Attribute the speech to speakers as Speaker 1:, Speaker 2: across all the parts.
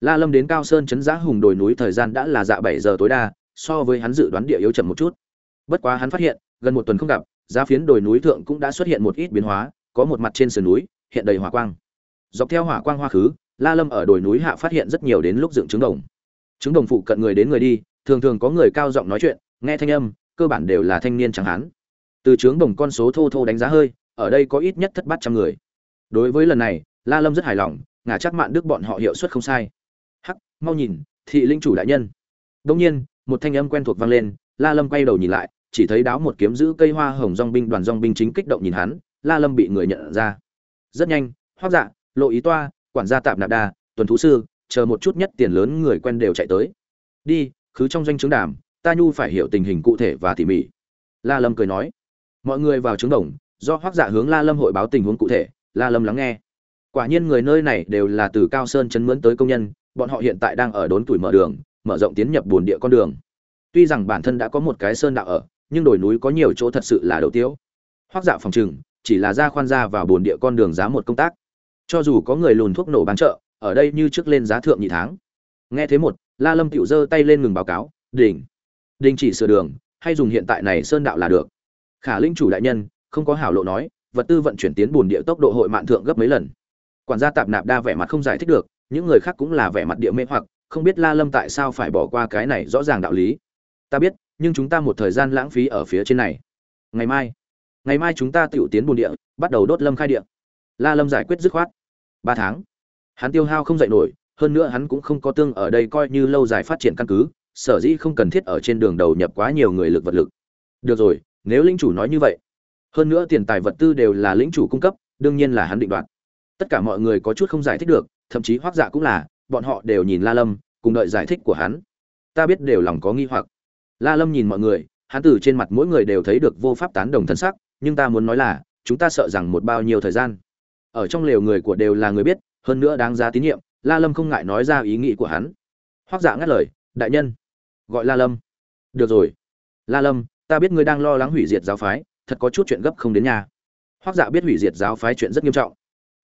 Speaker 1: la lâm đến cao sơn chấn giá hùng đồi núi thời gian đã là dạ bảy giờ tối đa, so với hắn dự đoán địa yếu chậm một chút. Bất quá hắn phát hiện, gần một tuần không gặp, giá phiến đồi núi thượng cũng đã xuất hiện một ít biến hóa, có một mặt trên sườn núi, hiện đầy hỏa quang. Dọc theo hỏa quang hoa khứ, la lâm ở đồi núi hạ phát hiện rất nhiều đến lúc dựng trứng đồng. Trứng đồng phụ cận người đến người đi, thường thường có người cao giọng nói chuyện, nghe thanh âm, cơ bản đều là thanh niên chẳng hán. Từ trứng đồng con số thô thô đánh giá hơi, ở đây có ít nhất thất bát trăm người. Đối với lần này, la lâm rất hài lòng, ngả chắc mạn đức bọn họ hiệu suất không sai hắc, mau nhìn, thị linh chủ đại nhân. Đông nhiên, một thanh âm quen thuộc vang lên, la lâm quay đầu nhìn lại, chỉ thấy đáo một kiếm giữ cây hoa hồng dong binh đoàn dong binh chính kích động nhìn hắn, la lâm bị người nhận ra. Rất nhanh, hoác dạ lộ ý toa, quản gia tạm nạp đa, tuần thú sư, chờ một chút nhất tiền lớn người quen đều chạy tới. Đi cứ trong doanh trướng đàm, ta nhu phải hiểu tình hình cụ thể và tỉ mỉ. La lâm cười nói. Mọi người vào trướng đồng, do hoác dạ hướng la lâm hội báo tình huống cụ thể, la lâm lắng nghe. Quả nhiên người nơi này đều là từ cao sơn chấn mướn tới công nhân bọn họ hiện tại đang ở đốn tuổi mở đường, mở rộng tiến nhập buồn địa con đường. Tuy rằng bản thân đã có một cái sơn đạo ở, nhưng đồi núi có nhiều chỗ thật sự là đầu tiêu. Hoắc dạ phòng trừng, chỉ là ra khoan ra vào buồn địa con đường giá một công tác. Cho dù có người lùn thuốc nổ bán chợ, ở đây như trước lên giá thượng nhị tháng. Nghe thế một, la lâm tiểu giơ tay lên ngừng báo cáo, đình đình chỉ sửa đường, hay dùng hiện tại này sơn đạo là được. Khả linh chủ đại nhân, không có hảo lộ nói, vật tư vận chuyển tiến buồn địa tốc độ hội mạn thượng gấp mấy lần. Quản gia tạp nạp đa vẻ mặt không giải thích được những người khác cũng là vẻ mặt địa mê hoặc, không biết la lâm tại sao phải bỏ qua cái này rõ ràng đạo lý. Ta biết, nhưng chúng ta một thời gian lãng phí ở phía trên này. Ngày mai ngày mai chúng ta tiểu tiến bồn địa, bắt đầu đốt lâm khai địa. La lâm giải quyết dứt khoát. Ba tháng. Hắn tiêu hao không dậy nổi, hơn nữa hắn cũng không có tương ở đây coi như lâu dài phát triển căn cứ, sở dĩ không cần thiết ở trên đường đầu nhập quá nhiều người lực vật lực. Được rồi, nếu linh chủ nói như vậy, hơn nữa tiền tài vật tư đều là lĩnh chủ cung cấp, đương nhiên là hắn định đoạt. Tất cả mọi người có chút không giải thích được thậm chí hoác dạ cũng là, bọn họ đều nhìn la lâm, cùng đợi giải thích của hắn. Ta biết đều lòng có nghi hoặc. La lâm nhìn mọi người, hắn từ trên mặt mỗi người đều thấy được vô pháp tán đồng thân sắc, nhưng ta muốn nói là, chúng ta sợ rằng một bao nhiêu thời gian. Ở trong lều người của đều là người biết, hơn nữa đáng giá tín nhiệm, la lâm không ngại nói ra ý nghĩ của hắn. Hoác dạ ngắt lời, đại nhân, gọi la lâm. Được rồi. La lâm, ta biết ngươi đang lo lắng hủy diệt giáo phái, thật có chút chuyện gấp không đến nhà. Hoác dạ biết hủy diệt giáo phái chuyện rất nghiêm trọng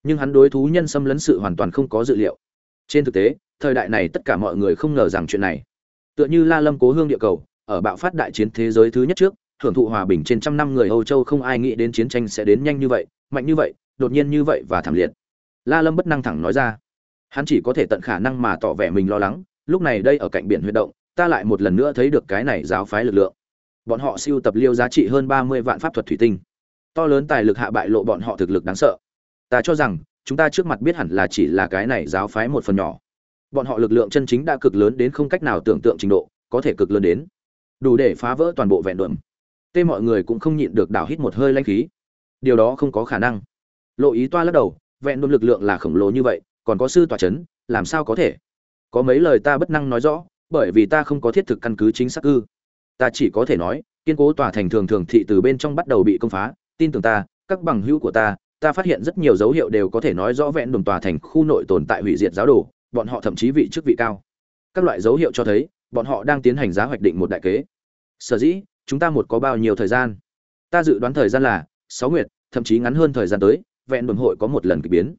Speaker 1: nhưng hắn đối thú nhân xâm lấn sự hoàn toàn không có dự liệu. Trên thực tế, thời đại này tất cả mọi người không ngờ rằng chuyện này. Tựa như la lâm cố hương địa cầu, ở bạo phát đại chiến thế giới thứ nhất trước, hưởng thụ hòa bình trên trăm năm người âu châu không ai nghĩ đến chiến tranh sẽ đến nhanh như vậy, mạnh như vậy, đột nhiên như vậy và thảm liệt. La lâm bất năng thẳng nói ra. Hắn chỉ có thể tận khả năng mà tỏ vẻ mình lo lắng, lúc này đây ở cạnh biển huy động, ta lại một lần nữa thấy được cái này giáo phái lực lượng. Bọn họ siêu tập liêu giá trị hơn ba mươi vạn pháp thuật thủy tinh. To lớn tài lực hạ bại lộ bọn họ thực lực đáng sợ ta cho rằng, chúng ta trước mặt biết hẳn là chỉ là cái này giáo phái một phần nhỏ. Bọn họ lực lượng chân chính đã cực lớn đến không cách nào tưởng tượng trình độ, có thể cực lớn đến. Đủ để phá vỡ toàn bộ vẹn đuẩm tê mọi người cũng không nhịn được đảo hít một hơi lanh khí. Điều đó không có khả năng. Lộ ý toa lắc đầu, vẹn đuẩm lực lượng là khổng lồ như vậy, còn có sư tòa c h ấ n làm sao có thể? Có mấy lời ta bất năng nói rõ, bởi vì ta không có thiết thực căn cứ chính xác ư. Ta chỉ có thể nói, kiên cố tòa thành thường thường thị từ bên trong bắt đầu bị công phá, tin tưởng ta, các bằng hữu của ta ta phát hiện rất nhiều dấu hiệu đều có thể nói rõ vẹn đồn tòa thành khu nội tồn tại hủy diệt giáo đồ, bọn họ thậm chí vị chức vị cao. Các loại dấu hiệu cho thấy, bọn họ đang tiến hành giá hoạch định một đại kế. Sở dĩ, chúng ta một có bao nhiêu thời gian? Ta dự đoán thời gian là sáu nguyệt, thậm chí ngắn hơn thời gian tới, vẹn đồn hội có một lần k ỳ biến.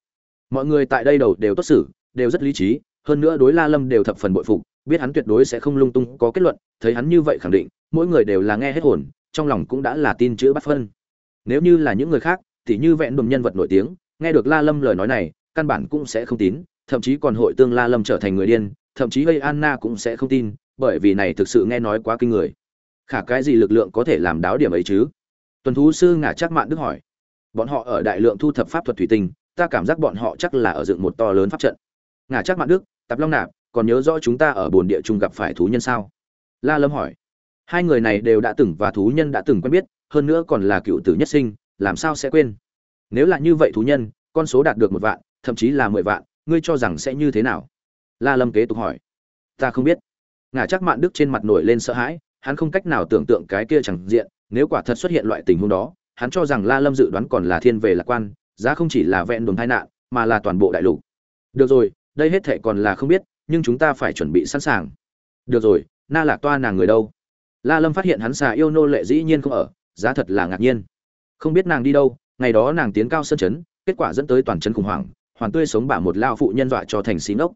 Speaker 1: Mọi người tại đây đầu đều tốt xử, đều rất lý trí, hơn nữa đối la lâm đều thập phần bội phục, biết hắn tuyệt đối sẽ không lung tung có kết luận, thấy hắn như vậy khẳng định, mỗi người đều là nghe hết hồn, trong lòng cũng đã là tin chữ bắt phân. Nếu như là những người khác thì như vẹn đùm nhân vật nổi tiếng, nghe được la lâm lời nói này, căn bản cũng sẽ không tín, thậm chí còn hội tương la lâm trở thành người điên, thậm chí gây anna cũng sẽ không tin, bởi vì này thực sự nghe nói quá kinh người. Khả cái gì lực lượng có thể làm đáo điểm ấy chứ? Tuần thú sư ngả chắc mạn đức hỏi. Bọn họ ở đại lượng thu thập pháp thuật thủy tinh, ta cảm giác bọn họ chắc là ở dựng một to lớn pháp trận. Ngả chắc mạn đức, tạp long nạp, còn nhớ rõ chúng ta ở bồn địa trung gặp phải thú nhân sao? La lâm hỏi. Hai người này đều đã từng và thú nhân đã từng quen biết, hơn nữa còn là cựu tử nhất sinh làm sao sẽ quên? Nếu là như vậy thú nhân, con số đạt được một vạn, thậm chí là mười vạn, ngươi cho rằng sẽ như thế nào? La lâm kế tục hỏi. Ta không biết. Ngả chắc mạn đức trên mặt nổi lên sợ hãi, hắn không cách nào tưởng tượng cái kia chẳng diện, nếu quả thật xuất hiện loại tình huống đó, hắn cho rằng la lâm dự đoán còn là thiên về lạc quan, giá không chỉ là vẹn đồn tai nạn, mà là toàn bộ đại lục. Được rồi, đây hết thệ còn là không biết, nhưng chúng ta phải chuẩn bị sẵn sàng. Được rồi, na lạc toa nàng người đâu? La lâm phát hiện hắn xà yêu nô lệ dĩ nhiên không ở, giá thật là ngạc nhiên không biết nàng đi đâu, ngày đó nàng tiến cao sân chấn, kết quả dẫn tới toàn chấn khủng hoảng, hoàn tươi sống bả một lao phụ nhân dọa cho thành xí ngốc.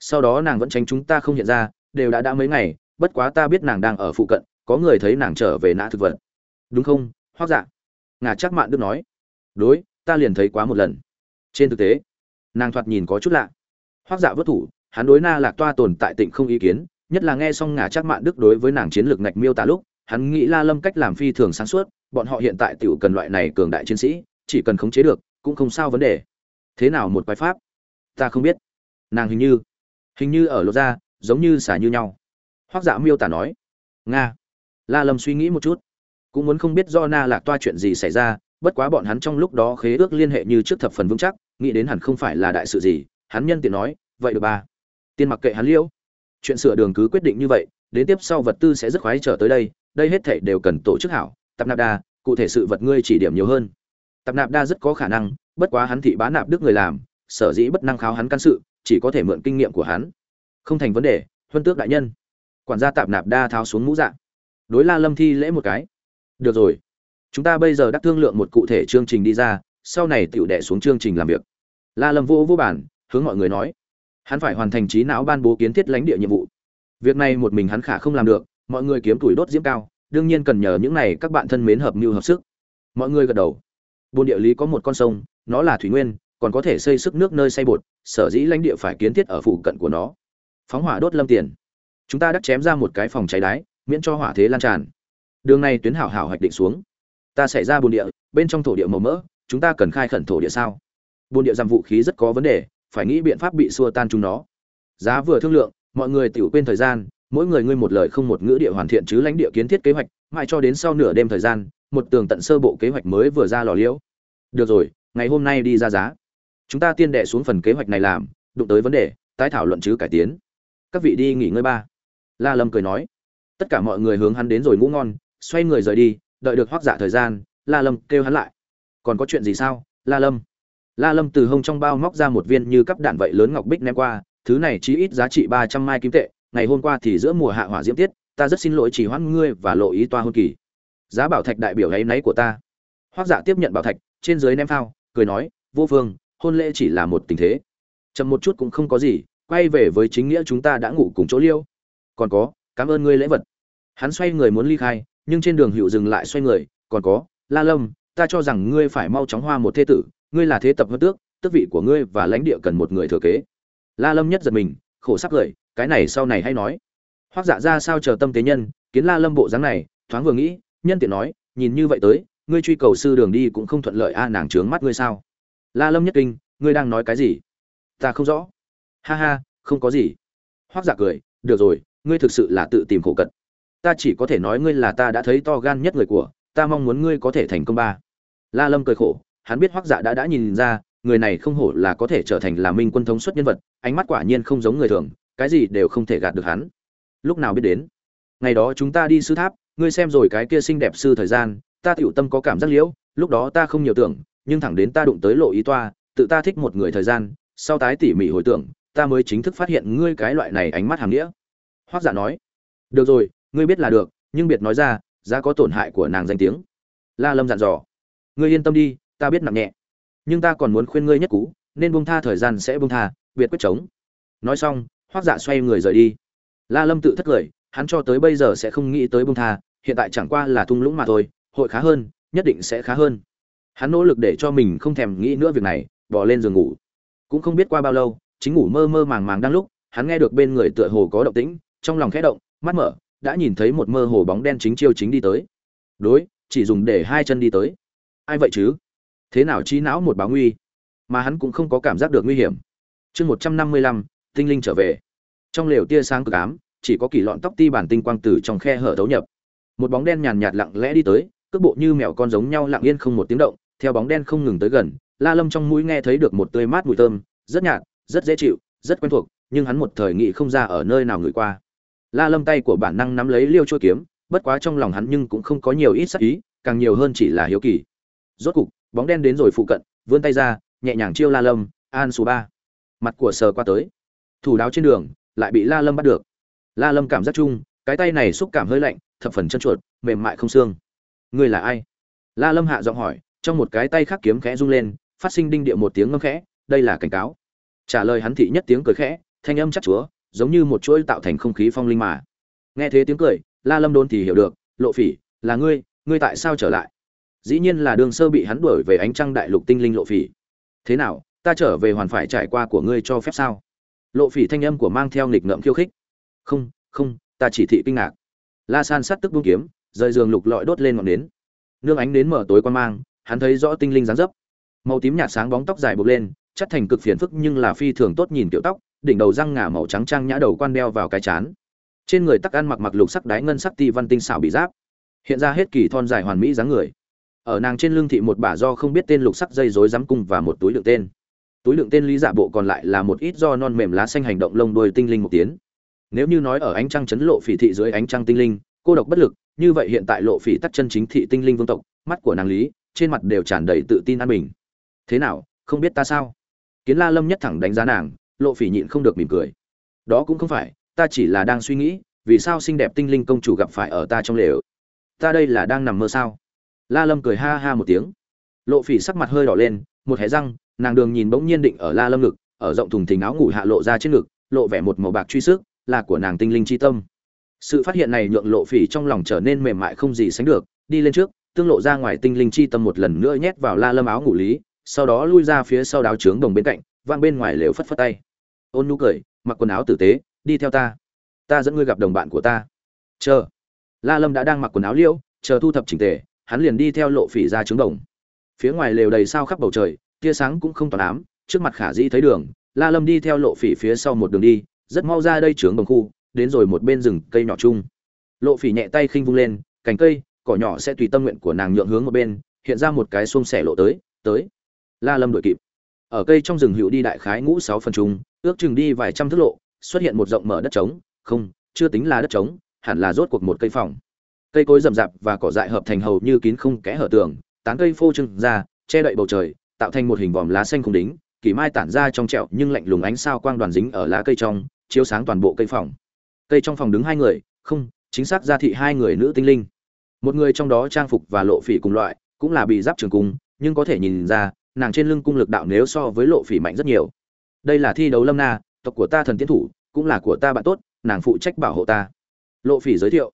Speaker 1: Sau đó nàng vẫn tránh chúng ta không hiện ra, đều đã đã mấy ngày, bất quá ta biết nàng đang ở phụ cận, có người thấy nàng trở về nã thực vật. Đúng không, hoác dạ? Ngà chắc mạn đức nói. Đối, ta liền thấy quá một lần. Trên thực tế, nàng thoạt nhìn có chút lạ. Hoác dạ vất thủ, hắn đối na lạc toa tồn tại tịnh không ý kiến, nhất là nghe xong ngà chắc mạn đức đối với nàng chiến lược ngạch miêu tả lúc, hắn nghĩ la lâm cách làm phi thường sáng suốt bọn họ hiện tại tiểu cần loại này cường đại chiến sĩ, chỉ cần khống chế được, cũng không sao vấn đề. Thế nào một quái pháp? Ta không biết. Nàng hình như hình như ở lộ ra giống như xả như nhau. Hoắc dạ miêu tả nói. Nga. La lâm suy nghĩ một chút. Cũng muốn không biết do na lạc toa chuyện gì xảy ra, bất quá bọn hắn trong lúc đó khế ước liên hệ như trước thập phần vững chắc, nghĩ đến hẳn không phải là đại sự gì, hắn nhân tiện nói, vậy được ba. Tiên mặc kệ hắn liêu. Chuyện sửa đường cứ quyết định như vậy, đến tiếp sau vật tư sẽ rất khoái trở tới đây đây hết thảy đều cần tổ chức hảo tập nạp đa, cụ thể sự vật ngươi chỉ điểm nhiều hơn. Tập nạp đa rất có khả năng, bất quá hắn thị bá nạp đức người làm, sở dĩ bất năng kháo hắn can sự, chỉ có thể mượn kinh nghiệm của hắn. Không thành vấn đề, huân tước đại nhân. Quản gia tạp nạp đa tháo xuống mũ dạng đối la lâm thi lễ một cái. Được rồi. Chúng ta bây giờ đắc thương lượng một cụ thể chương trình đi ra, sau này tựu đệ xuống chương trình làm việc. La lâm vô vô bản, hướng mọi người nói. Hắn phải hoàn thành trí não ban bố kiến thiết lãnh địa nhiệm vụ. Việc này một mình hắn khả không làm được, mọi người kiếm tuổi đốt diễm cao đương nhiên cần nhờ những này các bạn thân mến hợp mưu hợp sức. Mọi người gật đầu. Buôn địa lý có một con sông, nó là thủy nguyên, còn có thể xây sức nước nơi xây bột, sở dĩ lãnh địa phải kiến thiết ở phụ cận của nó. Phóng hỏa đốt lâm tiền. Chúng ta đắc chém ra một cái phòng cháy đái, miễn cho hỏa thế lan tràn. Đường này tuyến hảo hảo hoạch định xuống. Ta xảy ra buôn địa, bên trong thổ địa màu mỡ, chúng ta cần khai khẩn thổ địa sao? Buôn địa giam vũ khí rất có vấn đề, phải nghĩ biện pháp bị xua tan chúng nó. Giá vừa thương lượng, mọi người tiểu quên thời gian mỗi người ngươi một lời không một ngữ địa hoàn thiện chứ lãnh địa kiến thiết kế hoạch, mãi cho đến sau nửa đêm thời gian, một tường tận sơ bộ kế hoạch mới vừa ra lò liễu. Được rồi, ngày hôm nay đi ra giá. Chúng ta tiên đệ xuống phần kế hoạch này làm, đụng tới vấn đề, tái thảo luận chứ cải tiến. Các vị đi nghỉ ngơi ba. La lâm cười nói. Tất cả mọi người hướng hắn đến rồi ngủ ngon, xoay người rời đi, đợi được hoác giả thời gian, la lâm kêu hắn lại. Còn có chuyện gì sao, la lâm? La lâm từ hông trong bao móc ra một viên như cắp đạn vậy lớn ngọc bích ném qua, thứ này chỉ ít giá trị ba trăm mai kim tệ ngày hôm qua thì giữa mùa hạ hỏa diễm tiết, ta rất xin lỗi chỉ hoãn ngươi và lộ ý toa hôn kỳ. Giá bảo thạch đại biểu ấy náy của ta. Hoác dạ tiếp nhận bảo thạch, trên dưới ném phao, cười nói, vô phương hôn lễ chỉ là một tình thế. Chậm một chút cũng không có gì, quay về với chính nghĩa chúng ta đã ngủ cùng chỗ liêu. Còn có, cảm ơn ngươi lễ vật. Hắn xoay người muốn ly khai, nhưng trên đường hữu dừng lại xoay người, còn có, la lâm, ta cho rằng ngươi phải mau chóng hoa một thế tử, ngươi là thế tập hơn tước tước vị của ngươi và lãnh địa cần một người thừa kế. La lâm nhất giật mình, khổ sắc cười cái này sau này hay nói. Hoác dạ ra sao chờ tâm tế nhân, kiến la lâm bộ dáng này, thoáng vừa nghĩ, nhân tiện nói, nhìn như vậy tới, ngươi truy cầu sư đường đi cũng không thuận lợi a, nàng trướng mắt ngươi sao? La lâm nhất kinh, ngươi đang nói cái gì? Ta không rõ. Ha ha, không có gì. Hoác dạ cười, được rồi, ngươi thực sự là tự tìm khổ cật ta chỉ có thể nói ngươi là ta đã thấy to gan nhất người của, ta mong muốn ngươi có thể thành công ba. La lâm cười khổ, hắn biết hoác dạ đã đã nhìn ra, người này không hổ là có thể trở thành là minh quân thống suất nhân vật, ánh mắt quả nhiên không giống người thường cái gì đều không thể gạt được hắn. Lúc nào biết đến? Ngày đó chúng ta đi sư tháp, ngươi xem rồi cái kia xinh đẹp sư thời gian, ta tiểu tâm có cảm giác liễu, lúc đó ta không nhiều tưởng, nhưng thẳng đến ta đụng tới lộ ý toa, tự ta thích một người thời gian, sau tái tỉ mỉ hồi tưởng, ta mới chính thức phát hiện ngươi cái loại này ánh mắt hàm nghĩa. Hoác giả dạ nói, được rồi, ngươi biết là được, nhưng biệt nói ra, giá có tổn hại của nàng danh tiếng. La lâm dặn dò, ngươi yên tâm đi, ta biết nặng nhẹ, nhưng ta còn muốn khuyên ngươi nhất cũ nên buông tha thời gian sẽ buông tha, biệt quyết chống. Nói xong hoác dạ xoay người rời đi. La lâm tự thất cười, hắn cho tới bây giờ sẽ không nghĩ tới bông tha, hiện tại chẳng qua là thung lũng mà thôi, hội khá hơn, nhất định sẽ khá hơn. Hắn nỗ lực để cho mình không thèm nghĩ nữa việc này, bỏ lên giường ngủ. Cũng không biết qua bao lâu, chính ngủ mơ mơ màng màng đang lúc, hắn nghe được bên người tựa hồ có động tĩnh, trong lòng khẽ động, mắt mở, đã nhìn thấy một mơ hồ bóng đen chính chiêu chính đi tới. Đối, chỉ dùng để hai chân đi tới. Ai vậy chứ? Thế nào trí não một báo nguy? Mà hắn cũng không có cảm giác được nguy hiểm. Chương một trăm năm mươi lăm tinh linh trở về. Trong lều tia sáng cực ám, chỉ có kỳ lọn tóc ti bản tinh quang tử trong khe hở thấu nhập. Một bóng đen nhàn nhạt lặng lẽ đi tới, cước bộ như mèo con giống nhau lặng yên không một tiếng động, theo bóng đen không ngừng tới gần, la lâm trong mũi nghe thấy được một tươi mát mùi thơm, rất nhạt, rất dễ chịu, rất quen thuộc, nhưng hắn một thời nghĩ không ra ở nơi nào người qua. La lâm tay của bản năng nắm lấy liêu chua kiếm, bất quá trong lòng hắn nhưng cũng không có nhiều ít sắc ý, càng nhiều hơn chỉ là hiếu kỳ. Rốt cục, bóng đen đến rồi phụ cận, vươn tay ra, nhẹ nhàng chiêu la lâm, an số ba. Mặt của sờ qua tới thủ đáo trên đường, lại bị la lâm bắt được. La lâm cảm giác chung, cái tay này xúc cảm hơi lạnh, thập phần chân chuột, mềm mại không xương. Ngươi là ai? La lâm hạ giọng hỏi, trong một cái tay khác kiếm khẽ rung lên, phát sinh đinh địa một tiếng ngâm khẽ, đây là cảnh cáo. Trả lời hắn thị nhất tiếng cười khẽ, thanh âm chắc chúa, giống như một chuỗi tạo thành không khí phong linh mà. Nghe thế tiếng cười, la lâm đôn thì hiểu được, lộ phỉ, là ngươi ngươi tại sao trở lại? Dĩ nhiên là đường sơ bị hắn đuổi về ánh trăng đại lục tinh linh lộ phỉ. Thế nào, ta trở về hoàn phải trải qua của ngươi cho phép sao? Lộ phỉ thanh âm của mang theo nghịch ngợm khiêu khích. Không không, ta chỉ thị kinh ngạc. La san sát tức buông kiếm, rời giường lục lọi đốt lên ngọn nến. Nương ánh đến mở tối quan mang, hắn thấy rõ tinh linh dáng dấp. Màu tím nhạt sáng bóng tóc dài buộc lên, chất thành cực phiền phức nhưng là phi thường tốt nhìn kiểu tóc, đỉnh đầu răng ngả màu trắng trang nhã đầu quan đeo vào cái chán. Trên người tắc ăn mặc mặc lục sắc đái ngân sắc ti văn tinh xảo bị giáp. Hiện ra hết kỳ thon dài hoàn mỹ dáng người. Ở nàng trên lưng thị một bả do không biết tên lục sắc dây rối rắm cung và một túi lượng tên túi lượng tên lý giả bộ còn lại là một ít do non mềm lá xanh hành động lông đuôi tinh linh một tiếng. Nếu như nói ở ánh trăng chấn lộ phỉ thị dưới ánh trăng tinh linh, cô độc bất lực, như vậy hiện tại lộ phỉ tắt chân chính thị tinh linh vương tộc, mắt của nàng lý, trên mặt đều tràn đầy tự tin an bình. Thế nào, không biết ta sao? Kiến la lâm nhất thẳng đánh giá nàng, lộ phỉ nhịn không được mỉm cười. Đó cũng không phải, ta chỉ là đang suy nghĩ, vì sao xinh đẹp tinh linh công chủ gặp phải ở ta trong lều? Ta đây là đang nằm mơ sao? La lâm cười ha ha một tiếng. Lộ phỉ sắc mặt hơi đỏ lên, một hé răng nàng đường nhìn bỗng nhiên định ở la lâm ngực, ở rộng thùng thình áo ngủ hạ lộ ra trên ngực, lộ vẻ một màu bạc truy sức, là của nàng tinh linh chi tâm. Sự phát hiện này nhượng lộ phỉ trong lòng trở nên mềm mại không gì sánh được, đi lên trước, tương lộ ra ngoài tinh linh chi tâm một lần nữa nhét vào la lâm áo ngủ lý, sau đó lui ra phía sau đáo trướng đồng bên cạnh, vang bên ngoài lều phất phất tay. Ôn nhu cười, mặc quần áo tử tế, đi theo ta. Ta dẫn ngươi gặp đồng bạn của ta. Chờ. La lâm đã đang mặc quần áo liễu, chờ thu thập chỉnh tề, hắn liền đi theo lộ phỉ ra trướng đồng. Phía ngoài lều đầy sao khắp bầu trời tia sáng cũng không toàn ám, trước mặt khả dĩ thấy đường, la lâm đi theo lộ phỉ phía sau một đường đi, rất mau ra đây trướng đồng khu, đến rồi một bên rừng cây nhỏ chung. Lộ phỉ nhẹ tay khinh vung lên, cành cây, cỏ nhỏ sẽ tùy tâm nguyện của nàng nhượng hướng một bên, hiện ra một cái xuông xẻ lộ tới tới. La lâm đuổi kịp. Ở cây trong rừng hữu đi đại khái ngũ sáu phần trung ước chừng đi vài trăm thước lộ, xuất hiện một rộng mở đất trống, không, chưa tính là đất trống, hẳn là rốt cuộc một cây phòng. Cây cối rậm rạp và cỏ dại hợp thành hầu như kín không kẽ hở tường, tán cây phô trưng ra, che đậy bầu trời tạo thành một hình vòm lá xanh không đính, kỳ mai tản ra trong trẹo nhưng lạnh lùng ánh sao quang đoàn dính ở lá cây trong, chiếu sáng toàn bộ cây phòng. Cây trong phòng đứng hai người, không, chính xác ra thị hai người nữ tinh linh. Một người trong đó trang phục và lộ phỉ cùng loại, cũng là bị giáp trường cung, nhưng có thể nhìn ra, nàng trên lưng cung lực đạo nếu so với lộ phỉ mạnh rất nhiều. Đây là thi đấu lâm na, tộc của ta thần tiến thủ, cũng là của ta bạn tốt, nàng phụ trách bảo hộ ta. Lộ phỉ giới thiệu.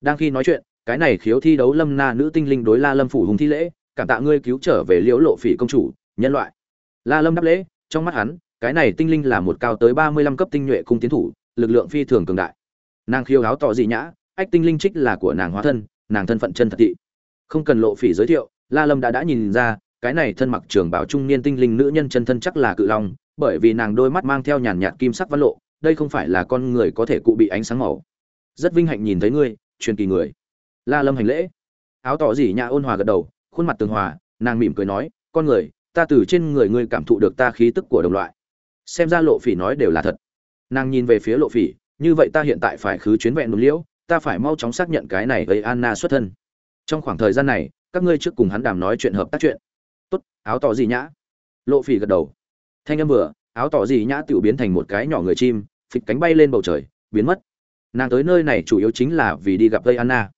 Speaker 1: Đang khi nói chuyện, cái này khiếu thi đấu lâm na nữ tinh linh đối la lâm phủ hùng thi lễ cảm tạ ngươi cứu trở về liễu lộ phỉ công chủ, nhân loại. La lâm đáp lễ, trong mắt hắn, cái này tinh linh là một cao tới ba mươi lăm cấp tinh nhuệ cung tiến thủ, lực lượng phi thường cường đại. Nàng khiêu áo tỏ dị nhã, ách tinh linh trích là của nàng hóa thân, nàng thân phận chân thật thị. Không cần lộ phỉ giới thiệu, la lâm đã đã nhìn ra, cái này thân mặc trường bảo trung niên tinh linh nữ nhân chân thân chắc là cự long, bởi vì nàng đôi mắt mang theo nhàn nhạt kim sắc văn lộ, đây không phải là con người có thể cụ bị ánh sáng màu. Rất vinh hạnh nhìn thấy ngươi, truyền kỳ người. La lâm hành lễ. Áo tỏ dị nhã ôn hòa gật đầu khuôn mặt tường hòa, nàng mỉm cười nói, con người, ta từ trên người ngươi cảm thụ được ta khí tức của đồng loại. Xem ra lộ phỉ nói đều là thật. Nàng nhìn về phía lộ phỉ, như vậy ta hiện tại phải khứ chuyến vẹn đúng liễu, ta phải mau chóng xác nhận cái này gây anna xuất thân. Trong khoảng thời gian này, các ngươi trước cùng hắn đàm nói chuyện hợp tác chuyện. Tốt, áo tỏ gì nhã? Lộ phỉ gật đầu. Thanh âm vừa, áo tỏ gì nhã tự biến thành một cái nhỏ người chim, phịch cánh bay lên bầu trời, biến mất. Nàng tới nơi này chủ yếu chính là vì đi gặp gây anna.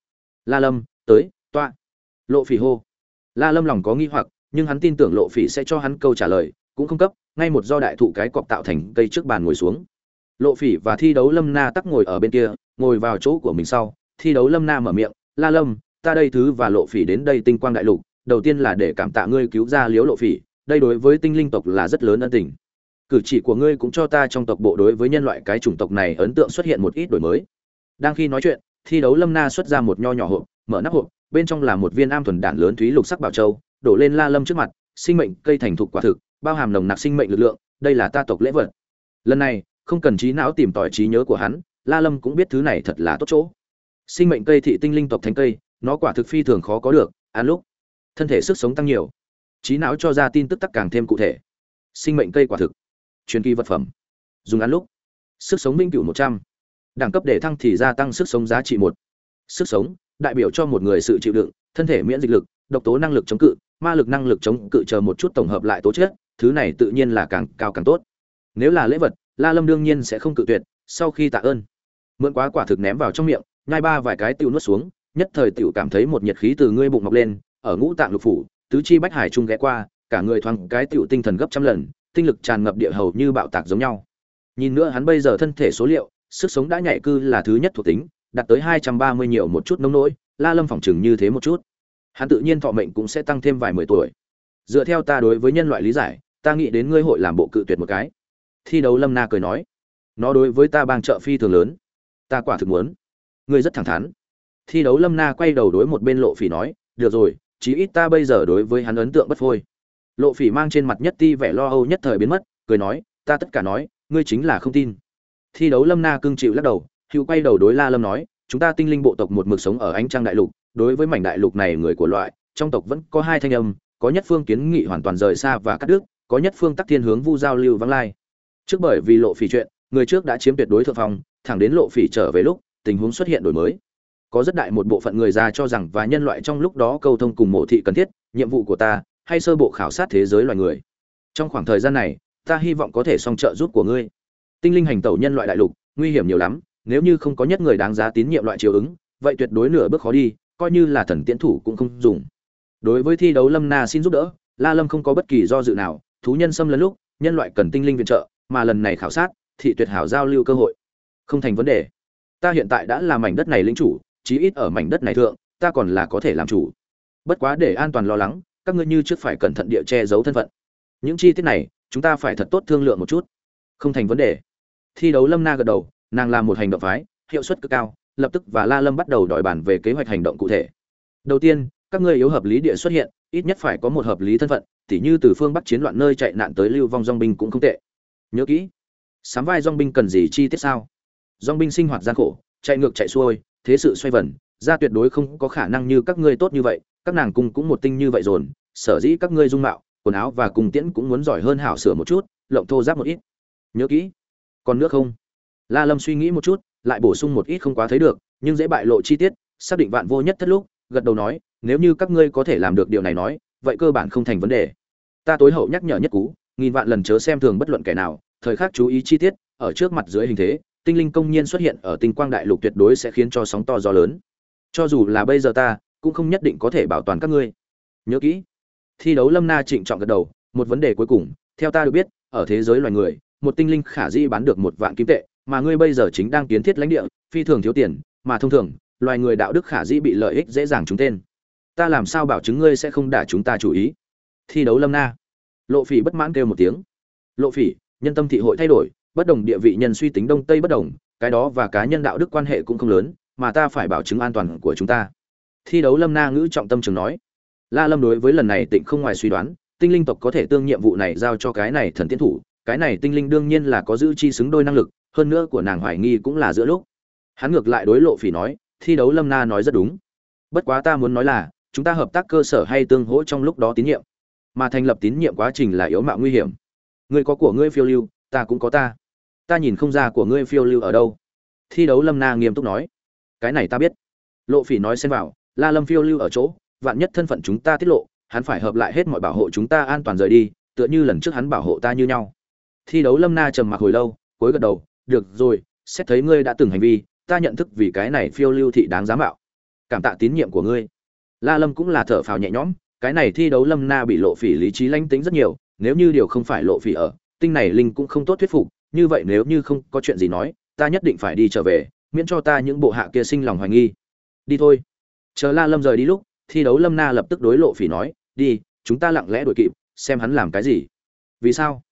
Speaker 1: La lâm, tới, toa. Lộ phỉ hô la lâm lòng có nghi hoặc, nhưng hắn tin tưởng lộ phỉ sẽ cho hắn câu trả lời, cũng không cấp, ngay một do đại thụ cái cọp tạo thành cây trước bàn ngồi xuống. Lộ phỉ và thi đấu lâm na tắc ngồi ở bên kia, ngồi vào chỗ của mình sau, thi đấu lâm na mở miệng, la lâm, ta đây thứ và lộ phỉ đến đây tinh quang đại lục, đầu tiên là để cảm tạ ngươi cứu ra liễu lộ phỉ, đây đối với tinh linh tộc là rất lớn ân tình. Cử chỉ của ngươi cũng cho ta trong tộc bộ đối với nhân loại cái chủng tộc này ấn tượng xuất hiện một ít đổi mới. Đang khi nói chuyện, thi đấu lâm na xuất ra một nho nhỏ hộp, mở nắp hộp bên trong là một viên am thuần đản lớn thúy lục sắc bảo châu, đổ lên la lâm trước mặt, sinh mệnh cây thành thục quả thực, bao hàm nồng nặc sinh mệnh lực lượng, đây là ta tộc lễ vật. Lần này, không cần trí não tìm tỏi trí nhớ của hắn, la lâm cũng biết thứ này thật là tốt chỗ. Sinh mệnh cây thị tinh linh tộc thánh cây, nó quả thực phi thường khó có được, ăn lúc, thân thể sức sống tăng nhiều. Trí não cho ra tin tức tắc càng thêm cụ thể. Sinh mệnh cây quả thực, truyền kỳ vật phẩm, dùng ăn lúc, sức sống minh cửu một trăm. Đẳng cấp để thăng thì gia tăng sức sống giá trị một. Sức sống đại biểu cho một người sự chịu đựng, thân thể miễn dịch lực, độc tố năng lực chống cự, ma lực năng lực chống cự chờ một chút tổng hợp lại tố chất, thứ này tự nhiên là càng cao càng tốt. Nếu là lễ vật, la lâm đương nhiên sẽ không cự tuyệt, sau khi tạ ơn. Mượn quá quả thực ném vào trong miệng, nhai ba vài cái tiêu nuốt xuống, nhất thời tiểu cảm thấy một nhiệt khí từ ngươi bụng mọc lên, ở ngũ tạng lục phủ, tứ chi bách hải trung ghé qua, cả người thoáng cái tiểu tinh thần gấp trăm lần, tinh lực tràn ngập địa hầu như bạo tạc giống nhau. Nhìn nữa hắn bây giờ thân thể số liệu, sức sống đã nhạy cư là thứ nhất thuộc tính đạt tới hai trăm ba mươi nhiều một chút nông nỗi, la lâm phỏng chừng như thế một chút. Hắn tự nhiên thọ mệnh cũng sẽ tăng thêm vài mười tuổi. Dựa theo ta đối với nhân loại lý giải, ta nghĩ đến ngươi hội làm bộ cự tuyệt một cái. Thi đấu lâm na cười nói, nó đối với ta bang trợ phi thường lớn. Ta quả thực muốn. Ngươi rất thẳng thắn. Thi đấu lâm na quay đầu đối một bên lộ phỉ nói, được rồi, chí ít ta bây giờ đối với hắn ấn tượng bất phôi. Lộ phỉ mang trên mặt nhất ti vẻ lo âu nhất thời biến mất, cười nói, ta tất cả nói, ngươi chính là không tin. Thi đấu lâm na cương chịu lắc đầu hữu quay đầu đối la lâm nói, chúng ta tinh linh bộ tộc một mực sống ở ánh trăng đại lục, đối với mảnh đại lục này người của loại, trong tộc vẫn có hai thanh âm, có nhất phương kiến nghị hoàn toàn rời xa và cắt đứt, có nhất phương tắc thiên hướng vu giao lưu vắng lai. Trước bởi vì lộ phỉ chuyện, người trước đã chiếm tuyệt đối thượng phong, thẳng đến lộ phỉ trở về lúc, tình huống xuất hiện đổi mới. Có rất đại một bộ phận người già cho rằng và nhân loại trong lúc đó câu thông cùng mộ thị cần thiết, nhiệm vụ của ta, hay sơ bộ khảo sát thế giới loài người. Trong khoảng thời gian này, ta hy vọng có thể song trợ giúp của ngươi. Tinh linh hành tẩu nhân loại đại lục, nguy hiểm nhiều lắm nếu như không có nhất người đáng giá tín nhiệm loại chiều ứng, vậy tuyệt đối nửa bước khó đi, coi như là thần tiễn thủ cũng không dùng. Đối với thi đấu lâm na xin giúp đỡ, la lâm không có bất kỳ do dự nào, thú nhân xâm lấn lúc, nhân loại cần tinh linh viện trợ, mà lần này khảo sát thị tuyệt hảo giao lưu cơ hội. Không thành vấn đề. Ta hiện tại đã là mảnh đất này lĩnh chủ, chí ít ở mảnh đất này thượng, ta còn là có thể làm chủ. Bất quá để an toàn lo lắng, các ngươi như trước phải cẩn thận địa che giấu thân phận. Những chi tiết này, chúng ta phải thật tốt thương lượng một chút. Không thành vấn đề. Thi đấu lâm na gật đầu nàng làm một hành động phái hiệu suất cực cao lập tức và la lâm bắt đầu đòi bàn về kế hoạch hành động cụ thể. Đầu tiên các ngươi yếu hợp lý địa xuất hiện ít nhất phải có một hợp lý thân phận tỉ như từ phương bắc chiến loạn nơi chạy nạn tới lưu vong dong binh cũng không tệ. Nhớ kỹ sám vai dong binh cần gì chi tiết sao? Dong binh sinh hoạt gian khổ chạy ngược chạy xuôi thế sự xoay vần ra tuyệt đối không có khả năng như các ngươi tốt như vậy các nàng cung cũng một tinh như vậy dồn, sở dĩ các ngươi dung mạo quần áo và cùng tiễn cũng muốn giỏi hơn hảo sửa một chút lộng thô giáp một ít. Nhớ kỹ còn nước không? La lâm suy nghĩ một chút, lại bổ sung một ít không quá thấy được, nhưng dễ bại lộ chi tiết, xác định vạn vô nhất thất lúc, gật đầu nói, nếu như các ngươi có thể làm được điều này nói, vậy cơ bản không thành vấn đề. Ta tối hậu nhắc nhở nhất cú, nghìn vạn lần chớ xem thường bất luận kẻ nào, thời khắc chú ý chi tiết, ở trước mặt dưới hình thế, tinh linh công nhiên xuất hiện ở tinh quang đại lục tuyệt đối sẽ khiến cho sóng to gió lớn. Cho dù là bây giờ ta, cũng không nhất định có thể bảo toàn các ngươi. Nhớ kỹ. Thi đấu lâm na trịnh trọng gật đầu, một vấn đề cuối cùng, theo ta được biết, ở thế giới loài người, một tinh linh khả di bán được một vạn kim tệ mà ngươi bây giờ chính đang kiến thiết lãnh địa, phi thường thiếu tiền, mà thông thường, loài người đạo đức khả dĩ bị lợi ích dễ dàng trúng tên. Ta làm sao bảo chứng ngươi sẽ không đả chúng ta chủ ý? Thi đấu lâm na. Lộ phỉ bất mãn kêu một tiếng. Lộ phỉ, nhân tâm thị hội thay đổi, bất đồng địa vị nhân suy tính đông tây bất đồng, cái đó và cá nhân đạo đức quan hệ cũng không lớn, mà ta phải bảo chứng an toàn của chúng ta. Thi đấu lâm na ngữ trọng tâm trường nói. La lâm đối với lần này tịnh không ngoài suy đoán, tinh linh tộc có thể tương nhiệm vụ này giao cho cái này thần tiến thủ, cái này tinh linh đương nhiên là có giữ chi xứng đôi năng lực hơn nữa của nàng hoài nghi cũng là giữa lúc. Hắn ngược lại đối lộ phỉ nói, thi đấu lâm na nói rất đúng. Bất quá ta muốn nói là, chúng ta hợp tác cơ sở hay tương hỗ trong lúc đó tín nhiệm. Mà thành lập tín nhiệm quá trình là yếu mạo nguy hiểm. Người có của ngươi phiêu lưu, ta cũng có ta. Ta nhìn không ra của ngươi phiêu lưu ở đâu. Thi đấu lâm na nghiêm túc nói, cái này ta biết. Lộ phỉ nói xen vào, la lâm phiêu lưu ở chỗ, vạn nhất thân phận chúng ta tiết lộ, hắn phải hợp lại hết mọi bảo hộ chúng ta an toàn rời đi, tựa như lần trước hắn bảo hộ ta như nhau. Thi đấu lâm na trầm mặc hồi lâu, cuối gật đầu được rồi, xét thấy ngươi đã từng hành vi, ta nhận thức vì cái này phiêu lưu thị đáng giá mạo. Cảm tạ tín nhiệm của ngươi. La lâm cũng là thở phào nhẹ nhõm, cái này thi đấu lâm na bị lộ phỉ lý trí lanh tính rất nhiều, nếu như điều không phải lộ phỉ ở, tinh này linh cũng không tốt thuyết phục, như vậy nếu như không có chuyện gì nói, ta nhất định phải đi trở về, miễn cho ta những bộ hạ kia sinh lòng hoài nghi. Đi thôi. Chờ la lâm rời đi lúc, thi đấu lâm na lập tức đối lộ phỉ nói, đi, chúng ta lặng lẽ đuổi kịp, xem hắn làm cái gì. Vì sao?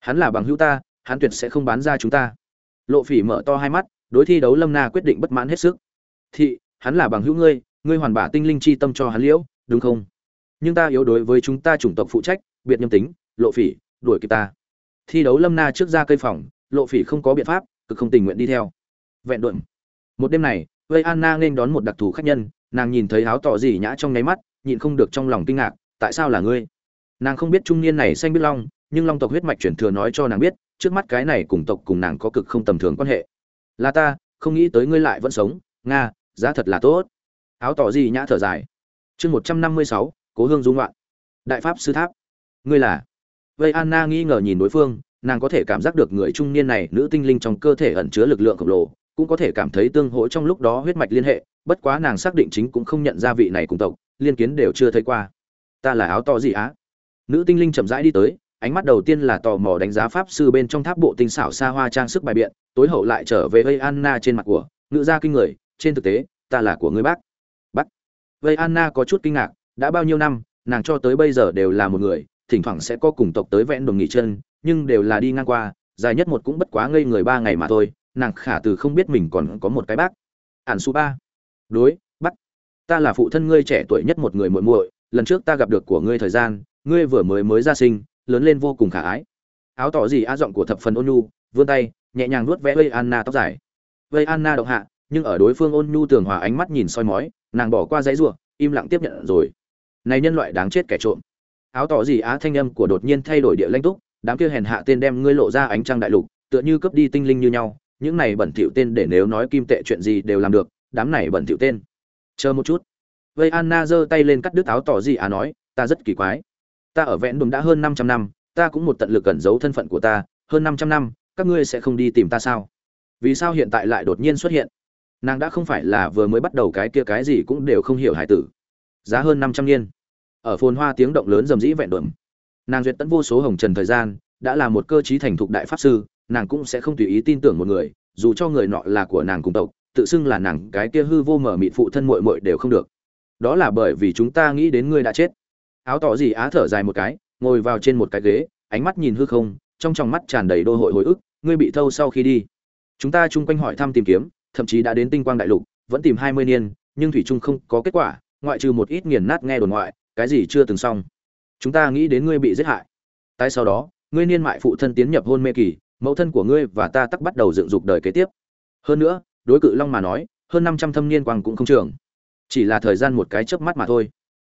Speaker 1: Hắn là bằng hữu ta, hắn tuyệt sẽ không bán ra chúng ta lộ phỉ mở to hai mắt, đối thi đấu lâm na quyết định bất mãn hết sức. Thị, hắn là bằng hữu ngươi ngươi hoàn bả tinh linh chi tâm cho hắn liễu, đúng không? Nhưng ta yếu đối với chúng ta chủng tộc phụ trách, biệt nhâm tính, lộ phỉ, đuổi kịp ta. Thi đấu lâm na trước ra cây phòng, lộ phỉ không có biện pháp, cực không tình nguyện đi theo. Vẹn đuộm một đêm này vây anna nên đón một đặc thù khách nhân, nàng nhìn thấy áo tỏ gì nhã trong nháy mắt, nhịn không được trong lòng kinh ngạc, tại sao là ngươi? Nàng không biết trung niên này xanh biết long, nhưng long tộc huyết mạch chuyển thừa nói cho nàng biết trước mắt cái này cùng tộc cùng nàng có cực không tầm thường quan hệ. Là ta, không nghĩ tới ngươi lại vẫn sống, nga, giá thật là tốt. Áo tỏ gì nhã thở dài. Chương một trăm năm mươi sáu, cố hương dung loạn. Đại pháp sư tháp. Ngươi là? Vây anna nghi ngờ nhìn đối phương, nàng có thể cảm giác được người trung niên này, nữ tinh linh trong cơ thể ẩn chứa lực lượng khổng lồ, cũng có thể cảm thấy tương hỗ trong lúc đó huyết mạch liên hệ, bất quá nàng xác định chính cũng không nhận ra vị này cùng tộc, liên kiến đều chưa thấy qua. Ta là áo to gì á? Nữ tinh linh chậm rãi đi tới ánh mắt đầu tiên là tò mò đánh giá pháp sư bên trong tháp bộ tinh xảo xa hoa trang sức bài biện, tối hậu lại trở về vây anna trên mặt của ngự ra kinh người, trên thực tế, ta là của ngươi bác. Bác? Vây anna có chút kinh ngạc, đã bao nhiêu năm, nàng cho tới bây giờ đều là một người, thỉnh thoảng sẽ có cùng tộc tới vẽn đồng nghỉ chân, nhưng đều là đi ngang qua, dài nhất một cũng bất quá ngây người ba ngày mà thôi, nàng khả từ không biết mình còn có một cái bác. Ản su ba. Đối bắt ta là phụ thân ngươi trẻ tuổi nhất một người muội muội, lần trước ta gặp được của ngươi thời gian, ngươi vừa mới mới ra sinh lớn lên vô cùng khả ái. Áo tỏ gì á giọng của thập phần ôn nhu, vươn tay, nhẹ nhàng nuốt vẽ vây anna tóc dài. Vây anna động hạ, nhưng ở đối phương ôn nhu tường hòa ánh mắt nhìn soi mói, nàng bỏ qua dãy ruộng im lặng tiếp nhận rồi. Này nhân loại đáng chết kẻ trộm. Áo tỏ gì á thanh âm của đột nhiên thay đổi địa lãnh túc, đám kia hèn hạ tên đem ngươi lộ ra ánh trăng đại lục, tựa như cướp đi tinh linh như nhau, những này bẩn thỉu tên để nếu nói kim tệ chuyện gì đều làm được, đám này bẩn thỉu tên. Chờ một chút. Vây anna giơ tay lên cắt đứt áo tỏ gì á nói, ta rất kỳ quái ta ở vẹn đùm đã hơn 500 năm ta cũng một tận lực cẩn giấu thân phận của ta hơn 500 năm các ngươi sẽ không đi tìm ta sao? Vì sao hiện tại lại đột nhiên xuất hiện? Nàng đã không phải là vừa mới bắt đầu cái kia cái gì cũng đều không hiểu hải tử. Giá hơn 500 niên. Ở phồn hoa tiếng động lớn rầm rĩ vẹn đùm, nàng duyệt tận vô số hồng trần thời gian đã là một cơ chí thành thục đại pháp sư nàng cũng sẽ không tùy ý tin tưởng một người dù cho người nọ là của nàng cùng tộc tự xưng là nàng cái kia hư vô mở mịt phụ thân muội muội đều không được. Đó là bởi vì chúng ta nghĩ đến ngươi đã chết áo tỏ gì á thở dài một cái, ngồi vào trên một cái ghế, ánh mắt nhìn hư không, trong tròng mắt tràn đầy đô hội hồi ức, ngươi bị thâu sau khi đi. Chúng ta chung quanh hỏi thăm tìm kiếm, thậm chí đã đến tinh quang đại lục, vẫn tìm hai mươi niên, nhưng thủy trung không có kết quả, ngoại trừ một ít nghiền nát nghe đồn ngoại, cái gì chưa từng xong. Chúng ta nghĩ đến ngươi bị giết hại. Tại sau đó, ngươi niên mại phụ thân tiến nhập hôn mê kỳ, mẫu thân của ngươi và ta tắc bắt đầu dựng dục đời kế tiếp. Hơn nữa, đối cự long mà nói, hơn năm trăm thâm niên quang cũng không trường. Chỉ là thời gian một cái chớp mắt mà thôi.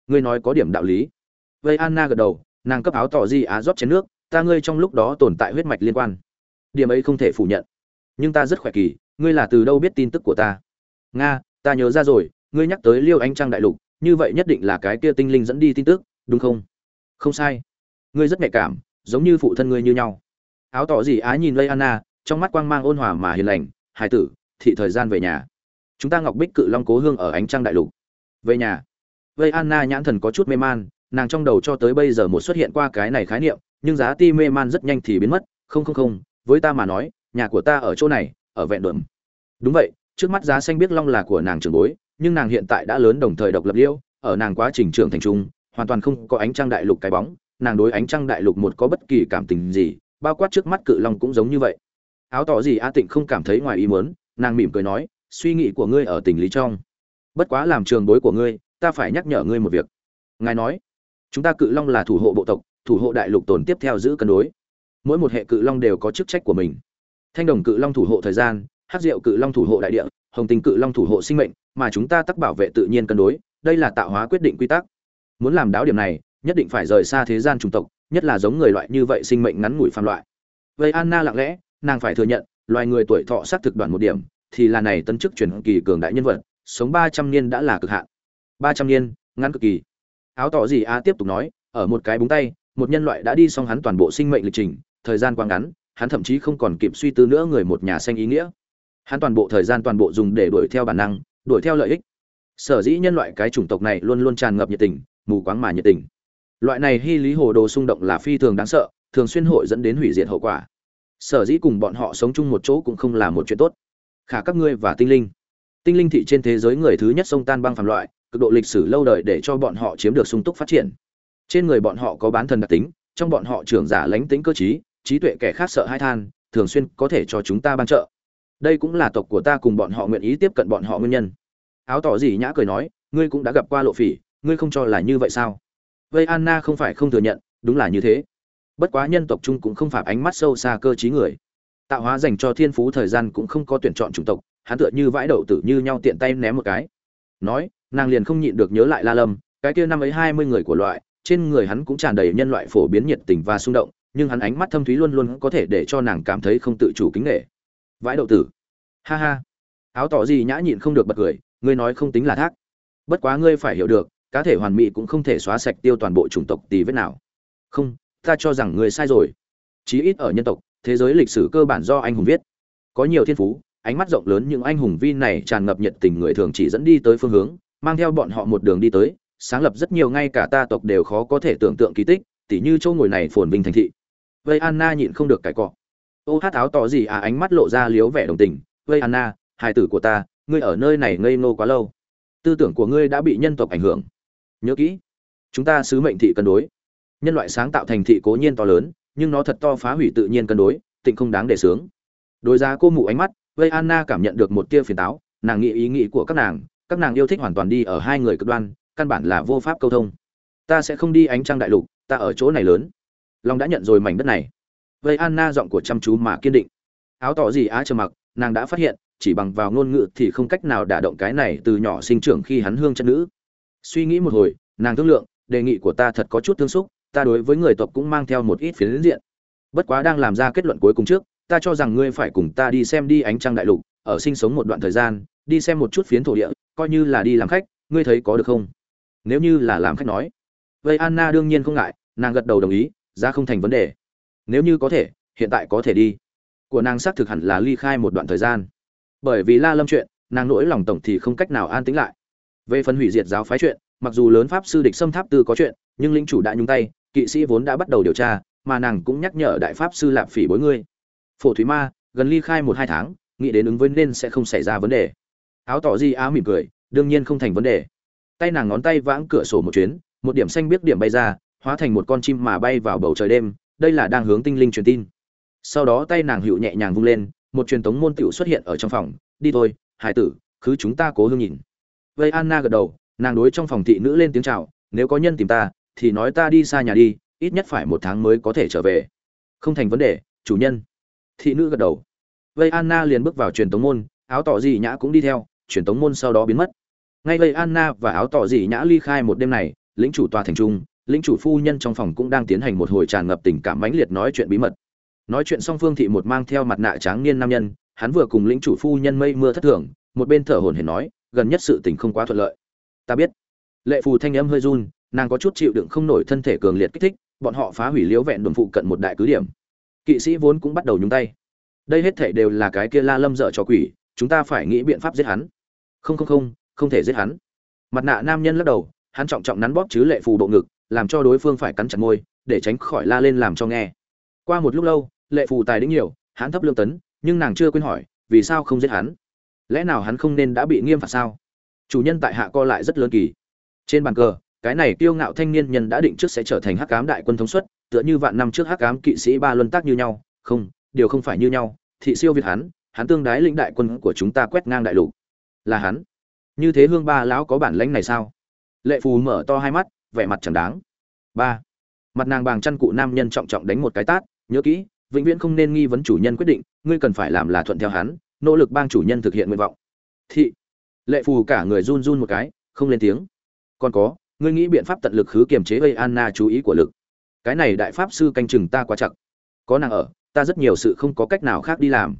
Speaker 1: Ngươi nói có điểm đạo lý vây anna gật đầu, nàng cấp áo tỏ di á rót chén nước, ta ngươi trong lúc đó tồn tại huyết mạch liên quan. Điểm ấy không thể phủ nhận. Nhưng ta rất khỏe kỳ, ngươi là từ đâu biết tin tức của ta? Nga, ta nhớ ra rồi, ngươi nhắc tới liêu anh trang đại lục, như vậy nhất định là cái kia tinh linh dẫn đi tin tức, đúng không? Không sai. Ngươi rất nhạy cảm, giống như phụ thân ngươi như nhau. Áo tỏ gì á nhìn lây anna, trong mắt quang mang ôn hòa mà hiền lành hài tử, thị thời gian về nhà. Chúng ta ngọc bích cự long cố hương ở ánh trăng đại lục. Về nhà. Vây anna nhãn thần có chút mê man nàng trong đầu cho tới bây giờ một xuất hiện qua cái này khái niệm, nhưng giá ti mê man rất nhanh thì biến mất, không không không, với ta mà nói, nhà của ta ở chỗ này, ở vẹn đượm đúng vậy, trước mắt giá xanh biết long là của nàng trưởng bối, nhưng nàng hiện tại đã lớn đồng thời độc lập liêu, ở nàng quá trình trưởng thành trung hoàn toàn không có ánh trăng đại lục cái bóng, nàng đối ánh trăng đại lục một có bất kỳ cảm tình gì, bao quát trước mắt cự long cũng giống như vậy. Áo tỏ gì a tịnh không cảm thấy ngoài ý muốn, nàng mỉm cười nói, suy nghĩ của ngươi ở tình lý trong. Bất quá làm trường bối của ngươi, ta phải nhắc nhở ngươi một việc. Ngài nói chúng ta cự long là thủ hộ bộ tộc, thủ hộ đại lục tồn tiếp theo giữ cân đối. Mỗi một hệ cự long đều có chức trách của mình. Thanh đồng cự long thủ hộ thời gian hát rượu cự long thủ hộ đại địa, hồng tình cự long thủ hộ sinh mệnh, mà chúng ta tắc bảo vệ tự nhiên cân đối, đây là tạo hóa quyết định quy tắc. Muốn làm đáo điểm này, nhất định phải rời xa thế gian chủng tộc, nhất là giống người loại như vậy sinh mệnh ngắn ngủi phàm loại. Vậy anna lặng lẽ, nàng phải thừa nhận, loài người tuổi thọ xác thực đoạn một điểm, thì là này tân chức truyền kỳ cường đại nhân vật, sống ba trăm niên đã là cực hạn. Ba trăm niên, ngắn cực kỳ áo tỏ gì a tiếp tục nói, ở một cái búng tay, một nhân loại đã đi xong hắn toàn bộ sinh mệnh lịch trình, thời gian quá ngắn, hắn thậm chí không còn kịp suy tư nữa người một nhà xanh ý nghĩa. Hắn toàn bộ thời gian toàn bộ dùng để đuổi theo bản năng, đuổi theo lợi ích. Sở dĩ nhân loại cái chủng tộc này luôn luôn tràn ngập nhiệt tình, mù quáng mà nhiệt tình. Loại này hy lý hồ đồ xung động là phi thường đáng sợ, thường xuyên hội dẫn đến hủy diệt hậu quả. Sở dĩ cùng bọn họ sống chung một chỗ cũng không là một chuyện tốt. Khả các ngươi và tinh linh. Tinh linh thị trên thế giới người thứ nhất sông tan băng phàm loại cực độ lịch sử lâu đời để cho bọn họ chiếm được sung túc phát triển. Trên người bọn họ có bán thần đặc tính, trong bọn họ trưởng giả lánh tính cơ trí trí tuệ kẻ khác sợ hai than, thường xuyên có thể cho chúng ta ban trợ. Đây cũng là tộc của ta cùng bọn họ nguyện ý tiếp cận bọn họ nguyên nhân. Áo tỏ gì nhã cười nói, ngươi cũng đã gặp qua lộ phỉ, ngươi không cho là như vậy sao? Vây anna không phải không thừa nhận, đúng là như thế. Bất quá nhân tộc chung cũng không phải ánh mắt sâu xa cơ trí người. Tạo hóa dành cho thiên phú thời gian cũng không có tuyển chọn chủng tộc, hắn tựa như vãi đậu tử như nhau tiện tay ném một cái. Nói nàng liền không nhịn được nhớ lại la lâm, cái kia năm ấy hai mươi người của loại, trên người hắn cũng tràn đầy nhân loại phổ biến nhiệt tình và xung động, nhưng hắn ánh mắt thâm thúy luôn luôn có thể để cho nàng cảm thấy không tự chủ kính nghệ. Vãi đậu tử. Ha ha. Áo tỏ gì nhã nhịn không được bật cười, ngươi nói không tính là thác. Bất quá ngươi phải hiểu được, cá thể hoàn mỹ cũng không thể xóa sạch tiêu toàn bộ chủng tộc tì vết nào. Không, ta cho rằng ngươi sai rồi. Chí ít ở nhân tộc, thế giới lịch sử cơ bản do anh hùng viết. Có nhiều thiên phú, ánh mắt rộng lớn những anh hùng vi này tràn ngập nhiệt tình người thường chỉ dẫn đi tới phương hướng mang theo bọn họ một đường đi tới, sáng lập rất nhiều ngay cả ta tộc đều khó có thể tưởng tượng kỳ tích, tỉ như châu ngồi này phồn vinh thành thị. Vây anna nhịn không được cải cọ. Ô hát áo tỏ gì à ánh mắt lộ ra liếu vẻ đồng tình. Vây anna, hài tử của ta, ngươi ở nơi này ngây ngô quá lâu. Tư tưởng của ngươi đã bị nhân tộc ảnh hưởng. Nhớ kỹ, chúng ta sứ mệnh thị cân đối. Nhân loại sáng tạo thành thị cố nhiên to lớn, nhưng nó thật to phá hủy tự nhiên cân đối, tịnh không đáng để sướng. Đối giá cô mụ ánh mắt, vây anna cảm nhận được một tia phiền táo, nàng nghĩ ý nghĩ của các nàng các nàng yêu thích hoàn toàn đi ở hai người cực đoan, căn bản là vô pháp câu thông. Ta sẽ không đi ánh trăng đại lục, ta ở chỗ này lớn. Long đã nhận rồi mảnh đất này. Vây anna giọng của chăm chú mà kiên định. Áo tỏ gì á trầm mặc, nàng đã phát hiện, chỉ bằng vào ngôn ngữ thì không cách nào đả động cái này từ nhỏ sinh trưởng khi hắn hương chân nữ. Suy nghĩ một hồi, nàng thương lượng, đề nghị của ta thật có chút thương xúc, ta đối với người tộc cũng mang theo một ít phiến diện. Bất quá đang làm ra kết luận cuối cùng trước, ta cho rằng ngươi phải cùng ta đi xem đi ánh trăng đại lục, ở sinh sống một đoạn thời gian, đi xem một chút phiến thổ địa coi như là đi làm khách, ngươi thấy có được không? Nếu như là làm khách nói. Vậy anna đương nhiên không ngại, nàng gật đầu đồng ý ra không thành vấn đề. Nếu như có thể, hiện tại có thể đi. Của nàng xác thực hẳn là ly khai một đoạn thời gian. Bởi vì la lâm chuyện, nàng nỗi lòng tổng thì không cách nào an tĩnh lại. Về phần hủy diệt giáo phái chuyện, mặc dù lớn pháp sư địch xâm tháp tư có chuyện, nhưng linh chủ đã nhúng tay, kỵ sĩ vốn đã bắt đầu điều tra, mà nàng cũng nhắc nhở đại pháp sư lạp phỉ bối ngươi. Phổ thúy ma, gần ly khai một hai tháng, nghĩ đến ứng với nên sẽ không xảy ra vấn đề áo tỏ di áo mỉm cười, đương nhiên không thành vấn đề. Tay nàng ngón tay vãng cửa sổ một chuyến, một điểm xanh biết điểm bay ra, hóa thành một con chim mà bay vào bầu trời đêm, đây là đang hướng tinh linh truyền tin. Sau đó tay nàng hữu nhẹ nhàng vung lên, một truyền thống môn tiểu xuất hiện ở trong phòng, đi thôi, hải tử, cứ chúng ta cố hương nhìn. Vây anna gật đầu, nàng đối trong phòng thị nữ lên tiếng chào, nếu có nhân tìm ta, thì nói ta đi xa nhà đi, ít nhất phải một tháng mới có thể trở về. Không thành vấn đề, chủ nhân. Thị nữ gật đầu. Vây anna liền bước vào truyền tống môn, áo tỏ gì nhã cũng đi theo truyền tống môn sau đó biến mất. Ngay vây anna và áo tỏ dị nhã ly khai một đêm này, lĩnh chủ tòa thành trung, lĩnh chủ phu nhân trong phòng cũng đang tiến hành một hồi tràn ngập tình cảm mãnh liệt nói chuyện bí mật. Nói chuyện xong phương thị một mang theo mặt nạ tráng niên nam nhân, hắn vừa cùng lĩnh chủ phu nhân mây mưa thất thường, một bên thở hổn hển nói, gần nhất sự tình không quá thuận lợi. Ta biết. Lệ phù thanh âm hơi run, nàng có chút chịu đựng không nổi thân thể cường liệt kích thích, bọn họ phá hủy liễu vẹn đồn phụ cận một đại cứ điểm. Kỵ sĩ vốn cũng bắt đầu nhúng tay. Đây hết thể đều là cái kia la lâm dợ cho quỷ chúng ta phải nghĩ biện pháp giết hắn. Không không không không thể giết hắn. Mặt nạ nam nhân lắc đầu, hắn trọng trọng nắn bóp chứ lệ phù bộ ngực, làm cho đối phương phải cắn chặt môi, để tránh khỏi la lên làm cho nghe. Qua một lúc lâu, lệ phù tài đĩnh nhiều, hắn thấp lương tấn, nhưng nàng chưa quên hỏi, vì sao không giết hắn? Lẽ nào hắn không nên đã bị nghiêm phạt sao? Chủ nhân tại hạ co lại rất lớn kỳ. Trên bàn cờ, cái này kiêu ngạo thanh niên nhân đã định trước sẽ trở thành hắc ám đại quân thống suất, tựa như vạn năm trước hắc ám kỵ sĩ ba luân tác như nhau. Không, điều không phải như nhau, thị siêu việt hắn hắn tương đái lĩnh đại quân của chúng ta quét ngang đại lục. Là hắn. Như thế hương ba lão có bản lãnh này sao? Lệ phù mở to hai mắt, vẻ mặt chẳng đáng. Ba. Mặt nàng bàng chăn cụ nam nhân trọng trọng đánh một cái tát, nhớ kỹ, vĩnh viễn không nên nghi vấn chủ nhân quyết định, ngươi cần phải làm là thuận theo hắn, nỗ lực bang chủ nhân thực hiện nguyện vọng. Thị. Lệ phù cả người run run một cái, không lên tiếng. Còn có, ngươi nghĩ biện pháp tận lực khứ kiềm chế gây anna chú ý của lực. Cái này đại pháp sư canh chừng ta quá chặt. Có nàng ở, ta rất nhiều sự không có cách nào khác đi làm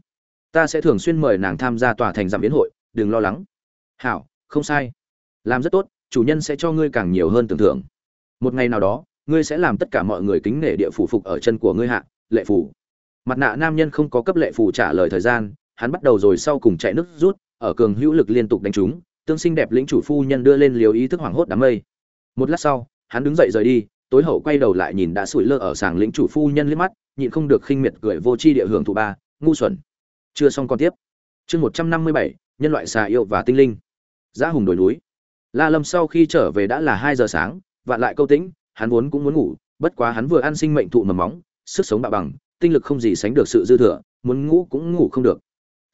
Speaker 1: ta sẽ thường xuyên mời nàng tham gia tòa thành giảm biến hội, đừng lo lắng. Hảo, không sai. Làm rất tốt, chủ nhân sẽ cho ngươi càng nhiều hơn tưởng thưởng. Một ngày nào đó, ngươi sẽ làm tất cả mọi người kính nể địa phủ phục ở chân của ngươi hạ, lệ phủ. Mặt nạ nam nhân không có cấp lệ phủ trả lời thời gian, hắn bắt đầu rồi sau cùng chạy nước rút, ở cường hữu lực liên tục đánh trúng tương sinh đẹp lĩnh chủ phu nhân đưa lên liều ý thức hoảng hốt đám mây. Một lát sau, hắn đứng dậy rời đi, tối hậu quay đầu lại nhìn đã sủi lơ ở sàng lĩnh chủ phu nhân liếc mắt, nhịn không được khinh miệt cười vô chi địa hưởng thụ ba, ngu xuẩn chưa xong còn tiếp. Chương một trăm năm mươi bảy, nhân loại xà yêu và tinh linh. Giá hùng đồi núi. La lâm sau khi trở về đã là hai giờ sáng, vạn lại câu tĩnh, hắn vốn cũng muốn ngủ, bất quá hắn vừa ăn sinh mệnh thụ mầm móng, sức sống bạo bằng, tinh lực không gì sánh được sự dư thừa, muốn ngủ cũng ngủ không được.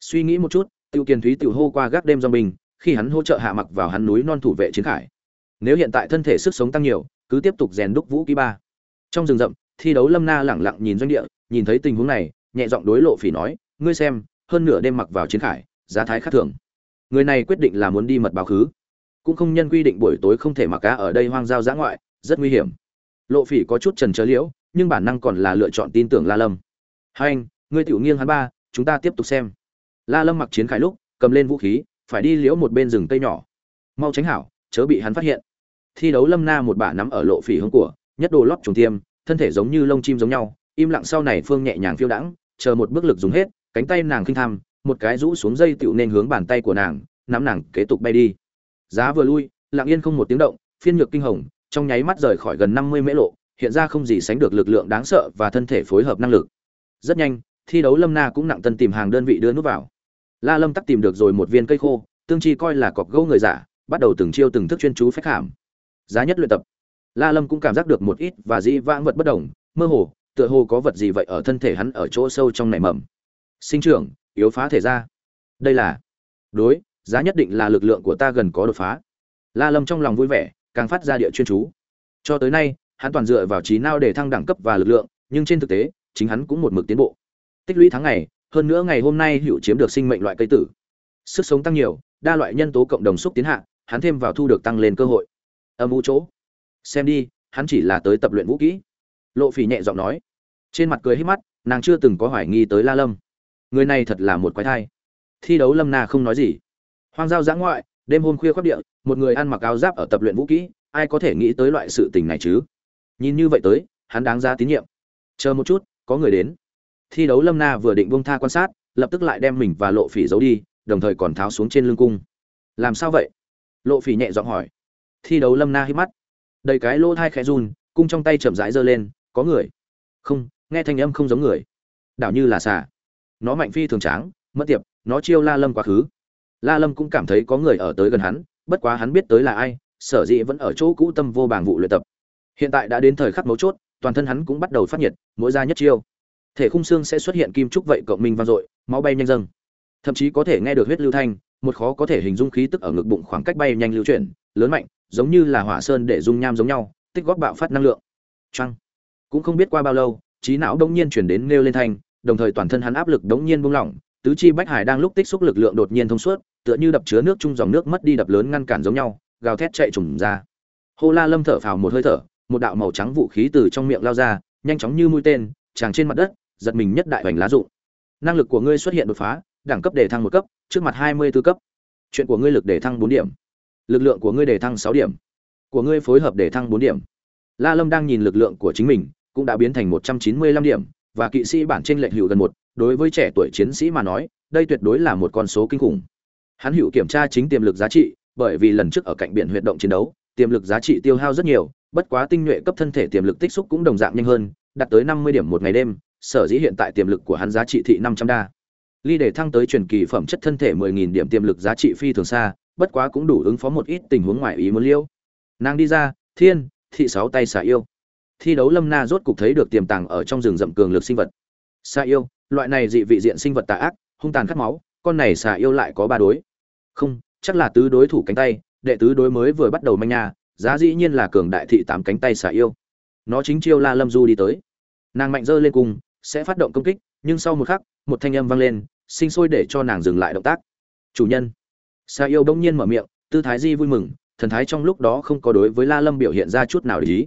Speaker 1: Suy nghĩ một chút, tiêu kiền thúy tiểu hô qua gác đêm do mình khi hắn hỗ trợ hạ mặc vào hắn núi non thủ vệ chiến khải. Nếu hiện tại thân thể sức sống tăng nhiều, cứ tiếp tục rèn đúc vũ ký ba. Trong rừng rậm, thi đấu lâm na lẳng lặng nhìn doanh địa, nhìn thấy tình huống này, nhẹ giọng đối lộ phỉ nói ngươi xem, hơn nửa đêm mặc vào chiến khải, giá thái khác thường. Người này quyết định là muốn đi mật báo khứ. Cũng không nhân quy định buổi tối không thể mặc cá ở đây hoang giao giã ngoại, rất nguy hiểm. Lộ phỉ có chút trần trớ liễu, nhưng bản năng còn là lựa chọn tin tưởng la lâm. Hai anh, ngươi tiểu nghiêng hắn ba, chúng ta tiếp tục xem. La lâm mặc chiến khải lúc, cầm lên vũ khí, phải đi liễu một bên rừng cây nhỏ. Mau tránh hảo, chớ bị hắn phát hiện. Thi đấu lâm na một bả nắm ở lộ phỉ hướng của, nhất đồ lót trùng tiêm, thân thể giống như lông chim giống nhau, im lặng sau này phương nhẹ nhàng phiêu đãng, chờ một bước lực dùng hết cánh tay nàng khinh tham, một cái rũ xuống dây tựu nên hướng bàn tay của nàng, nắm nàng kế tục bay đi. Giá vừa lui, lặng yên không một tiếng động, phiên nhược kinh hồng, trong nháy mắt rời khỏi gần năm mươi mễ lộ, hiện ra không gì sánh được lực lượng đáng sợ và thân thể phối hợp năng lực. Rất nhanh, thi đấu lâm na cũng nặng tân tìm hàng đơn vị đưa nút vào. La lâm tắc tìm được rồi một viên cây khô, tương chi coi là cọc gỗ người giả, bắt đầu từng chiêu từng thức chuyên chú phách hàm. Giá nhất luyện tập. La lâm cũng cảm giác được một ít và dĩ vãng vật bất đồng, mơ hồ, tựa hồ có vật gì vậy ở thân thể hắn ở chỗ sâu trong nảy mầm sinh trưởng, yếu phá thể ra. Đây là, đối, giá nhất định là lực lượng của ta gần có đột phá. La lâm trong lòng vui vẻ, càng phát ra địa chuyên chú. Cho tới nay, hắn toàn dựa vào trí não để thăng đẳng cấp và lực lượng, nhưng trên thực tế, chính hắn cũng một mực tiến bộ. Tích lũy tháng ngày, hơn nữa ngày hôm nay hữu chiếm được sinh mệnh loại cây tử. Sức sống tăng nhiều, đa loại nhân tố cộng đồng xúc tiến hạ, hắn thêm vào thu được tăng lên cơ hội. Âm u chỗ. Xem đi, hắn chỉ là tới tập luyện vũ kỹ. Lộ phỉ nhẹ giọng nói. Trên mặt cười hết mắt, nàng chưa từng có hoài nghi tới la lâm người này thật là một quái thai. Thi đấu lâm na không nói gì. Hoang giao giã ngoại, đêm hôm khuya khắp địa, một người ăn mặc áo giáp ở tập luyện vũ kỹ, ai có thể nghĩ tới loại sự tình này chứ? Nhìn như vậy tới, hắn đáng ra tín nhiệm. Chờ một chút, có người đến. Thi đấu lâm na vừa định buông tha quan sát, lập tức lại đem mình và lộ phỉ giấu đi, đồng thời còn tháo xuống trên lưng cung. Làm sao vậy? Lộ phỉ nhẹ giọng hỏi. Thi đấu lâm na hít mắt. Đầy cái lỗ thai khẽ run, cung trong tay chậm rãi giơ lên, có người? Không, nghe thanh âm không giống người. Đảo như là xả nó mạnh phi thường tráng, mất tiệp, nó chiêu la lâm quá khứ. La lâm cũng cảm thấy có người ở tới gần hắn, bất quá hắn biết tới là ai, sở dĩ vẫn ở chỗ cũ tâm vô bảng vụ luyện tập. Hiện tại đã đến thời khắc mấu chốt, toàn thân hắn cũng bắt đầu phát nhiệt, mỗi ra nhất chiêu. Thể khung xương sẽ xuất hiện kim trúc vậy cộng minh vang dội, máu bay nhanh dâng. Thậm chí có thể nghe được huyết lưu thanh, một khó có thể hình dung khí tức ở ngực bụng khoảng cách bay nhanh lưu chuyển, lớn mạnh, giống như là hỏa sơn để dung nham giống nhau, tích góp bạo phát năng lượng. Trăng cũng không biết qua bao lâu, trí não đông nhiên chuyển đến nêu lên thanh đồng thời toàn thân hắn áp lực đống nhiên buông lỏng, tứ chi bách hải đang lúc tích xúc lực lượng đột nhiên thông suốt, tựa như đập chứa nước chung dòng nước mất đi đập lớn ngăn cản giống nhau, gào thét chạy trùng ra. Hô la lâm thở phào một hơi thở, một đạo màu trắng vũ khí từ trong miệng lao ra, nhanh chóng như mũi tên tràng trên mặt đất, giật mình nhất đại hoành lá dụng năng lực của ngươi xuất hiện đột phá, đẳng cấp để thăng một cấp, trước mặt hai mươi 24 cấp. Chuyện của ngươi lực để thăng bốn điểm. Lực lượng của ngươi để thăng sáu điểm. Của ngươi phối hợp để thăng bốn điểm. La lâm đang nhìn lực lượng của chính mình, cũng đã biến thành một trăm chín mươi lăm điểm và kỵ sĩ bản trên lệnh hữu gần một, đối với trẻ tuổi chiến sĩ mà nói, đây tuyệt đối là một con số kinh khủng. Hắn hữu kiểm tra chính tiềm lực giá trị, bởi vì lần trước ở cạnh biển huyệt động chiến đấu, tiềm lực giá trị tiêu hao rất nhiều, bất quá tinh nhuệ cấp thân thể tiềm lực tích xúc cũng đồng dạng nhanh hơn, đạt tới năm mươi điểm một ngày đêm, sở dĩ hiện tại tiềm lực của hắn giá trị thị năm trăm đa. Ly để thăng tới truyền kỳ phẩm chất thân thể mười nghìn điểm tiềm lực giá trị phi thường xa, bất quá cũng đủ ứng phó một ít tình huống ngoài ý muốn liêu. Nàng đi ra, thiên, thị sáu tay xả yêu thi đấu lâm na rốt cục thấy được tiềm tàng ở trong rừng rậm cường lực sinh vật. Xà yêu, loại này dị vị diện sinh vật tà ác, hung tàn khát máu, con này xà yêu lại có ba đối. Không, chắc là tứ đối thủ cánh tay, đệ tứ đối mới vừa bắt đầu manh nha, giá dĩ nhiên là cường đại thị tám cánh tay xà yêu. Nó chính chiêu la lâm du đi tới. Nàng mạnh dơ lên cùng, sẽ phát động công kích, nhưng sau một khắc, một thanh âm vang lên, sinh sôi để cho nàng dừng lại động tác. Chủ nhân. Xà yêu đông nhiên mở miệng, tư thái di vui mừng, thần thái trong lúc đó không có đối với la lâm biểu hiện ra chút nào để ý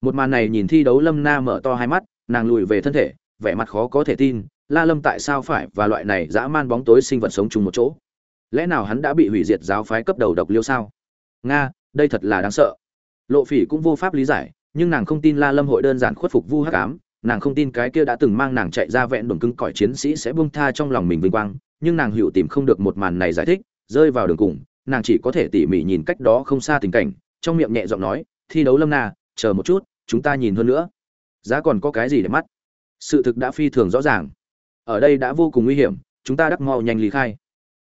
Speaker 1: một màn này nhìn thi đấu lâm na mở to hai mắt, nàng lùi về thân thể, vẻ mặt khó có thể tin, la lâm tại sao phải và loại này dã man bóng tối sinh vật sống chung một chỗ? Lẽ nào hắn đã bị hủy diệt giáo phái cấp đầu độc liêu sao? Nga, đây thật là đáng sợ. Lộ phỉ cũng vô pháp lý giải, nhưng nàng không tin la lâm hội đơn giản khuất phục vu hắc ám, nàng không tin cái kia đã từng mang nàng chạy ra vẹn đồn cứng cỏi chiến sĩ sẽ buông tha trong lòng mình vinh quang, nhưng nàng hiểu tìm không được một màn này giải thích, rơi vào đường cùng, nàng chỉ có thể tỉ mỉ nhìn cách đó không xa tình cảnh, trong miệng nhẹ giọng nói, thi đấu lâm na, chờ một chút chúng ta nhìn hơn nữa. Giá còn có cái gì để mắt? Sự thực đã phi thường rõ ràng. Ở đây đã vô cùng nguy hiểm, chúng ta đắc mau nhanh lý khai.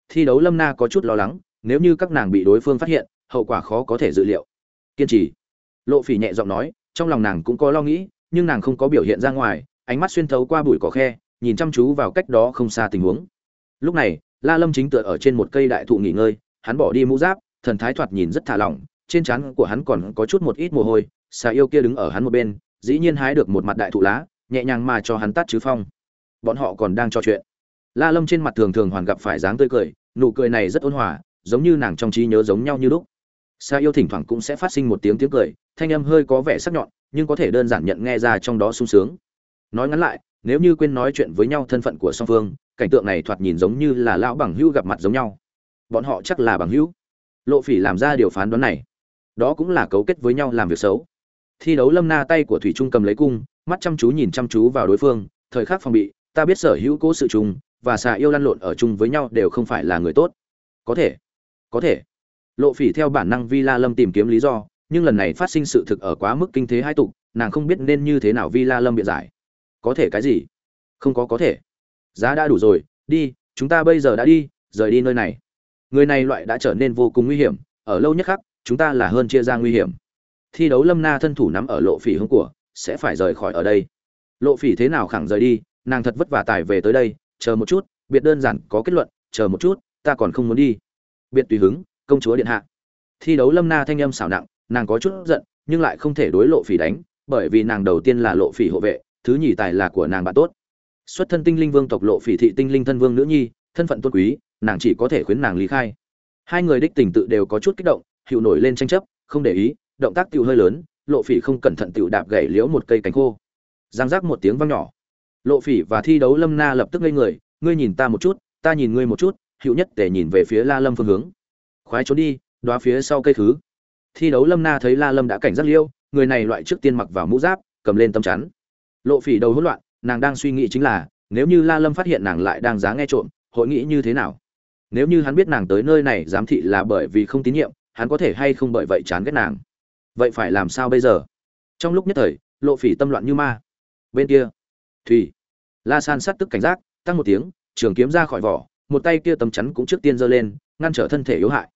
Speaker 1: Thi đấu lâm na có chút lo lắng, nếu như các nàng bị đối phương phát hiện, hậu quả khó có thể dự liệu. Kiên trì. Lộ phỉ nhẹ giọng nói, trong lòng nàng cũng có lo nghĩ, nhưng nàng không có biểu hiện ra ngoài, ánh mắt xuyên thấu qua bụi cỏ khe, nhìn chăm chú vào cách đó không xa tình huống. Lúc này, la lâm chính tựa ở trên một cây đại thụ nghỉ ngơi, hắn bỏ đi mũ giáp, thần thái thoạt nhìn rất thả lỏng, trên trán của hắn còn có chút một ít mồ hôi xà yêu kia đứng ở hắn một bên, dĩ nhiên hái được một mặt đại thụ lá, nhẹ nhàng mà cho hắn tát chứ phong. Bọn họ còn đang trò chuyện. La lâm trên mặt thường thường hoàn gặp phải dáng tươi cười, nụ cười này rất ôn hòa, giống như nàng trong trí nhớ giống nhau như lúc. Xà yêu thỉnh thoảng cũng sẽ phát sinh một tiếng tiếng cười, thanh âm hơi có vẻ sắc nhọn, nhưng có thể đơn giản nhận nghe ra trong đó sung sướng. Nói ngắn lại, nếu như quên nói chuyện với nhau thân phận của song phương, cảnh tượng này thoạt nhìn giống như là lão bằng hữu gặp mặt giống nhau. Bọn họ chắc là bằng hữu. Lộ phỉ làm ra điều phán đoán này. Đó cũng là cấu kết với nhau làm việc xấu thi đấu lâm na tay của thủy trung cầm lấy cung, mắt chăm chú nhìn chăm chú vào đối phương, thời khắc phòng bị, ta biết sở hữu cố sự chung, và xà yêu lăn lộn ở chung với nhau đều không phải là người tốt. Có thể có thể. Lộ phỉ theo bản năng vi la lâm tìm kiếm lý do, nhưng lần này phát sinh sự thực ở quá mức kinh thế hai tục, nàng không biết nên như thế nào vi la lâm biện giải. Có thể cái gì? Không có có thể. Giá đã đủ rồi, đi, chúng ta bây giờ đã đi, rời đi nơi này. Người này loại đã trở nên vô cùng nguy hiểm, ở lâu nhất khắc, chúng ta là hơn chia ra nguy hiểm thi đấu lâm na thân thủ nắm ở lộ phỉ hướng của, sẽ phải rời khỏi ở đây. Lộ phỉ thế nào khẳng rời đi, nàng thật vất vả tài về tới đây, chờ một chút, biệt đơn giản có kết luận, chờ một chút, ta còn không muốn đi. Biệt tùy hứng, công chúa điện hạ. Thi đấu lâm na thanh âm xảo nặng, nàng có chút giận, nhưng lại không thể đối lộ phỉ đánh, bởi vì nàng đầu tiên là lộ phỉ hộ vệ, thứ nhì tài là của nàng bạn tốt. Xuất thân tinh linh vương tộc lộ phỉ thị tinh linh thân vương nữ nhi, thân phận tôn quý, nàng chỉ có thể khuyến nàng lý khai. Hai người đích tình tự đều có chút kích động hiệu nổi lên tranh chấp, không để ý động tác tiểu hơi lớn lộ phỉ không cẩn thận tiểu đạp gãy liễu một cây cánh khô. Giang giác một tiếng vang nhỏ. Lộ phỉ và thi đấu lâm na lập tức ngây người ngươi nhìn ta một chút ta nhìn ngươi một chút hữu nhất Tề nhìn về phía la lâm phương hướng. Khoái trốn đi đoá phía sau cây thứ, thi đấu lâm na thấy la lâm đã cảnh giác liêu người này loại trước tiên mặc vào mũ giáp cầm lên tâm chắn. Lộ phỉ đầu hỗn loạn nàng đang suy nghĩ chính là nếu như la lâm phát hiện nàng lại đang giá nghe trộm hội nghĩ như thế nào? Nếu như hắn biết nàng tới nơi này giám thị là bởi vì không tín nhiệm hắn có thể hay không bởi vậy chán ghét nàng? Vậy phải làm sao bây giờ? Trong lúc nhất thời, lộ phỉ tâm loạn như ma. Bên kia thùy la san sát tức cảnh giác, tăng một tiếng, trường kiếm ra khỏi vỏ, một tay kia tấm chắn cũng trước tiên giơ lên, ngăn trở thân thể yếu hại.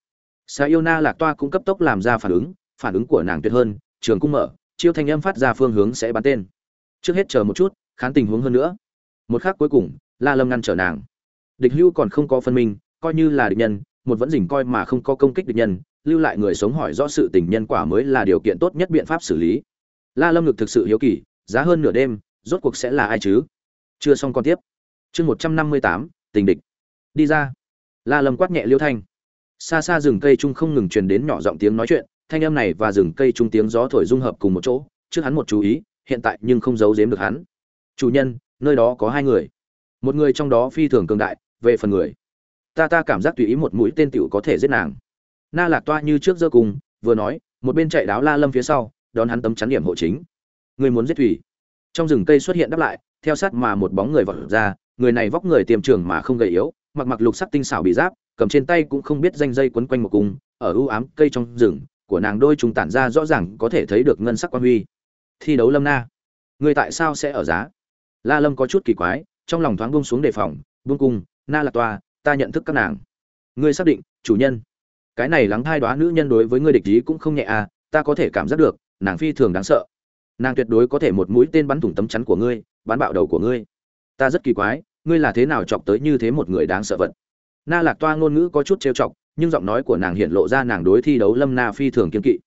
Speaker 1: Sa yêu na lạc toa cũng cấp tốc làm ra phản ứng phản ứng của nàng tuyệt hơn, trường cung mở, chiêu thanh âm phát ra phương hướng sẽ bắn tên. Trước hết chờ một chút, khán tình huống hơn nữa. Một khắc cuối cùng, la lâm ngăn trở nàng. Địch hưu còn không có phân minh, coi như là địch nhân, một vẫn dình coi mà không có công kích địch nhân lưu lại người sống hỏi rõ sự tình nhân quả mới là điều kiện tốt nhất biện pháp xử lý. La lâm ngực thực sự hiếu kỳ, giá hơn nửa đêm, rốt cuộc sẽ là ai chứ? Chưa xong còn tiếp. Chương một trăm năm mươi tám, tình địch. Đi ra. La lâm quát nhẹ liêu thanh. Xa xa rừng cây trung không ngừng truyền đến nhỏ giọng tiếng nói chuyện, thanh âm này và rừng cây trung tiếng gió thổi dung hợp cùng một chỗ, trước hắn một chú ý, hiện tại nhưng không giấu giếm được hắn. Chủ nhân, nơi đó có hai người. Một người trong đó phi thường cường đại, về phần người. Ta ta cảm giác tùy ý một mũi tên tiểu có thể giết nàng na lạc toa như trước giơ cùng, vừa nói, một bên chạy đáo la lâm phía sau, đón hắn tấm chắn điểm hộ chính. Người muốn giết thủy. Trong rừng cây xuất hiện đáp lại, theo sát mà một bóng người vọt ra, người này vóc người tiềm trường mà không gầy yếu, mặc mặc lục sắc tinh xảo bị giáp, cầm trên tay cũng không biết danh dây quấn quanh một cung ở ưu ám cây trong rừng, của nàng đôi chúng tản ra rõ ràng có thể thấy được ngân sắc quan huy. Thi đấu lâm na. Người tại sao sẽ ở giá? La lâm có chút kỳ quái, trong lòng thoáng buông xuống đề phòng buông cung, na là toa, ta nhận thức các nàng. Ngươi xác định, chủ nhân cái này lắng thai đoá nữ nhân đối với ngươi địch ý cũng không nhẹ à ta có thể cảm giác được, nàng phi thường đáng sợ. Nàng tuyệt đối có thể một mũi tên bắn thủng tấm chắn của ngươi, bắn bạo đầu của ngươi. Ta rất kỳ quái, ngươi là thế nào chọc tới như thế một người đáng sợ vật? Na lạc toa ngôn ngữ có chút trêu chọc, nhưng giọng nói của nàng hiện lộ ra nàng đối thi đấu lâm na phi thường kiên kỵ.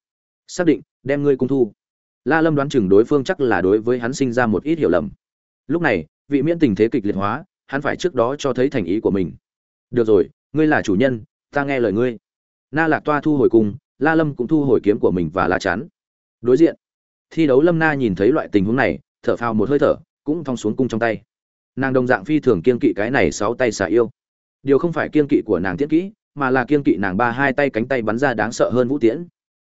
Speaker 1: Xác định, đem ngươi cung thu. La lâm đoán chừng đối phương chắc là đối với hắn sinh ra một ít hiểu lầm. Lúc này, vị miễn tình thế kịch liệt hóa, hắn phải trước đó cho thấy thành ý của mình. Được rồi, ngươi là chủ nhân, ta nghe lời ngươi na lạc toa thu hồi cung la lâm cũng thu hồi kiếm của mình và la chắn. Đối diện, thi đấu lâm na nhìn thấy loại tình huống này, thở phào một hơi thở, cũng thong xuống cung trong tay. Nàng đồng dạng phi thường kiên kỵ cái này sáu tay xả yêu. Điều không phải kiên kỵ của nàng tiễn kỹ, mà là kiên kỵ nàng ba hai tay cánh tay bắn ra đáng sợ hơn vũ tiễn.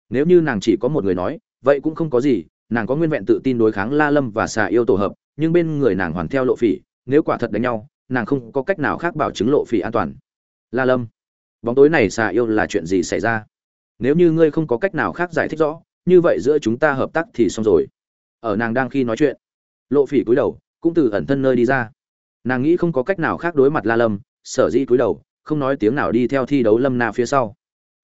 Speaker 1: Nếu như nàng chỉ có một người nói, vậy cũng không có gì, nàng có nguyên vẹn tự tin đối kháng la lâm và xà yêu tổ hợp, nhưng bên người nàng hoàn theo lộ phỉ, nếu quả thật đánh nhau, nàng không có cách nào khác bảo chứng lộ phỉ an toàn. La lâm bóng tối này xà yêu là chuyện gì xảy ra? Nếu như ngươi không có cách nào khác giải thích rõ, như vậy giữa chúng ta hợp tác thì xong rồi. Ở nàng đang khi nói chuyện, lộ phỉ cúi đầu, cũng từ ẩn thân nơi đi ra. Nàng nghĩ không có cách nào khác đối mặt la lâm, sở dĩ cúi đầu, không nói tiếng nào đi theo thi đấu lâm na phía sau.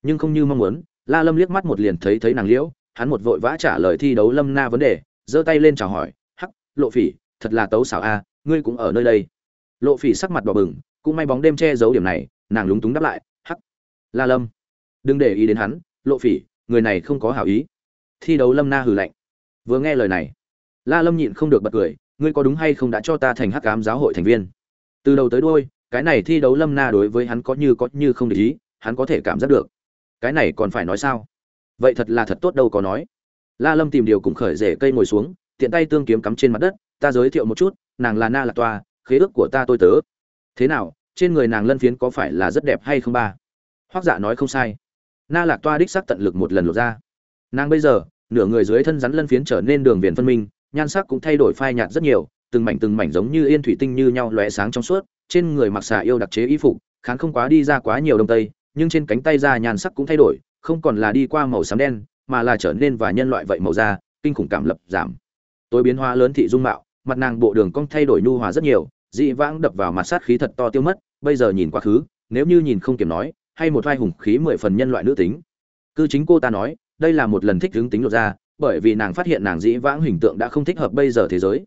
Speaker 1: Nhưng không như mong muốn, la lâm liếc mắt một liền thấy thấy nàng liễu, hắn một vội vã trả lời thi đấu lâm na vấn đề, giơ tay lên chào hỏi, hắc, lộ phỉ, thật là tấu xảo a, ngươi cũng ở nơi đây. Lộ phỉ sắc mặt đỏ bừng, cũng may bóng đêm che giấu điểm này, nàng lúng túng đáp lại la lâm. Đừng để ý đến hắn, lộ phỉ, người này không có hảo ý. Thi đấu lâm na hừ lạnh. Vừa nghe lời này, la lâm nhịn không được bật cười, ngươi có đúng hay không đã cho ta thành hắc ám giáo hội thành viên? Từ đầu tới đuôi, cái này thi đấu lâm na đối với hắn có như có như không để ý, hắn có thể cảm giác được. Cái này còn phải nói sao? Vậy thật là thật tốt đâu có nói. La lâm tìm điều cùng khởi rể cây ngồi xuống, tiện tay tương kiếm cắm trên mặt đất, ta giới thiệu một chút, nàng là na lạc toa, khế ước của ta tôi tớ. Thế nào, trên người nàng lân phiến có phải là rất đẹp hay không ba? Hoác dạ nói không sai. Na lạc toa đích sắc tận lực một lần lột ra. Nàng bây giờ, nửa người dưới thân rắn lân phiến trở nên đường viền phân minh, nhan sắc cũng thay đổi phai nhạt rất nhiều, từng mảnh từng mảnh giống như yên thủy tinh như nhau lóe sáng trong suốt, trên người mặc xà yêu đặc chế y phục khán không quá đi ra quá nhiều đông tây, nhưng trên cánh tay da nhan sắc cũng thay đổi, không còn là đi qua màu xám đen, mà là trở nên và nhân loại vậy màu da, kinh khủng cảm lập giảm. Tối biến hóa lớn thị dung mạo, mặt nàng bộ đường cong thay đổi nhu hòa rất nhiều, dị vãng đập vào mặt sát khí thật to tiêu mất, bây giờ nhìn quá khứ, nếu như nhìn không kiểm nói hay một vai hùng khí mười phần nhân loại nữ tính. Cư chính cô ta nói, đây là một lần thích hướng tính lột ra bởi vì nàng phát hiện nàng dĩ vãng hình tượng đã không thích hợp bây giờ thế giới.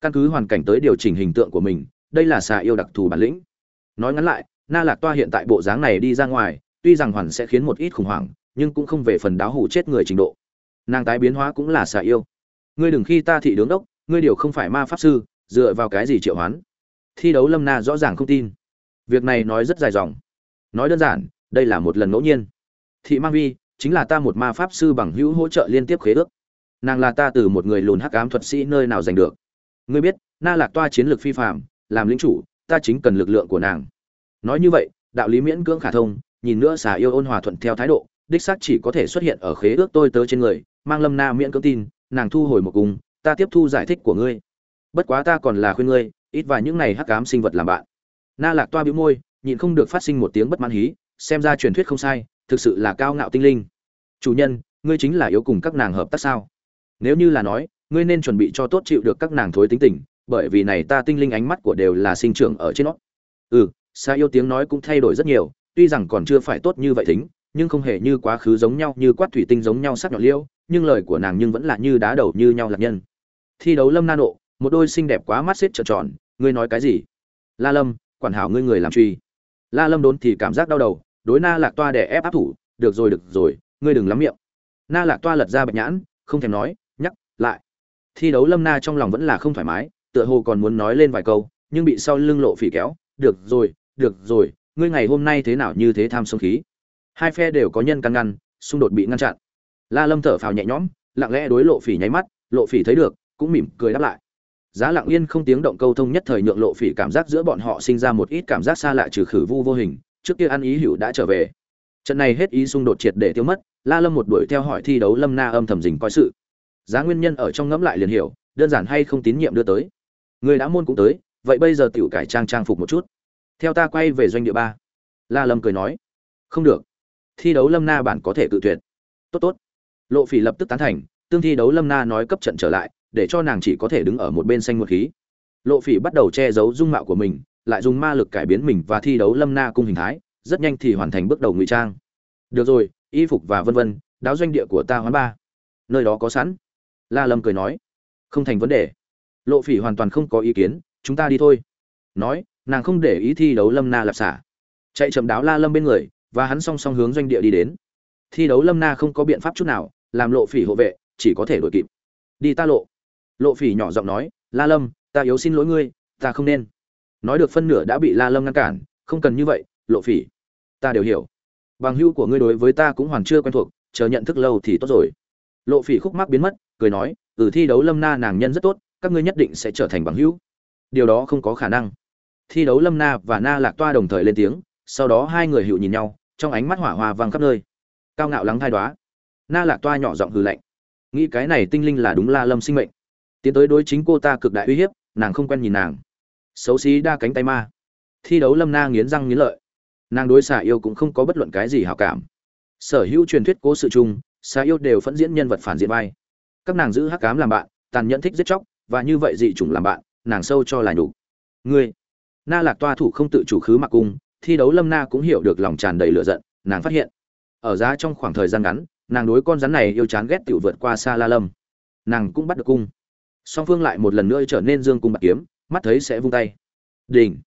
Speaker 1: Căn cứ hoàn cảnh tới điều chỉnh hình tượng của mình, đây là xà yêu đặc thù bản lĩnh. Nói ngắn lại, na lạc toa hiện tại bộ dáng này đi ra ngoài, tuy rằng hoàn sẽ khiến một ít khủng hoảng, nhưng cũng không về phần đáo hủ chết người trình độ. Nàng tái biến hóa cũng là xà yêu. Ngươi đừng khi ta thị đứng đốc, ngươi điều không phải ma pháp sư, dựa vào cái gì triệu hoán? Thi đấu lâm na rõ ràng không tin. Việc này nói rất dài dòng. Nói đơn giản đây là một lần ngẫu nhiên. Thị mang vi, chính là ta một ma pháp sư bằng hữu hỗ trợ liên tiếp khế ước. Nàng là ta từ một người lùn hắc ám thuật sĩ nơi nào giành được. Ngươi biết, na lạc toa chiến lược phi phạm làm lính chủ, ta chính cần lực lượng của nàng. Nói như vậy, đạo lý miễn cưỡng khả thông, nhìn nữa xà yêu ôn hòa thuận theo thái độ, đích xác chỉ có thể xuất hiện ở khế ước tôi tớ trên người, mang lâm na miễn cưỡng tin, nàng thu hồi một cùng, ta tiếp thu giải thích của ngươi. Bất quá ta còn là khuyên ngươi, ít và những này hắc ám sinh vật làm bạn. Na lạc toa bĩu môi, nhịn không được phát sinh một tiếng bất mãn hí xem ra truyền thuyết không sai, thực sự là cao ngạo tinh linh. Chủ nhân, ngươi chính là yếu cùng các nàng hợp tác sao? Nếu như là nói, ngươi nên chuẩn bị cho tốt chịu được các nàng thối tính tình, bởi vì này ta tinh linh ánh mắt của đều là sinh trưởng ở trên nó. Ừ xa yêu tiếng nói cũng thay đổi rất nhiều, tuy rằng còn chưa phải tốt như vậy thính nhưng không hề như quá khứ giống nhau, như quát thủy tinh giống nhau sắc nhọn liêu, nhưng lời của nàng nhưng vẫn là như đá đầu như nhau lạc nhân. Thi đấu lâm na nộ, một đôi xinh đẹp quá mắt xếp trợn tròn, ngươi nói cái gì? La lâm, quản hảo ngươi người làm truy la lâm đốn thì cảm giác đau đầu, đối na lạc toa để ép áp thủ, được rồi được rồi, ngươi đừng lắm miệng. Na lạc toa lật ra bạch nhãn, không thèm nói, nhắc lại. Thi đấu lâm na trong lòng vẫn là không thoải mái, tựa hồ còn muốn nói lên vài câu, nhưng bị sau lưng lộ phỉ kéo, được rồi được rồi, ngươi ngày hôm nay thế nào như thế tham sông khí? Hai phe đều có nhân căn ngăn, xung đột bị ngăn chặn. La lâm thở phào nhẹ nhõm, lặng lẽ đối lộ phỉ nháy mắt, lộ phỉ thấy được, cũng mỉm cười đáp lại giá lặng yên không tiếng động câu thông nhất thời nhượng lộ phỉ cảm giác giữa bọn họ sinh ra một ít cảm giác xa lạ trừ khử vu vô hình, trước kia ăn ý hữu đã trở về. Trận này hết ý xung đột triệt để tiêu mất, la lâm một đuổi theo hỏi thi đấu lâm na âm thầm dình coi sự. Giá nguyên nhân ở trong ngẫm lại liền hiểu, đơn giản hay không tín nhiệm đưa tới. Người đã môn cũng tới, vậy bây giờ tiểu cải trang trang phục một chút. Theo ta quay về doanh địa ba. La lâm cười nói. Không được. Thi đấu lâm na bản có thể tự tuyệt. Tốt tốt. Lộ phỉ lập tức tán thành, tương thi đấu lâm na nói cấp trận trở lại để cho nàng chỉ có thể đứng ở một bên xanh một khí. Lộ phỉ bắt đầu che giấu dung mạo của mình, lại dùng ma lực cải biến mình và thi đấu lâm na cung hình thái, rất nhanh thì hoàn thành bước đầu ngụy trang. Được rồi, y phục và vân vân, đáo doanh địa của ta hoán ba. Nơi đó có sẵn. La lâm cười nói. Không thành vấn đề. Lộ phỉ hoàn toàn không có ý kiến, chúng ta đi thôi. Nói, nàng không để ý thi đấu lâm na lạp xả. Chạy chậm đáo la lâm bên người, và hắn song song hướng doanh địa đi đến. Thi đấu lâm na không có biện pháp chút nào, làm lộ phỉ hộ vệ, chỉ có thể đuổi kịp. Đi ta, lộ lộ phỉ nhỏ giọng nói, la lâm, ta yếu xin lỗi ngươi, ta không nên. Nói được phân nửa đã bị la lâm ngăn cản, không cần như vậy, lộ phỉ. Ta đều hiểu. Bằng hữu của ngươi đối với ta cũng hoàn chưa quen thuộc, chờ nhận thức lâu thì tốt rồi. Lộ phỉ khúc mắc biến mất, cười nói ừ thi đấu lâm na nàng nhân rất tốt, các ngươi nhất định sẽ trở thành bằng hữu. Điều đó không có khả năng. Thi đấu lâm na và na lạc toa đồng thời lên tiếng, sau đó hai người hữu nhìn nhau, trong ánh mắt hỏa hoa vang khắp nơi. Cao ngạo lắng thai đoá. Na lạc toa nhỏ giọng hừ lạnh, nghĩ cái này tinh linh là đúng la lâm sinh mệnh tiến tới đối chính cô ta cực đại uy hiếp, nàng không quen nhìn nàng. Xấu xí đa cánh tay ma. Thi đấu lâm na nghiến răng nghiến lợi. Nàng đối xà yêu cũng không có bất luận cái gì hảo cảm. Sở hữu truyền thuyết cố sự chung, xà yêu đều phẫn diễn nhân vật phản diện vai. Các nàng giữ hắc cám làm bạn, tàn nhẫn thích giết chóc, và như vậy dị chủng làm bạn, nàng sâu cho là nhục. Ngươi, na lạc toa thủ không tự chủ khứ mặc cung, thi đấu lâm na cũng hiểu được lòng tràn đầy lửa giận, nàng phát hiện, ở giá trong khoảng thời gian ngắn, nàng đối con rắn này yêu chán ghét tiểu vượt qua xa la lâm. Nàng cũng bắt được cung song phương lại một lần nữa trở nên dương cung bạc kiếm, mắt thấy sẽ vung tay. Đỉnh!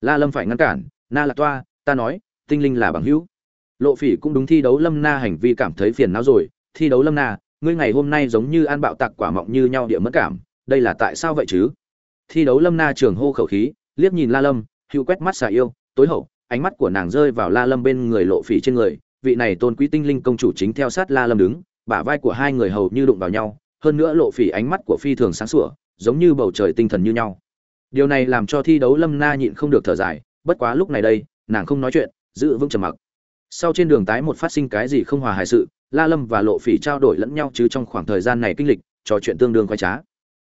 Speaker 1: La lâm phải ngăn cản, na lạc toa, ta nói, tinh linh là bằng hữu. Lộ phỉ cũng đúng thi đấu lâm na hành vi cảm thấy phiền não rồi, thi đấu lâm na, ngươi ngày hôm nay giống như ăn bạo tặc quả mọng như nhau địa mất cảm, đây là tại sao vậy chứ? Thi đấu lâm na trường hô khẩu khí, liếc nhìn la lâm hữu quét mắt xà yêu, tối hậu, ánh mắt của nàng rơi vào la lâm bên người lộ phỉ trên người, vị này tôn quý tinh linh công chủ chính theo sát la lâm đứng, bả vai của hai người hầu như đụng vào nhau hơn nữa lộ phỉ ánh mắt của phi thường sáng sủa, giống như bầu trời tinh thần như nhau. Điều này làm cho thi đấu lâm na nhịn không được thở dài, bất quá lúc này đây, nàng không nói chuyện, giữ vững trầm mặc. Sau trên đường tái một phát sinh cái gì không hòa hài sự, la lâm và lộ phỉ trao đổi lẫn nhau chứ trong khoảng thời gian này kinh lịch, trò chuyện tương đương khoái trá.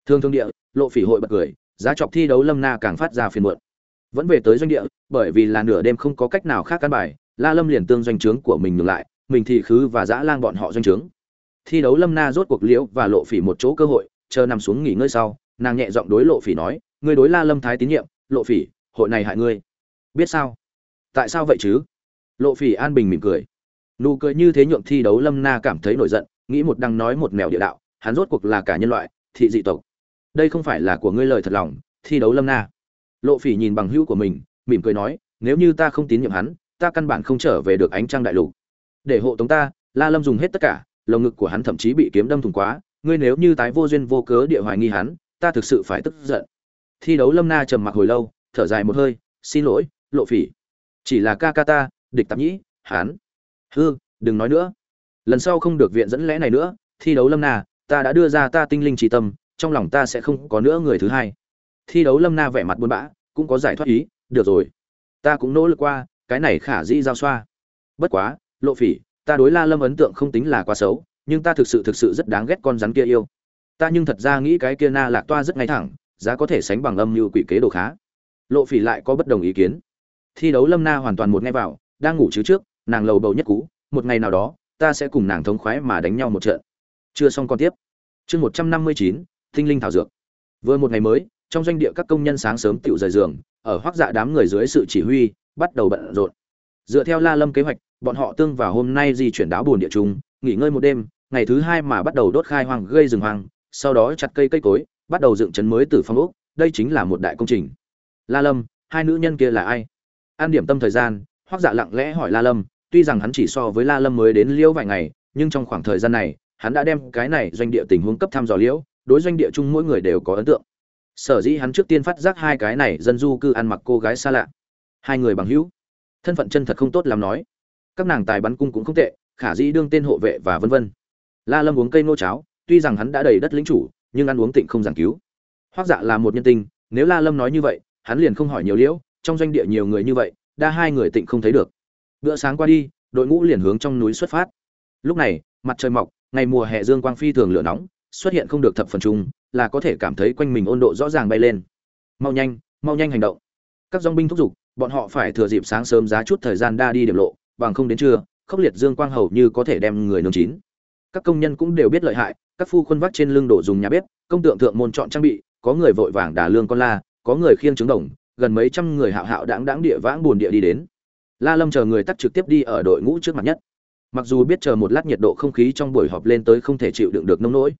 Speaker 1: Thương thương địa, lộ phỉ hội bật cười, giá trọc thi đấu lâm na càng phát ra phiền muộn. Vẫn về tới doanh địa, bởi vì là nửa đêm không có cách nào khác căn bài, la lâm liền tương doanh trướng của mình ngược lại, mình thì khứ và dã lang bọn họ doanh trướng thi đấu lâm na rốt cuộc liễu và lộ phỉ một chỗ cơ hội, chờ nằm xuống nghỉ ngơi sau, nàng nhẹ giọng đối lộ phỉ nói, ngươi đối la lâm thái tín nhiệm, lộ phỉ, hội này hại ngươi. Biết sao? Tại sao vậy chứ? Lộ phỉ an bình mỉm cười. Nụ cười như thế nhượng thi đấu lâm na cảm thấy nổi giận, nghĩ một đằng nói một mèo địa đạo, hắn rốt cuộc là cả nhân loại, thị dị tộc. Đây không phải là của ngươi lời thật lòng, thi đấu lâm na. Lộ phỉ nhìn bằng hữu của mình, mỉm cười nói, nếu như ta không tín nhiệm hắn, ta căn bản không trở về được ánh trăng đại lục. Để hộ tống ta, la lâm dùng hết tất cả lồng ngực của hắn thậm chí bị kiếm đâm thủng quá, ngươi nếu như tái vô duyên vô cớ địa hoài nghi hắn, ta thực sự phải tức giận. Thi đấu lâm na trầm mặc hồi lâu, thở dài một hơi, xin lỗi, lộ phỉ. Chỉ là ca ca ta, địch tạp nhĩ, hắn. Hư, đừng nói nữa. Lần sau không được viện dẫn lẽ này nữa, thi đấu lâm na, ta đã đưa ra ta tinh linh trí tâm, trong lòng ta sẽ không có nữa người thứ hai. Thi đấu lâm na vẻ mặt buồn bã, cũng có giải thoát ý, được rồi, ta cũng nỗ lực qua, cái này khả dĩ giao xoa. Bất quá, lộ phỉ ta đối la lâm ấn tượng không tính là quá xấu, nhưng ta thực sự thực sự rất đáng ghét con rắn kia yêu. Ta nhưng thật ra nghĩ cái kia na lạc toa rất ngay thẳng, giá có thể sánh bằng âm như quỷ kế đồ khá. Lộ phỉ lại có bất đồng ý kiến. Thi đấu lâm na hoàn toàn một nghe vào, đang ngủ chứ trước, nàng lầu bầu nhất cú, một ngày nào đó, ta sẽ cùng nàng thống khoái mà đánh nhau một trận. Chưa xong còn tiếp. Chương một trăm năm mươi chín, tinh linh thảo dược. Vừa một ngày mới, trong doanh địa các công nhân sáng sớm tựu rời giường, ở hoác dạ đám người dưới sự chỉ huy, bắt đầu bận rộn dựa theo la lâm kế hoạch, bọn họ tương vào hôm nay di chuyển đáo bùn địa trung, nghỉ ngơi một đêm, ngày thứ hai mà bắt đầu đốt khai hoang, gây rừng hoang, sau đó chặt cây cây cối, bắt đầu dựng trấn mới từ phong ốc. Đây chính là một đại công trình. La lâm, hai nữ nhân kia là ai? An điểm tâm thời gian hoác dạ lặng lẽ hỏi la lâm, tuy rằng hắn chỉ so với la lâm mới đến liễu vài ngày, nhưng trong khoảng thời gian này, hắn đã đem cái này doanh địa tình huống cấp thăm dò liễu đối doanh địa chung mỗi người đều có ấn tượng. Sở dĩ hắn trước tiên phát giác hai cái này dân du cư ăn mặc cô gái xa lạ. Hai người bằng hữu thân phận chân thật không tốt làm nói. Các nàng tài bắn cung cũng không tệ, khả dĩ đương tên hộ vệ và vân vân. La lâm uống cây nô cháo, tuy rằng hắn đã đầy đất lính chủ, nhưng ăn uống tịnh không giảng cứu. Hoác dạ là một nhân tình, nếu la lâm nói như vậy, hắn liền không hỏi nhiều liễu, trong doanh địa nhiều người như vậy, đa hai người tịnh không thấy được. Bữa sáng qua đi, đội ngũ liền hướng trong núi xuất phát. Lúc này, mặt trời mọc, ngày mùa hè dương quang phi thường lửa nóng, xuất hiện không được thập phần chung là có thể cảm thấy quanh mình ôn độ rõ ràng bay lên. Mau nhanh mau nhanh hành động. Các dòng binh thúc giục bọn họ phải thừa dịp sáng sớm giá chút thời gian đa đi điểm lộ, bằng không đến trưa, khốc liệt dương quang hầu như có thể đem người nướng chín. Các công nhân cũng đều biết lợi hại, các phu khuân vác trên lưng đổ dùng nhà bếp, công tượng thượng môn chọn trang bị, có người vội vàng đà lương con la, có người khiêng trứng đồng, gần mấy trăm người hạo hạo đáng đáng địa vãng buồn địa đi đến. La lâm chờ người tắt trực tiếp đi ở đội ngũ trước mặt nhất. Mặc dù biết chờ một lát nhiệt độ không khí trong buổi họp lên tới không thể chịu đựng được nông nỗi,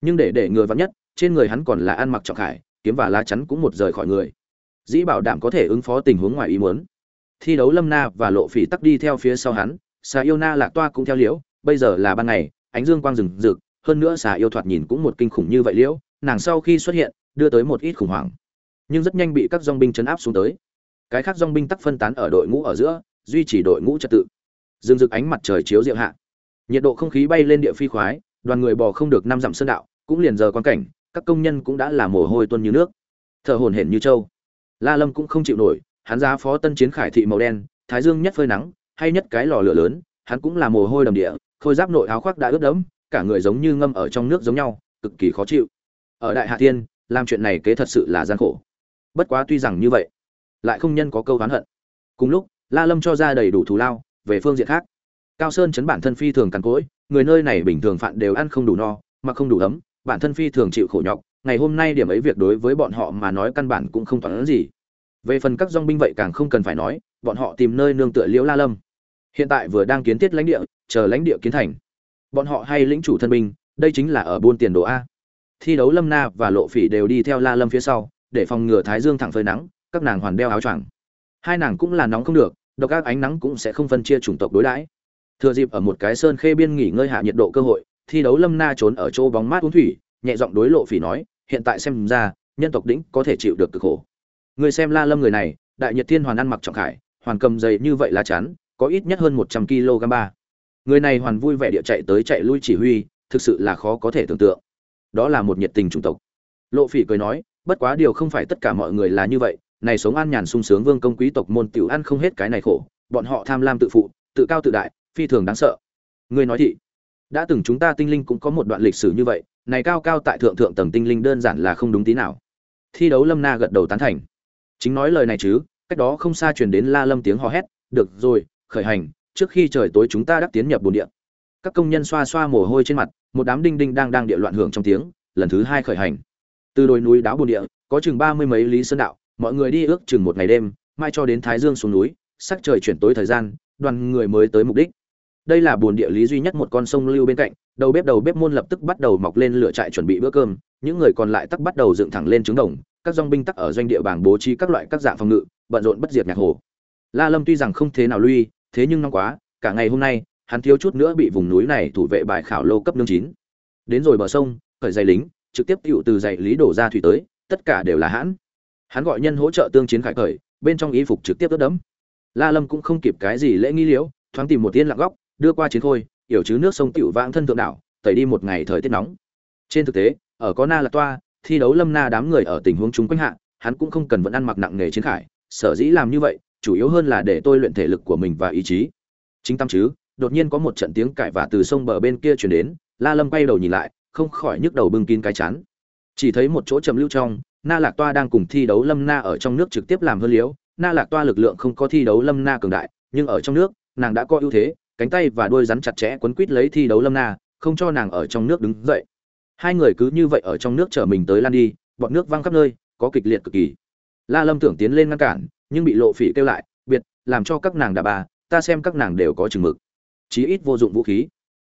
Speaker 1: nhưng để để người vắng nhất, trên người hắn còn là ăn mặc trọng khải, kiếm và lá chắn cũng một rời khỏi người dĩ bảo đảm có thể ứng phó tình huống ngoài ý muốn. Thi đấu lâm na và lộ phỉ tắc đi theo phía sau hắn, xà yêu na lạc toa cũng theo liễu, bây giờ là ban ngày, ánh dương quang rừng rực, hơn nữa xà yêu thoạt nhìn cũng một kinh khủng như vậy liễu, nàng sau khi xuất hiện, đưa tới một ít khủng hoảng. Nhưng rất nhanh bị các dong binh chấn áp xuống tới. Cái khác dong binh tắc phân tán ở đội ngũ ở giữa, duy trì đội ngũ trật tự. Dương rực ánh mặt trời chiếu diệu hạ. Nhiệt độ không khí bay lên địa phi khoái, đoàn người bò không được năm dặm sơn đạo, cũng liền giờ quan cảnh, các công nhân cũng đã là mồ hôi tuôn như nước. Thở hổn hển như trâu la lâm cũng không chịu nổi, hắn giá phó tân chiến khải thị màu đen, thái dương nhất phơi nắng, hay nhất cái lò lửa lớn, hắn cũng là mồ hôi đầm địa, khôi giáp nội áo khoác đã ướt đẫm, cả người giống như ngâm ở trong nước giống nhau, cực kỳ khó chịu. Ở đại hạ thiên, làm chuyện này kế thật sự là gian khổ. Bất quá tuy rằng như vậy, lại không nhân có câu oán hận. Cùng lúc, la lâm cho ra đầy đủ thù lao, về phương diện khác. Cao sơn chấn bản thân phi thường cằn cỗi, người nơi này bình thường phạn đều ăn không đủ no mà không đủ ấm, bản thân phi thường chịu khổ nhọc ngày hôm nay điểm ấy việc đối với bọn họ mà nói căn bản cũng không toán gì. Về phần các dong binh vậy càng không cần phải nói, bọn họ tìm nơi nương tựa liễu la lâm. Hiện tại vừa đang kiến thiết lãnh địa, chờ lãnh địa kiến thành. Bọn họ hay lĩnh chủ thân binh, đây chính là ở buôn tiền đồ a. Thi đấu lâm na và lộ phỉ đều đi theo la lâm phía sau, để phòng ngừa thái dương thẳng phơi nắng, các nàng hoàn đeo áo choàng. Hai nàng cũng là nóng không được, độc ác ánh nắng cũng sẽ không phân chia chủng tộc đối đãi. Thừa dịp ở một cái sơn khê biên nghỉ ngơi hạ nhiệt độ cơ hội, thi đấu lâm na trốn ở chỗ bóng mát uống thủy nhẹ giọng đối lộ phỉ nói, hiện tại xem ra, nhân tộc đỉnh có thể chịu được cực khổ. Người xem la lâm người này, đại nhật thiên hoàn ăn mặc trọng khải, hoàn cầm dày như vậy là chán có ít nhất hơn một trăm kg ba. Người này hoàn vui vẻ địa chạy tới chạy lui chỉ huy, thực sự là khó có thể tưởng tượng. Đó là một nhiệt tình chủng tộc. Lộ phỉ cười nói, bất quá điều không phải tất cả mọi người là như vậy, này sống an nhàn sung sướng vương công quý tộc môn tiểu ăn không hết cái này khổ, bọn họ tham lam tự phụ, tự cao tự đại, phi thường đáng sợ. Người nói thị, đã từng chúng ta tinh linh cũng có một đoạn lịch sử như vậy này cao cao tại thượng thượng tầng tinh linh đơn giản là không đúng tí nào. Thi đấu lâm na gật đầu tán thành. Chính nói lời này chứ, cách đó không xa truyền đến la lâm tiếng hò hét, được rồi, khởi hành, trước khi trời tối chúng ta đắc tiến nhập bồn địa. Các công nhân xoa xoa mồ hôi trên mặt, một đám đinh đinh đang đang địa loạn hưởng trong tiếng, lần thứ hai khởi hành. Từ đồi núi đáo bồn địa, có chừng ba mươi mấy lý sơn đạo, mọi người đi ước chừng một ngày đêm, mai cho đến thái dương xuống núi, sắc trời chuyển tối thời gian, đoàn người mới tới mục đích đây là buồn địa lý duy nhất một con sông lưu bên cạnh, đầu bếp đầu bếp môn lập tức bắt đầu mọc lên lửa trại chuẩn bị bữa cơm, những người còn lại tắc bắt đầu dựng thẳng lên trứng đồng, các dong binh tắc ở doanh địa bảng bố trí các loại các dạng phòng ngự, bận rộn bất diệt nhạc hồ. La lâm tuy rằng không thế nào lui, thế nhưng nóng quá, cả ngày hôm nay, hắn thiếu chút nữa bị vùng núi này thủ vệ bài khảo lô cấp nương chín. Đến rồi bờ sông, khởi dây lính, trực tiếp tựu từ dãy lý đổ ra thủy tới, tất cả đều là hãn. Hắn gọi nhân hỗ trợ tương chiến khải khởi, bên trong y phục trực tiếp ướt đẫm. La lâm cũng không kịp cái gì lễ nghi liễu, thoáng tìm một tiên lặng góc đưa qua chiến khôi, yểu chứ nước sông tiểu vãng thân thượng đảo, tẩy đi một ngày thời tiết nóng. Trên thực tế, ở có na là toa, thi đấu lâm na đám người ở tình huống chúng quanh hạ, hắn cũng không cần vẫn ăn mặc nặng nghề chiến khải, sở dĩ làm như vậy, chủ yếu hơn là để tôi luyện thể lực của mình và ý chí. Chính tâm chứ, đột nhiên có một trận tiếng cãi và từ sông bờ bên kia truyền đến, la lâm quay đầu nhìn lại, không khỏi nhức đầu bưng kín cái chán. Chỉ thấy một chỗ trầm lưu trong, na lạc toa đang cùng thi đấu lâm na ở trong nước trực tiếp làm hơn liếu. Na lạc toa lực lượng không có thi đấu lâm na cường đại, nhưng ở trong nước, nàng đã có ưu thế cánh tay và đuôi rắn chặt chẽ quấn quít lấy thi đấu lâm na, không cho nàng ở trong nước đứng dậy. Hai người cứ như vậy ở trong nước chở mình tới lan đi, bọn nước văng khắp nơi, có kịch liệt cực kỳ. La lâm tưởng tiến lên ngăn cản, nhưng bị lộ phỉ kêu lại, biệt, làm cho các nàng đà bà, ta xem các nàng đều có chừng mực. Chí ít vô dụng vũ khí.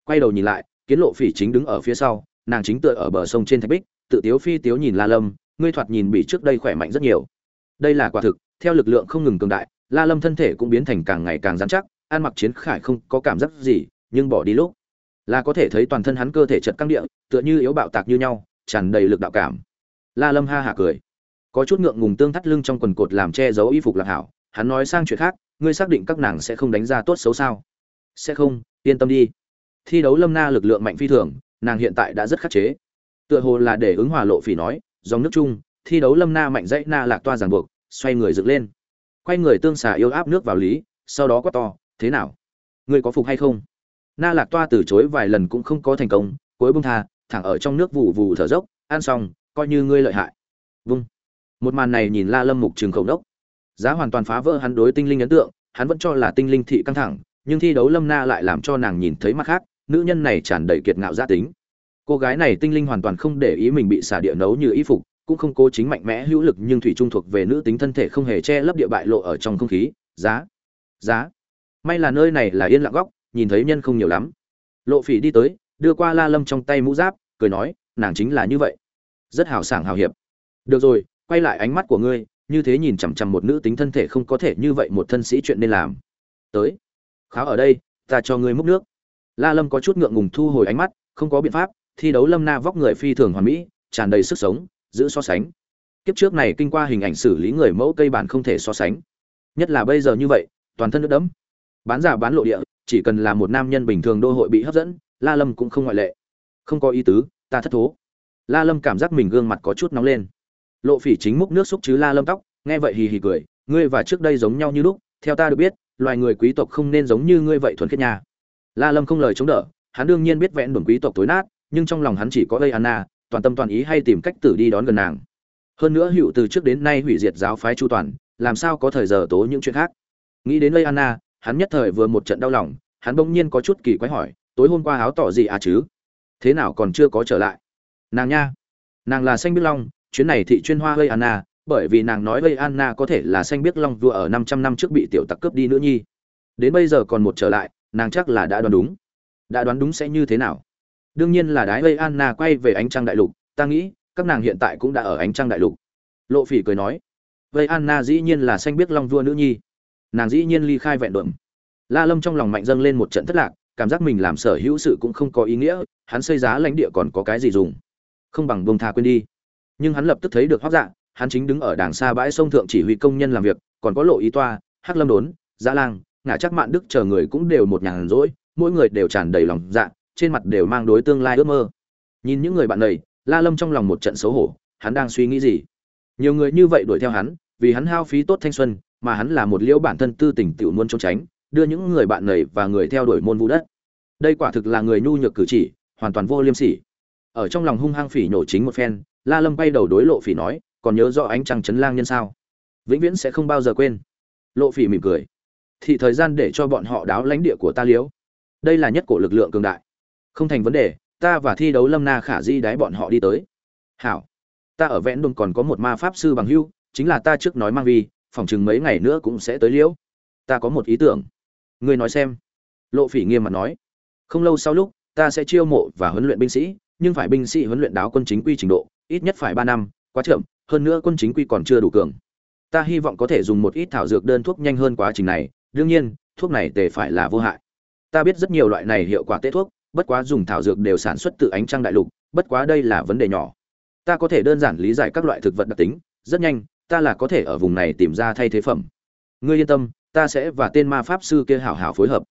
Speaker 1: Quay đầu nhìn lại, kiến lộ phỉ chính đứng ở phía sau, nàng chính tựa ở bờ sông trên thạch bích, tự tiếu phi tiếu nhìn la lâm, ngươi thoạt nhìn bị trước đây khỏe mạnh rất nhiều. Đây là quả thực, theo lực lượng không ngừng cường đại, la lâm thân thể cũng biến thành càng ngày càng rắn chắc ăn mặc chiến khải không có cảm giác gì, nhưng bỏ đi lúc, là có thể thấy toàn thân hắn cơ thể chật căng địa, tựa như yếu bạo tạc như nhau, tràn đầy lực đạo cảm. La lâm ha hả cười. Có chút ngượng ngùng tương thắt lưng trong quần cột làm che giấu y phục lạc hảo, hắn nói sang chuyện khác, ngươi xác định các nàng sẽ không đánh ra tốt xấu sao? Sẽ không, yên tâm đi. Thi đấu lâm na lực lượng mạnh phi thường, nàng hiện tại đã rất khắc chế. Tựa hồ là để ứng hòa lộ phỉ nói, dòng nước chung, thi đấu lâm na mạnh dãy na lạc toa ràng buộc, xoay người dựng lên. Quay người tương xà yêu áp nước vào lý, sau đó quát to thế nào? Ngươi có phục hay không? Na lạc toa từ chối vài lần cũng không có thành công, cuối bông tha, thẳng ở trong nước vụ vụ thở dốc, ăn xong, coi như ngươi lợi hại. Vung. Một màn này nhìn la lâm mục trường khẩu đốc giá hoàn toàn phá vỡ hắn đối tinh linh ấn tượng, hắn vẫn cho là tinh linh thị căng thẳng, nhưng thi đấu lâm na lại làm cho nàng nhìn thấy mắt khác, nữ nhân này tràn đầy kiệt ngạo gia tính. Cô gái này tinh linh hoàn toàn không để ý mình bị xả địa nấu như y phục, cũng không cố chính mạnh mẽ hữu lực nhưng thủy trung thuộc về nữ tính thân thể không hề che lấp địa bại lộ ở trong không khí. Giá. Giá may là nơi này là yên lặng góc, nhìn thấy nhân không nhiều lắm. Lộ phỉ đi tới, đưa qua la lâm trong tay mũ giáp, cười nói, nàng chính là như vậy. Rất hào sảng hào hiệp. Được rồi, quay lại ánh mắt của ngươi, như thế nhìn chằm chằm một nữ tính thân thể không có thể như vậy một thân sĩ chuyện nên làm. Tới. Kháo ở đây, ta cho ngươi múc nước. La lâm có chút ngượng ngùng thu hồi ánh mắt, không có biện pháp, thi đấu lâm na vóc người phi thường hoàn mỹ, tràn đầy sức sống, giữ so sánh. Kiếp trước này kinh qua hình ảnh xử lý người mẫu cây bản không thể so sánh. Nhất là bây giờ như vậy, toàn thân nước đẫm bán giả bán lộ địa, chỉ cần là một nam nhân bình thường đô hội bị hấp dẫn, la lâm cũng không ngoại lệ. Không có ý tứ, ta thất thố. La lâm cảm giác mình gương mặt có chút nóng lên. Lộ phỉ chính múc nước xúc chứ la lâm tóc, nghe vậy hì hì cười, ngươi và trước đây giống nhau như lúc, theo ta được biết, loài người quý tộc không nên giống như ngươi vậy thuần khiết nhà la lâm không lời chống đỡ, hắn đương nhiên biết vẽn đồn quý tộc tối nát, nhưng trong lòng hắn chỉ có gây anna toàn tâm toàn ý hay tìm cách tử đi đón gần nàng. Hơn nữa hữu từ trước đến nay hủy diệt giáo phái chu toàn, làm sao có thời giờ tố những chuyện khác? Nghĩ đến lây anna hắn nhất thời vừa một trận đau lòng, hắn bỗng nhiên có chút kỳ quái hỏi, tối hôm qua áo tỏ gì à chứ? Thế nào còn chưa có trở lại? Nàng nha, nàng là xanh biết long, chuyến này thị chuyên hoa gây anna, bởi vì nàng nói gây anna có thể là xanh biết long vua ở năm trăm năm trước bị tiểu tặc cướp đi nữa nhi. Đến bây giờ còn một trở lại, nàng chắc là đã đoán đúng. Đã đoán đúng sẽ như thế nào? Đương nhiên là đái gây anna quay về ánh trăng đại lục, ta nghĩ, các nàng hiện tại cũng đã ở ánh trăng đại lục. Lộ phỉ cười nói gây anna dĩ nhiên là xanh biết long vua nữ nhi nàng dĩ nhiên ly khai vẹn đượm la lâm trong lòng mạnh dâng lên một trận thất lạc, cảm giác mình làm sở hữu sự cũng không có ý nghĩa, hắn xây giá lãnh địa còn có cái gì dùng? Không bằng bông tha quên đi. Nhưng hắn lập tức thấy được hoác dạ hắn chính đứng ở đàng xa bãi sông thượng chỉ huy công nhân làm việc, còn có lộ ý toa, hắc lâm đốn dã lang ngã chắc mạn đức chờ người cũng đều một nhàn rỗi, mỗi người đều tràn đầy lòng dạ trên mặt đều mang đối tương lai ước mơ. Nhìn những người bạn này, la lâm trong lòng một trận xấu hổ, hắn đang suy nghĩ gì? Nhiều người như vậy đuổi theo hắn, vì hắn hao phí tốt thanh xuân mà hắn là một liễu bản thân tư tình tiểu muốn trốn tránh, đưa những người bạn này và người theo đuổi môn vũ đất. Đây quả thực là người nhu nhược cử chỉ, hoàn toàn vô liêm sỉ. Ở trong lòng hung hăng phỉ nổ chính một phen, la lâm bay đầu đối lộ phỉ nói, còn nhớ rõ ánh trăng chấn lang nhân sao? Vĩnh viễn sẽ không bao giờ quên. Lộ phỉ mỉm cười. Thì thời gian để cho bọn họ đáo lãnh địa của ta liếu. Đây là nhất cổ lực lượng cường đại. Không thành vấn đề, ta và thi đấu lâm na khả di đái bọn họ đi tới. Hảo. Ta ở vẽn đồn còn có một ma pháp sư bằng hưu, chính là ta trước nói mang vi phòng chừng mấy ngày nữa cũng sẽ tới liễu. Ta có một ý tưởng. Ngươi nói xem. Lộ phỉ nghiêm mặt nói. Không lâu sau lúc, ta sẽ chiêu mộ và huấn luyện binh sĩ, nhưng phải binh sĩ huấn luyện đáo quân chính quy trình độ, ít nhất phải ba năm, quá chậm, hơn nữa quân chính quy còn chưa đủ cường. Ta hy vọng có thể dùng một ít thảo dược đơn thuốc nhanh hơn quá trình này, đương nhiên, thuốc này tề phải là vô hại. Ta biết rất nhiều loại này hiệu quả tê thuốc, bất quá dùng thảo dược đều sản xuất từ ánh trăng đại lục, bất quá đây là vấn đề nhỏ. Ta có thể đơn giản lý giải các loại thực vật đặc tính, rất nhanh ta là có thể ở vùng này tìm ra thay thế phẩm. Ngươi yên tâm, ta sẽ và tên ma pháp sư kia hảo hảo phối hợp.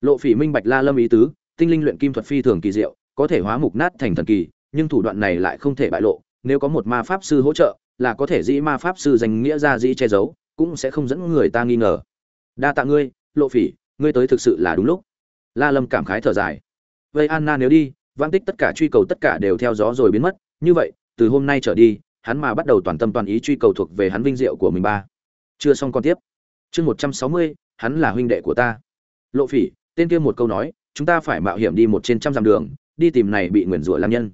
Speaker 1: Lộ phỉ minh bạch la lâm ý tứ, tinh linh luyện kim thuật phi thường kỳ diệu, có thể hóa mục nát thành thần kỳ, nhưng thủ đoạn này lại không thể bại lộ. Nếu có một ma pháp sư hỗ trợ, là có thể dĩ ma pháp sư danh nghĩa ra dĩ che giấu, cũng sẽ không dẫn người ta nghi ngờ. Đa tạ ngươi, lộ phỉ, ngươi tới thực sự là đúng lúc. La lâm cảm khái thở dài. Vậy anna nếu đi, vãng tích tất cả truy cầu tất cả đều theo gió rồi biến mất, như vậy, từ hôm nay trở đi hắn mà bắt đầu toàn tâm toàn ý truy cầu thuộc về hắn vinh diệu của mình ba. Chưa xong con tiếp. Chương một trăm sáu mươi, hắn là huynh đệ của ta. Lộ phỉ, tên kia một câu nói, chúng ta phải mạo hiểm đi một trên trăm dặm đường, đi tìm này bị nguyền rủa lam nhân.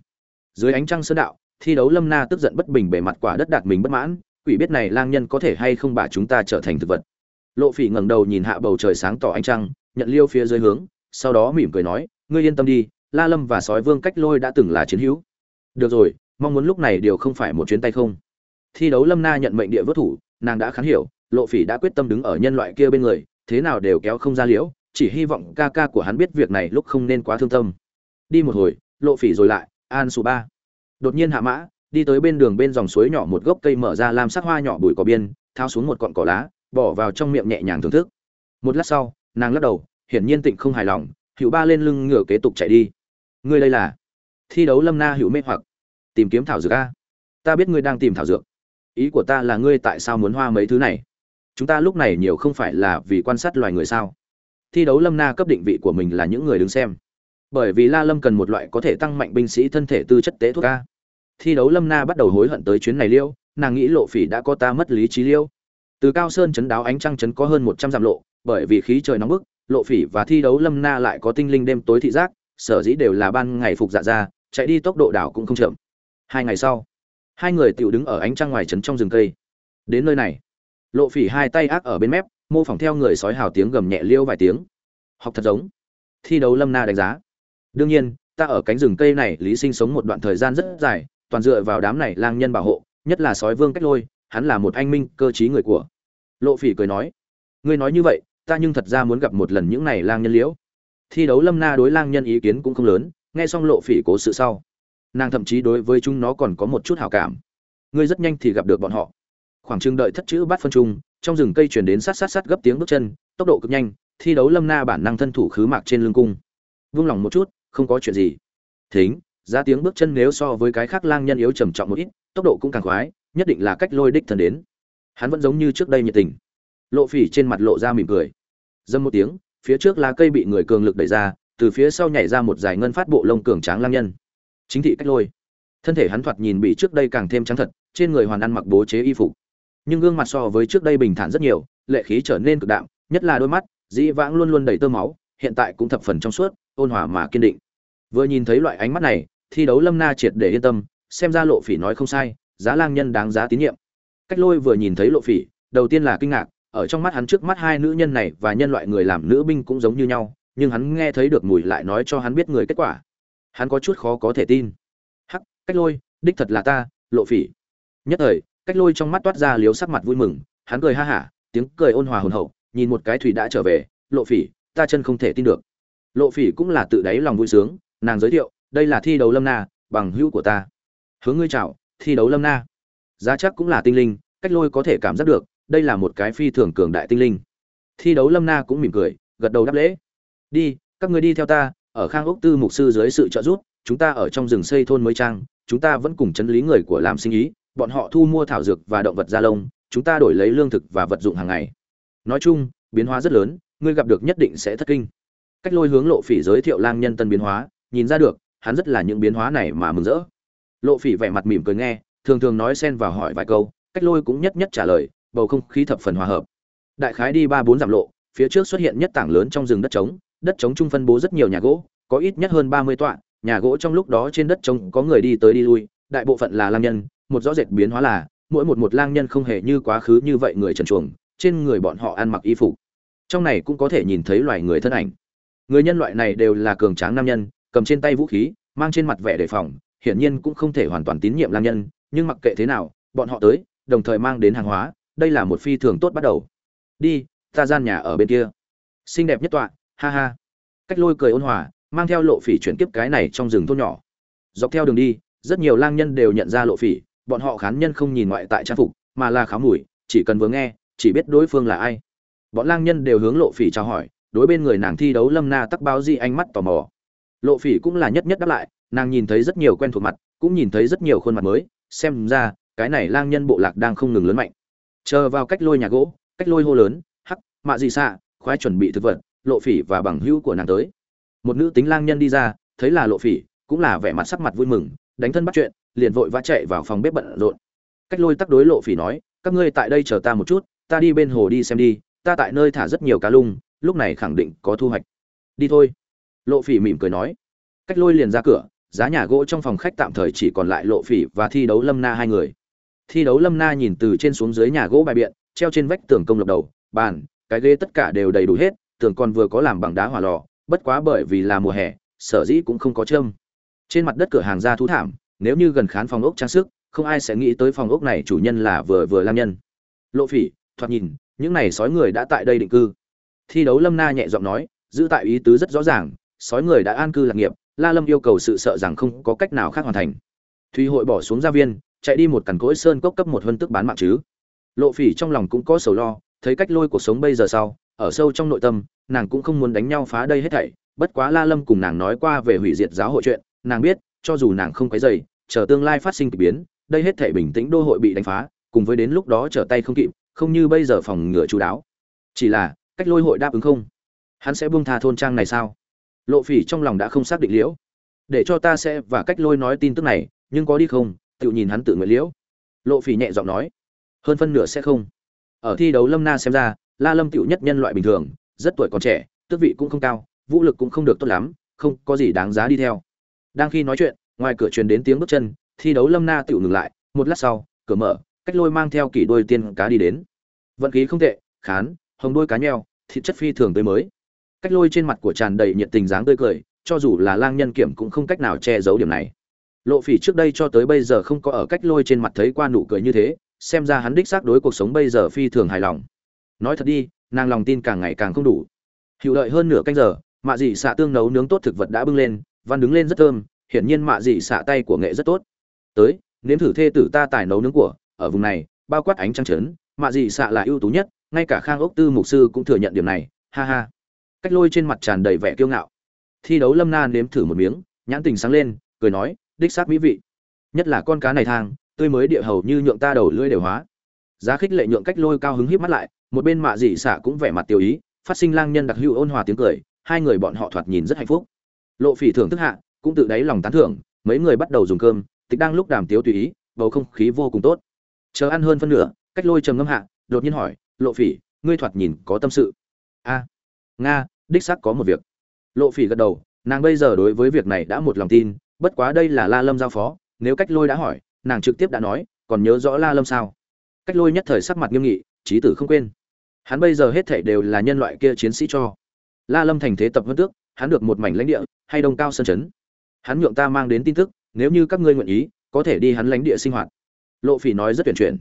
Speaker 1: Dưới ánh trăng sơn đạo, thi đấu lâm na tức giận bất bình bề mặt quả đất đạt mình bất mãn, quỷ biết này lang nhân có thể hay không bà chúng ta trở thành thực vật. Lộ phỉ ngẩng đầu nhìn hạ bầu trời sáng tỏ ánh trăng, nhận liêu phía dưới hướng, sau đó mỉm cười nói, ngươi yên tâm đi, la lâm và sói vương cách lôi đã từng là chiến hữu. Được rồi mong muốn lúc này điều không phải một chuyến tay không. Thi đấu lâm na nhận mệnh địa vớt thủ, nàng đã khán hiểu, lộ phỉ đã quyết tâm đứng ở nhân loại kia bên người, thế nào đều kéo không ra liễu, chỉ hy vọng ca ca của hắn biết việc này lúc không nên quá thương tâm. Đi một hồi, lộ phỉ rồi lại, an su ba. Đột nhiên hạ mã, đi tới bên đường bên dòng suối nhỏ một gốc cây mở ra làm sắc hoa nhỏ bụi cỏ biên thao xuống một cọn cỏ lá, bỏ vào trong miệng nhẹ nhàng thưởng thức. Một lát sau, nàng lắc đầu, hiển nhiên tịnh không hài lòng, hữu ba lên lưng ngửa kế tục chạy đi. Ngươi đây là? Thi đấu lâm na hữu mê hoặc tìm kiếm thảo dược a. Ta biết ngươi đang tìm thảo dược. Ý của ta là ngươi tại sao muốn hoa mấy thứ này? Chúng ta lúc này nhiều không phải là vì quan sát loài người sao? Thi đấu lâm na cấp định vị của mình là những người đứng xem. Bởi vì la lâm cần một loại có thể tăng mạnh binh sĩ thân thể tư chất tế thuốc a. Thi đấu lâm na bắt đầu hối hận tới chuyến này liêu, nàng nghĩ lộ phỉ đã có ta mất lý trí liêu. Từ cao sơn chấn đáo ánh trăng chấn có hơn một trăm dặm lộ, bởi vì khí trời nóng bức, lộ phỉ và thi đấu lâm na lại có tinh linh đêm tối thị giác, sở dĩ đều là ban ngày phục dạ ra, chạy đi tốc độ đảo cũng không chậm hai ngày sau, hai người tiểu đứng ở ánh trăng ngoài trấn trong rừng cây. Đến nơi này, lộ phỉ hai tay ác ở bên mép, mô phỏng theo người sói hào tiếng gầm nhẹ liêu vài tiếng. Học thật giống, thi đấu lâm na đánh giá. Đương nhiên, ta ở cánh rừng cây này, lý sinh sống một đoạn thời gian rất dài, toàn dựa vào đám này lang nhân bảo hộ, nhất là sói vương cách lôi, hắn là một anh minh, cơ t người của. Lộ phỉ cười nói, ngươi nói như vậy, ta nhưng thật ra muốn gặp một lần những này lang nhân liễu. Thi đấu lâm na đối lang nhân ý kiến cũng không lớn, nghe xong lộ phỉ cố sự sau nàng thậm chí đối với chúng nó còn có một chút hảo cảm. Ngươi rất nhanh thì gặp được bọn họ. Khoảng chừng đợi thất chữ bắt phân trung trong rừng cây chuyển đến sát sát sát gấp tiếng bước chân, tốc độ cực nhanh, thi đấu lâm na bản năng thân thủ khứ mạc trên lưng cung. Vung lòng một chút, không có chuyện gì. Thính ra tiếng bước chân nếu so với cái khác lang nhân yếu trầm trọng một ít, tốc độ cũng càng khoái, nhất định là cách lôi đích thần đến. Hắn vẫn giống như trước đây nhiệt tình. Lộ phỉ trên mặt lộ ra mỉm cười. Dâm một tiếng, phía trước lá cây bị người cường lực đẩy ra, từ phía sau nhảy ra một dài ngân phát bộ lông cường tráng lang nhân chính thị cách lôi. Thân thể hắn thoạt nhìn bị trước đây càng thêm trắng thật, trên người hoàn ăn mặc bố chế y phục. Nhưng gương mặt so với trước đây bình thản rất nhiều, lệ khí trở nên cực đạm, nhất là đôi mắt, dĩ vãng luôn luôn đầy tơ máu, hiện tại cũng thập phần trong suốt, ôn hòa mà kiên định. Vừa nhìn thấy loại ánh mắt này, thi đấu lâm na triệt để yên tâm, xem ra lộ phỉ nói không sai, giá lang nhân đáng giá tín nhiệm. Cách lôi vừa nhìn thấy lộ phỉ, đầu tiên là kinh ngạc, ở trong mắt hắn trước mắt hai nữ nhân này và nhân loại người làm nữ binh cũng giống như nhau, nhưng hắn nghe thấy được mùi lại nói cho hắn biết người kết quả hắn có chút khó có thể tin. Hắc, cách lôi, đích thật là ta, lộ phỉ. Nhất thời, cách lôi trong mắt toát ra liếu sắc mặt vui mừng, hắn cười ha hả, tiếng cười ôn hòa hồn hậu, nhìn một cái thủy đã trở về, lộ phỉ, ta chân không thể tin được. Lộ phỉ cũng là tự đáy lòng vui sướng, nàng giới thiệu, đây là thi đấu lâm na, bằng hữu của ta. Hướng ngươi chào, thi đấu lâm na. Giá chắc cũng là tinh linh, cách lôi có thể cảm giác được, đây là một cái phi thường cường đại tinh linh. Thi đấu lâm na cũng mỉm cười, gật đầu đáp lễ. Đi, các người đi theo ta ở khang ốc tư mục sư dưới sự trợ giúp, chúng ta ở trong rừng xây thôn mới trang, chúng ta vẫn cùng chấn lý người của làm sinh ý, bọn họ thu mua thảo dược và động vật da lông, chúng ta đổi lấy lương thực và vật dụng hàng ngày. Nói chung, biến hóa rất lớn, ngươi gặp được nhất định sẽ thất kinh. Cách lôi hướng lộ phỉ giới thiệu lang nhân tân biến hóa, nhìn ra được, hắn rất là những biến hóa này mà mừng rỡ. Lộ phỉ vẻ mặt mỉm cười nghe, thường thường nói xen vào hỏi vài câu, cách lôi cũng nhất nhất trả lời, bầu không khí thập phần hòa hợp. Đại khái đi ba bốn dặm lộ, phía trước xuất hiện nhất tảng lớn trong rừng đất trống đất trống trung phân bố rất nhiều nhà gỗ có ít nhất hơn ba mươi tọa nhà gỗ trong lúc đó trên đất trống có người đi tới đi lui đại bộ phận là lang nhân một rõ rệt biến hóa là mỗi một một lang nhân không hề như quá khứ như vậy người trần truồng, trên người bọn họ ăn mặc y phục. Trong này cũng có thể nhìn thấy loài người thân ảnh. Người nhân loại này đều là cường tráng nam nhân cầm trên tay vũ khí mang trên mặt vẻ đề phòng hiển nhiên cũng không thể hoàn toàn tín nhiệm lang nhân nhưng mặc kệ thế nào bọn họ tới đồng thời mang đến hàng hóa đây là một phi thường tốt bắt đầu. Đi ta gian nhà ở bên kia. Xinh đẹp nhất tọa ha ha. Cách lôi cười ôn hòa, mang theo lộ phỉ chuyển kiếp cái này trong rừng thôn nhỏ. Dọc theo đường đi, rất nhiều lang nhân đều nhận ra lộ phỉ, bọn họ khán nhân không nhìn ngoại tại trang phục, mà là khám mùi, chỉ cần vừa nghe, chỉ biết đối phương là ai. Bọn lang nhân đều hướng lộ phỉ chào hỏi, đối bên người nàng thi đấu lâm na tắc báo di ánh mắt tò mò. Lộ phỉ cũng là nhất nhất đáp lại, nàng nhìn thấy rất nhiều quen thuộc mặt, cũng nhìn thấy rất nhiều khuôn mặt mới, xem ra, cái này lang nhân bộ lạc đang không ngừng lớn mạnh. Chờ vào cách lôi nhà gỗ, cách lôi hô lớn, hắc, mạ gì xạ, khoái chuẩn bị thực vật lộ phỉ và bằng hữu của nàng tới. Một nữ tính lang nhân đi ra, thấy là lộ phỉ, cũng là vẻ mặt sắc mặt vui mừng, đánh thân bắt chuyện, liền vội vã chạy vào phòng bếp bận rộn. Cách lôi tắc đối lộ phỉ nói, các ngươi tại đây chờ ta một chút, ta đi bên hồ đi xem đi, ta tại nơi thả rất nhiều cá lung, lúc này khẳng định có thu hoạch. Đi thôi. Lộ phỉ mỉm cười nói. Cách lôi liền ra cửa, giá nhà gỗ trong phòng khách tạm thời chỉ còn lại lộ phỉ và thi đấu lâm na hai người. Thi đấu lâm na nhìn từ trên xuống dưới nhà gỗ bài biện, treo trên vách tường công lộc đầu, bàn, cái ghế tất cả đều đầy đủ hết tường còn vừa có làm bằng đá hỏa lò, bất quá bởi vì là mùa hè, sở dĩ cũng không có châm. Trên mặt đất cửa hàng ra thú thảm, nếu như gần khán phòng ốc trang sức, không ai sẽ nghĩ tới phòng ốc này chủ nhân là vừa vừa lam nhân. Lộ phỉ, thoạt nhìn, những này sói người đã tại đây định cư. Thi đấu lâm na nhẹ giọng nói, giữ tại ý tứ rất rõ ràng, sói người đã an cư lạc nghiệp, la lâm yêu cầu sự sợ rằng không có cách nào khác hoàn thành. Thùy hội bỏ xuống gia viên, chạy đi một cằn cỗi sơn cốc cấp một huân tức bán mạng chứ. Lộ phỉ trong lòng cũng có sầu lo, thấy cách lôi cuộc sống bây giờ sau, ở sâu trong nội tâm nàng cũng không muốn đánh nhau phá đây hết thảy, bất quá la lâm cùng nàng nói qua về hủy diệt giáo hội chuyện, nàng biết, cho dù nàng không quấy dày chờ tương lai phát sinh kỳ biến, đây hết thảy bình tĩnh đô hội bị đánh phá, cùng với đến lúc đó trở tay không kịp, không như bây giờ phòng ngừa chú đáo. Chỉ là, cách lôi hội đáp ứng không? Hắn sẽ buông tha thôn trang này sao? Lộ phỉ trong lòng đã không xác định liễu. Để cho ta sẽ và cách lôi nói tin tức này, nhưng có đi không? Tự nhìn hắn tự nguyện liễu. Lộ phỉ nhẹ giọng nói. Hơn phân nửa sẽ không. Ở thi đấu lâm na xem ra, la lâm tựu nhất nhân loại bình thường rất tuổi còn trẻ, tước vị cũng không cao, vũ lực cũng không được tốt lắm, không có gì đáng giá đi theo. Đang khi nói chuyện, ngoài cửa truyền đến tiếng bước chân, thi đấu lâm na tựu ngừng lại, một lát sau, cửa mở, cách lôi mang theo kỷ đôi tiên cá đi đến. Vận khí không tệ, khán, hồng đôi cá nheo, thịt chất phi thường tươi mới. Cách lôi trên mặt của tràn đầy nhiệt tình dáng tươi cười, cho dù là lang nhân kiểm cũng không cách nào che giấu điểm này. Lộ phỉ trước đây cho tới bây giờ không có ở cách lôi trên mặt thấy qua nụ cười như thế, xem ra hắn đích xác đối cuộc sống bây giờ phi thường hài lòng. Nói thật đi nàng lòng tin càng ngày càng không đủ. Hiệu đợi hơn nửa canh giờ, mạ dị xạ tương nấu nướng tốt thực vật đã bưng lên, văn đứng lên rất thơm, hiển nhiên mạ dị xạ tay của nghệ rất tốt. Tới, nếm thử thê tử ta tài nấu nướng của, ở vùng này, bao quát ánh trăng trấn, mạ dị xạ là ưu tú nhất, ngay cả khang ốc tư mục sư cũng thừa nhận điểm này, ha ha. Cách lôi trên mặt tràn đầy vẻ kiêu ngạo. Thi đấu lâm na nếm thử một miếng, nhãn tình sáng lên, cười nói, đích xác mỹ vị. Nhất là con cá này thang, tươi mới địa hầu như nhượng ta đầu lưỡi đều hóa. Giá khích lệ nhượng cách lôi cao hứng híp mắt lại một bên mạ dị xạ cũng vẻ mặt tiêu ý, phát sinh lang nhân đặc hữu ôn hòa tiếng cười, hai người bọn họ thoạt nhìn rất hạnh phúc. Lộ phỉ thưởng thức hạ, cũng tự đáy lòng tán thưởng, mấy người bắt đầu dùng cơm, tịch đang lúc đàm tiếu tùy ý, bầu không khí vô cùng tốt. Chờ ăn hơn phân nửa, cách lôi trầm ngâm hạ, đột nhiên hỏi, lộ phỉ, ngươi thoạt nhìn có tâm sự? A, nga, đích xác có một việc. Lộ phỉ gật đầu, nàng bây giờ đối với việc này đã một lòng tin, bất quá đây là la lâm giao phó, nếu cách lôi đã hỏi, nàng trực tiếp đã nói, còn nhớ rõ la lâm sao? Cách lôi nhất thời sắc mặt nghiêm nghị trí tử không quên hắn bây giờ hết thảy đều là nhân loại kia chiến sĩ cho. La lâm thành thế tập vân tước, hắn được một mảnh lãnh địa, hay đông cao sân chấn. Hắn nhượng ta mang đến tin tức, nếu như các ngươi nguyện ý, có thể đi hắn lãnh địa sinh hoạt. Lộ phỉ nói rất tuyển chuyển.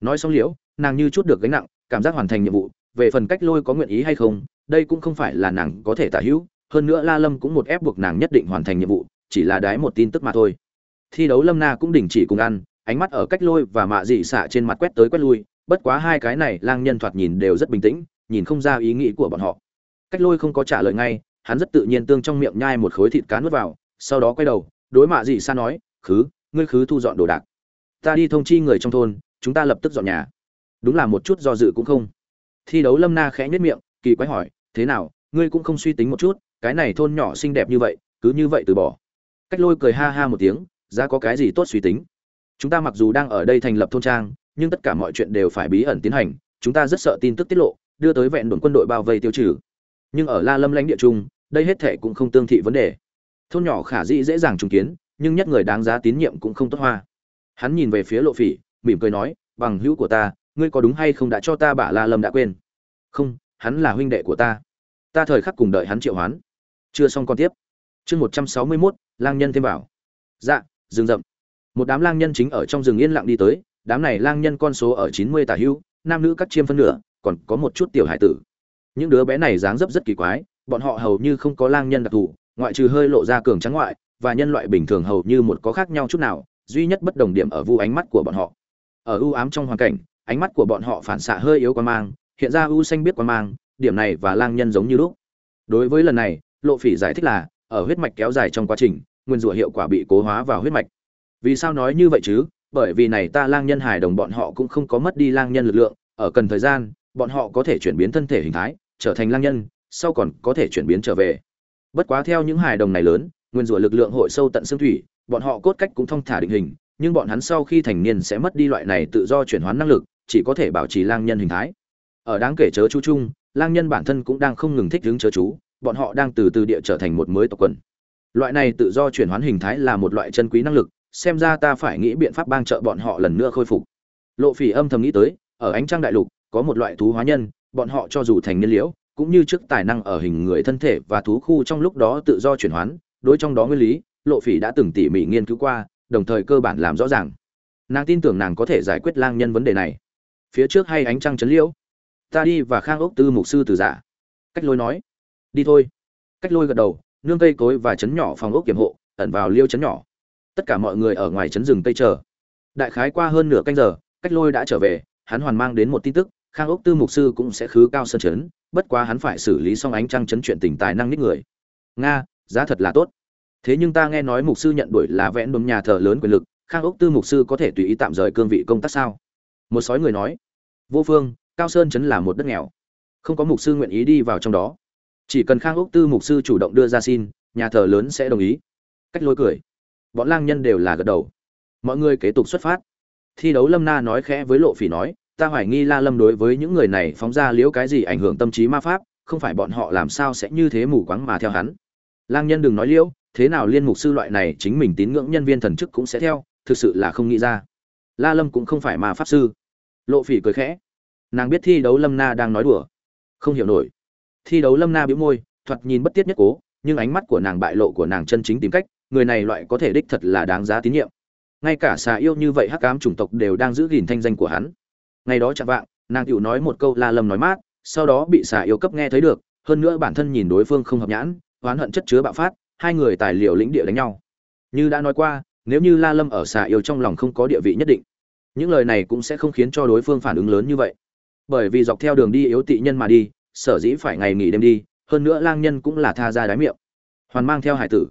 Speaker 1: Nói xong liễu, nàng như chút được gánh nặng, cảm giác hoàn thành nhiệm vụ, về phần cách lôi có nguyện ý hay không, đây cũng không phải là nàng có thể tả hữu, hơn nữa la lâm cũng một ép buộc nàng nhất định hoàn thành nhiệm vụ, chỉ là đái một tin tức mà thôi. Thi đấu lâm na cũng đình chỉ cùng ăn, ánh mắt ở cách lôi và mạ dị xạ trên mặt quét tới quét lui bất quá hai cái này, lang nhân thoạt nhìn đều rất bình tĩnh, nhìn không ra ý nghĩ của bọn họ. Cách lôi không có trả lời ngay, hắn rất tự nhiên tương trong miệng nhai một khối thịt cá nuốt vào, sau đó quay đầu, đối mạ dị xa nói, khứ, ngươi khứ thu dọn đồ đạc. Ta đi thông chi người trong thôn, chúng ta lập tức dọn nhà. Đúng là một chút do dự cũng không. Thi đấu lâm na khẽ nhất miệng, kỳ quái hỏi, thế nào, ngươi cũng không suy tính một chút, cái này thôn nhỏ xinh đẹp như vậy, cứ như vậy từ bỏ? Cách lôi cười ha ha một tiếng ra có cái gì tốt suy tính? Chúng ta mặc dù đang ở đây thành lập thôn trang nhưng tất cả mọi chuyện đều phải bí ẩn tiến hành, chúng ta rất sợ tin tức tiết lộ, đưa tới vẹn đồn quân đội bao vây tiêu trừ. Nhưng ở la lâm lãnh địa trung đây hết thệ cũng không tương thị vấn đề. Thôn nhỏ khả dĩ dễ dàng trùng kiến, nhưng nhất người đáng giá tín nhiệm cũng không tốt hoa. Hắn nhìn về phía lộ phỉ, mỉm cười nói, bằng hữu của ta, ngươi có đúng hay không đã cho ta bả la lâm đã quên? Không, hắn là huynh đệ của ta. Ta thời khắc cùng đợi hắn triệu hoán. Chưa xong con tiếp. Chương một trăm sáu mươi mốt, lang nhân thêm vào. Dạ rừng rậm. Một đám lang nhân chính ở trong rừng yên lặng đi tới đám này lang nhân con số ở chín mươi tả hữu, nam nữ cắt chiêm phân nửa, còn có một chút tiểu hải tử. Những đứa bé này dáng dấp rất kỳ quái, bọn họ hầu như không có lang nhân đặc thù, ngoại trừ hơi lộ ra cường trắng ngoại, và nhân loại bình thường hầu như một có khác nhau chút nào, duy nhất bất đồng điểm ở vu ánh mắt của bọn họ. Ở ưu ám trong hoàn cảnh, ánh mắt của bọn họ phản xạ hơi yếu quá mang, hiện ra ưu xanh biết quá mang, điểm này và lang nhân giống như lúc. Đối với lần này, lộ phỉ giải thích là, ở huyết mạch kéo dài trong quá trình, nguyên rủa hiệu quả bị cố hóa vào huyết mạch. Vì sao nói như vậy chứ? Bởi vì này ta lang nhân hài đồng bọn họ cũng không có mất đi lang nhân lực lượng, ở cần thời gian, bọn họ có thể chuyển biến thân thể hình thái, trở thành lang nhân, sau còn có thể chuyển biến trở về. Bất quá theo những hài đồng này lớn, nguyên rủa lực lượng hội sâu tận xương thủy, bọn họ cốt cách cũng thông thả định hình, nhưng bọn hắn sau khi thành niên sẽ mất đi loại này tự do chuyển hóa năng lực, chỉ có thể bảo trì lang nhân hình thái. Ở đáng kể chớ chú chung, lang nhân bản thân cũng đang không ngừng thích ứng chớ chú, bọn họ đang từ từ địa trở thành một mới tộc quần. Loại này tự do chuyển hóa hình thái là một loại chân quý năng lực xem ra ta phải nghĩ biện pháp bang trợ bọn họ lần nữa khôi phục. Lộ phỉ âm thầm nghĩ tới, ở ánh trăng đại lục, có một loại thú hóa nhân, bọn họ cho dù thành niên liễu, cũng như trước tài năng ở hình người thân thể và thú khu trong lúc đó tự do chuyển hoán, đối trong đó nguyên lý, lộ phỉ đã từng tỉ mỉ nghiên cứu qua, đồng thời cơ bản làm rõ ràng. Nàng tin tưởng nàng có thể giải quyết lang nhân vấn đề này. Phía trước hay ánh trăng chấn liễu? Ta đi và khang ốc tư mục sư từ giả. Cách lôi nói. Đi thôi. Cách lôi gật đầu, nương cây cối và chấn nhỏ phòng ốc kiểm hộ, ẩn vào liêu chấn nhỏ tất cả mọi người ở ngoài trấn rừng tây chờ. Đại khái qua hơn nửa canh giờ, cách lôi đã trở về, hắn hoàn mang đến một tin tức, khang ốc tư mục sư cũng sẽ khứ cao sơn chấn bất quá hắn phải xử lý xong ánh trăng trấn chuyện tình tài năng nít người. Nga, giá thật là tốt. Thế nhưng ta nghe nói mục sư nhận đuổi là vẽ đồn nhà thờ lớn quyền lực, khang ốc tư mục sư có thể tùy ý tạm rời cương vị công tác sao? Một sói người nói. Vô phương, cao sơn chấn là một đất nghèo. Không có mục sư nguyện ý đi vào trong đó. Chỉ cần khang ốc tư mục sư chủ động đưa ra xin, nhà thờ lớn sẽ đồng ý. Cách lôi cười bọn lang nhân đều là gật đầu. Mọi người kế tục xuất phát. Thi đấu lâm na nói khẽ với lộ phỉ nói, ta hoài nghi la lâm đối với những người này phóng ra liễu cái gì ảnh hưởng tâm trí ma pháp, không phải bọn họ làm sao sẽ như thế mù quáng mà theo hắn. Lang nhân đừng nói liễu, thế nào liên mục sư loại này chính mình tín ngưỡng nhân viên thần chức cũng sẽ theo, thực sự là không nghĩ ra. La lâm cũng không phải ma pháp sư. Lộ phỉ cười khẽ. Nàng biết thi đấu lâm na đang nói đùa. Không hiểu nổi. Thi đấu lâm na bĩu môi, thoạt nhìn bất tiết nhất cố, nhưng ánh mắt của nàng bại lộ của nàng chân chính tìm cách người này loại có thể đích thật là đáng giá tín nhiệm. Ngay cả xà yêu như vậy hắc cám chủng tộc đều đang giữ gìn thanh danh của hắn. Ngày đó chẳng vạng, nàng cựu nói một câu la lâm nói mát, sau đó bị xà yêu cấp nghe thấy được, hơn nữa bản thân nhìn đối phương không hợp nhãn, oán hận chất chứa bạo phát, hai người tài liệu lĩnh địa đánh nhau. Như đã nói qua, nếu như la lâm ở xà yêu trong lòng không có địa vị nhất định, những lời này cũng sẽ không khiến cho đối phương phản ứng lớn như vậy. Bởi vì dọc theo đường đi yếu tị nhân mà đi, sở dĩ phải ngày nghỉ đêm đi, hơn nữa lang nhân cũng là tha ra đái miệng. Hoàn mang theo hải tử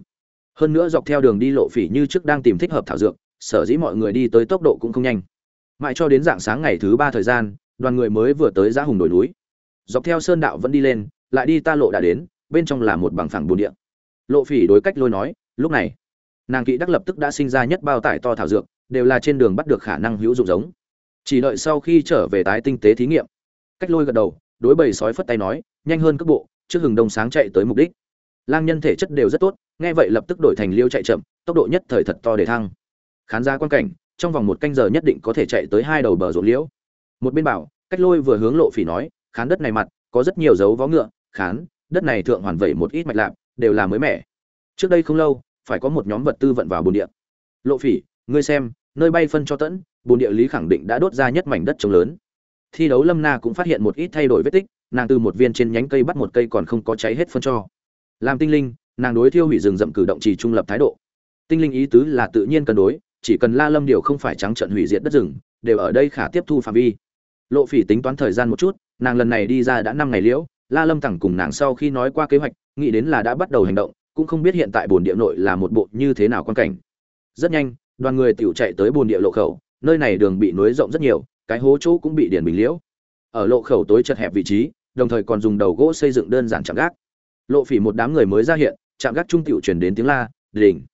Speaker 1: hơn nữa dọc theo đường đi lộ phỉ như trước đang tìm thích hợp thảo dược, sở dĩ mọi người đi tới tốc độ cũng không nhanh. Mãi cho đến dạng sáng ngày thứ ba thời gian, đoàn người mới vừa tới ra hùng đồi núi. Dọc theo sơn đạo vẫn đi lên, lại đi ta lộ đã đến, bên trong là một bằng phẳng bồn địa. Lộ phỉ đối cách lôi nói, lúc này, nàng kỵ đắc lập tức đã sinh ra nhất bao tải to thảo dược, đều là trên đường bắt được khả năng hữu dụng giống. Chỉ đợi sau khi trở về tái tinh tế thí nghiệm. Cách lôi gật đầu, đối bầy sói phất tay nói, nhanh hơn cước bộ, trước hừng đông sáng chạy tới mục đích. Lang nhân thể chất đều rất tốt nghe vậy lập tức đổi thành liêu chạy chậm, tốc độ nhất thời thật to để thăng. Khán giả quan cảnh, trong vòng một canh giờ nhất định có thể chạy tới hai đầu bờ ruộng liễu. Một bên bảo, cách lôi vừa hướng lộ phỉ nói, khán đất này mặt, có rất nhiều dấu vó ngựa, khán, đất này thượng hoàn vẩy một ít mạch lạc đều là mới mẻ. Trước đây không lâu, phải có một nhóm vật tư vận vào bồn địa. Lộ phỉ, ngươi xem, nơi bay phân cho tẫn, bồn địa lý khẳng định đã đốt ra nhất mảnh đất trống lớn. Thi đấu lâm na cũng phát hiện một ít thay đổi vết tích, nàng từ một viên trên nhánh cây bắt một cây còn không có cháy hết phân cho. Làm tinh linh nàng đối thiêu hủy rừng rậm cử động chỉ trung lập thái độ. Tinh linh ý tứ là tự nhiên cân đối, chỉ cần la lâm điều không phải trắng trận hủy diệt đất rừng, đều ở đây khả tiếp thu phạm vi. Lộ phỉ tính toán thời gian một chút, nàng lần này đi ra đã năm ngày liễu, la lâm thẳng cùng nàng sau khi nói qua kế hoạch, nghĩ đến là đã bắt đầu hành động, cũng không biết hiện tại bồn địa nội là một bộ như thế nào quan cảnh. Rất nhanh, đoàn người tiểu chạy tới bồn địa lộ khẩu, nơi này đường bị nối rộng rất nhiều, cái hố chỗ cũng bị điển bình liễu. Ở lộ khẩu tối chật hẹp vị trí, đồng thời còn dùng đầu gỗ xây dựng đơn giản chạm gác. Lộ phỉ một đám người mới ra hiện chạm gác trung tiểu truyền đến tiếng la, đỉnh.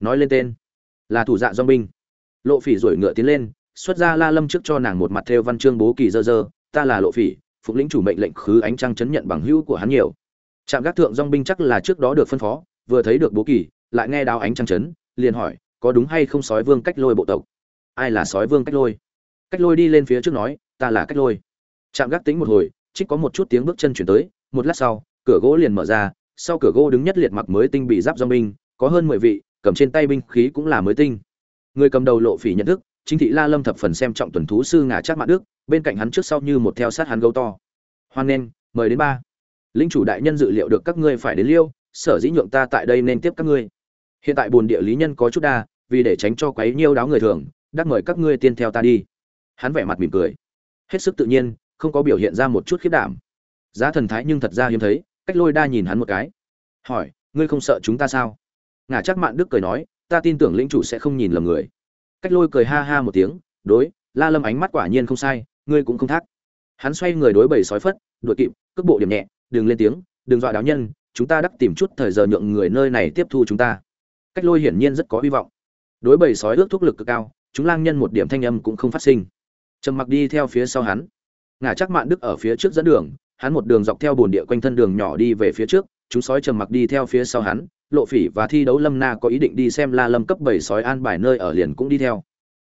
Speaker 1: Nói lên tên. Là thủ dạ dong binh lộ phỉ rồi ngựa tiến lên, xuất ra la lâm trước cho nàng một mặt theo văn chương bố kỳ dơ dơ. Ta là lộ phỉ phục lĩnh chủ mệnh lệnh khứ ánh trăng chấn nhận bằng hữu của hắn nhiều. Trạm gác thượng dong binh chắc là trước đó được phân phó, vừa thấy được bố kỳ, lại nghe đào ánh trăng chấn, liền hỏi, có đúng hay không sói vương cách lôi bộ tộc? Ai là sói vương cách lôi? Cách lôi đi lên phía trước nói, ta là cách lôi. Trạm gác tính một hồi trích có một chút tiếng bước chân chuyển tới, một lát sau, cửa gỗ liền mở ra sau cửa gỗ đứng nhất liệt mặc mới tinh bị giáp dong binh, có hơn mười vị, cầm trên tay binh khí cũng là mới tinh. Người cầm đầu lộ phỉ nhận thức, chính thị la lâm thập phần xem trọng tuần thú sư ngả chắc mặt đức, bên cạnh hắn trước sau như một theo sát hắn gấu to. Hoan nghênh, mời đến ba. Linh chủ đại nhân dự liệu được các ngươi phải đến liêu, sở dĩ nhượng ta tại đây nên tiếp các ngươi. Hiện tại buồn địa lý nhân có chút đa, vì để tránh cho quấy nhiêu đáo người thường, đắc mời các ngươi tiên theo ta đi. Hắn vẻ mặt mỉm cười. Hết sức tự nhiên, không có biểu hiện ra một chút khiết đảm. Giá thần thái nhưng thật ra hiếm thấy cách lôi đa nhìn hắn một cái. Hỏi, ngươi không sợ chúng ta sao? Ngả chắc mạn đức cười nói, ta tin tưởng lĩnh chủ sẽ không nhìn lầm người. Cách lôi cười ha ha một tiếng, đối, la lâm ánh mắt quả nhiên không sai, ngươi cũng không thắc hắn xoay người đối bầy sói phất, đuổi kịp, cước bộ điểm nhẹ, đừng lên tiếng, đừng dọa đáo nhân, chúng ta đắc tìm chút thời giờ nhượng người nơi này tiếp thu chúng ta. Cách lôi hiển nhiên rất có hy vọng. Đối bầy sói ước thúc lực cực cao, chúng lang nhân một điểm thanh âm cũng không phát sinh. Trầm mặc đi theo phía sau hắn. Ngả chắc mạn đức ở phía trước dẫn đường hắn một đường dọc theo bồn địa quanh thân đường nhỏ đi về phía trước, chúng sói trầm mặc đi theo phía sau hắn, lộ phỉ và thi đấu lâm na có ý định đi xem la lâm cấp bảy sói an bài nơi ở liền cũng đi theo.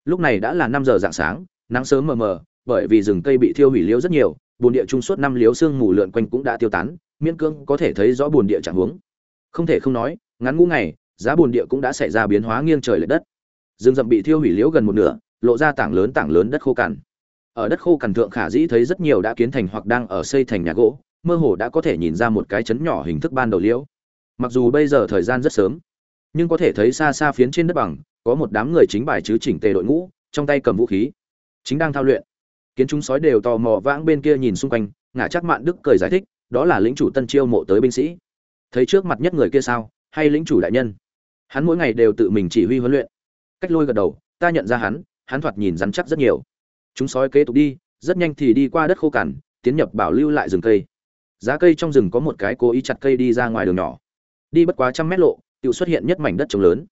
Speaker 1: Lúc này đã là năm giờ dạng sáng, nắng sớm mờ mờ, bởi vì rừng cây bị thiêu hủy liễu rất nhiều, bồn địa trung suốt năm liếu xương mù lượn quanh cũng đã tiêu tán, miễn cương có thể thấy rõ bồn địa trạng huống. Không thể không nói, ngắn ngũ ngày, giá bồn địa cũng đã xảy ra biến hóa nghiêng trời lệch đất. Rừng rậm bị thiêu hủy liễu gần một nửa, lộ ra tảng lớn tảng lớn đất khô cằn ở đất khô cằn thượng khả dĩ thấy rất nhiều đã kiến thành hoặc đang ở xây thành nhà gỗ, mơ hồ đã có thể nhìn ra một cái chấn nhỏ hình thức ban đầu liễu. Mặc dù bây giờ thời gian rất sớm, nhưng có thể thấy xa xa phiến trên đất bằng, có một đám người chính bài chứ chỉnh tề đội ngũ, trong tay cầm vũ khí, chính đang thao luyện. Kiến chúng sói đều tò mò vãng bên kia nhìn xung quanh ngã chắc mạn đức cười giải thích, đó là lĩnh chủ tân chiêu mộ tới binh sĩ. Thấy trước mặt nhất người kia sao, hay lĩnh chủ đại nhân? Hắn mỗi ngày đều tự mình chỉ huy huấn luyện. Cách lôi gật đầu, ta nhận ra hắn hắn thoạt nhìn rắn chắc rất nhiều chúng sói kế tục đi, rất nhanh thì đi qua đất khô cằn, tiến nhập bảo lưu lại rừng cây. Giá cây trong rừng có một cái cố ý chặt cây đi ra ngoài đường nhỏ. Đi bất quá trăm mét lộ tự xuất hiện nhất mảnh đất trống lớn.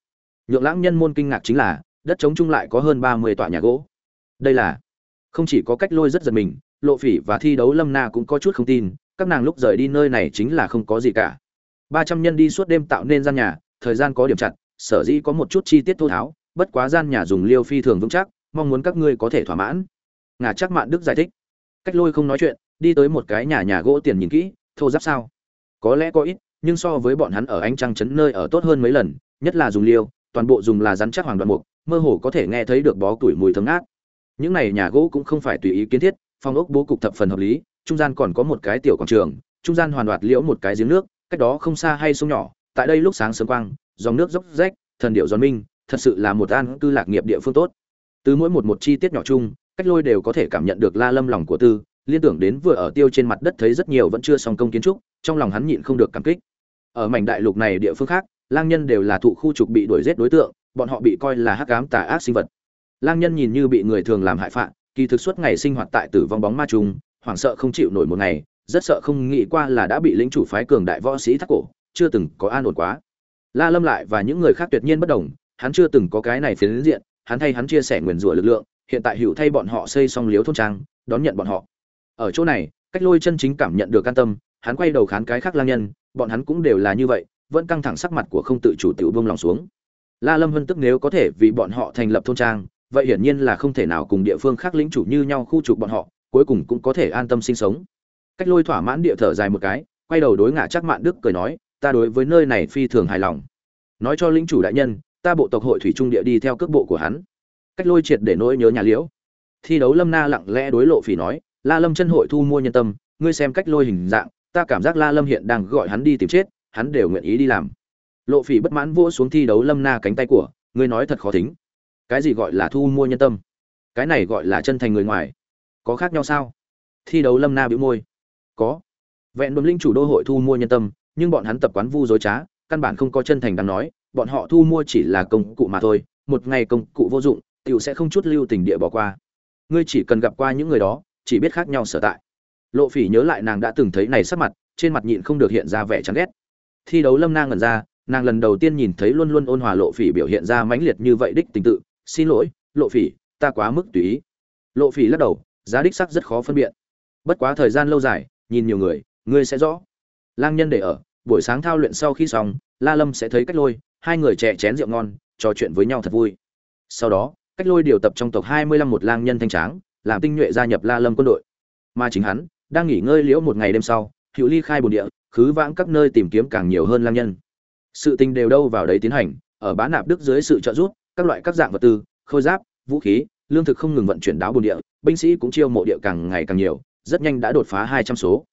Speaker 1: Nhượng lãng nhân môn kinh ngạc chính là, đất trống chung lại có hơn ba mươi tọa nhà gỗ. Đây là, không chỉ có cách lôi rất giật mình, lộ phỉ và thi đấu lâm na cũng có chút không tin, các nàng lúc rời đi nơi này chính là không có gì cả. Ba trăm nhân đi suốt đêm tạo nên gian nhà, thời gian có điểm chặt, sở dĩ có một chút chi tiết thô tháo, bất quá gian nhà dùng liêu phi thường vững chắc, mong muốn các ngươi có thể thỏa mãn ngà chắc mạn đức giải thích. Cách lôi không nói chuyện, đi tới một cái nhà nhà gỗ tiền nhìn kỹ, thô giáp sao? Có lẽ có ít, nhưng so với bọn hắn ở ánh trăng chấn nơi ở tốt hơn mấy lần, nhất là dùng liêu, toàn bộ dùng là rắn chắc hoàng đoạn mục, mơ hồ có thể nghe thấy được bó tuổi mùi thấm ngát. Những này nhà gỗ cũng không phải tùy ý kiến thiết, phong ốc bố cục thập phần hợp lý, trung gian còn có một cái tiểu quảng trường, trung gian hoàn đoạt liễu một cái giếng nước, cách đó không xa hay sông nhỏ, tại đây lúc sáng sớm quang, dòng nước dốc rách, thần điệu giòn minh, thật sự là một an cư lạc nghiệp địa phương tốt. Từ mỗi một một chi tiết nhỏ chung cách lôi đều có thể cảm nhận được la lâm lòng của tư, liên tưởng đến vừa ở tiêu trên mặt đất thấy rất nhiều vẫn chưa xong công kiến trúc, trong lòng hắn nhịn không được cảm kích. Ở mảnh đại lục này địa phương khác, lang nhân đều là thụ khu trục bị đuổi giết đối tượng, bọn họ bị coi là hắc ám tà ác sinh vật. Lang nhân nhìn như bị người thường làm hại phạm kỳ thực suốt ngày sinh hoạt tại tử vong bóng ma trùng, hoảng sợ không chịu nổi một ngày, rất sợ không nghĩ qua là đã bị lĩnh chủ phái cường đại võ sĩ thắt cổ, chưa từng có an ổn quá. La lâm lại và những người khác tuyệt nhiên bất đồng, hắn chưa từng có cái này phiến diện, hắn thay hắn chia sẻ nguyền rủa lực lượng hiện tại hữu thay bọn họ xây xong liếu thôn trang, đón nhận bọn họ. Ở chỗ này, cách lôi chân chính cảm nhận được an tâm, hắn quay đầu khán cái khác lang nhân, bọn hắn cũng đều là như vậy, vẫn căng thẳng sắc mặt của không tự chủ tiểu bông lòng xuống. La lâm vân tức nếu có thể vì bọn họ thành lập thôn trang, vậy hiển nhiên là không thể nào cùng địa phương khác lĩnh chủ như nhau khu trục bọn họ, cuối cùng cũng có thể an tâm sinh sống. Cách lôi thỏa mãn địa thở dài một cái, quay đầu đối ngã chắc mạn đức cười nói, ta đối với nơi này phi thường hài lòng. Nói cho lĩnh chủ đại nhân, ta bộ tộc hội thủy trung địa đi theo cước bộ của hắn cách lôi triệt để nỗi nhớ nhà liễu. Thi đấu lâm na lặng lẽ đối lộ phỉ nói, la lâm chân hội thu mua nhân tâm, ngươi xem cách lôi hình dạng, ta cảm giác la lâm hiện đang gọi hắn đi tìm chết, hắn đều nguyện ý đi làm. Lộ phỉ bất mãn vỗ xuống thi đấu lâm na cánh tay của, ngươi nói thật khó tính. Cái gì gọi là thu mua nhân tâm? Cái này gọi là chân thành người ngoài. Có khác nhau sao? Thi đấu lâm na bĩu môi. Có. Vẹn đồn linh chủ đô hội thu mua nhân tâm, nhưng bọn hắn tập quán vu dối trá, căn bản không có chân thành đáng nói, bọn họ thu mua chỉ là công cụ mà thôi, một ngày công cụ vô dụng tiểu sẽ không chút lưu tình địa bỏ qua. Ngươi chỉ cần gặp qua những người đó, chỉ biết khác nhau sở tại. Lộ phỉ nhớ lại nàng đã từng thấy này sắc mặt, trên mặt nhịn không được hiện ra vẻ chán ghét. Thi đấu lâm nang ngẩn ra, nàng lần đầu tiên nhìn thấy luôn luôn ôn hòa lộ phỉ biểu hiện ra mãnh liệt như vậy đích tình tự. Xin lỗi, lộ phỉ, ta quá mức tùy ý. Lộ phỉ lắc đầu, giá đích sắc rất khó phân biệt. Bất quá thời gian lâu dài, nhìn nhiều người, ngươi sẽ rõ. Lang nhân để ở, buổi sáng thao luyện sau khi xong, la lâm sẽ thấy cách lôi, hai người trẻ chén rượu ngon, trò chuyện với nhau thật vui. Sau đó cách lôi điều tập trong tộc hai mươi lăm một lang nhân thanh tráng, làm tinh nhuệ gia nhập la lâm quân đội. Mà chính hắn, đang nghỉ ngơi liễu một ngày đêm sau, hữu ly khai bồn địa, khứ vãng các nơi tìm kiếm càng nhiều hơn lang nhân. Sự tình đều đâu vào đấy tiến hành, ở bán nạp đức dưới sự trợ giúp, các loại các dạng vật tư, khôi giáp, vũ khí, lương thực không ngừng vận chuyển đáo bồn địa, binh sĩ cũng chiêu mộ địa càng ngày càng nhiều, rất nhanh đã đột phá hai trăm số.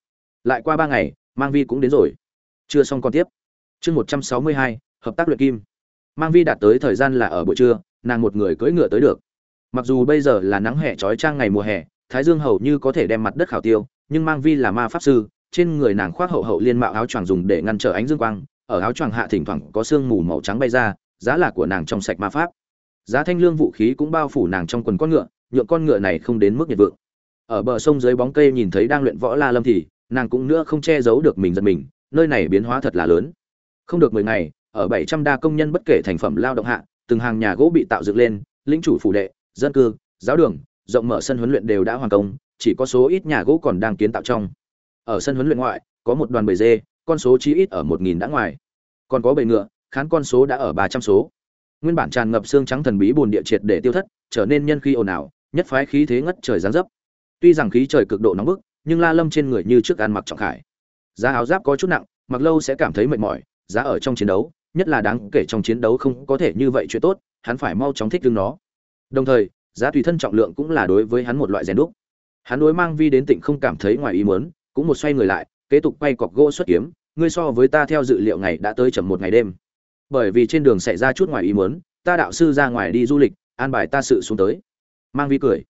Speaker 1: Lại qua ba ngày, mang vi cũng đến rồi. Chưa xong còn tiếp. Chương một trăm sáu mươi hai, hợp tác luyện kim. Mang vi đạt tới thời gian là ở buổi trưa nàng một người cưỡi ngựa tới được. Mặc dù bây giờ là nắng hè trói trang ngày mùa hè, thái dương hầu như có thể đem mặt đất khảo tiêu, nhưng mang vi là ma pháp sư, trên người nàng khoác hậu hậu liên mạo áo choàng dùng để ngăn trở ánh dương quang, ở áo choàng hạ thỉnh thoảng có sương mù màu trắng bay ra, giá là của nàng trong sạch ma pháp. Giá thanh lương vũ khí cũng bao phủ nàng trong quần con ngựa, nhượng con ngựa này không đến mức nhiệt vượng. Ở bờ sông dưới bóng cây nhìn thấy đang luyện võ la lâm thì, nàng cũng nữa không che giấu được mình giật mình, nơi này biến hóa thật là lớn. Không được mười ngày, ở bảy trăm đa công nhân bất kể thành phẩm lao động hạ từng hàng nhà gỗ bị tạo dựng lên, lĩnh chủ phủ đệ, dân cư, giáo đường, rộng mở sân huấn luyện đều đã hoàn công, chỉ có số ít nhà gỗ còn đang kiến tạo trong. Ở sân huấn luyện ngoại, có một đoàn bầy dê, con số chí ít ở một nghìn đã ngoài. Còn có bầy ngựa, khán con số đã ở ba trăm số. Nguyên bản tràn ngập xương trắng thần bí buồn địa triệt để tiêu thất, trở nên nhân khí ồn ào, nhất phái khí thế ngất trời giáng dấp. Tuy rằng khí trời cực độ nóng bức, nhưng la lâm trên người như trước ăn mặc trọng khải. Giá áo giáp có chút nặng, mặc lâu sẽ cảm thấy mệt mỏi, giá ở trong chiến đấu nhất là đáng kể trong chiến đấu không có thể như vậy chuyện tốt, hắn phải mau chóng thích ứng nó. Đồng thời, giá tùy thân trọng lượng cũng là đối với hắn một loại rèn đúc. Hắn đối mang vi đến tỉnh không cảm thấy ngoài ý muốn, cũng một xoay người lại, kế tục quay cọc gỗ xuất kiếm, ngươi so với ta theo dự liệu ngày đã tới chậm một ngày đêm. Bởi vì trên đường xảy ra chút ngoài ý muốn, ta đạo sư ra ngoài đi du lịch, an bài ta sự xuống tới. Mang vi cười.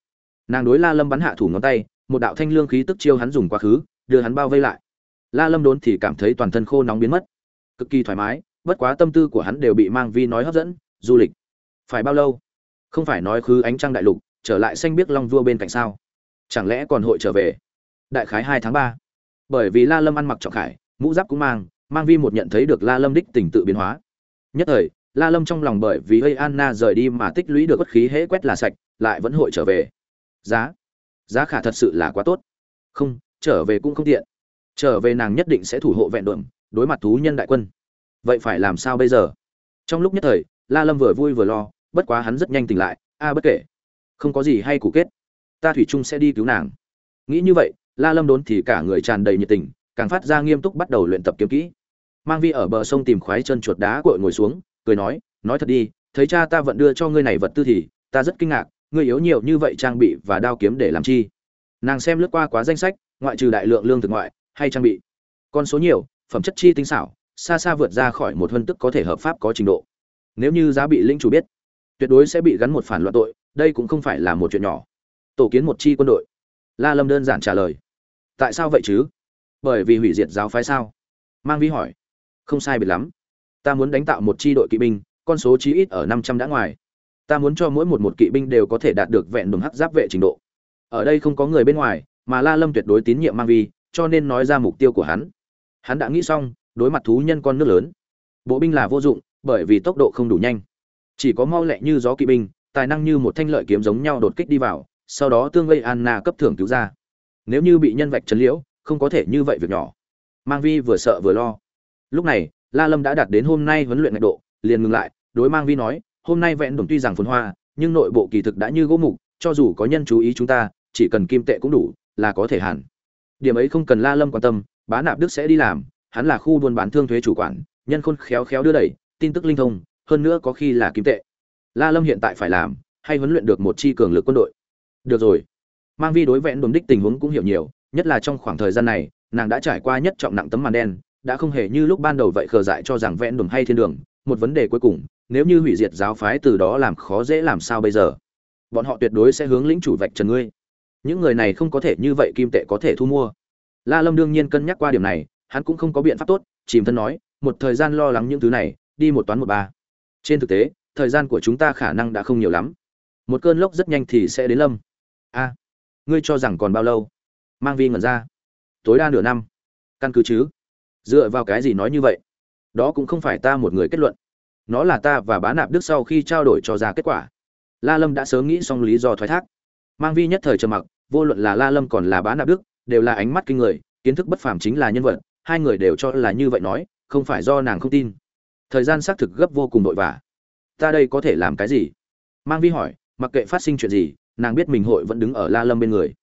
Speaker 1: Nàng đối la lâm bắn hạ thủ ngón tay, một đạo thanh lương khí tức chiêu hắn dùng quá khứ, đưa hắn bao vây lại. La lâm đốn thì cảm thấy toàn thân khô nóng biến mất. Cực kỳ thoải mái bất quá tâm tư của hắn đều bị mang vi nói hấp dẫn, du lịch. Phải bao lâu? Không phải nói khứ ánh trăng đại lục, trở lại xanh biếc long vua bên cạnh sao? Chẳng lẽ còn hội trở về? Đại khái hai tháng ba. Bởi vì la lâm ăn mặc trọng khải, mũ giáp cũng mang mang vi một nhận thấy được la lâm đích tình tự biến hóa. Nhất thời, la lâm trong lòng bởi vì hơi anna rời đi mà tích lũy được bất khí hễ quét là sạch, lại vẫn hội trở về. Giá? Giá khả thật sự là quá tốt. Không, trở về cũng không tiện. Trở về nàng nhất định sẽ thủ hộ vẹn đuộm đối mặt thú nhân đại quân vậy phải làm sao bây giờ? Trong lúc nhất thời, la lâm vừa vui vừa lo, bất quá hắn rất nhanh tỉnh lại, a bất kể. Không có gì hay cụ kết. Ta thủy chung sẽ đi cứu nàng. Nghĩ như vậy, la lâm đốn thì cả người tràn đầy nhiệt tình, càng phát ra nghiêm túc bắt đầu luyện tập kiếm kỹ. Mang vi ở bờ sông tìm khoái chân chuột đá cội ngồi xuống, cười nói nói thật đi, thấy cha ta vẫn đưa cho ngươi này vật tư thì, ta rất kinh ngạc, ngươi yếu nhiều như vậy trang bị và đao kiếm để làm chi? Nàng xem lướt qua quá danh sách, ngoại trừ đại lượng lương thực ngoại, hay trang bị. Con số nhiều, phẩm chất chi tinh xảo xa xa vượt ra khỏi một huân tức có thể hợp pháp có trình độ. Nếu như giá bị linh chủ biết, tuyệt đối sẽ bị gắn một phản loạn tội, đây cũng không phải là một chuyện nhỏ. Tổ kiến một chi quân đội. La lâm đơn giản trả lời. Tại sao vậy chứ? Bởi vì hủy diệt giáo phái sao? Mang vi hỏi. Không sai biệt lắm. Ta muốn đánh tạo một chi đội kỵ binh, con số chí ít ở năm trăm đã ngoài. Ta muốn cho mỗi một một kỵ binh đều có thể đạt được vẹn đồn hắc giáp vệ trình độ. Ở đây không có người bên ngoài, mà la lâm tuyệt đối tín nhiệm mang vi, cho nên nói ra mục tiêu của hắn. Hắn đã nghĩ xong đối mặt thú nhân con nước lớn. Bộ binh là vô dụng, bởi vì tốc độ không đủ nhanh. Chỉ có mau lẹ như gió kỵ binh, tài năng như một thanh lợi kiếm giống nhau đột kích đi vào, sau đó tương gây anna cấp thưởng cứu ra. Nếu như bị nhân vạch trấn liễu, không có thể như vậy việc nhỏ. Mang vi vừa sợ vừa lo. Lúc này, la lâm đã đạt đến hôm nay huấn luyện ngạch độ, liền ngừng lại, đối mang vi nói, hôm nay vẹn đồng tuy rằng phồn hoa, nhưng nội bộ kỳ thực đã như gỗ mục, cho dù có nhân chú ý chúng ta, chỉ cần kim tệ cũng đủ, là có thể hẳn. Điểm ấy không cần la lâm quan tâm, bá nạp đức sẽ đi làm hắn là khu buôn bán thương thuế chủ quản, nhân khôn khéo khéo đưa đẩy, tin tức linh thông, hơn nữa có khi là kim tệ. La lâm hiện tại phải làm, hay huấn luyện được một chi cường lực quân đội. Được rồi. Mang vi đối vẹn đồn đích tình huống cũng hiểu nhiều, nhất là trong khoảng thời gian này, nàng đã trải qua nhất trọng nặng tấm màn đen, đã không hề như lúc ban đầu vậy khờ dại cho rằng vẹn đồn hay thiên đường, một vấn đề cuối cùng, nếu như hủy diệt giáo phái từ đó làm khó dễ làm sao bây giờ? Bọn họ tuyệt đối sẽ hướng lĩnh chủ vạch trần ngươi. Những người này không có thể như vậy kim tệ có thể thu mua. La lâm đương nhiên cân nhắc qua điểm này hắn cũng không có biện pháp tốt, chìm thân nói, một thời gian lo lắng những thứ này, đi một toán một ba. Trên thực tế, thời gian của chúng ta khả năng đã không nhiều lắm. Một cơn lốc rất nhanh thì sẽ đến lâm. A, ngươi cho rằng còn bao lâu? Mang vi ngẩn ra. Tối đa nửa năm. Căn cứ chứ? Dựa vào cái gì nói như vậy? Đó cũng không phải ta một người kết luận. Nó là ta và bá nạp đức sau khi trao đổi cho ra kết quả. La lâm đã sớm nghĩ xong lý do thoái thác. Mang vi nhất thời trầm mặc, vô luận là la lâm còn là bá nạp đức, đều là ánh mắt kinh người, kiến thức bất phàm chính là nhân vật hai người đều cho là như vậy nói, không phải do nàng không tin. Thời gian xác thực gấp vô cùng vội vã. Ta đây có thể làm cái gì? Mang vi hỏi, mặc kệ phát sinh chuyện gì, nàng biết mình hội vẫn đứng ở la lâm bên người.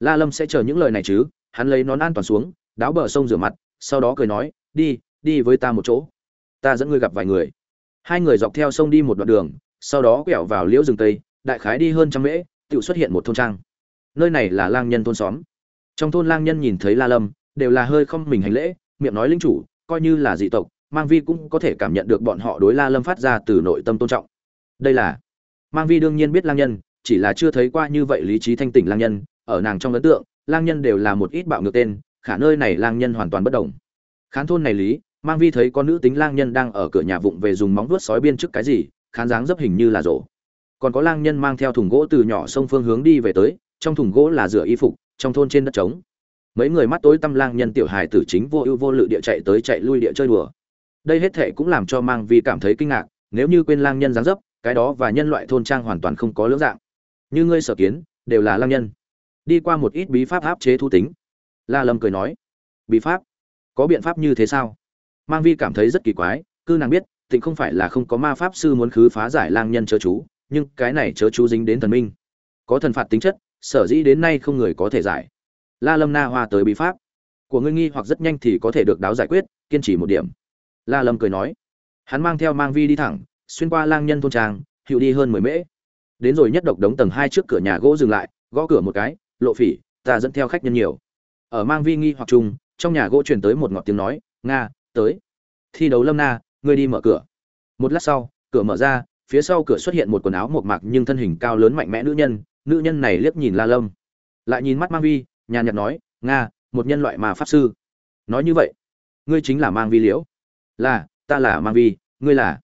Speaker 1: La lâm sẽ chờ những lời này chứ? Hắn lấy nón an toàn xuống, đáo bờ sông rửa mặt, sau đó cười nói, đi đi với ta một chỗ. Ta dẫn ngươi gặp vài người. Hai người dọc theo sông đi một đoạn đường, sau đó quẹo vào liễu rừng tây, đại khái đi hơn trăm mễ, tự xuất hiện một thôn trang. Nơi này là lang nhân thôn xóm. Trong thôn lang nhân nhìn thấy la lâm đều là hơi không mình hành lễ, miệng nói linh chủ, coi như là dị tộc, mang vi cũng có thể cảm nhận được bọn họ đối la lâm phát ra từ nội tâm tôn trọng. Đây là, mang vi đương nhiên biết lang nhân, chỉ là chưa thấy qua như vậy lý trí thanh tỉnh lang nhân, ở nàng trong ấn tượng, lang nhân đều là một ít bạo ngược tên, khả nơi này lang nhân hoàn toàn bất đồng. Khán thôn này lý, mang vi thấy có nữ tính lang nhân đang ở cửa nhà vụng về dùng móng vuốt sói biên trước cái gì, khán dáng dấp hình như là rổ còn có lang nhân mang theo thùng gỗ từ nhỏ sông phương hướng đi về tới, trong thùng gỗ là rửa y phục, trong thôn trên đất trống mấy người mắt tối tăm lang nhân tiểu hài tử chính vô ưu vô lự địa chạy tới chạy lui địa chơi đùa. Đây hết thể cũng làm cho mang vi cảm thấy kinh ngạc, nếu như quên lang nhân dáng dấp, cái đó và nhân loại thôn trang hoàn toàn không có lưỡng dạng. Như ngươi sở kiến, đều là lang nhân. Đi qua một ít bí pháp áp chế thu tính. La lâm cười nói, bí pháp? Có biện pháp như thế sao? Mang vi cảm thấy rất kỳ quái, cư nàng biết, tịnh không phải là không có ma pháp sư muốn khứ phá giải lang nhân chớ chú, nhưng cái này chớ chú dính đến thần minh. Có thần phạt tính chất, sở dĩ đến nay không người có thể giải la lâm na hoa tới bí pháp. Của ngươi nghi hoặc rất nhanh thì có thể được đáo giải quyết, kiên trì một điểm. La lâm cười nói. Hắn mang theo mang vi đi thẳng, xuyên qua lang nhân thôn trang hiệu đi hơn mười mễ. Đến rồi nhất độc đống tầng hai trước cửa nhà gỗ dừng lại, gõ cửa một cái, lộ phỉ, ta dẫn theo khách nhân nhiều. Ở mang vi nghi hoặc chung, trong nhà gỗ truyền tới một ngọt tiếng nói, nga, tới. Thi đấu lâm na, ngươi đi mở cửa. Một lát sau, cửa mở ra, phía sau cửa xuất hiện một quần áo một mạc nhưng thân hình cao lớn mạnh mẽ nữ nhân nữ nhân này liếc nhìn la lâm. Lại nhìn mắt mang vi nhàn nhạt nói, nga, một nhân loại mà pháp sư. Nói như vậy, ngươi chính là mang vi liễu. Là, ta là mang vi, ngươi là.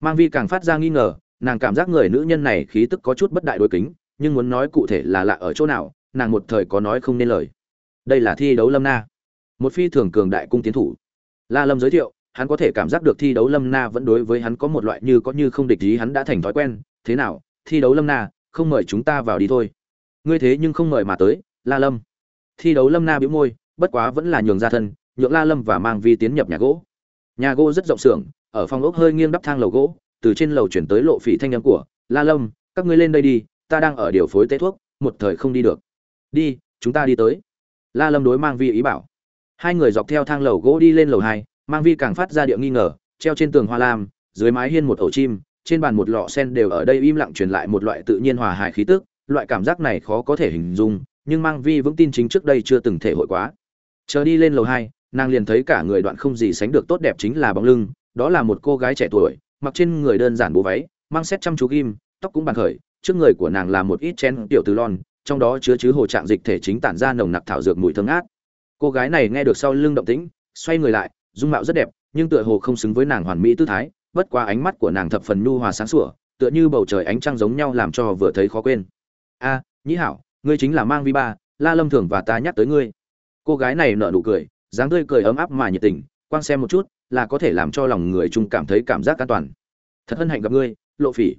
Speaker 1: Mang vi càng phát ra nghi ngờ, nàng cảm giác người nữ nhân này khí tức có chút bất đại đối kính, nhưng muốn nói cụ thể là lạ ở chỗ nào, nàng một thời có nói không nên lời. Đây là thi đấu lâm na. Một phi thường cường đại cung tiến thủ. La lâm giới thiệu, hắn có thể cảm giác được thi đấu lâm na vẫn đối với hắn có một loại như có như không địch ý hắn đã thành thói quen. Thế nào, thi đấu lâm na, không mời chúng ta vào đi thôi. Ngươi thế nhưng không mời mà tới, la lâm thi đấu lâm na bĩu môi, bất quá vẫn là nhường ra thân, nhượng la lâm và mang vi tiến nhập nhà gỗ. Nhà gỗ rất rộng xưởng, ở phòng ốc hơi nghiêng đắp thang lầu gỗ, từ trên lầu chuyển tới lộ phỉ thanh âm của, la lâm, các ngươi lên đây đi, ta đang ở điều phối tế thuốc, một thời không đi được. Đi, chúng ta đi tới. La lâm đối mang vi ý bảo. Hai người dọc theo thang lầu gỗ đi lên lầu hai, mang vi càng phát ra điệu nghi ngờ, treo trên tường hoa lam, dưới mái hiên một ổ chim, trên bàn một lọ sen đều ở đây im lặng truyền lại một loại tự nhiên hòa hài khí tức, loại cảm giác này khó có thể hình dung nhưng mang vi vững tin chính trước đây chưa từng thể hội quá. Chờ đi lên lầu hai, nàng liền thấy cả người đoạn không gì sánh được tốt đẹp chính là bóng lưng, đó là một cô gái trẻ tuổi, mặc trên người đơn giản bố váy, mang xét chăm chú ghim, tóc cũng bàn khởi, trước người của nàng là một ít chén tiểu từ lon, trong đó chứa chứ hồ trạng dịch thể chính tản ra nồng nặc thảo dược mùi thơm ngát. Cô gái này nghe được sau lưng động tĩnh, xoay người lại, dung mạo rất đẹp, nhưng tựa hồ không xứng với nàng hoàn mỹ tư thái, bất quá ánh mắt của nàng thập phần nhu hòa sáng sủa, tựa như bầu trời ánh trăng giống nhau làm cho vừa thấy khó quên. A, nhĩ hảo ngươi chính là mang vi ba, la lâm thường và ta nhắc tới ngươi. Cô gái này nở nụ cười, dáng tươi cười ấm áp mà nhiệt tình quan xem một chút, là có thể làm cho lòng người chung cảm thấy cảm giác an toàn. Thật hân hạnh gặp ngươi, lộ phỉ.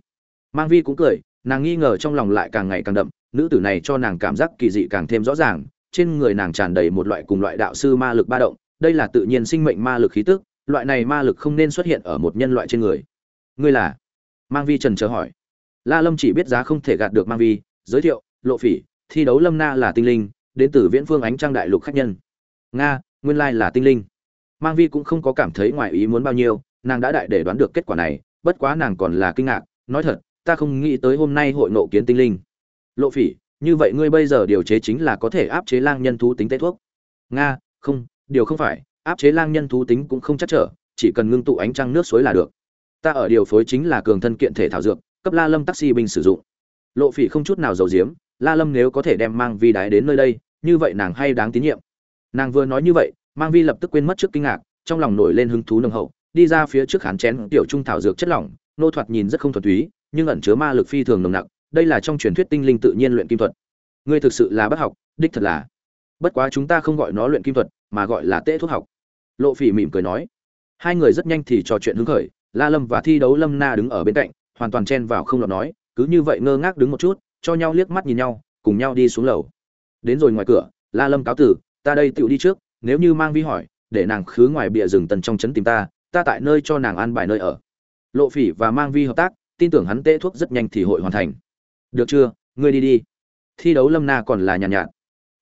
Speaker 1: Mang vi cũng cười, nàng nghi ngờ trong lòng lại càng ngày càng đậm, nữ tử này cho nàng cảm giác kỳ dị càng thêm rõ ràng, trên người nàng tràn đầy một loại cùng loại đạo sư ma lực ba động, đây là tự nhiên sinh mệnh ma lực khí tức, loại này ma lực không nên xuất hiện ở một nhân loại trên người. Ngươi là? Mang vi trần chờ hỏi. La lâm chỉ biết giá không thể gạt được mang vi, giới thiệu, lộ phỉ thi đấu lâm na là tinh linh, đến từ viễn phương ánh trăng đại lục khách nhân. Nga, nguyên lai là tinh linh. Mang vi cũng không có cảm thấy ngoài ý muốn bao nhiêu, nàng đã đại để đoán được kết quả này, bất quá nàng còn là kinh ngạc, nói thật, ta không nghĩ tới hôm nay hội nộ kiến tinh linh. Lộ phỉ, như vậy ngươi bây giờ điều chế chính là có thể áp chế lang nhân thú tính tế thuốc. Nga, không, điều không phải, áp chế lang nhân thú tính cũng không chắc trở, chỉ cần ngưng tụ ánh trăng nước suối là được. Ta ở điều phối chính là cường thân kiện thể thảo dược, cấp la lâm taxi binh sử dụng. Lộ phỉ không chút nào giàu diếm la lâm nếu có thể đem mang vi đái đến nơi đây, như vậy nàng hay đáng tín nhiệm. Nàng vừa nói như vậy, mang vi lập tức quên mất trước kinh ngạc, trong lòng nổi lên hứng thú nồng hậu, đi ra phía trước hán chén tiểu trung thảo dược chất lỏng, nô thoạt nhìn rất không thuần túy, nhưng ẩn chứa ma lực phi thường nồng nặc, đây là trong truyền thuyết tinh linh tự nhiên luyện kim thuật. Ngươi thực sự là bất học, đích thật là. Bất quá chúng ta không gọi nó luyện kim thuật, mà gọi là tễ thuốc học. Lộ phỉ mỉm cười nói. Hai người rất nhanh thì trò chuyện hứng khởi, la lâm và thi đấu lâm na đứng ở bên cạnh, hoàn toàn chen vào không lọt nói, cứ như vậy ngơ ngác đứng một chút cho nhau liếc mắt nhìn nhau cùng nhau đi xuống lầu. Đến rồi ngoài cửa la lâm cáo tử ta đây tựu đi trước nếu như mang vi hỏi để nàng khứ ngoài bìa rừng tần trong trấn tìm ta ta tại nơi cho nàng an bài nơi ở. Lộ phỉ và mang vi hợp tác tin tưởng hắn tê thuốc rất nhanh thì hội hoàn thành. Được chưa ngươi đi đi. Thi đấu lâm na còn là nhàn nhạt, nhạt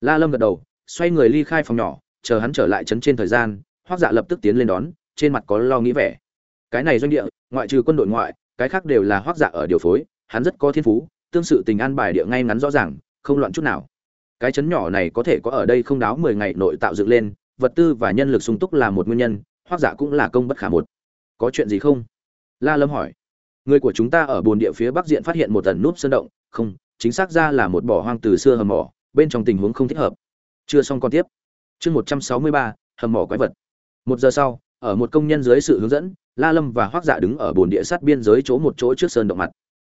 Speaker 1: la lâm gật đầu xoay người ly khai phòng nhỏ chờ hắn trở lại trấn trên thời gian hoác dạ lập tức tiến lên đón trên mặt có lo nghĩ vẻ. Cái này doanh địa ngoại trừ quân đội ngoại cái khác đều là hoác dạ ở điều phối hắn rất có thiên phú tương sự tình an bài địa ngay ngắn rõ ràng, không loạn chút nào. Cái chấn nhỏ này có thể có ở đây không đáo mười ngày nội tạo dựng lên, vật tư và nhân lực sung túc là một nguyên nhân hoặc giả cũng là công bất khả một. Có chuyện gì không? La lâm hỏi. Người của chúng ta ở buồn địa phía bắc diện phát hiện một tần núp sơn động, không, chính xác ra là một bỏ hoang từ xưa hầm mỏ, bên trong tình huống không thích hợp. Chưa xong còn tiếp. Chương một trăm sáu mươi ba, hầm mỏ quái vật. Một giờ sau, ở một công nhân dưới sự hướng dẫn, la lâm và hoắc dạ đứng ở bồn địa sát biên giới chỗ một chỗ trước sơn động mặt.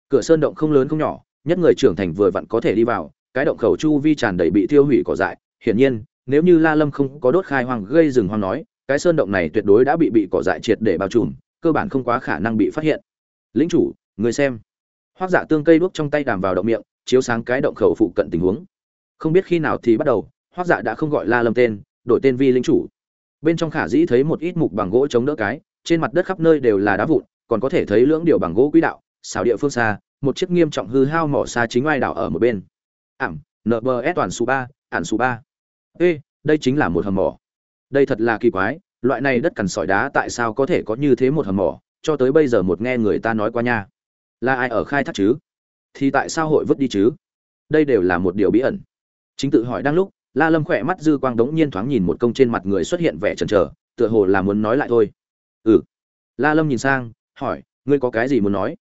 Speaker 1: Cửa sơn động không lớn không nhỏ nhất người trưởng thành vừa vặn có thể đi vào, cái động khẩu chu vi tràn đầy bị tiêu hủy cỏ dại. Hiển nhiên, nếu như la lâm không có đốt khai hoang gây rừng hoang nói, cái sơn động này tuyệt đối đã bị bị cỏ dại triệt để bao trùm, cơ bản không quá khả năng bị phát hiện. Lính chủ, người xem. Hoác dạ tương cây đuốc trong tay đàm vào động miệng, chiếu sáng cái động khẩu phụ cận tình huống. Không biết khi nào thì bắt đầu, hoác dạ đã không gọi la lâm tên, đổi tên vi lính chủ. Bên trong khả dĩ thấy một ít mục bằng gỗ chống đỡ cái, trên mặt đất khắp nơi đều là đá vụn, còn có thể thấy lưỡng điều bằng gỗ quỹ đạo, xảo địa phương xa một chiếc nghiêm trọng hư hao mỏ xa chính oai đảo ở một bên. Ảm nbs toàn số ba, ản số ba. Ê, đây chính là một hầm mỏ. Đây thật là kỳ quái, loại này đất cằn sỏi đá tại sao có thể có như thế một hầm mỏ? Cho tới bây giờ một nghe người ta nói qua nha. Là ai ở khai thác chứ? Thì tại sao hội vứt đi chứ? Đây đều là một điều bí ẩn. Chính tự hỏi đang lúc, la lâm khỏe mắt dư quang đống nhiên thoáng nhìn một công trên mặt người xuất hiện vẻ chần chờ, tựa hồ là muốn nói lại thôi. Ừ. La lâm nhìn sang, hỏi, ngươi có cái gì muốn nói?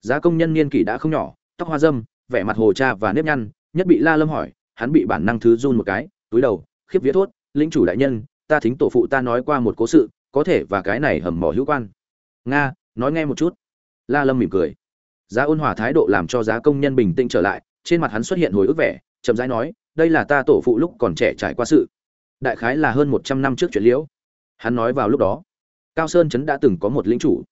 Speaker 1: Giá công nhân niên kỷ đã không nhỏ, tóc hoa dâm, vẻ mặt hồ cha và nếp nhăn, nhất bị la lâm hỏi, hắn bị bản năng thứ run một cái, túi đầu, khiếp vía thốt, lĩnh chủ đại nhân, ta thính tổ phụ ta nói qua một cố sự, có thể và cái này hầm mỏ hữu quan. Nga, nói nghe một chút. La lâm mỉm cười. Giá ôn hòa thái độ làm cho giá công nhân bình tĩnh trở lại, trên mặt hắn xuất hiện hồi ức vẻ, chậm rãi nói, đây là ta tổ phụ lúc còn trẻ trải qua sự. Đại khái là hơn một trăm năm trước chuyện liễu. Hắn nói vào lúc đó, cao sơn trấn đã từng có một lĩnh chủ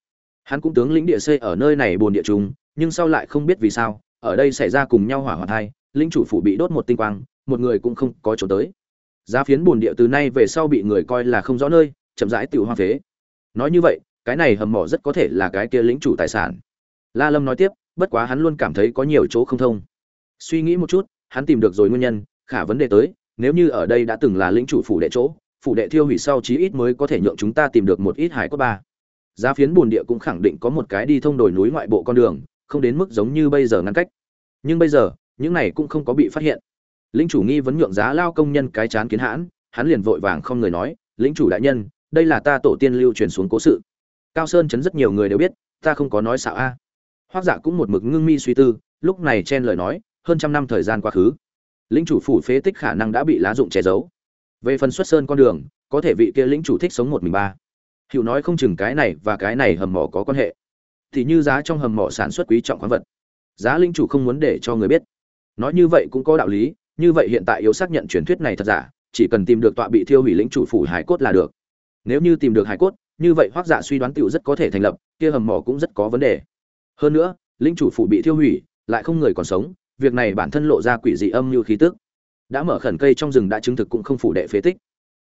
Speaker 1: hắn cũng tướng lĩnh địa xây ở nơi này bồn địa trung, nhưng sau lại không biết vì sao, ở đây xảy ra cùng nhau hỏa hoạn hai, lĩnh chủ phủ bị đốt một tinh quang, một người cũng không có chỗ tới. Giá phiến bồn địa từ nay về sau bị người coi là không rõ nơi, chậm rãi tự hoa phế. Nói như vậy, cái này hầm mỏ rất có thể là cái kia lĩnh chủ tài sản. La lâm nói tiếp, bất quá hắn luôn cảm thấy có nhiều chỗ không thông. Suy nghĩ một chút, hắn tìm được rồi nguyên nhân, khả vấn đề tới, nếu như ở đây đã từng là lĩnh chủ phủ đệ chỗ, phủ đệ thiêu hủy sau chí ít mới có thể nhượng chúng ta tìm được một ít hải cốt ba giá phiến bồn địa cũng khẳng định có một cái đi thông đồi núi ngoại bộ con đường, không đến mức giống như bây giờ ngăn cách. Nhưng bây giờ, những này cũng không có bị phát hiện. Lĩnh chủ nghi vấn nhượng giá lao công nhân cái chán kiến hãn, hắn liền vội vàng không người nói lĩnh chủ đại nhân, đây là ta tổ tiên lưu truyền xuống cố sự. Cao sơn chấn rất nhiều người đều biết, ta không có nói xạo a. Hoác giả dạ cũng một mực ngưng mi suy tư, lúc này chen lời nói, hơn trăm năm thời gian quá khứ lĩnh chủ phủ phế tích khả năng đã bị lá dụng che giấu. Về phần xuất sơn con đường, có thể vị kia lĩnh chủ thích sống một mình ba. Hiểu nói không chừng cái này và cái này hầm mỏ có quan hệ. Thì như giá trong hầm mỏ sản xuất quý trọng khoáng vật. Giá linh chủ không muốn để cho người biết. Nói như vậy cũng có đạo lý, như vậy hiện tại yếu xác nhận truyền thuyết này thật giả, chỉ cần tìm được tọa bị thiêu hủy lĩnh chủ phủ hải cốt là được. Nếu như tìm được hải cốt, như vậy hoác dạ suy đoán tựu rất có thể thành lập, kia hầm mỏ cũng rất có vấn đề. Hơn nữa, lĩnh chủ phủ bị thiêu hủy, lại không người còn sống, việc này bản thân lộ ra quỷ dị âm như khí tức. Đã mở khẩn cây trong rừng đã chứng thực cũng không phủ đệ phế tích.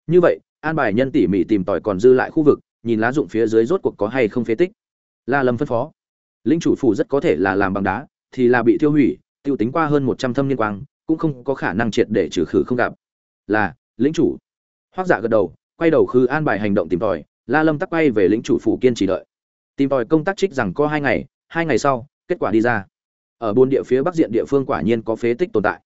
Speaker 1: Như vậy, an bài nhân tỉ mỉ tìm tòi còn dư lại khu vực nhìn lá dụng phía dưới rốt cuộc có hay không phế tích. La lâm phân phó. Lĩnh chủ phủ rất có thể là làm bằng đá, thì là bị tiêu hủy, tiêu tính qua hơn một trăm thâm niên quang, cũng không có khả năng triệt để trừ khử không gặp. Là lĩnh chủ. Hoác dạ gật đầu, quay đầu khư an bài hành động tìm tòi, la lâm tắc quay về lĩnh chủ phủ kiên trì đợi. Tìm tòi công tác trích rằng có hai ngày hai ngày sau, kết quả đi ra. Ở buôn địa phía bắc diện địa phương quả nhiên có phế tích tồn tại.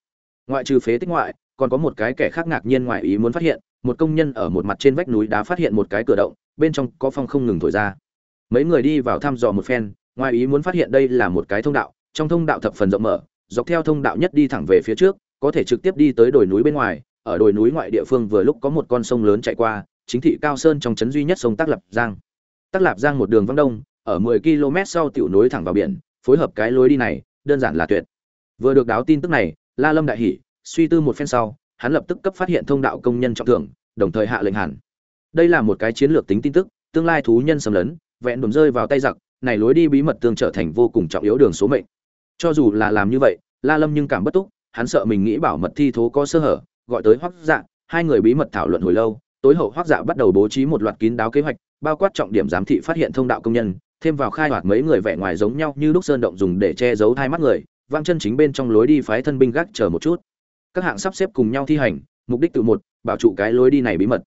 Speaker 1: Ngoại trừ phế tích ngoại, còn có một cái kẻ khác ngạc nhiên ngoài ý muốn phát hiện, một công nhân ở một mặt trên vách núi đá phát hiện một cái cửa động bên trong có phong không ngừng thổi ra. Mấy người đi vào thăm dò một phen, ngoài ý muốn phát hiện đây là một cái thông đạo, trong thông đạo thập phần rộng mở, dọc theo thông đạo nhất đi thẳng về phía trước, có thể trực tiếp đi tới đồi núi bên ngoài, ở đồi núi ngoại địa phương vừa lúc có một con sông lớn chạy qua, chính thị cao sơn trong trấn duy nhất sông tắc lập giang. Tắc lạp giang một đường vắng đông, ở 10 km sau tiểu núi thẳng vào biển, phối hợp cái lối đi này, đơn giản là tuyệt. Vừa được đáo tin tức này, la lâm đại hỉ suy tư một phen sau, hắn lập tức cấp phát hiện thông đạo công nhân trọng thưởng, đồng thời hạ lệnh hẳn đây là một cái chiến lược tính tin tức, tương lai thú nhân xâm lấn, vẹn đồn rơi vào tay giặc, này lối đi bí mật tương trở thành vô cùng trọng yếu đường số mệnh. Cho dù là làm như vậy, la lâm nhưng cảm bất túc, hắn sợ mình nghĩ bảo mật thi thố có sơ hở, gọi tới hoắc dạ hai người bí mật thảo luận hồi lâu, tối hậu hoác dạ bắt đầu bố trí một loạt kín đáo kế hoạch, bao quát trọng điểm giám thị phát hiện thông đạo công nhân, thêm vào khai hoạt mấy người vẻ ngoài giống nhau như lúc sơn động dùng để che giấu hai mắt người, vang chân chính bên trong lối đi phái thân binh gác chờ một chút. Các hạng sắp xếp cùng nhau thi hành, mục đích tự một, bảo trụ cái lối đi này bí mật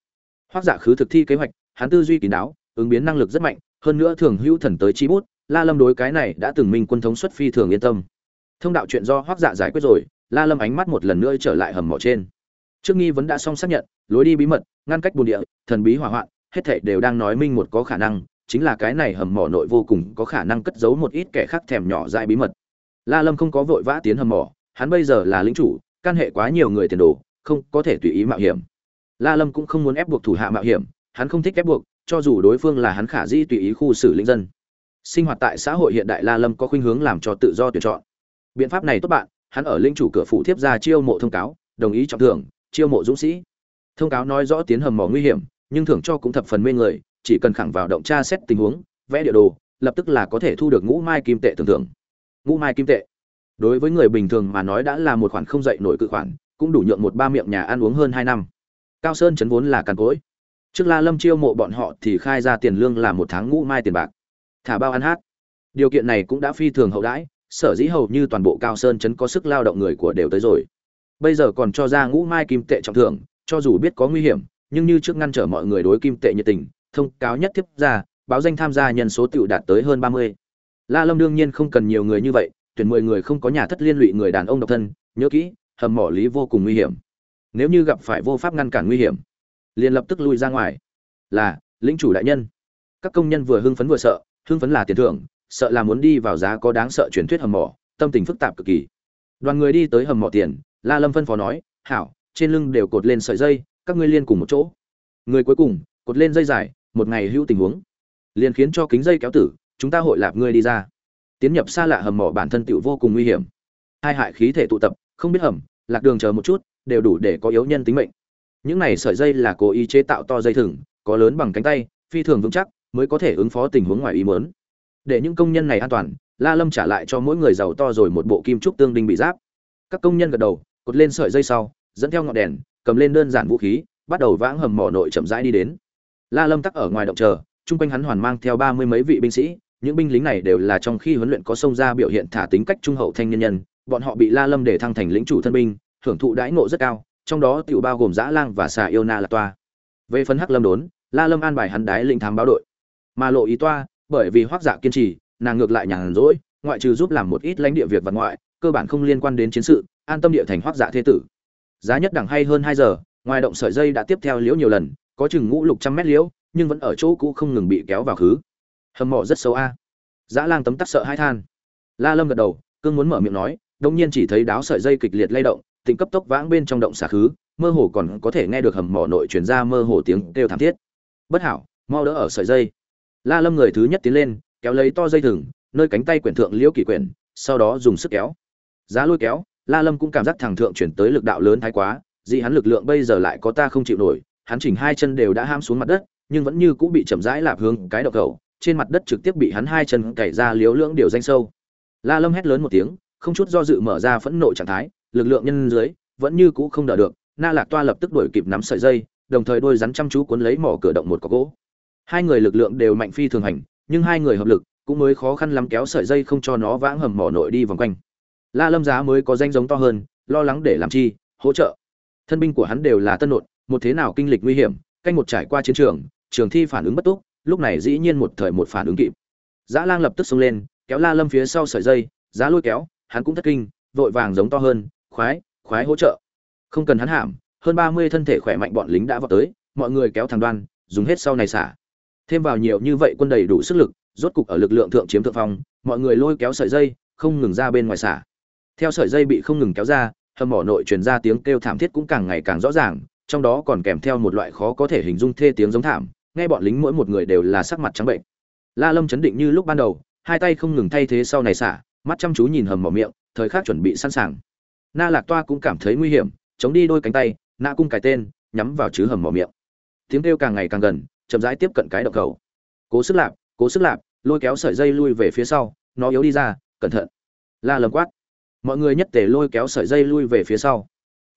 Speaker 1: hoác dạ khứ thực thi kế hoạch, hắn tư duy kín đáo, ứng biến năng lực rất mạnh, hơn nữa thường hữu thần tới chi bút, la lâm đối cái này đã từng minh quân thống xuất phi thường yên tâm. Thông đạo chuyện do hoác dạ giải quyết rồi, la lâm ánh mắt một lần nữa trở lại hầm mỏ trên. Trước nghi vấn đã xong xác nhận, lối đi bí mật, ngăn cách bồn địa, thần bí hỏa hoạn, hết thảy đều đang nói minh một có khả năng, chính là cái này hầm mỏ nội vô cùng có khả năng cất giấu một ít kẻ khác thèm nhỏ dại bí mật. La lâm không có vội vã tiến hầm mỏ hắn bây giờ là lính chủ, can hệ quá nhiều người tiền đồ, không có thể tùy ý mạo hiểm la lâm cũng không muốn ép buộc thủ hạ mạo hiểm, hắn không thích ép buộc, cho dù đối phương là hắn khả di tùy ý khu xử lĩnh dân. Sinh hoạt tại xã hội hiện đại la lâm có khuynh hướng làm cho tự do tuyển chọn. Biện pháp này tốt bạn, hắn ở linh chủ cửa phủ thiếp ra chiêu mộ thông cáo, đồng ý trọng thưởng, chiêu mộ dũng sĩ. Thông cáo nói rõ tiến hầm mỏ nguy hiểm, nhưng thưởng cho cũng thập phần mê người, chỉ cần khẳng vào động tra xét tình huống, vẽ địa đồ, lập tức là có thể thu được ngũ mai kim tệ tưởng thưởng. Ngũ mai kim tệ. Đối với người bình thường mà nói đã là một khoản không dậy nổi cự khoản, cũng đủ nhượng một ba miệng nhà ăn uống hơn hai năm cao sơn chấn vốn là càn cối trước la lâm chiêu mộ bọn họ thì khai ra tiền lương là một tháng ngũ mai tiền bạc. Thả bao ăn hát. Điều kiện này cũng đã phi thường hậu đãi, sở dĩ hầu như toàn bộ cao sơn chấn có sức lao động người của đều tới rồi. Bây giờ còn cho ra ngũ mai kim tệ trọng thưởng, cho dù biết có nguy hiểm, nhưng như trước ngăn trở mọi người đối kim tệ nhiệt tình, thông cáo nhất tiếp ra, báo danh tham gia nhân số tựu đạt tới hơn ba mươi. La lâm đương nhiên không cần nhiều người như vậy, tuyển mười người không có nhà thất liên lụy người đàn ông độc thân, nhớ kỹ, hầm mỏ lý vô cùng nguy hiểm nếu như gặp phải vô pháp ngăn cản nguy hiểm, liền lập tức lui ra ngoài. Là, lĩnh chủ đại nhân. Các công nhân vừa hưng phấn vừa sợ, hưng phấn là tiền thưởng, sợ là muốn đi vào giá có đáng sợ truyền thuyết hầm mỏ, tâm tình phức tạp cực kỳ. Đoàn người đi tới hầm mỏ tiền, la lâm phân phó nói, hảo, trên lưng đều cột lên sợi dây, các ngươi liên cùng một chỗ. Người cuối cùng, cột lên dây dài, một ngày hữu tình huống. Liền khiến cho kính dây kéo tử, chúng ta hội lạp ngươi đi ra. Tiến nhập xa lạ hầm mỏ bản thân tựu vô cùng nguy hiểm. Hai hại khí thể tụ tập, không biết hầm, lạc đường chờ một chút đều đủ để có yếu nhân tính mệnh. Những này sợi dây là cố ý chế tạo to dây thừng, có lớn bằng cánh tay, phi thường vững chắc, mới có thể ứng phó tình huống ngoài ý muốn. Để những công nhân này an toàn, la lâm trả lại cho mỗi người giàu to rồi một bộ kim trúc tương đinh bị giáp. Các công nhân gật đầu, cột lên sợi dây sau, dẫn theo ngọn đèn, cầm lên đơn giản vũ khí, bắt đầu vãng hầm mỏ nội chậm rãi đi đến. La lâm tắc ở ngoài động chờ, chung quanh hắn hoàn mang theo ba mươi mấy vị binh sĩ, những binh lính này đều là trong khi huấn luyện có sông ra biểu hiện thả tính cách trung hậu thanh nhân nhân, bọn họ bị la lâm để thăng thành lĩnh chủ thân binh hưởng thụ đãi ngộ rất cao, trong đó tiểu bao gồm dã lang và xà yêu na là toa. Về phần hắc lâm đốn, la lâm an bài hắn đái lĩnh thám báo đội. Mà lộ ý toa, bởi vì hoác dạ kiên trì, nàng ngược lại nhàn rỗi, ngoại trừ giúp làm một ít lãnh địa việc vật ngoại, cơ bản không liên quan đến chiến sự, an tâm địa thành hoác dạ thế tử. Giá nhất đẳng hay hơn hai giờ, ngoài động sợi dây đã tiếp theo liễu nhiều lần, có chừng ngũ lục trăm mét liễu, nhưng vẫn ở chỗ cũ không ngừng bị kéo vào khứ. Hầm mỏ rất xấu a. Dã lang tấm tắc sợ hai than. La lâm gật đầu, cương muốn mở miệng nói, đông nhiên chỉ thấy đáo sợi dây kịch liệt lay động tỉnh cấp tốc vãng bên trong động xả khứ, mơ hồ còn có thể nghe được hầm mỏ nội truyền ra mơ hồ tiếng kêu thảm thiết. Bất hảo, mau đỡ ở sợi dây. La lâm người thứ nhất tiến lên, kéo lấy to dây thừng, nơi cánh tay quyển thượng liễu kỳ quyển, sau đó dùng sức kéo. Giá lôi kéo, la lâm cũng cảm giác thằng thượng chuyển tới lực đạo lớn thái quá, dị hắn lực lượng bây giờ lại có ta không chịu nổi, hắn chỉnh hai chân đều đã ham xuống mặt đất, nhưng vẫn như cũng bị chậm rãi lạp hướng cái độc cầu, trên mặt đất trực tiếp bị hắn hai chân cày ra liếu lưỡng điều danh sâu. La lâm hét lớn một tiếng, không chút do dự mở ra phẫn nộ trạng thái lực lượng nhân dưới, vẫn như cũ không đỡ được, na lạc toa lập tức đuổi kịp nắm sợi dây, đồng thời đôi rắn chăm chú cuốn lấy mỏ cửa động một cọc gỗ. Hai người lực lượng đều mạnh phi thường hành, nhưng hai người hợp lực cũng mới khó khăn lắm kéo sợi dây không cho nó vãng hầm mỏ nội đi vòng quanh. La lâm giá mới có danh giống to hơn, lo lắng để làm chi, hỗ trợ. Thân binh của hắn đều là tân nộn, một thế nào kinh lịch nguy hiểm, canh một trải qua chiến trường trường thi phản ứng bất túc, lúc này dĩ nhiên một thời một phản ứng kịp. Dã lang lập tức xông lên, kéo la lâm phía sau sợi dây, giá lôi kéo, hắn cũng thất kinh, vội vàng giống to hơn khoái khoái hỗ trợ. Không cần hắn hãm, hơn ba mươi thân thể khỏe mạnh bọn lính đã vào tới, mọi người kéo thằng đoan, dùng hết sau này xả. Thêm vào nhiều như vậy quân đầy đủ sức lực, rốt cục ở lực lượng thượng chiếm thượng phong, mọi người lôi kéo sợi dây, không ngừng ra bên ngoài xả. Theo sợi dây bị không ngừng kéo ra, hầm mỏ nội truyền ra tiếng kêu thảm thiết cũng càng ngày càng rõ ràng, trong đó còn kèm theo một loại khó có thể hình dung thê tiếng giống thảm, nghe bọn lính mỗi một người đều là sắc mặt trắng bệnh. La lâm chấn định như lúc ban đầu, hai tay không ngừng thay thế sau này xả, mắt chăm chú nhìn hầm mỏ miệng, thời khắc chuẩn bị sẵn sàng na lạc toa cũng cảm thấy nguy hiểm, chống đi đôi cánh tay nã cung cái tên, nhắm vào chứ hầm mỏ miệng. Tiếng kêu càng ngày càng gần, chậm rãi tiếp cận cái độc cầu. Cố sức lạp, cố sức lạp, lôi kéo sợi dây lui về phía sau, nó yếu đi ra, cẩn thận. La lầm quát. Mọi người nhất tề lôi kéo sợi dây lui về phía sau.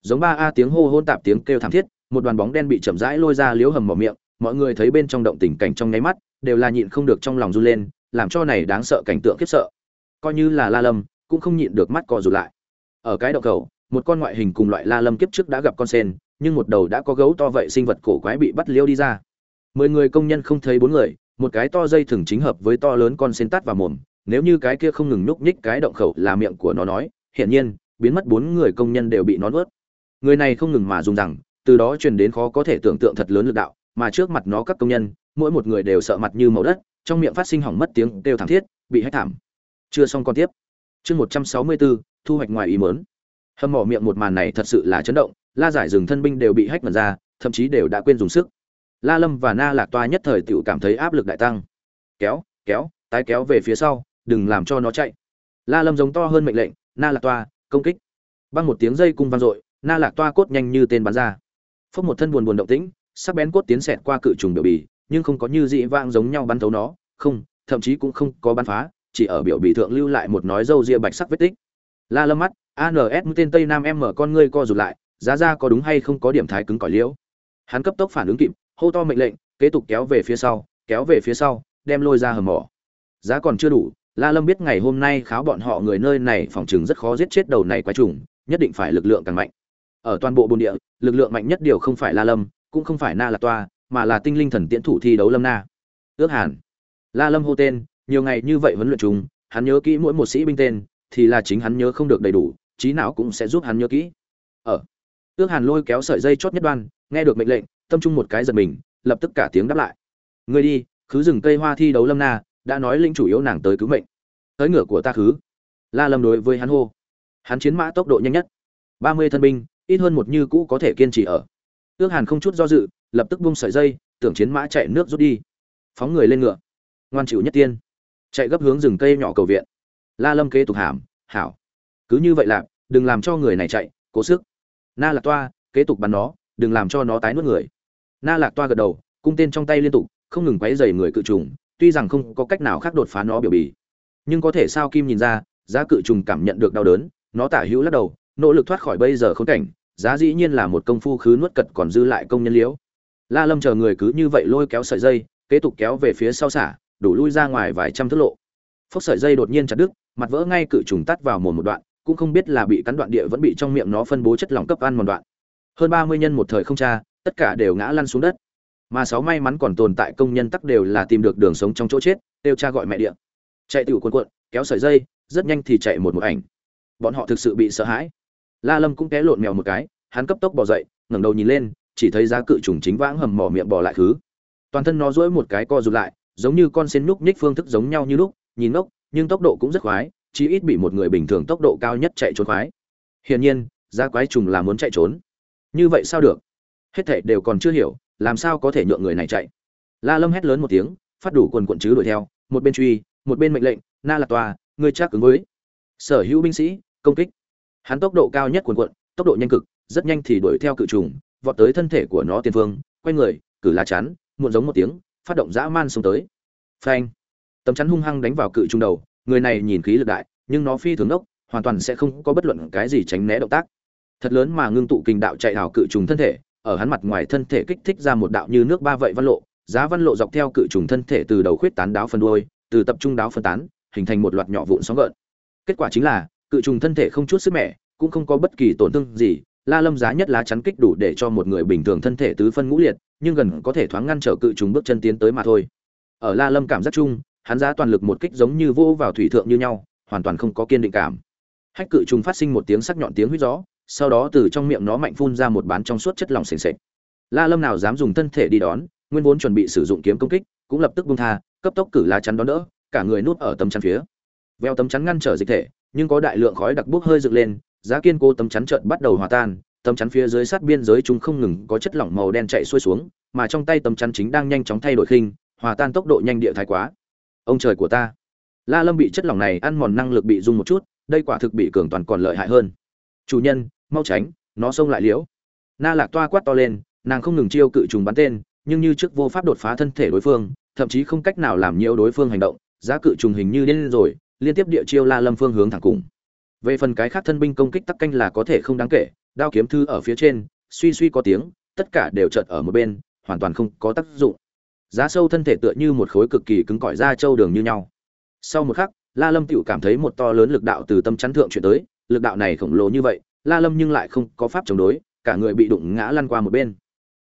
Speaker 1: Giống ba a tiếng hô hôn tạp tiếng kêu thảm thiết, một đoàn bóng đen bị chậm rãi lôi ra liếu hầm mỏ miệng, mọi người thấy bên trong động tình cảnh trong nháy mắt, đều là nhịn không được trong lòng run lên, làm cho này đáng sợ cảnh tượng khiếp sợ. Coi như là la lâm, cũng không nhịn được mắt co rụt lại ở cái động cầu, một con ngoại hình cùng loại la lâm kiếp trước đã gặp con sen, nhưng một đầu đã có gấu to vậy sinh vật cổ quái bị bắt liêu đi ra. Mười người công nhân không thấy bốn người, một cái to dây thừng chính hợp với to lớn con sen tát vào mồm, nếu như cái kia không ngừng nhúc nhích cái động khẩu là miệng của nó nói, hiển nhiên, biến mất bốn người công nhân đều bị nó nuốt. Người này không ngừng mà dùng rằng, từ đó truyền đến khó có thể tưởng tượng thật lớn lực đạo, mà trước mặt nó các công nhân, mỗi một người đều sợ mặt như màu đất, trong miệng phát sinh hỏng mất tiếng kêu thảm thiết, bị hách thảm. Chưa xong con tiếp chương một trăm sáu mươi bốn thu hoạch ngoài ý mớn hâm mỏ miệng một màn này thật sự là chấn động, la giải rừng thân binh đều bị hách mật ra, thậm chí đều đã quên dùng sức. La lâm và na lạc toa nhất thời tự cảm thấy áp lực đại tăng. Kéo kéo, tái kéo về phía sau, đừng làm cho nó chạy. La lâm giống to hơn mệnh lệnh, na lạc toa, công kích. Băng một tiếng dây cung vang dội, na lạc toa cốt nhanh như tên bắn ra. Phốc một thân buồn buồn động tĩnh, sắc bén cốt tiến xẹt qua cự trùng biểu bì, nhưng không có như dị vang giống nhau bắn thấu nó, không, thậm chí cũng không có bắn phá chỉ ở biểu bì thượng lưu lại một nói dâu ria bạch sắc vết tích. La lâm mắt ans tên tây nam em mở con ngươi co rụt lại, giá ra có đúng hay không có điểm thái cứng cỏi liễu. Hắn cấp tốc phản ứng kịp, hô to mệnh lệnh, kế tục kéo về phía sau, kéo về phía sau, đem lôi ra hầm mỏ. Giá còn chưa đủ, la lâm biết ngày hôm nay kháo bọn họ người nơi này phòng chừng rất khó giết chết đầu này quái trùng, nhất định phải lực lượng càng mạnh. Ở toàn bộ bồn địa, lực lượng mạnh nhất điều không phải la lâm, cũng không phải na là toa, mà là tinh linh thần tiễn thủ thi đấu lâm na. Ước hàn. La lâm hô tên nhiều ngày như vậy huấn luyện chung, hắn nhớ kỹ mỗi một sĩ binh tên thì là chính hắn nhớ không được đầy đủ trí não cũng sẽ giúp hắn nhớ kỹ. Ở ước hàn lôi kéo sợi dây chót nhất đoan nghe được mệnh lệnh tâm trung một cái giật mình lập tức cả tiếng đáp lại. Người đi cứ rừng cây hoa thi đấu lâm na đã nói linh chủ yếu nàng tới cứu mệnh. Tới ngựa của ta khứ. La lâm đối với hắn hô. Hắn chiến mã tốc độ nhanh nhất. Ba mươi thân binh ít hơn một như cũ có thể kiên trì ở. Ước hàn không chút do dự lập tức buông sợi dây tưởng chiến mã chạy nước rút đi. Phóng người lên ngựa. Ngoan chịu nhất tiên chạy gấp hướng rừng cây nhỏ cầu viện. La lâm kế tục hàm, hảo. Cứ như vậy làm đừng làm cho người này chạy, cố sức. Na lạc toa, kế tục bắn nó, đừng làm cho nó tái nuốt người. Na lạc toa gật đầu, cung tên trong tay liên tục, không ngừng quấy dày người cự trùng, tuy rằng không có cách nào khác đột phá nó biểu bì. Nhưng có thể sao kim nhìn ra, giá cự trùng cảm nhận được đau đớn, nó tả hữu lắc đầu, nỗ lực thoát khỏi bây giờ khốn cảnh, giá dĩ nhiên là một công phu khứ nuốt cật còn dư lại công nhân liễu. La lâm chờ người cứ như vậy lôi kéo sợi dây, kế tục kéo về phía sau xả đủ lui ra ngoài vài trăm thước lộ. Phốc sợi dây đột nhiên chặt đứt, mặt vỡ ngay cự trùng tắt vào mồm một đoạn, cũng không biết là bị cắn đoạn địa vẫn bị trong miệng nó phân bố chất lỏng cấp ăn một đoạn. Hơn ba mươi nhân một thời không tra, tất cả đều ngã lăn xuống đất. Mà sáu may mắn còn tồn tại công nhân tắc đều là tìm được đường sống trong chỗ chết đều cha gọi mẹ điện chạy tiểu cuộn cuộn, kéo sợi dây, rất nhanh thì chạy một một ảnh. Bọn họ thực sự bị sợ hãi. La lâm cũng té lộn mèo một cái, hắn cấp tốc bỏ dậy, ngẩng đầu nhìn lên, chỉ thấy giá cự trùng chính vãng hầm mỏ miệng bỏ lại thứ. Toàn thân nó duỗi một cái co rụt lại giống như con sen núc nhích phương thức giống nhau như lúc, nhìn ngốc, nhưng tốc độ cũng rất khoái, chí ít bị một người bình thường tốc độ cao nhất chạy trốn khoái. Hiển nhiên ra quái trùng là muốn chạy trốn. Như vậy sao được? Hết thảy đều còn chưa hiểu, làm sao có thể nhượng người này chạy? La lâm hét lớn một tiếng, phát đủ quần quần chứ đuổi theo, một bên truy, một bên mệnh lệnh, na là tòa người chắc ứng với. Sở hữu binh sĩ, công kích. Hắn tốc độ cao nhất quần quận, tốc độ nhanh cực, rất nhanh thì đuổi theo cự trùng, vọt tới thân thể của nó tiền phương, quay người, cử lá chắn, muộn giống một tiếng phát động dã man xông tới. Phanh. Tấm chắn hung hăng đánh vào cự trùng đầu, người này nhìn khí lực đại, nhưng nó phi thường đốc, hoàn toàn sẽ không có bất luận cái gì tránh né động tác. Thật lớn mà ngưng tụ kinh đạo chạy hào cự trùng thân thể, ở hắn mặt ngoài thân thể kích thích ra một đạo như nước ba vậy văn lộ, giá văn lộ dọc theo cự trùng thân thể từ đầu khuyết tán đáo phân đuôi, từ tập trung đáo phân tán, hình thành một loạt nhỏ vụn sóng gợn. Kết quả chính là, cự trùng thân thể không chút sức mẻ, cũng không có bất kỳ tổn thương gì la lâm giá nhất lá chắn kích đủ để cho một người bình thường thân thể tứ phân ngũ liệt, nhưng gần có thể thoáng ngăn trở cự trùng bước chân tiến tới mà thôi. Ở la lâm cảm giác chung, hắn giá toàn lực một kích giống như vô vào thủy thượng như nhau, hoàn toàn không có kiên định cảm. Hách cự trùng phát sinh một tiếng sắc nhọn tiếng huýt gió, sau đó từ trong miệng nó mạnh phun ra một bán trong suốt chất lỏng sền sệt. La lâm nào dám dùng thân thể đi đón, nguyên vốn chuẩn bị sử dụng kiếm công kích, cũng lập tức buông tha, cấp tốc cử lá chắn đón đỡ, cả người nuốt ở tấm chắn phía. Veo tấm chắn ngăn trở dịch thể, nhưng có đại lượng khói đặc bốc hơi dựng lên giá kiên cố tấm chắn trợn bắt đầu hòa tan, tấm chắn phía dưới sát biên giới chúng không ngừng có chất lỏng màu đen chạy xuôi xuống, mà trong tay tấm chắn chính đang nhanh chóng thay đổi khinh, hòa tan tốc độ nhanh địa thái quá. Ông trời của ta. La lâm bị chất lỏng này ăn mòn năng lực bị dung một chút, đây quả thực bị cường toàn còn lợi hại hơn. Chủ nhân, mau tránh, nó xông lại liễu. Na lạc toa quát to lên, nàng không ngừng chiêu cự trùng bắn tên, nhưng như trước vô pháp đột phá thân thể đối phương, thậm chí không cách nào làm nhiễu đối phương hành động, giá cự trùng hình như điên rồi, liên tiếp địa chiêu la lâm phương hướng thẳng cùng về phần cái khác thân binh công kích tắc canh là có thể không đáng kể, đao kiếm thư ở phía trên, suy suy có tiếng, tất cả đều chợt ở một bên, hoàn toàn không có tác dụng. Giá sâu thân thể tựa như một khối cực kỳ cứng cỏi da trâu đường như nhau. Sau một khắc, la lâm tựu cảm thấy một to lớn lực đạo từ tâm chắn thượng chuyển tới, lực đạo này khổng lồ như vậy, la lâm nhưng lại không có pháp chống đối, cả người bị đụng ngã lăn qua một bên.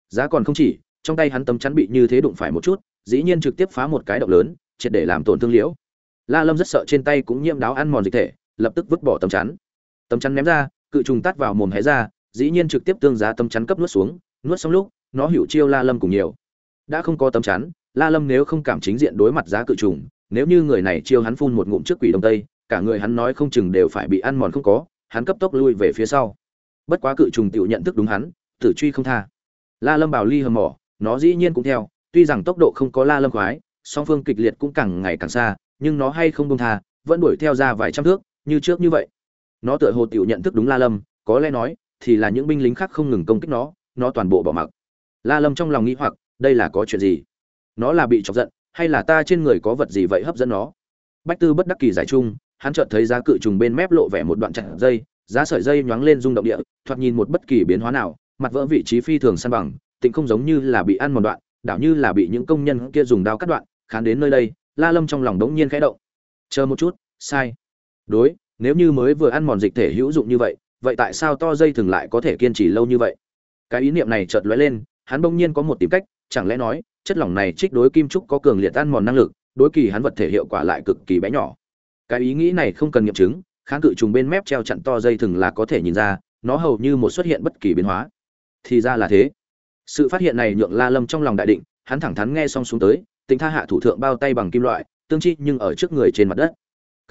Speaker 1: Giá còn không chỉ, trong tay hắn tâm chắn bị như thế đụng phải một chút, dĩ nhiên trực tiếp phá một cái động lớn, triệt để làm tổn thương liễu. La lâm rất sợ trên tay cũng nhiễm đáo ăn mòn dịch thể lập tức vứt bỏ tấm chắn. Tấm chắn ném ra, cự trùng tát vào mồm hé ra, dĩ nhiên trực tiếp tương giá tấm chắn cấp nuốt xuống. Nuốt xong lúc, nó hiểu chiêu la lâm cùng nhiều. Đã không có tấm chắn, la lâm nếu không cảm chính diện đối mặt giá cự trùng, nếu như người này chiêu hắn phun một ngụm trước quỷ đông tây, cả người hắn nói không chừng đều phải bị ăn mòn không có, hắn cấp tốc lui về phía sau. Bất quá cự trùng tiểu nhận thức đúng hắn, tử truy không tha. La lâm bảo ly hầm mỏ, nó dĩ nhiên cũng theo, tuy rằng tốc độ không có la lâm khoái, song phương kịch liệt cũng càng ngày càng xa, nhưng nó hay không buông tha, vẫn đuổi theo ra vài trăm thước như trước như vậy. Nó tựa hồ tiểu nhận thức đúng la lâm, có lẽ nói, thì là những binh lính khác không ngừng công kích nó nó toàn bộ bỏ mặc. La lâm trong lòng nghĩ hoặc, đây là có chuyện gì? Nó là bị chọc giận, hay là ta trên người có vật gì vậy hấp dẫn nó? Bách tư bất đắc kỳ giải chung, hắn chợt thấy giá cự trùng bên mép lộ vẻ một đoạn chặt dây, giá sợi dây nhoáng lên rung động địa, thoạt nhìn một bất kỳ biến hóa nào, mặt vỡ vị trí phi thường san bằng, tịnh không giống như là bị ăn một đoạn, đảo như là bị những công nhân kia dùng đao cắt đoạn, khán đến nơi đây, la lâm trong lòng đống nhiên khẽ động. Chờ một chút, sai đối, nếu như mới vừa ăn mòn dịch thể hữu dụng như vậy vậy tại sao to dây thường lại có thể kiên trì lâu như vậy? Cái ý niệm này chợt lóe lên, hắn bỗng nhiên có một tìm cách, chẳng lẽ nói, chất lỏng này trích đối kim trúc có cường liệt ăn mòn năng lực, đối kỳ hắn vật thể hiệu quả lại cực kỳ bé nhỏ. Cái ý nghĩ này không cần nghiệm chứng, kháng cự trùng bên mép treo chặn to dây thừng là có thể nhìn ra, nó hầu như một xuất hiện bất kỳ biến hóa. Thì ra là thế. Sự phát hiện này nhượng la lâm trong lòng đại định, hắn thẳng thắn nghe xong xuống tới, tính tha hạ thủ thượng bao tay bằng kim loại, tương chi nhưng ở trước người trên mặt đất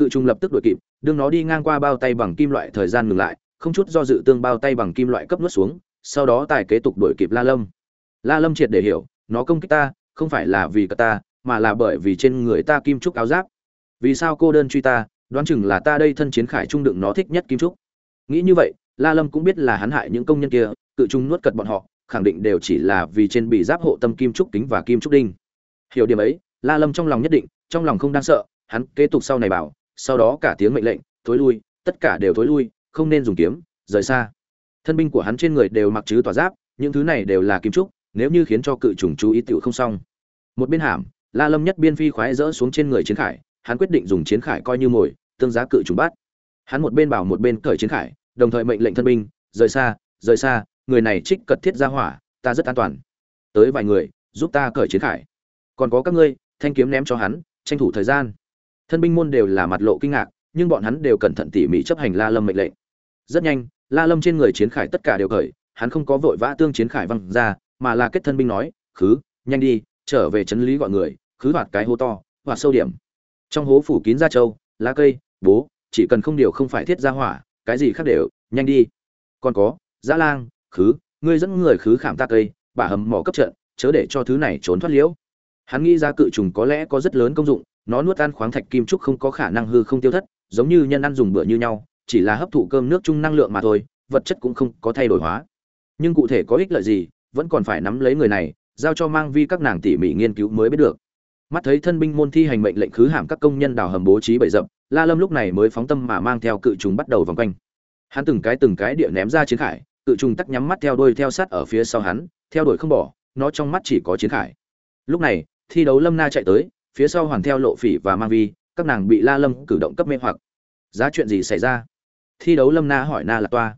Speaker 1: cự trùng lập tức đuổi kịp, đương nó đi ngang qua bao tay bằng kim loại thời gian ngừng lại, không chút do dự tương bao tay bằng kim loại cấp nuốt xuống, sau đó tài kế tục đuổi kịp la lâm. La lâm triệt để hiểu, nó công kích ta, không phải là vì cả ta, mà là bởi vì trên người ta kim trúc áo giáp. Vì sao cô đơn truy ta, đoán chừng là ta đây thân chiến khải trung đựng nó thích nhất kim trúc. Nghĩ như vậy, la lâm cũng biết là hắn hại những công nhân kia, cự trung nuốt cật bọn họ, khẳng định đều chỉ là vì trên bị giáp hộ tâm kim trúc kính và kim trúc đinh. Hiểu điểm ấy, la lâm trong lòng nhất định, trong lòng không đang sợ, hắn kế tục sau này bảo sau đó cả tiếng mệnh lệnh, thối lui, tất cả đều thối lui, không nên dùng kiếm, rời xa. Thân binh của hắn trên người đều mặc chứ tỏa giáp, những thứ này đều là kim trúc, nếu như khiến cho cự trùng chú ý tựu không xong. Một bên hàm, la lâm nhất biên phi khoái rỡ xuống trên người chiến khải, hắn quyết định dùng chiến khải coi như mồi, tương giá cự trùng bắt hắn một bên bảo một bên cởi chiến khải, đồng thời mệnh lệnh thân binh, rời xa rời xa, người này trích cật thiết ra hỏa, ta rất an toàn. Tới vài người, giúp ta cởi chiến khải. Còn có các ngươi, thanh kiếm ném cho hắn, tranh thủ thời gian thân binh môn đều là mặt lộ kinh ngạc nhưng bọn hắn đều cẩn thận tỉ mỉ chấp hành la lâm mệnh lệnh. Rất nhanh la lâm trên người chiến khải tất cả đều khởi, hắn không có vội vã tương chiến khải văng ra mà là kết thân binh nói khứ nhanh đi trở về trấn lý gọi người khứ hoạt cái hố to hoạt sâu điểm. Trong hố phủ kín da trâu lá cây bố chỉ cần không điều không phải thiết ra hỏa cái gì khác đều nhanh đi. Còn có dã lang khứ ngươi dẫn người khứ khảm ta cây bả hầm mỏ cấp trận chớ để cho thứ này trốn thoát liễu. Hắn nghĩ ra cự trùng có lẽ có rất lớn công dụng nó nuốt ăn khoáng thạch kim trúc không có khả năng hư không tiêu thất, giống như nhân ăn dùng bữa như nhau, chỉ là hấp thụ cơm nước chung năng lượng mà thôi, vật chất cũng không có thay đổi hóa. Nhưng cụ thể có ích lợi gì, vẫn còn phải nắm lấy người này, giao cho mang vi các nàng tỉ mỉ nghiên cứu mới biết được. Mắt thấy thân binh môn thi hành mệnh lệnh khứ hàm các công nhân đào hầm bố trí bậy rậm la lâm lúc này mới phóng tâm mà mang theo cự trùng bắt đầu vòng quanh. Hắn từng cái từng cái địa ném ra chiến khải, cự trùng tắc nhắm mắt theo đuôi theo sát ở phía sau hắn, theo đuổi không bỏ, nó trong mắt chỉ có chiến khải. Lúc này, thi đấu lâm na chạy tới phía sau hoàn theo lộ phỉ và mang vi, các nàng bị la lâm cử động cấp mê hoặc. Giá chuyện gì xảy ra? Thi đấu lâm na hỏi na lạc toa.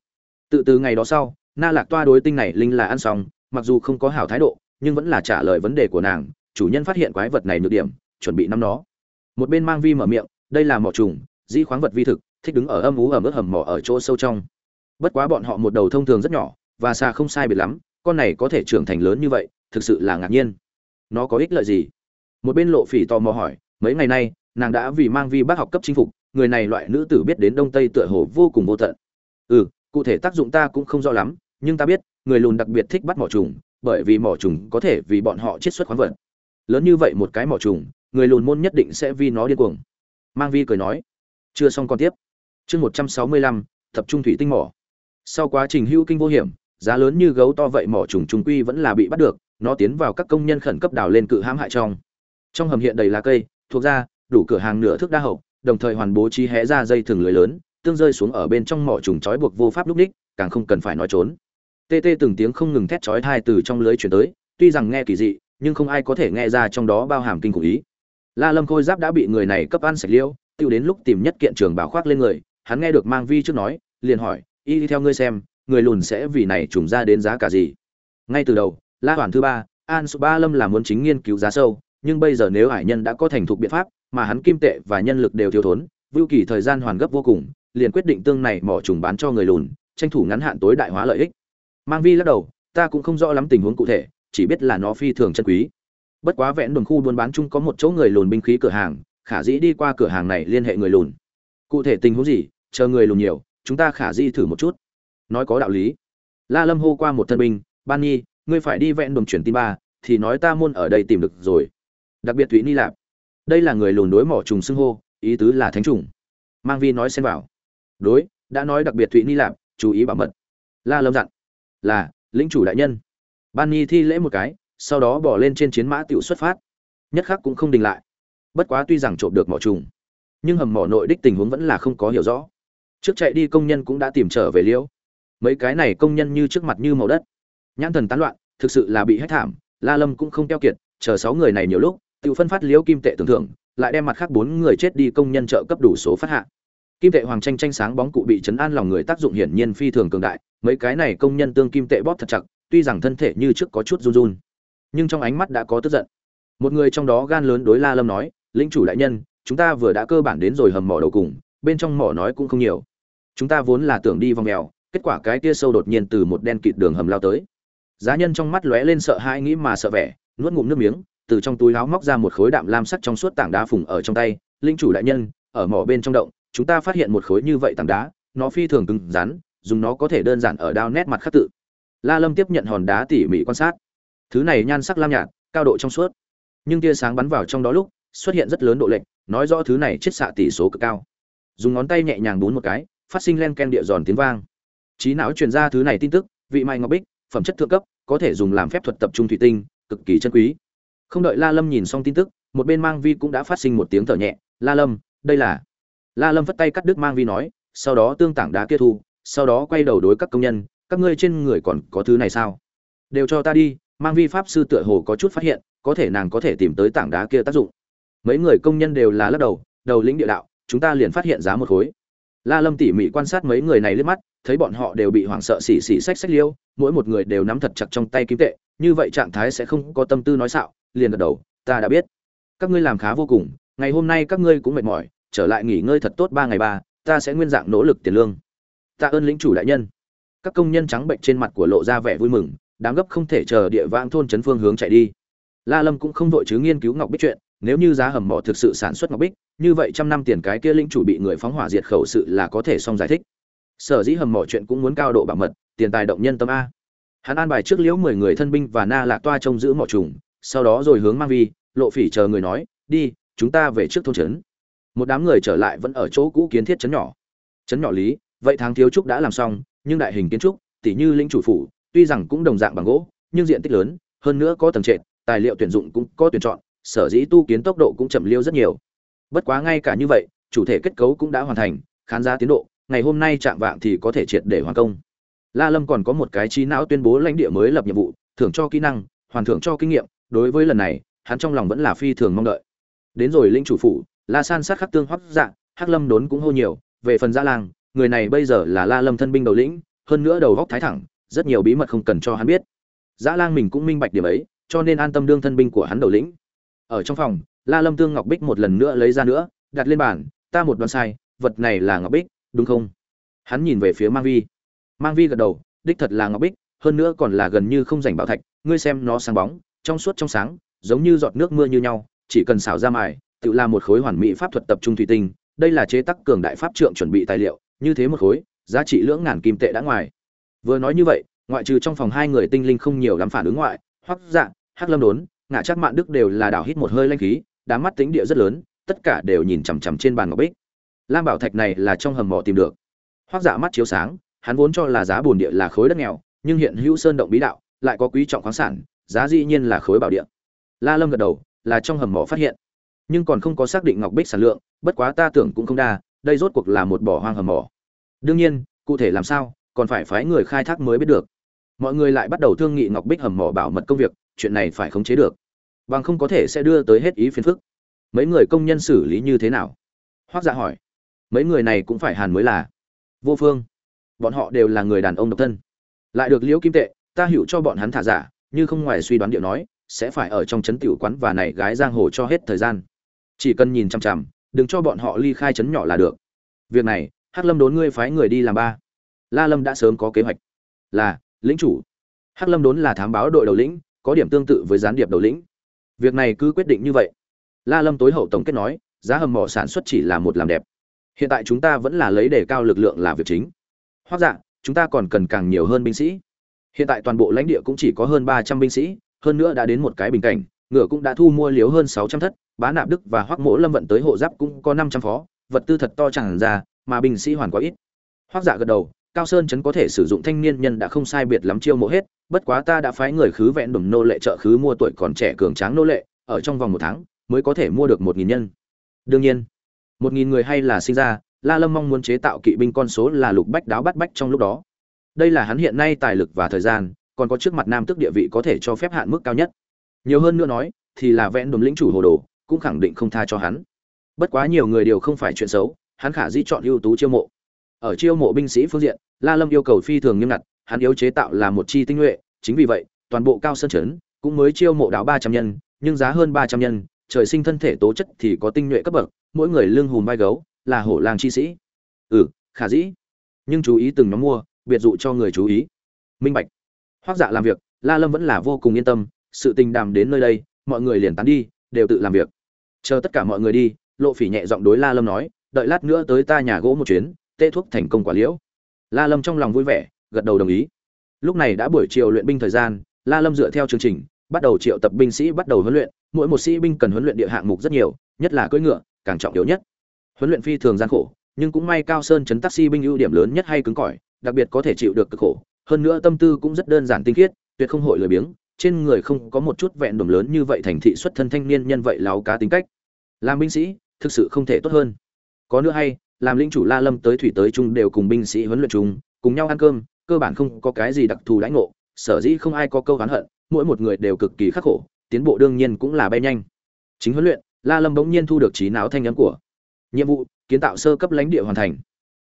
Speaker 1: Tự từ ngày đó sau, na lạc toa đối tinh này linh là ăn xong, mặc dù không có hảo thái độ, nhưng vẫn là trả lời vấn đề của nàng, chủ nhân phát hiện quái vật này nhược điểm, chuẩn bị nắm nó. Một bên mang vi mở miệng, đây là mỏ trùng di khoáng vật vi thực, thích đứng ở âm ú ở mức hầm mỏ ở chỗ sâu trong. Bất quá bọn họ một đầu thông thường rất nhỏ, và xa không sai biệt lắm, con này có thể trưởng thành lớn như vậy, thực sự là ngạc nhiên. Nó có ích lợi gì? Một bên lộ phỉ tò mò hỏi, mấy ngày nay, nàng đã vì mang vi bác học cấp chinh phục, người này loại nữ tử biết đến đông tây tựa hồ vô cùng vô tận. Ừ cụ thể tác dụng ta cũng không rõ lắm, nhưng ta biết, người lùn đặc biệt thích bắt mỏ trùng, bởi vì mỏ trùng có thể vì bọn họ chiết xuất khoáng vật. Lớn như vậy một cái mỏ trùng, người lùn môn nhất định sẽ vì nó điên cuồng. Mang vi cười nói. Chưa xong còn tiếp. Chương một trăm sáu mươi lăm tập trung thủy tinh mỏ. Sau quá trình hưu kinh vô hiểm, giá lớn như gấu to vậy mỏ trùng trùng quy vẫn là bị bắt được, nó tiến vào các công nhân khẩn cấp đào lên cự hãm hại trong trong hầm hiện đầy lá cây, thuộc ra, đủ cửa hàng nửa thước đa hậu, đồng thời hoàn bố trí hé ra dây thừng lưới lớn, tương rơi xuống ở bên trong mỏ trùng trói buộc vô pháp lúc đích, càng không cần phải nói trốn. Tê tê từng tiếng không ngừng thét chói thai từ trong lưới chuyển tới, tuy rằng nghe kỳ dị, nhưng không ai có thể nghe ra trong đó bao hàm kinh khủng ý. La lâm khôi giáp đã bị người này cấp ăn sạch liêu, tiêu đến lúc tìm nhất kiện trường bảo khoác lên người, hắn nghe được mang vi trước nói, liền hỏi, y đi theo ngươi xem, người lùn sẽ vì này trùng ra đến giá cả gì? Ngay từ đầu, la hoàn thứ ba, an su ba lâm là muốn chính nghiên cứu giá sâu nhưng bây giờ nếu hải nhân đã có thành thục biện pháp, mà hắn kim tệ và nhân lực đều thiếu thốn, vưu kỳ thời gian hoàn gấp vô cùng, liền quyết định tương này mỏ trùng bán cho người lùn, tranh thủ ngắn hạn tối đại hóa lợi ích. Mang vi lắc đầu, ta cũng không rõ lắm tình huống cụ thể, chỉ biết là nó phi thường chân quý. Bất quá vẽn đường khu buôn bán chung có một chỗ người lùn binh khí cửa hàng, khả dĩ đi qua cửa hàng này liên hệ người lùn. Cụ thể tình huống gì, chờ người lùn nhiều, chúng ta khả dĩ thử một chút. Nói có đạo lý. La lâm hô qua một thân binh, ban nhi, ngươi phải đi vẹn đường chuyển tin ba, thì nói ta muôn ở đây tìm được rồi đặc biệt thụy ni lạp. Đây là người lùn đối mỏ trùng xưng hô, ý tứ là thánh trùng. Mang vi nói xen vào. Đối, đã nói đặc biệt thụy ni lạp, chú ý bảo mật. La lâm dặn. Là, lĩnh chủ đại nhân. Ban nhi thi lễ một cái, sau đó bỏ lên trên chiến mã tiểu xuất phát. Nhất khắc cũng không đình lại. Bất quá tuy rằng trộm được mỏ trùng, nhưng hầm mỏ nội đích tình huống vẫn là không có hiểu rõ. Trước chạy đi công nhân cũng đã tìm trở về liễu. Mấy cái này công nhân như trước mặt như màu đất. Nhãn thần tán loạn, thực sự là bị hết thảm, la lâm cũng không keo kiệt, chờ sáu người này nhiều lúc tự phân phát liễu kim tệ tưởng thưởng, lại đem mặt khác bốn người chết đi công nhân trợ cấp đủ số phát hạ. Kim tệ hoàng tranh tranh sáng bóng cụ bị chấn an lòng người tác dụng hiển nhiên phi thường cường đại, mấy cái này công nhân tương kim tệ bóp thật chặt, tuy rằng thân thể như trước có chút run run, nhưng trong ánh mắt đã có tức giận. Một người trong đó gan lớn đối la lâm nói, lĩnh chủ đại nhân, chúng ta vừa đã cơ bản đến rồi hầm mỏ đầu cùng, bên trong mỏ nói cũng không nhiều. Chúng ta vốn là tưởng đi vòng mèo, kết quả cái tia sâu đột nhiên từ một đen kịt đường hầm lao tới. Giá nhân trong mắt lóe lên sợ hãi nghĩ mà sợ vẻ, nuốt ngụm nước miếng từ trong túi áo móc ra một khối đạm lam sắc trong suốt tảng đá phùng ở trong tay, linh chủ đại nhân, ở mỏ bên trong động, chúng ta phát hiện một khối như vậy tảng đá, nó phi thường cứng rắn, dùng nó có thể đơn giản ở đao nét mặt khắc tự. La lâm tiếp nhận hòn đá tỉ mỉ quan sát. Thứ này nhan sắc lam nhạt, cao độ trong suốt. Nhưng tia sáng bắn vào trong đó lúc, xuất hiện rất lớn độ lệch, nói rõ thứ này chiết xạ tỷ số cực cao. Dùng ngón tay nhẹ nhàng bún một cái, phát sinh len ken địa giòn tiếng vang. Trí não truyền ra thứ này tin tức, vị mai ngọc bích, phẩm chất thượng cấp, có thể dùng làm phép thuật tập trung thủy tinh, cực kỳ chân quý không đợi la lâm nhìn xong tin tức, một bên mang vi cũng đã phát sinh một tiếng thở nhẹ. La lâm, đây là la lâm vất tay cắt đứt mang vi nói, sau đó tương tảng đá kia thu, sau đó quay đầu đối các công nhân, các ngươi trên người còn có thứ này sao? Đều cho ta đi, mang vi pháp sư tựa hồ có chút phát hiện, có thể nàng có thể tìm tới tảng đá kia tác dụng. Mấy người công nhân đều là lắc đầu đầu lĩnh địa đạo, chúng ta liền phát hiện giá một khối. La lâm tỉ mỉ quan sát mấy người này liếc mắt, thấy bọn họ đều bị hoảng sợ xỉ xỉ xách xách liêu, mỗi một người đều nắm thật chặt trong tay kim tệ, như vậy trạng thái sẽ không có tâm tư nói xạo liền gật đầu, ta đã biết. Các ngươi làm khá vô cùng, ngày hôm nay các ngươi cũng mệt mỏi, trở lại nghỉ ngơi thật tốt ba ngày ba, ta sẽ nguyên dạng nỗ lực tiền lương. Ta ơn lĩnh chủ đại nhân. Các công nhân trắng bệnh trên mặt của lộ ra vẻ vui mừng, đám gấp không thể chờ địa vãng thôn trấn phương hướng chạy đi. La lâm cũng không vội chứ nghiên cứu ngọc bích chuyện, nếu như giá hầm mỏ thực sự sản xuất ngọc bích, như vậy trăm năm tiền cái kia lĩnh chủ bị người phóng hỏa diệt khẩu sự là có thể xong giải thích. Sở dĩ hầm mỏ chuyện cũng muốn cao độ bảo mật, tiền tài động nhân tâm a. Hắn an bài trước liễu mười người thân binh và na lạc toa trông giữ mỏ trùng sau đó rồi hướng mang vi, lộ phỉ chờ người nói, đi, chúng ta về trước thôn trấn. Một đám người trở lại vẫn ở chỗ cũ kiến thiết trấn nhỏ. Trấn nhỏ lý, vậy tháng thiếu trúc đã làm xong, nhưng đại hình kiến trúc tỷ như linh chủ phủ, tuy rằng cũng đồng dạng bằng gỗ, nhưng diện tích lớn, hơn nữa có tầng trệt, tài liệu tuyển dụng cũng có tuyển chọn, sở dĩ tu kiến tốc độ cũng chậm liêu rất nhiều. Bất quá ngay cả như vậy, chủ thể kết cấu cũng đã hoàn thành, khán giả tiến độ, ngày hôm nay chạm vạng thì có thể triệt để hoàn công. La lâm còn có một cái trí não tuyên bố lãnh địa mới lập nhiệm vụ, thưởng cho kỹ năng, hoàn thưởng cho kinh nghiệm đối với lần này, hắn trong lòng vẫn là phi thường mong đợi. Đến rồi linh chủ phủ, la san sát khắc tương hoắc dạng hắc lâm đốn cũng hô nhiều, về phần dạ gia lang người này bây giờ là la lâm thân binh đầu lĩnh, hơn nữa đầu góc thái thẳng, rất nhiều bí mật không cần cho hắn biết. Dạ Dã lang mình cũng minh bạch điểm ấy, cho nên an tâm đương thân binh của hắn đầu lĩnh. Ở trong phòng, la lâm tương ngọc bích một lần nữa lấy ra nữa, đặt lên bàn, ta một đoán sai, vật này là ngọc bích, đúng không? Hắn nhìn về phía mang vi. Mang vi gật đầu, đích thật là ngọc bích, hơn nữa còn là gần như không rảnh bảo thạch, ngươi xem nó sáng bóng trong suốt trong sáng, giống như giọt nước mưa như nhau, chỉ cần xảo ra mài, tự là một khối hoàn mỹ pháp thuật tập trung thủy tinh, đây là chế tác cường đại pháp trượng chuẩn bị tài liệu, như thế một khối, giá trị lưỡng ngàn kim tệ đã ngoài. Vừa nói như vậy, ngoại trừ trong phòng hai người tinh linh không nhiều lắm phản ứng ngoại hoắc dạ hắc lâm đốn ngã chắc mạn đức đều là đảo hít một hơi lanh khí, đám mắt tính địa rất lớn, tất cả đều nhìn chằm chằm trên bàn ngọc bích. Lam bảo thạch này là trong hầm mỏ tìm được. Hoắc dạ mắt chiếu sáng, hắn vốn cho là giá bồn địa là khối đất nghèo, nhưng hiện hữu sơn động bí đạo, lại có quý trọng khoáng sản giá dĩ nhiên là khối bảo địa. La lâm gật đầu, là trong hầm mỏ phát hiện. Nhưng còn không có xác định ngọc bích sản lượng, bất quá ta tưởng cũng không đa, đây rốt cuộc là một bỏ hoang hầm mỏ. Đương nhiên, cụ thể làm sao, còn phải phái người khai thác mới biết được. Mọi người lại bắt đầu thương nghị ngọc bích hầm mỏ bảo mật công việc, chuyện này phải khống chế được. Bằng không có thể sẽ đưa tới hết ý phiền phức. Mấy người công nhân xử lý như thế nào? Hoác dạ hỏi. Mấy người này cũng phải hàn mới là. Vô phương. Bọn họ đều là người đàn ông độc thân. Lại được liễu kim tệ, ta hiểu cho bọn hắn thả giả như không ngoài suy đoán điệu nói, sẽ phải ở trong trấn tiểu quán và này gái giang hồ cho hết thời gian. Chỉ cần nhìn chằm chằm, đừng cho bọn họ ly khai trấn nhỏ là được. Việc này, hắc lâm đốn ngươi phái người đi làm ba. La lâm đã sớm có kế hoạch. Là, lĩnh chủ. Hắc lâm đốn là thám báo đội đầu lĩnh, có điểm tương tự với gián điệp đầu lĩnh. Việc này cứ quyết định như vậy. La lâm tối hậu tổng kết nói, giá hầm mỏ sản xuất chỉ là một làm đẹp. Hiện tại chúng ta vẫn là lấy đề cao lực lượng là việc chính. Hoặc dạ chúng ta còn cần càng nhiều hơn binh sĩ hiện tại toàn bộ lãnh địa cũng chỉ có hơn ba trăm binh sĩ, hơn nữa đã đến một cái bình cảnh, ngựa cũng đã thu mua liếu hơn sáu trăm thất, bá nạp đức và hoắc mỗ lâm vận tới hộ giáp cũng có năm trăm phó, vật tư thật to chẳng ra, mà binh sĩ hoàn quá ít. Hoắc dạ gật đầu, cao sơn trấn có thể sử dụng thanh niên nhân đã không sai biệt lắm chiêu mộ hết, bất quá ta đã phái người khứ vẹn đùm nô lệ trợ khứ mua tuổi còn trẻ cường tráng nô lệ, ở trong vòng một tháng mới có thể mua được một nghìn nhân. Đương nhiên, một nghìn người hay là sinh ra, la lâm mong muốn chế tạo kỵ binh con số là lục bách đáo bắt bách trong lúc đó đây là hắn hiện nay tài lực và thời gian, còn có trước mặt nam tước địa vị có thể cho phép hạn mức cao nhất. Nhiều hơn nữa nói, thì là vẽn đồn lĩnh chủ hồ đồ, cũng khẳng định không tha cho hắn. Bất quá nhiều người đều không phải chuyện xấu, hắn khả di chọn ưu tú chiêu mộ. Ở chiêu mộ binh sĩ phương diện, la lâm yêu cầu phi thường nghiêm ngặt, hắn yếu chế tạo là một chi tinh nhuệ, chính vì vậy, toàn bộ cao sơn trấn cũng mới chiêu mộ đáo ba trăm nhân, nhưng giá hơn ba trăm nhân, trời sinh thân thể tố chất thì có tinh nhuệ cấp bậc, mỗi người lương hùm vai gấu, là hổ lang chi sĩ. Ừ khả dĩ. Nhưng chú ý từng nhóm mua biệt dụ cho người chú ý. Minh bạch. Hoác dạ làm việc, la lâm vẫn là vô cùng yên tâm, sự tình đàm đến nơi đây, mọi người liền tán đi, đều tự làm việc. Chờ tất cả mọi người đi, lộ phỉ nhẹ giọng đối la lâm nói, đợi lát nữa tới ta nhà gỗ một chuyến, tê thuốc thành công quả liễu. La lâm trong lòng vui vẻ, gật đầu đồng ý. Lúc này đã buổi chiều luyện binh thời gian, la lâm dựa theo chương trình, bắt đầu triệu tập binh sĩ bắt đầu huấn luyện, mỗi một sĩ binh cần huấn luyện địa hạng mục rất nhiều, nhất là cưỡi ngựa, càng trọng yếu nhất. Huấn luyện phi thường gian khổ, nhưng cũng may cao sơn chấn taxi binh ưu điểm lớn nhất hay cứng cỏi đặc biệt có thể chịu được cực khổ, hơn nữa tâm tư cũng rất đơn giản tinh khiết, tuyệt không hội lười biếng, trên người không có một chút vẹn đồm lớn như vậy thành thị xuất thân thanh niên nhân vậy láo cá tính cách. Làm binh sĩ, thực sự không thể tốt hơn. Có nữa hay, làm linh chủ la lâm tới thủy tới chung đều cùng binh sĩ huấn luyện chung, cùng nhau ăn cơm, cơ bản không có cái gì đặc thù lãnh ngộ, sở dĩ không ai có câu oán hận, mỗi một người đều cực kỳ khắc khổ, tiến bộ đương nhiên cũng là bay nhanh. Chính huấn luyện, la lâm bỗng nhiên thu được trí não thanh nhắn của. Nhiệm vụ, kiến tạo sơ cấp lãnh địa hoàn thành.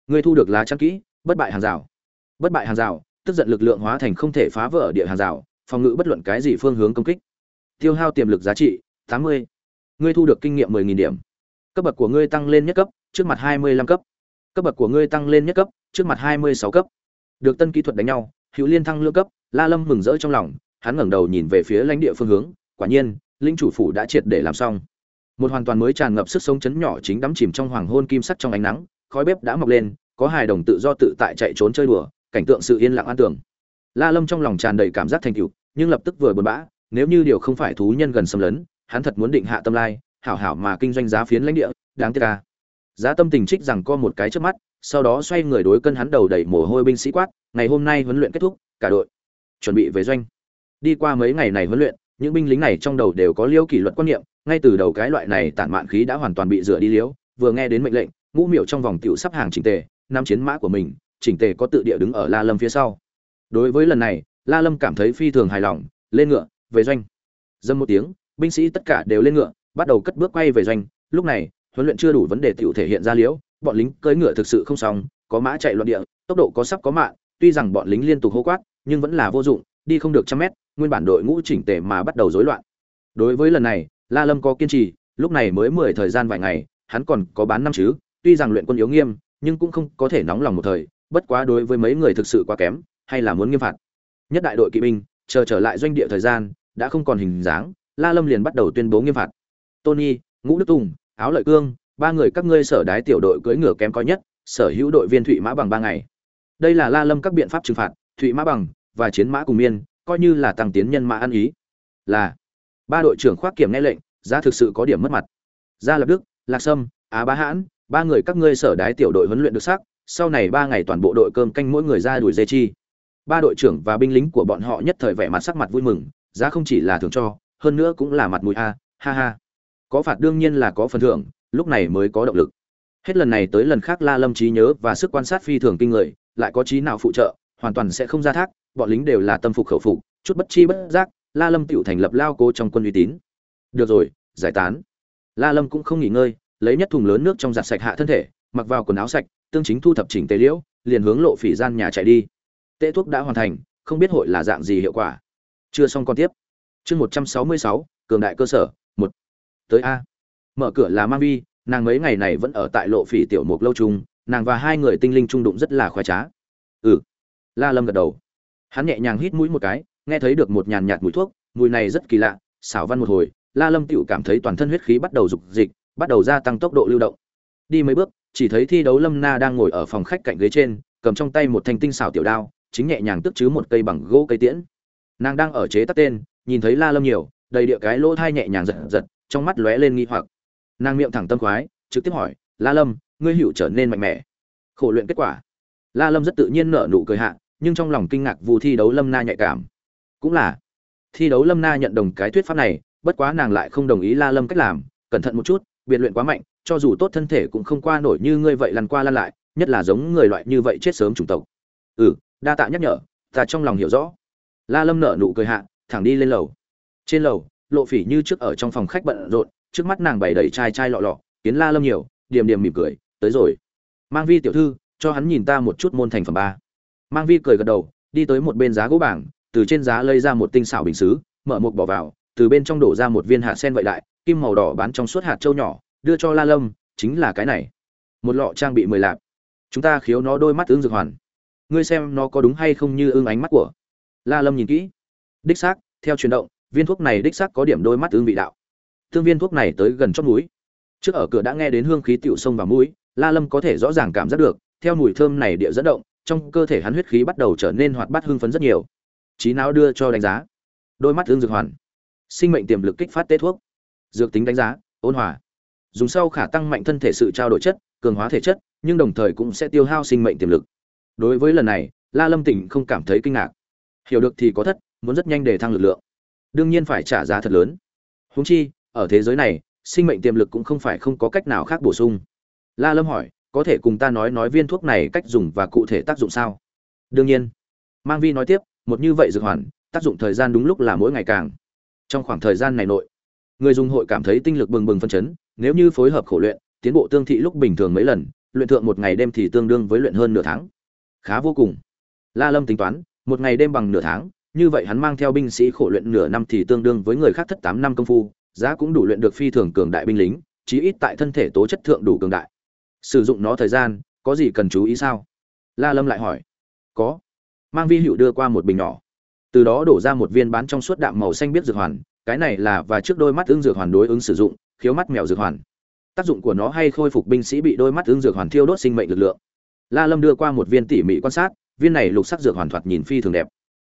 Speaker 1: Người thu được lá chắn kỹ bất bại hàng rào. Bất bại hàng rào, tức giận lực lượng hóa thành không thể phá vỡ địa hàng rào, phòng ngự bất luận cái gì phương hướng công kích. Tiêu hao tiềm lực giá trị 80. ngươi thu được kinh nghiệm 10.000 điểm. Cấp bậc của ngươi tăng lên nhất cấp, trước mặt 25 cấp. Cấp bậc của ngươi tăng lên nhất cấp, trước mặt 26 cấp. Được tân kỹ thuật đánh nhau, hữu liên thăng lương cấp, la lâm mừng rỡ trong lòng, hắn ngẩng đầu nhìn về phía lãnh địa phương hướng, quả nhiên linh chủ phủ đã triệt để làm xong. Một hoàn toàn mới tràn ngập sức sống chấn nhỏ chính đắm chìm trong hoàng hôn kim sắc trong ánh nắng, khói bếp đã mọc lên có hài đồng tự do tự tại chạy trốn chơi đùa, cảnh tượng sự yên lặng an tưởng la lâm trong lòng tràn đầy cảm giác thành tựu, nhưng lập tức vừa buồn bã, nếu như điều không phải thú nhân gần xâm lấn, hắn thật muốn định hạ tâm lai, hảo hảo mà kinh doanh giá phiến lãnh địa, đáng tiếc ca giá tâm tình trích rằng co một cái trước mắt, sau đó xoay người đối cân hắn đầu đẩy mồ hôi binh sĩ quát, ngày hôm nay huấn luyện kết thúc, cả đội chuẩn bị về doanh. Đi qua mấy ngày này huấn luyện, những binh lính này trong đầu đều có liêu kỷ luật quan niệm, ngay từ đầu cái loại này tản mạn khí đã hoàn toàn bị rửa đi liếu, vừa nghe đến mệnh lệnh, ngũ miệu trong vòng tiểu sắp hàng chỉnh tề năm chiến mã của mình, chỉnh tề có tự địa đứng ở la lâm phía sau. Đối với lần này, la lâm cảm thấy phi thường hài lòng, lên ngựa, về doanh. Dâm một tiếng, binh sĩ tất cả đều lên ngựa, bắt đầu cất bước quay về doanh. Lúc này, huấn luyện chưa đủ vấn đề tiểu thể hiện ra liễu, bọn lính cưỡi ngựa thực sự không xong, có mã chạy loạn địa, tốc độ có sắp có mạng tuy rằng bọn lính liên tục hô quát, nhưng vẫn là vô dụng, đi không được trăm mét, nguyên bản đội ngũ chỉnh tề mà bắt đầu rối loạn. Đối với lần này, la lâm có kiên trì, lúc này mới mười thời gian vài ngày, hắn còn có bán năm chứ, tuy rằng luyện quân yếu nghiêm nhưng cũng không có thể nóng lòng một thời, bất quá đối với mấy người thực sự quá kém, hay là muốn nghiêm phạt. Nhất đại đội kỵ binh, chờ trở lại doanh địa thời gian, đã không còn hình dáng, la lâm liền bắt đầu tuyên bố nghiêm phạt. Tony, ngũ đức tùng, áo lợi cương, ba người các ngươi sở đái tiểu đội cưỡi ngựa kém coi nhất, sở hữu đội viên thụy mã bằng ba ngày. Đây là la lâm các biện pháp trừng phạt, thụy mã bằng và chiến mã cùng miên, coi như là tăng tiến nhân mã ăn ý. Là, ba đội trưởng khoác kiểm nghe lệnh ra thực sự có điểm mất mặt. Gia lập đức, lạc sâm, á bá hãn ba người các ngươi sở đái tiểu đội huấn luyện được sắc, sau này ba ngày toàn bộ đội cơm canh mỗi người ra đuổi dê chi. Ba đội trưởng và binh lính của bọn họ nhất thời vẻ mặt sắc mặt vui mừng, giá không chỉ là thưởng cho, hơn nữa cũng là mặt mũi a, ha ha có phạt đương nhiên là có phần thưởng, lúc này mới có động lực. Hết lần này tới lần khác la lâm trí nhớ và sức quan sát phi thường kinh người, lại có trí nào phụ trợ, hoàn toàn sẽ không ra thác, bọn lính đều là tâm phục khẩu phục, chút bất chi bất giác, la lâm tựu thành lập lao cố trong quân uy tín. Được rồi, giải tán. La lâm cũng không nghỉ ngơi lấy nhất thùng lớn nước trong giặt sạch hạ thân thể, mặc vào quần áo sạch, tương chính thu thập chỉnh tế liễu, liền hướng lộ phỉ gian nhà chạy đi. Tệ thuốc đã hoàn thành, không biết hội là dạng gì hiệu quả. Chưa xong còn tiếp. Chương một trăm sáu mươi sáu, cường đại cơ sở, một. Tới a. Mở cửa là mang vi, nàng mấy ngày này vẫn ở tại lộ phỉ tiểu mục lâu trung nàng và hai người tinh linh trung đụng rất là khoái trá. Ừ. La lâm gật đầu. Hắn nhẹ nhàng hít mũi một cái, nghe thấy được một nhàn nhạt mùi thuốc, mùi này rất kỳ lạ, xảo văn một hồi, la lâm tựu cảm thấy toàn thân huyết khí bắt đầu rục dịch bắt đầu gia tăng tốc độ lưu động. Đi mấy bước, chỉ thấy thi đấu lâm na đang ngồi ở phòng khách cạnh ghế trên, cầm trong tay một thanh tinh xảo tiểu đao, chính nhẹ nhàng tức chứ một cây bằng gỗ cây tiễn. Nàng đang ở chế tắt tên, nhìn thấy la lâm nhiều, đầy địa cái lỗ thai nhẹ nhàng giật giật, trong mắt lóe lên nghi hoặc. Nàng miệng thẳng tâm khoái, trực tiếp hỏi, la lâm, ngươi hữu trở nên mạnh mẽ? Khổ luyện kết quả. La lâm rất tự nhiên nở nụ cười hạ, nhưng trong lòng kinh ngạc vụ thi đấu lâm na nhạy cảm. Cũng là, thi đấu lâm na nhận đồng cái thuyết pháp này, bất quá nàng lại không đồng ý la lâm cách làm, cẩn thận một chút biệt luyện quá mạnh, cho dù tốt thân thể cũng không qua nổi như ngươi vậy lăn qua lăn lại, nhất là giống người loại như vậy chết sớm chủng tộc. Ừ đa tạ nhắc nhở, ta trong lòng hiểu rõ. La lâm nở nụ cười hạ, thẳng đi lên lầu. Trên lầu, lộ phỉ như trước ở trong phòng khách bận rộn, trước mắt nàng bày đầy chai chai lọ lọ, kiến la lâm nhiều điểm điểm mỉm cười, tới rồi. Mang vi tiểu thư, cho hắn nhìn ta một chút môn thành phẩm ba. Mang vi cười gật đầu, đi tới một bên giá gỗ bảng, từ trên giá lấy ra một tinh xảo bình xứ, mở một bỏ vào, từ bên trong đổ ra một viên hạt sen vậy đại kim màu đỏ bán trong suốt hạt châu nhỏ, đưa cho la lâm, chính là cái này. Một lọ trang bị mười lạp. Chúng ta khiếu nó đôi mắt ứng dược hoàn. Ngươi xem nó có đúng hay không như ưng ánh mắt của la lâm nhìn kỹ. Đích xác, theo chuyển động, viên thuốc này đích xác có điểm đôi mắt ứng vị đạo. Tương viên thuốc này tới gần chót mũi. Trước ở cửa đã nghe đến hương khí tiểu sông vào mũi, la lâm có thể rõ ràng cảm giác được, theo mùi thơm này địa dẫn động, trong cơ thể hắn huyết khí bắt đầu trở nên hoạt bát hưng phấn rất nhiều. Trí não đưa cho đánh giá. Đôi mắt ứng dược hoàn. Sinh mệnh tiềm lực kích phát tê thuốc dược tính đánh giá, ôn hòa. Dùng sau khả tăng mạnh thân thể sự trao đổi chất, cường hóa thể chất, nhưng đồng thời cũng sẽ tiêu hao sinh mệnh tiềm lực. Đối với lần này, la lâm tỉnh không cảm thấy kinh ngạc. Hiểu được thì có thất, muốn rất nhanh để thăng lực lượng. Đương nhiên phải trả giá thật lớn. Húng chi, ở thế giới này, sinh mệnh tiềm lực cũng không phải không có cách nào khác bổ sung. La lâm hỏi, có thể cùng ta nói nói viên thuốc này cách dùng và cụ thể tác dụng sao? Đương nhiên. Mang vi nói tiếp, một như vậy dược hoàn, tác dụng thời gian đúng lúc là mỗi ngày càng. Trong khoảng thời gian này nội người dùng hội cảm thấy tinh lực bừng bừng phân chấn, nếu như phối hợp khổ luyện, tiến bộ tương thị lúc bình thường mấy lần, luyện thượng một ngày đêm thì tương đương với luyện hơn nửa tháng. Khá vô cùng. La lâm tính toán, một ngày đêm bằng nửa tháng, như vậy hắn mang theo binh sĩ khổ luyện nửa năm thì tương đương với người khác thất tám năm công phu, giá cũng đủ luyện được phi thường cường đại binh lính, chí ít tại thân thể tố chất thượng đủ cường đại. Sử dụng nó thời gian, có gì cần chú ý sao? La lâm lại hỏi. Có. Mang vi hữu đưa qua một bình nhỏ. Từ đó đổ ra một viên bán trong suốt đạm màu xanh biết dược hoàn cái này là và trước đôi mắt ứng dược hoàn đối ứng sử dụng, khiếu mắt mèo dược hoàn. Tác dụng của nó hay khôi phục binh sĩ bị đôi mắt ứng dược hoàn thiêu đốt sinh mệnh lực lượng. La lâm đưa qua một viên tỉ mỉ quan sát, viên này lục sắc dược hoàn thoạt nhìn phi thường đẹp.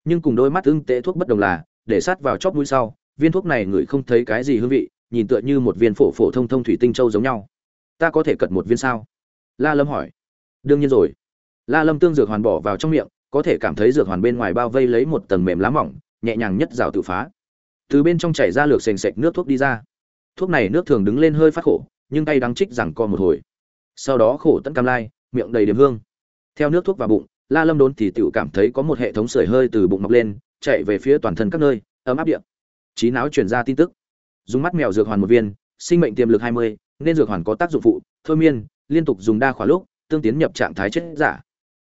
Speaker 1: Nhưng cùng đôi mắt ứng tệ thuốc bất đồng là, để sát vào chóp mũi sau, viên thuốc này người không thấy cái gì hương vị, nhìn tựa như một viên phổ phổ thông thông thủy tinh châu giống nhau. Ta có thể cật một viên sao? La lâm hỏi. Đương nhiên rồi. La lâm tương dược hoàn bỏ vào trong miệng, có thể cảm thấy dược hoàn bên ngoài bao vây lấy một tầng mềm lá mỏng, nhẹ nhàng nhất rào tự phá từ bên trong chảy ra lược sền sệt nước thuốc đi ra. Thuốc này nước thường đứng lên hơi phát khổ, nhưng tay đắng trích rằng co một hồi. Sau đó khổ tận cam lai, miệng đầy điểm hương. Theo nước thuốc vào bụng, la lâm đốn thì tự cảm thấy có một hệ thống sưởi hơi từ bụng mọc lên, chạy về phía toàn thân các nơi, ấm áp điện. Trí não truyền ra tin tức. Dùng mắt mèo dược hoàn một viên, sinh mệnh tiềm lực hai mươi, nên dược hoàn có tác dụng phụ, thôi miên, liên tục dùng đa khóa lúc, tương tiến nhập trạng thái chết giả.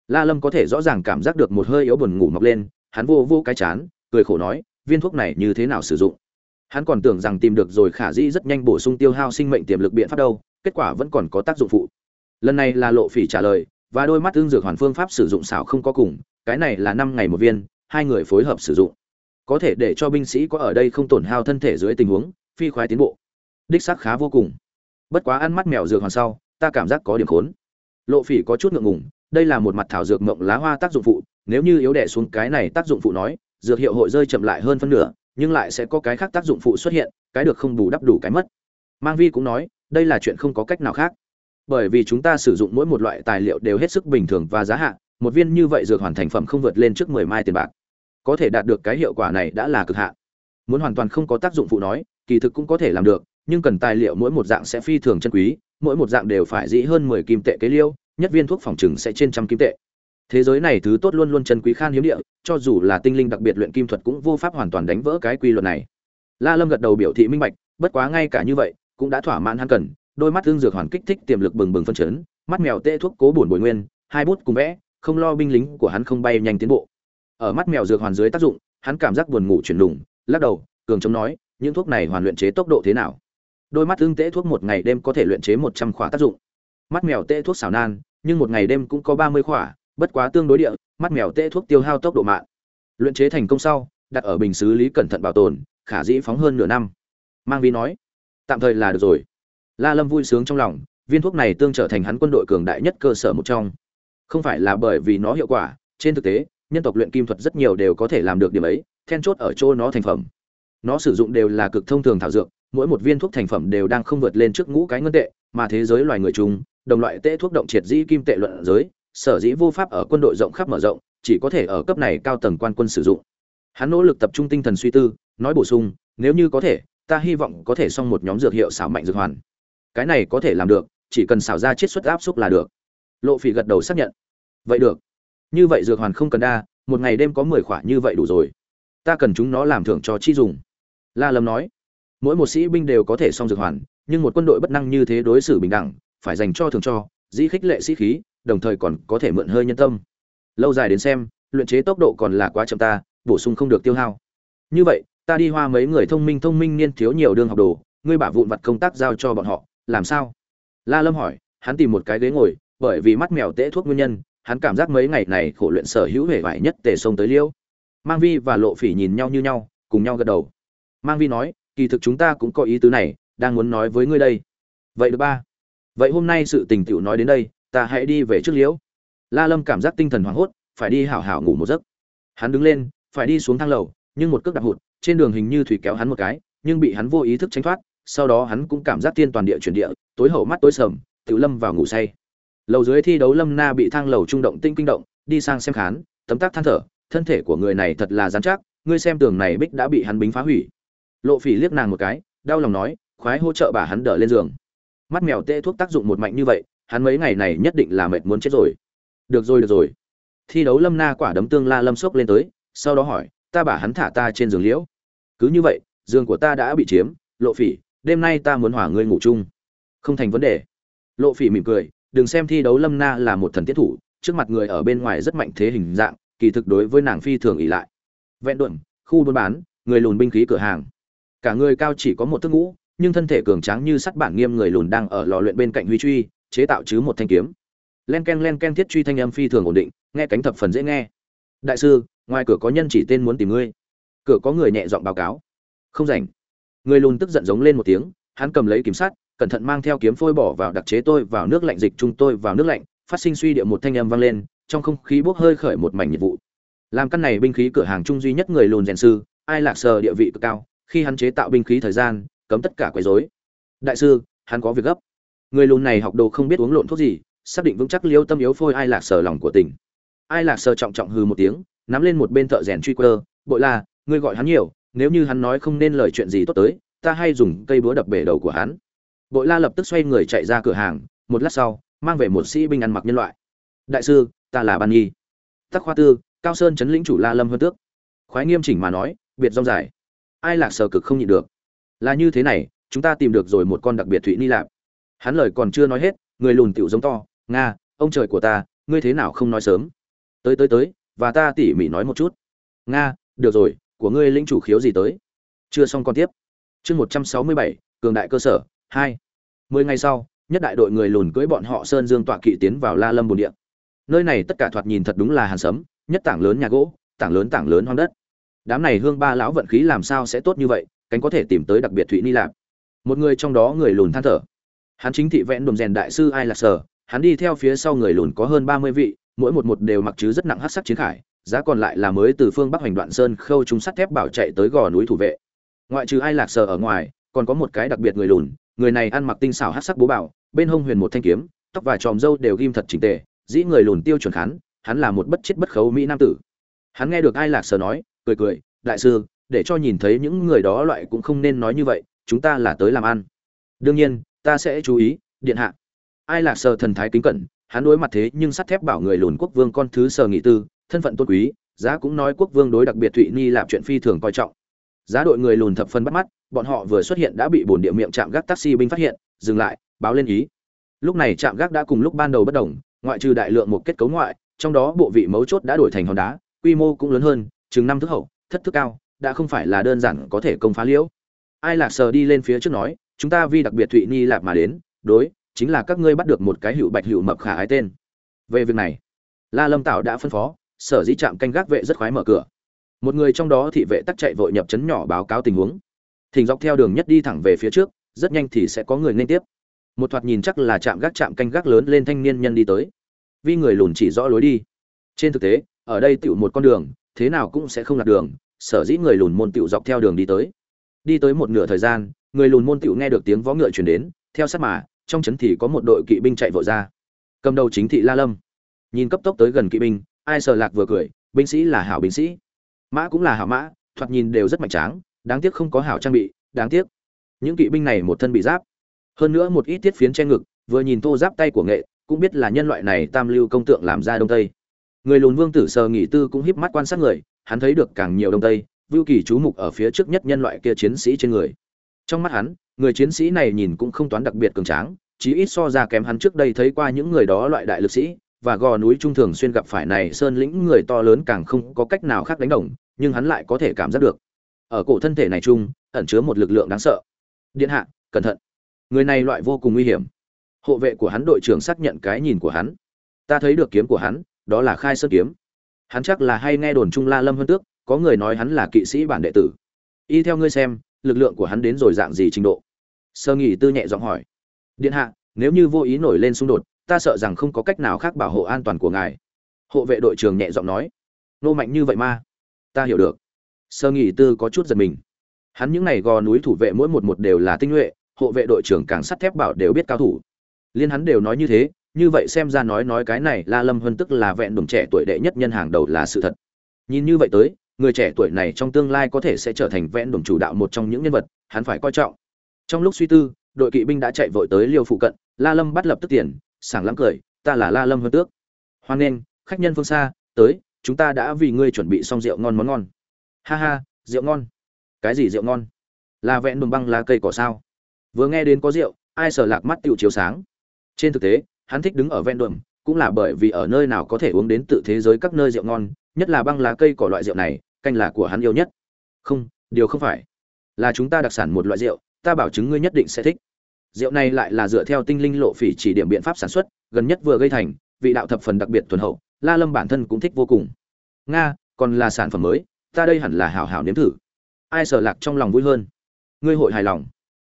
Speaker 1: La lâm có thể rõ ràng cảm giác được một hơi yếu buồn ngủ mọc lên, hắn vô vô cái chán, cười khổ nói viên thuốc này như thế nào sử dụng? Hắn còn tưởng rằng tìm được rồi khả dĩ rất nhanh bổ sung tiêu hao sinh mệnh tiềm lực biện pháp đâu, kết quả vẫn còn có tác dụng phụ. Lần này là lộ phỉ trả lời, và đôi mắt tương dược hoàn phương pháp sử dụng xảo không có cùng, cái này là năm ngày một viên, hai người phối hợp sử dụng. Có thể để cho binh sĩ có ở đây không tổn hao thân thể dưới tình huống, phi khoái tiến bộ. Đích xác khá vô cùng. Bất quá ăn mắt mèo dược hoàn sau, ta cảm giác có điểm khốn. Lộ phỉ có chút ngượng ngùng, đây là một mặt thảo dược mộng lá hoa tác dụng phụ, nếu như yếu đẻ xuống cái này tác dụng phụ nói dược hiệu hội rơi chậm lại hơn phân nửa, nhưng lại sẽ có cái khác tác dụng phụ xuất hiện, cái được không bù đắp đủ cái mất. Mang vi cũng nói, đây là chuyện không có cách nào khác. Bởi vì chúng ta sử dụng mỗi một loại tài liệu đều hết sức bình thường và giá hạn một viên như vậy dược hoàn thành phẩm không vượt lên trước mười mai tiền bạc. Có thể đạt được cái hiệu quả này đã là cực hạn. Muốn hoàn toàn không có tác dụng phụ nói, kỳ thực cũng có thể làm được, nhưng cần tài liệu mỗi một dạng sẽ phi thường chân quý, mỗi một dạng đều phải dĩ hơn mười kim tệ kế liêu, nhất viên thuốc phòng chừng sẽ trên trăm kim tệ thế giới này thứ tốt luôn luôn chân quý khan hiếm địa, cho dù là tinh linh đặc biệt luyện kim thuật cũng vô pháp hoàn toàn đánh vỡ cái quy luật này. La lâm gật đầu biểu thị minh bạch, bất quá ngay cả như vậy, cũng đã thỏa mãn hắn cần, đôi mắt tương dược hoàn kích thích tiềm lực bừng bừng phân chấn, mắt mèo tê thuốc cố bổn bồi nguyên, hai bút cùng vẽ, không lo binh lính của hắn không bay nhanh tiến bộ. Ở mắt mèo dược hoàn dưới tác dụng, hắn cảm giác buồn ngủ chuyển đùng, lắc đầu, cường chống nói, những thuốc này hoàn luyện chế tốc độ thế nào? Đôi mắt tương tễ thuốc một ngày đêm có thể luyện chế một trăm khỏa tác dụng. Mắt mèo tê thuốc xảo nan, nhưng một ngày đêm cũng có ba mươi khỏa bất quá tương đối địa, mắt mèo tê thuốc tiêu hao tốc độ mạng. Luyện chế thành công sau, đặt ở bình xứ lý cẩn thận bảo tồn, khả dĩ phóng hơn nửa năm. Mang vi nói, tạm thời là được rồi. La lâm vui sướng trong lòng, viên thuốc này tương trở thành hắn quân đội cường đại nhất cơ sở một trong. Không phải là bởi vì nó hiệu quả, trên thực tế, nhân tộc luyện kim thuật rất nhiều đều có thể làm được điểm ấy, then chốt ở chỗ nó thành phẩm. Nó sử dụng đều là cực thông thường thảo dược, mỗi một viên thuốc thành phẩm đều đang không vượt lên trước ngũ cái ngân tệ, mà thế giới loài người chung, đồng loại tệ thuốc động triệt dĩ kim tệ luận giới sở dĩ vô pháp ở quân đội rộng khắp mở rộng, chỉ có thể ở cấp này cao tầng quan quân sử dụng. Hắn nỗ lực tập trung tinh thần suy tư, nói bổ sung, nếu như có thể, ta hy vọng có thể xong một nhóm dược hiệu xảo mạnh dược hoàn. Cái này có thể làm được, chỉ cần xảo ra chiết xuất áp xúc là được. Lộ phỉ gật đầu xác nhận. Vậy được. Như vậy dược hoàn không cần đa, một ngày đêm có mười khỏa như vậy đủ rồi. Ta cần chúng nó làm thưởng cho chi dùng. La lâm nói. Mỗi một sĩ binh đều có thể xong dược hoàn, nhưng một quân đội bất năng như thế đối xử bình đẳng, phải dành cho thường cho, dĩ khích lệ sĩ khí đồng thời còn có thể mượn hơi nhân tâm. Lâu dài đến xem, luyện chế tốc độ còn là quá chậm ta, bổ sung không được tiêu hao. Như vậy, ta đi hoa mấy người thông minh thông minh niên thiếu nhiều đương học đồ, ngươi bả vụn vặt công tác giao cho bọn họ, làm sao? La lâm hỏi, hắn tìm một cái ghế ngồi, bởi vì mắt mèo tễ thuốc nguyên nhân, hắn cảm giác mấy ngày này khổ luyện sở hữu hề vải nhất tề sông tới liêu. Mang vi và lộ phỉ nhìn nhau như nhau, cùng nhau gật đầu. Mang vi nói, kỳ thực chúng ta cũng có ý tứ này, đang muốn nói với ngươi đây. Vậy được ba. Vậy hôm nay sự tình tiểu nói đến đây ta hãy đi về trước liễu. La lâm cảm giác tinh thần hoảng hốt, phải đi hảo hảo ngủ một giấc. Hắn đứng lên, phải đi xuống thang lầu, nhưng một cước đạp hụt, trên đường hình như thủy kéo hắn một cái, nhưng bị hắn vô ý thức tránh thoát, sau đó hắn cũng cảm giác tiên toàn địa chuyển địa, tối hậu mắt tối sầm tự lâm vào ngủ say. Lầu dưới thi đấu lâm na bị thang lầu trung động tinh kinh động, đi sang xem khán, tấm tác than thở, thân thể của người này thật là dán chắc, ngươi xem tường này bích đã bị hắn bính phá hủy. Lộ phỉ liếc nàng một cái, đau lòng nói, khoái hỗ trợ bà hắn đỡ lên giường. Mắt mèo tê thuốc tác dụng một mạnh như vậy hắn mấy ngày này nhất định là mệt muốn chết rồi. Được rồi được rồi. Thi đấu lâm na quả đấm tương la lâm sốc lên tới, sau đó hỏi, ta bảo hắn thả ta trên giường liễu. Cứ như vậy, giường của ta đã bị chiếm, lộ phỉ, đêm nay ta muốn hỏa ngươi ngủ chung. Không thành vấn đề. Lộ phỉ mỉm cười, đừng xem thi đấu lâm na là một thần tiết thủ, trước mặt người ở bên ngoài rất mạnh thế hình dạng, kỳ thực đối với nàng phi thường ỉ lại. Vẹn đuẩn khu buôn bán, người lùn binh khí cửa hàng. Cả người cao chỉ có một thước ngũ, nhưng thân thể cường tráng như sắt bản nghiêm người lùn đang ở lò luyện bên cạnh huy truy chế tạo chứ một thanh kiếm. Len ken len ken thiết truy thanh âm phi thường ổn định, nghe cánh thập phần dễ nghe. Đại sư, ngoài cửa có nhân chỉ tên muốn tìm ngươi. Cửa có người nhẹ giọng báo cáo. Không rảnh. Người lùn tức giận giống lên một tiếng, hắn cầm lấy kiếm sắt, cẩn thận mang theo kiếm phôi bỏ vào đặc chế tôi, vào nước lạnh dịch chung tôi, vào nước lạnh, phát sinh suy địa một thanh âm vang lên, trong không khí bốc hơi khởi một mảnh nhiệt vụ. Làm căn này binh khí cửa hàng chung duy nhất người lùn rèn sư, ai lạc sờ địa vị cực cao, khi hắn chế tạo binh khí thời gian, cấm tất cả quấy rối. Đại sư, hắn có việc gấp người lùn này học đồ không biết uống lộn thuốc gì, xác định vững chắc liêu tâm yếu phôi ai lạc sờ lòng của tỉnh ai lạc sờ trọng trọng hừ một tiếng, nắm lên một bên thợ rèn truy quơ, bội là, ngươi gọi hắn nhiều, nếu như hắn nói không nên lời chuyện gì tốt tới, ta hay dùng cây búa đập bể đầu của hắn. Bội la lập tức xoay người chạy ra cửa hàng, một lát sau, mang về một sĩ binh ăn mặc nhân loại. Đại sư, ta là ban nhi. Tắc khoa tư, cao sơn chấn lĩnh chủ la lâm hơn tước. Khoái nghiêm chỉnh mà nói, biệt rong dài, ai lạc sờ cực không nhịn được. Là như thế này, chúng ta tìm được rồi một con đặc biệt thụy ni lạp hắn lời còn chưa nói hết, người lùn tiểu giống to, nga, ông trời của ta, ngươi thế nào không nói sớm? Tới tới tới, và ta tỉ mỉ nói một chút. Nga, được rồi, của ngươi lĩnh chủ khiếu gì tới? Chưa xong còn tiếp. Chương một trăm sáu mươi bảy, cường đại cơ sở, hai. Mười ngày sau, nhất đại đội người lùn cưỡi bọn họ sơn dương tọa kỵ tiến vào la lâm bồn địa. Nơi này tất cả thoạt nhìn thật đúng là hàn sấm, nhất tảng lớn nhà gỗ, tảng lớn tảng lớn hoang đất. Đám này hương ba lão vận khí làm sao sẽ tốt như vậy, cánh có thể tìm tới đặc biệt thụy ni lạp. Một người trong đó người lùn than thở hắn chính thị vẽn đồm rèn đại sư ai là sở, hắn đi theo phía sau người lùn có hơn ba mươi vị, mỗi một một đều mặc chứ rất nặng hát sắc chiến khải, giá còn lại là mới từ phương bắc hoành đoạn sơn khâu chúng sắt thép bảo chạy tới gò núi thủ vệ. Ngoại trừ ai lạc sở ở ngoài, còn có một cái đặc biệt người lùn, người này ăn mặc tinh xảo hát sắc bố bảo, bên hông huyền một thanh kiếm, tóc và tròm râu đều ghim thật chỉnh tề, dĩ người lùn tiêu chuẩn khán, hắn là một bất chết bất khấu mỹ nam tử. Hắn nghe được ai lạc sở nói, cười cười, đại sư, để cho nhìn thấy những người đó loại cũng không nên nói như vậy, chúng ta là tới làm ăn. Đương nhiên ta sẽ chú ý, điện hạ. Ai lạc sở thần thái kính cẩn, hắn đối mặt thế nhưng sắt thép bảo người lùn quốc vương con thứ sở nghị tư, thân phận tôn quý, giá cũng nói quốc vương đối đặc biệt thụy ni làm chuyện phi thường coi trọng. Giá đội người lùn thập phân bắt mắt, bọn họ vừa xuất hiện đã bị bồn địa miệng chạm gác taxi binh phát hiện, dừng lại, báo lên ý. Lúc này chạm gác đã cùng lúc ban đầu bất đồng, ngoại trừ đại lượng một kết cấu ngoại, trong đó bộ vị mấu chốt đã đổi thành hòn đá, quy mô cũng lớn hơn, chừng năm thước hậu, thất thước cao, đã không phải là đơn giản có thể công phá liễu. Ai lạc sờ đi lên phía trước nói chúng ta vì đặc biệt thụy ni lạp mà đến, đối, chính là các ngươi bắt được một cái hữu bạch hữu mập khả ái tên. Về việc này, la lâm tạo đã phân phó, sở dĩ trạm canh gác vệ rất khoái mở cửa. Một người trong đó thị vệ tắc chạy vội nhập chấn nhỏ báo cáo tình huống. Thỉnh dọc theo đường nhất đi thẳng về phía trước, rất nhanh thì sẽ có người nên tiếp. Một thoạt nhìn chắc là trạm gác trạm canh gác lớn lên thanh niên nhân đi tới. Vì người lùn chỉ rõ lối đi. Trên thực tế, ở đây tựu một con đường, thế nào cũng sẽ không lạc đường, sở dĩ người lùn môn tựu dọc theo đường đi tới. Đi tới một nửa thời gian người lùn môn tựu nghe được tiếng vó ngựa chuyển đến, theo sát mà, trong trấn thì có một đội kỵ binh chạy vội ra. Cầm đầu chính thị la lâm. Nhìn cấp tốc tới gần kỵ binh, ai sờ lạc vừa cười, binh sĩ là hảo binh sĩ. Mã cũng là hảo mã, thoạt nhìn đều rất mạnh tráng, đáng tiếc không có hảo trang bị, đáng tiếc. Những kỵ binh này một thân bị giáp. Hơn nữa một ít tiết phiến che ngực, vừa nhìn thô giáp tay của nghệ, cũng biết là nhân loại này tam lưu công tượng làm ra đông tây. Người lùn vương tử sờ nghỉ tư cũng híp mắt quan sát người, hắn thấy được càng nhiều đông tây, vưu kỳ chú mục ở phía trước nhất nhân loại kia chiến sĩ trên người trong mắt hắn, người chiến sĩ này nhìn cũng không toán đặc biệt cường tráng, chí ít so ra kém hắn trước đây thấy qua những người đó loại đại lực sĩ, và gò núi trung thường xuyên gặp phải này sơn lĩnh người to lớn càng không có cách nào khác đánh đồng, nhưng hắn lại có thể cảm giác được. Ở cổ thân thể này chung, ẩn chứa một lực lượng đáng sợ. Điện hạ, cẩn thận. Người này loại vô cùng nguy hiểm. Hộ vệ của hắn đội trưởng xác nhận cái nhìn của hắn. Ta thấy được kiếm của hắn, đó là khai sơn kiếm. Hắn chắc là hay nghe đồn trung la lâm hơn tước, có người nói hắn là kỵ sĩ bản đệ tử. Y theo ngươi xem lực lượng của hắn đến rồi dạng gì trình độ? Sơ nghỉ tư nhẹ giọng hỏi. Điện hạ, nếu như vô ý nổi lên xung đột, ta sợ rằng không có cách nào khác bảo hộ an toàn của ngài. Hộ vệ đội trưởng nhẹ giọng nói. Nô mạnh như vậy ma ta hiểu được. Sơ nghỉ tư có chút giật mình. Hắn những n à y gò núi thủ vệ mỗi một một đều là tinh nhuệ, hộ vệ đội trưởng càng sắt thép bảo đều biết cao thủ. Liên hắn đều nói như thế, như vậy xem ra nói nói cái này la lâm hơn tức là vẹn đồng trẻ tuổi đệ nhất nhân hàng đầu là sự thật. Nhìn như vậy tới người trẻ tuổi này trong tương lai có thể sẽ trở thành vẹn đồng chủ đạo một trong những nhân vật hắn phải coi trọng. Trong lúc suy tư, đội kỵ binh đã chạy vội tới liêu phụ cận, la lâm bắt lập tức tiền, sảng lắm cười, ta là la lâm hơn tước. Hoan nghênh, khách nhân phương xa, tới, chúng ta đã vì ngươi chuẩn bị xong rượu ngon món ngon. Ha ha, rượu ngon. Cái gì rượu ngon? Là vẹn đùm băng lá cây cỏ sao? Vừa nghe đến có rượu, ai sở lạc mắt tựu chiếu sáng? Trên thực tế, hắn thích đứng ở ven đùm cũng là bởi vì ở nơi nào có thể uống đến tự thế giới các nơi rượu ngon, nhất là băng lá cây cỏ loại rượu này canh là của hắn yêu nhất. Không, điều không phải. Là chúng ta đặc sản một loại rượu, ta bảo chứng ngươi nhất định sẽ thích. Rượu này lại là dựa theo tinh linh lộ phỉ chỉ điểm biện pháp sản xuất, gần nhất vừa gây thành, vị đạo thập phần đặc biệt thuần hậu, la lâm bản thân cũng thích vô cùng. Nga, còn là sản phẩm mới, ta đây hẳn là hảo hảo nếm thử. Ai sở lạc trong lòng vui hơn? Ngươi hội hài lòng.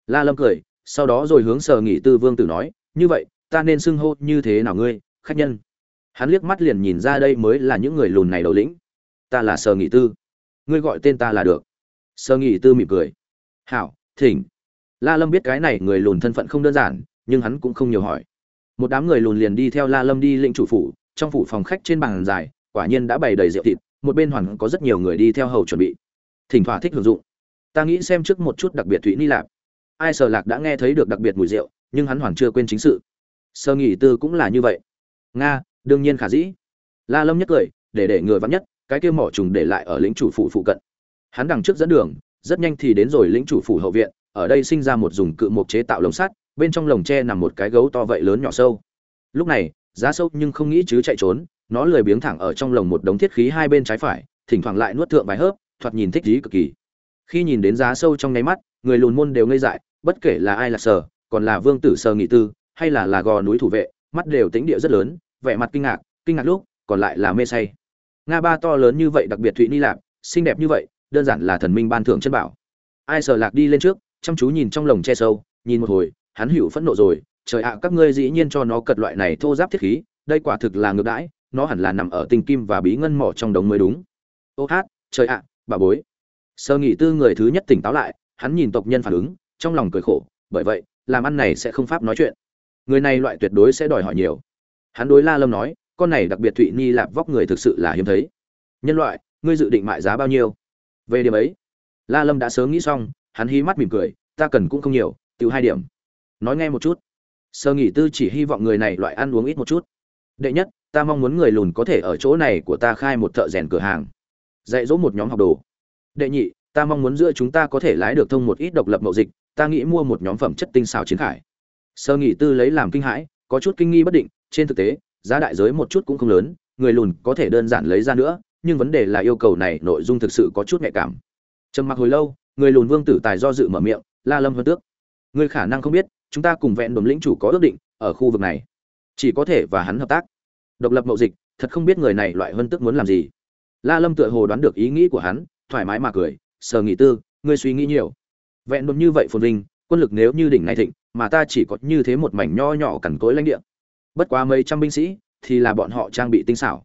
Speaker 1: La lâm cười, sau đó rồi hướng sở nghị tư vương tử nói, như vậy, ta nên xưng hô như thế nào ngươi, khách nhân? Hắn liếc mắt liền nhìn ra đây mới là những người lùn này đầu lĩnh ta là sở nghị tư. Ngươi gọi tên ta là được. Sở nghị tư mỉm cười. Hảo, thỉnh. La lâm biết cái này người lùn thân phận không đơn giản, nhưng hắn cũng không nhiều hỏi. Một đám người lùn liền đi theo la lâm đi lĩnh chủ phủ, trong phủ phòng khách trên bàn dài, quả nhiên đã bày đầy rượu thịt, một bên hoàn có rất nhiều người đi theo hầu chuẩn bị. Thỉnh thỏa thích hưởng dụng. Ta nghĩ xem trước một chút đặc biệt thủy ni lạp. Ai sợ lạc đã nghe thấy được đặc biệt mùi rượu, nhưng hắn hoàn chưa quên chính sự. Sơ nghỉ tư cũng là như vậy. Nga, đương nhiên khả dĩ. La lâm nhất cười, để để người vắn nhất cái kia mỏ trùng để lại ở lĩnh chủ phủ phụ cận. Hắn đằng trước dẫn đường, rất nhanh thì đến rồi lĩnh chủ phủ hậu viện, ở đây sinh ra một dùng cự mục chế tạo lồng sắt, bên trong lồng tre nằm một cái gấu to vậy lớn nhỏ sâu. Lúc này, giá sâu nhưng không nghĩ chứ chạy trốn, nó lười biếng thẳng ở trong lồng một đống thiết khí hai bên trái phải, thỉnh thoảng lại nuốt thượng vài hớp, thoạt nhìn thích trí cực kỳ. Khi nhìn đến giá sâu trong nháy mắt, người lùn môn đều ngây dại, bất kể là ai là sở, còn là vương tử sơ nghị tư, hay là là gò núi thủ vệ, mắt đều tính địa rất lớn, vẻ mặt kinh ngạc kinh ngạc lúc, còn lại là mê say nga ba to lớn như vậy, đặc biệt thụy ni lạp, xinh đẹp như vậy, đơn giản là thần minh ban thưởng chân bảo. Ai sợ lạc đi lên trước, chăm chú nhìn trong lồng che sâu, nhìn một hồi, hắn hữu phẫn nộ rồi. Trời ạ, các ngươi dĩ nhiên cho nó cật loại này thô giáp thiết khí, đây quả thực là ngược đãi, nó hẳn là nằm ở tinh kim và bí ngân mỏ trong đống mới đúng. Ô hát, trời ạ, bà bối. Sơ nghị tư người thứ nhất tỉnh táo lại, hắn nhìn tộc nhân phản ứng, trong lòng cười khổ, bởi vậy, làm ăn này sẽ không pháp nói chuyện. Người này loại tuyệt đối sẽ đòi hỏi nhiều. Hắn đối la lâm nói con này đặc biệt thụy ni lạp vóc người thực sự là hiếm thấy. Nhân loại, ngươi dự định mại giá bao nhiêu? Về điểm ấy, la lâm đã sớm nghĩ xong, hắn hí mắt mỉm cười, ta cần cũng không nhiều từ hai điểm. Nói nghe một chút. Sơ nghỉ tư chỉ hy vọng người này loại ăn uống ít một chút. Đệ nhất, ta mong muốn người lùn có thể ở chỗ này của ta khai một thợ rèn cửa hàng. Dạy dỗ một nhóm học đồ. Đệ nhị, ta mong muốn giữa chúng ta có thể lái được thông một ít độc lập mậu dịch, ta nghĩ mua một nhóm phẩm chất tinh xảo chiến khải. Sơ nghỉ tư lấy làm kinh hãi, có chút kinh nghi bất định, trên thực tế giá đại giới một chút cũng không lớn, người lùn có thể đơn giản lấy ra nữa, nhưng vấn đề là yêu cầu này nội dung thực sự có chút nhạy cảm. Trầm mặc hồi lâu, người lùn vương tử tài do dự mở miệng, la lâm hơn tước. Người khả năng không biết, chúng ta cùng vẹn đồn lĩnh chủ có ước định, ở khu vực này. Chỉ có thể và hắn hợp tác. Độc lập mậu dịch, thật không biết người này loại hơn tức muốn làm gì. La lâm tựa hồ đoán được ý nghĩ của hắn, thoải mái mà cười sờ nghĩ tư, ngươi suy nghĩ nhiều. Vẹn đồn như vậy phồn vinh, quân lực nếu như đỉnh này thịnh, mà ta chỉ có như thế một mảnh nho nhỏ cằn cỗi lãnh địa bất quá mấy trăm binh sĩ thì là bọn họ trang bị tinh xảo.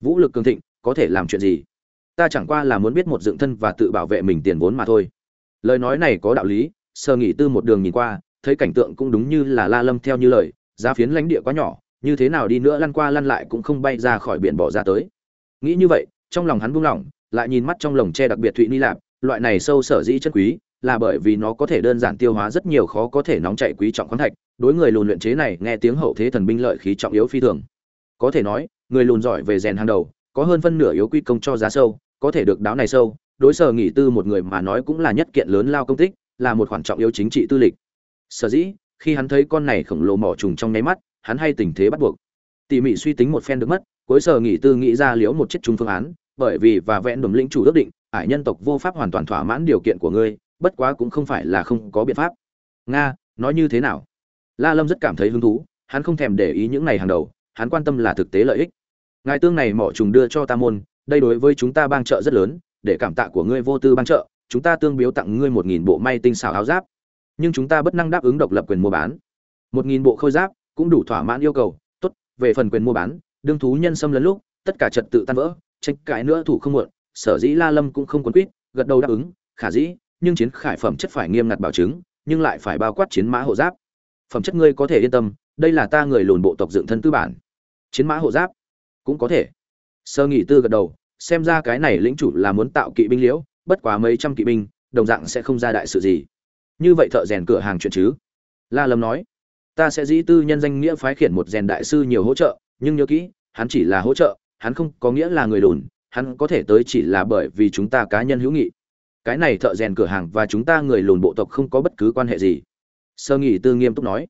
Speaker 1: Vũ lực cường thịnh, có thể làm chuyện gì? Ta chẳng qua là muốn biết một dựng thân và tự bảo vệ mình tiền vốn mà thôi. Lời nói này có đạo lý sơ nghỉ tư một đường nhìn qua, thấy cảnh tượng cũng đúng như là la lâm theo như lời, giá phiến lãnh địa quá nhỏ, như thế nào đi nữa lăn qua lăn lại cũng không bay ra khỏi biển bỏ ra tới. Nghĩ như vậy, trong lòng hắn buông lỏng, lại nhìn mắt trong lồng tre đặc biệt thụy ni lạp, loại này sâu sở dĩ chân quý, là bởi vì nó có thể đơn giản tiêu hóa rất nhiều khó có thể nóng chảy quý trọng khoáng thạch đối người lùn luyện chế này nghe tiếng hậu thế thần binh lợi khí trọng yếu phi thường. Có thể nói, người lùn giỏi về rèn hàng đầu, có hơn phân nửa yếu quy công cho giá sâu, có thể được đáo này sâu, đối sở nghỉ tư một người mà nói cũng là nhất kiện lớn lao công tích, là một khoản trọng yếu chính trị tư lịch. Sở dĩ, khi hắn thấy con này khổng lồ mỏ trùng trong nháy mắt, hắn hay tình thế bắt buộc. Tỉ mỉ suy tính một phen được mất, cuối sở nghỉ tư nghĩ ra liễu một chiếc trung phương án, bởi vì và vẹn đùm lĩnh chủ ước định, ải nhân tộc vô pháp hoàn toàn thỏa mãn điều kiện của ngươi, bất quá cũng không phải là không có biện pháp. Nga, nói như thế nào? La lâm rất cảm thấy hứng thú, hắn không thèm để ý những này hàng đầu, hắn quan tâm là thực tế lợi ích. Ngài tương này mỏ trùng đưa cho ta môn, đây đối với chúng ta bang trợ rất lớn, để cảm tạ của ngươi vô tư bang trợ chúng ta tương biếu tặng ngươi một nghìn bộ may tinh xảo áo giáp. Nhưng chúng ta bất năng đáp ứng độc lập quyền mua bán. Một nghìn bộ khôi giáp, cũng đủ thỏa mãn yêu cầu. Tốt, về phần quyền mua bán, đương thú nhân xâm lấn lúc, tất cả trật tự tan vỡ, tranh cãi nữa thủ không muộn, sở dĩ la lâm cũng không quấn quýt, gật đầu đáp ứng, khả dĩ, nhưng chiến khải phẩm chất phải nghiêm ngặt bảo chứng, nhưng lại phải bao quát chiến mã hộ giáp phẩm chất ngươi có thể yên tâm, đây là ta người lùn bộ tộc dựng thân tư bản. Chiến mã hộ giáp, cũng có thể. Sơ nghỉ tư gật đầu, xem ra cái này lĩnh chủ là muốn tạo kỵ binh liễu, bất quá mấy trăm kỵ binh, đồng dạng sẽ không ra đại sự gì. Như vậy thợ rèn cửa hàng chuyện chứ? La lâm nói, ta sẽ dĩ tư nhân danh nghĩa phái khiển một rèn đại sư nhiều hỗ trợ, nhưng nhớ kỹ, hắn chỉ là hỗ trợ, hắn không có nghĩa là người lùn, hắn có thể tới chỉ là bởi vì chúng ta cá nhân hữu nghị. Cái này thợ rèn cửa hàng và chúng ta người lùn bộ tộc không có bất cứ quan hệ gì sơ nghỉ tư nghiêm túc nói.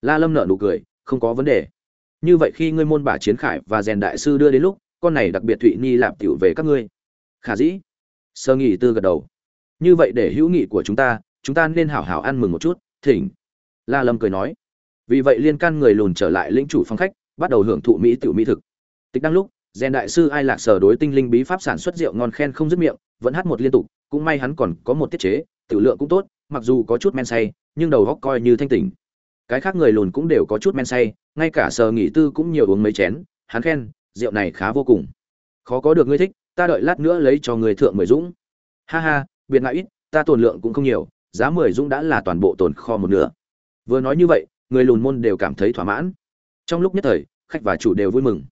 Speaker 1: La lâm nở nụ cười, không có vấn đề. Như vậy khi ngươi môn bả chiến khải và rèn đại sư đưa đến lúc, con này đặc biệt thụy ni lạp tiểu về các ngươi. Khả dĩ. Sơ nghỉ tư gật đầu. Như vậy để hữu nghị của chúng ta chúng ta nên hảo hảo ăn mừng một chút, thỉnh. La lâm cười nói. Vì vậy liên can người lùn trở lại lĩnh chủ phong khách, bắt đầu hưởng thụ mỹ tiểu mỹ thực. Tịch đăng lúc, rèn đại sư ai lạc sở đối tinh linh bí pháp sản xuất rượu ngon khen không dứt miệng, vẫn hát một liên tục, cũng may hắn còn có một tiết chế, tiểu lượng cũng tốt, mặc dù có chút men say nhưng đầu góc coi như thanh tỉnh. Cái khác người lùn cũng đều có chút men say, ngay cả sờ nghỉ tư cũng nhiều uống mấy chén, hắn khen, rượu này khá vô cùng. Khó có được ngươi thích, ta đợi lát nữa lấy cho người thượng mười dũng. Ha ha, biệt ngại ít, ta tồn lượng cũng không nhiều, giá mười dũng đã là toàn bộ tồn kho một nửa. Vừa nói như vậy, người lùn môn đều cảm thấy thỏa mãn. Trong lúc nhất thời, khách và chủ đều vui mừng.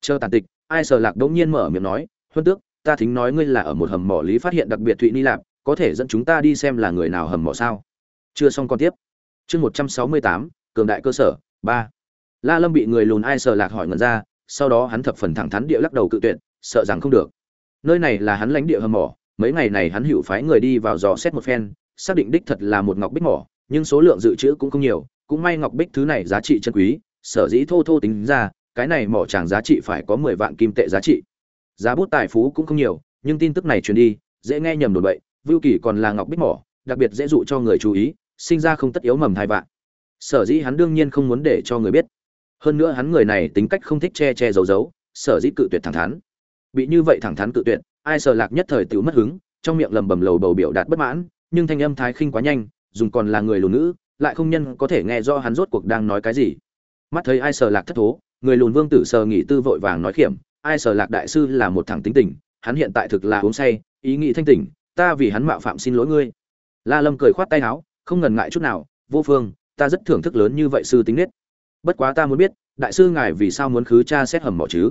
Speaker 1: Chờ tàn tịch, ai sờ lạc đống nhiên mở miệng nói, huân tước, ta thính nói ngươi là ở một hầm mỏ lý phát hiện đặc biệt thụy ni lạp, có thể dẫn chúng ta đi xem là người nào hầm mỏ sao? Chưa xong con tiếp. Chương một trăm sáu mươi tám, cường đại cơ sở, ba. La lâm bị người lùn ai sợ lạc hỏi ngẩn ra, sau đó hắn thập phần thẳng thắn địa lắc đầu cự tuyệt, sợ rằng không được. Nơi này là hắn lãnh địa hầm mỏ, mấy ngày này hắn hữu phái người đi vào dò xét một phen, xác định đích thật là một ngọc bích mỏ, nhưng số lượng dự trữ cũng không nhiều, cũng may ngọc bích thứ này giá trị chân quý, sở dĩ thô thô tính ra, cái này mỏ tràng giá trị phải có mười vạn kim tệ giá trị. Giá bút tài phú cũng không nhiều, nhưng tin tức này truyền đi, dễ nghe nhầm đồn bậy, vưu kỳ còn là ngọc bích mỏ, đặc biệt dễ dụ cho người chú ý sinh ra không tất yếu mầm thai vạn. Sở dĩ hắn đương nhiên không muốn để cho người biết. Hơn nữa hắn người này tính cách không thích che che giấu giấu, sở dĩ cự tuyệt thẳng thắn. Bị như vậy thẳng thắn cự tuyệt, ai sợ lạc nhất thời tiểu mất hứng, trong miệng lầm bầm lầu bầu biểu đạt bất mãn, nhưng thanh âm thái khinh quá nhanh, dùng còn là người lùn nữ lại không nhân có thể nghe rõ hắn rốt cuộc đang nói cái gì. Mắt thấy ai sợ lạc thất thố, người lùn vương tử sờ nghỉ tư vội vàng nói khiểm, ai sợ lạc đại sư là một thằng tính tình, hắn hiện tại thực là uống say, ý nghĩ thanh tỉnh, ta vì hắn mạo phạm xin lỗi ngươi. La lâm cười khoát tay áo không ngần ngại chút nào, vô phương, ta rất thưởng thức lớn như vậy sư tính nết. Bất quá ta muốn biết, đại sư ngài vì sao muốn khứ cha xét hầm mỏ chứ?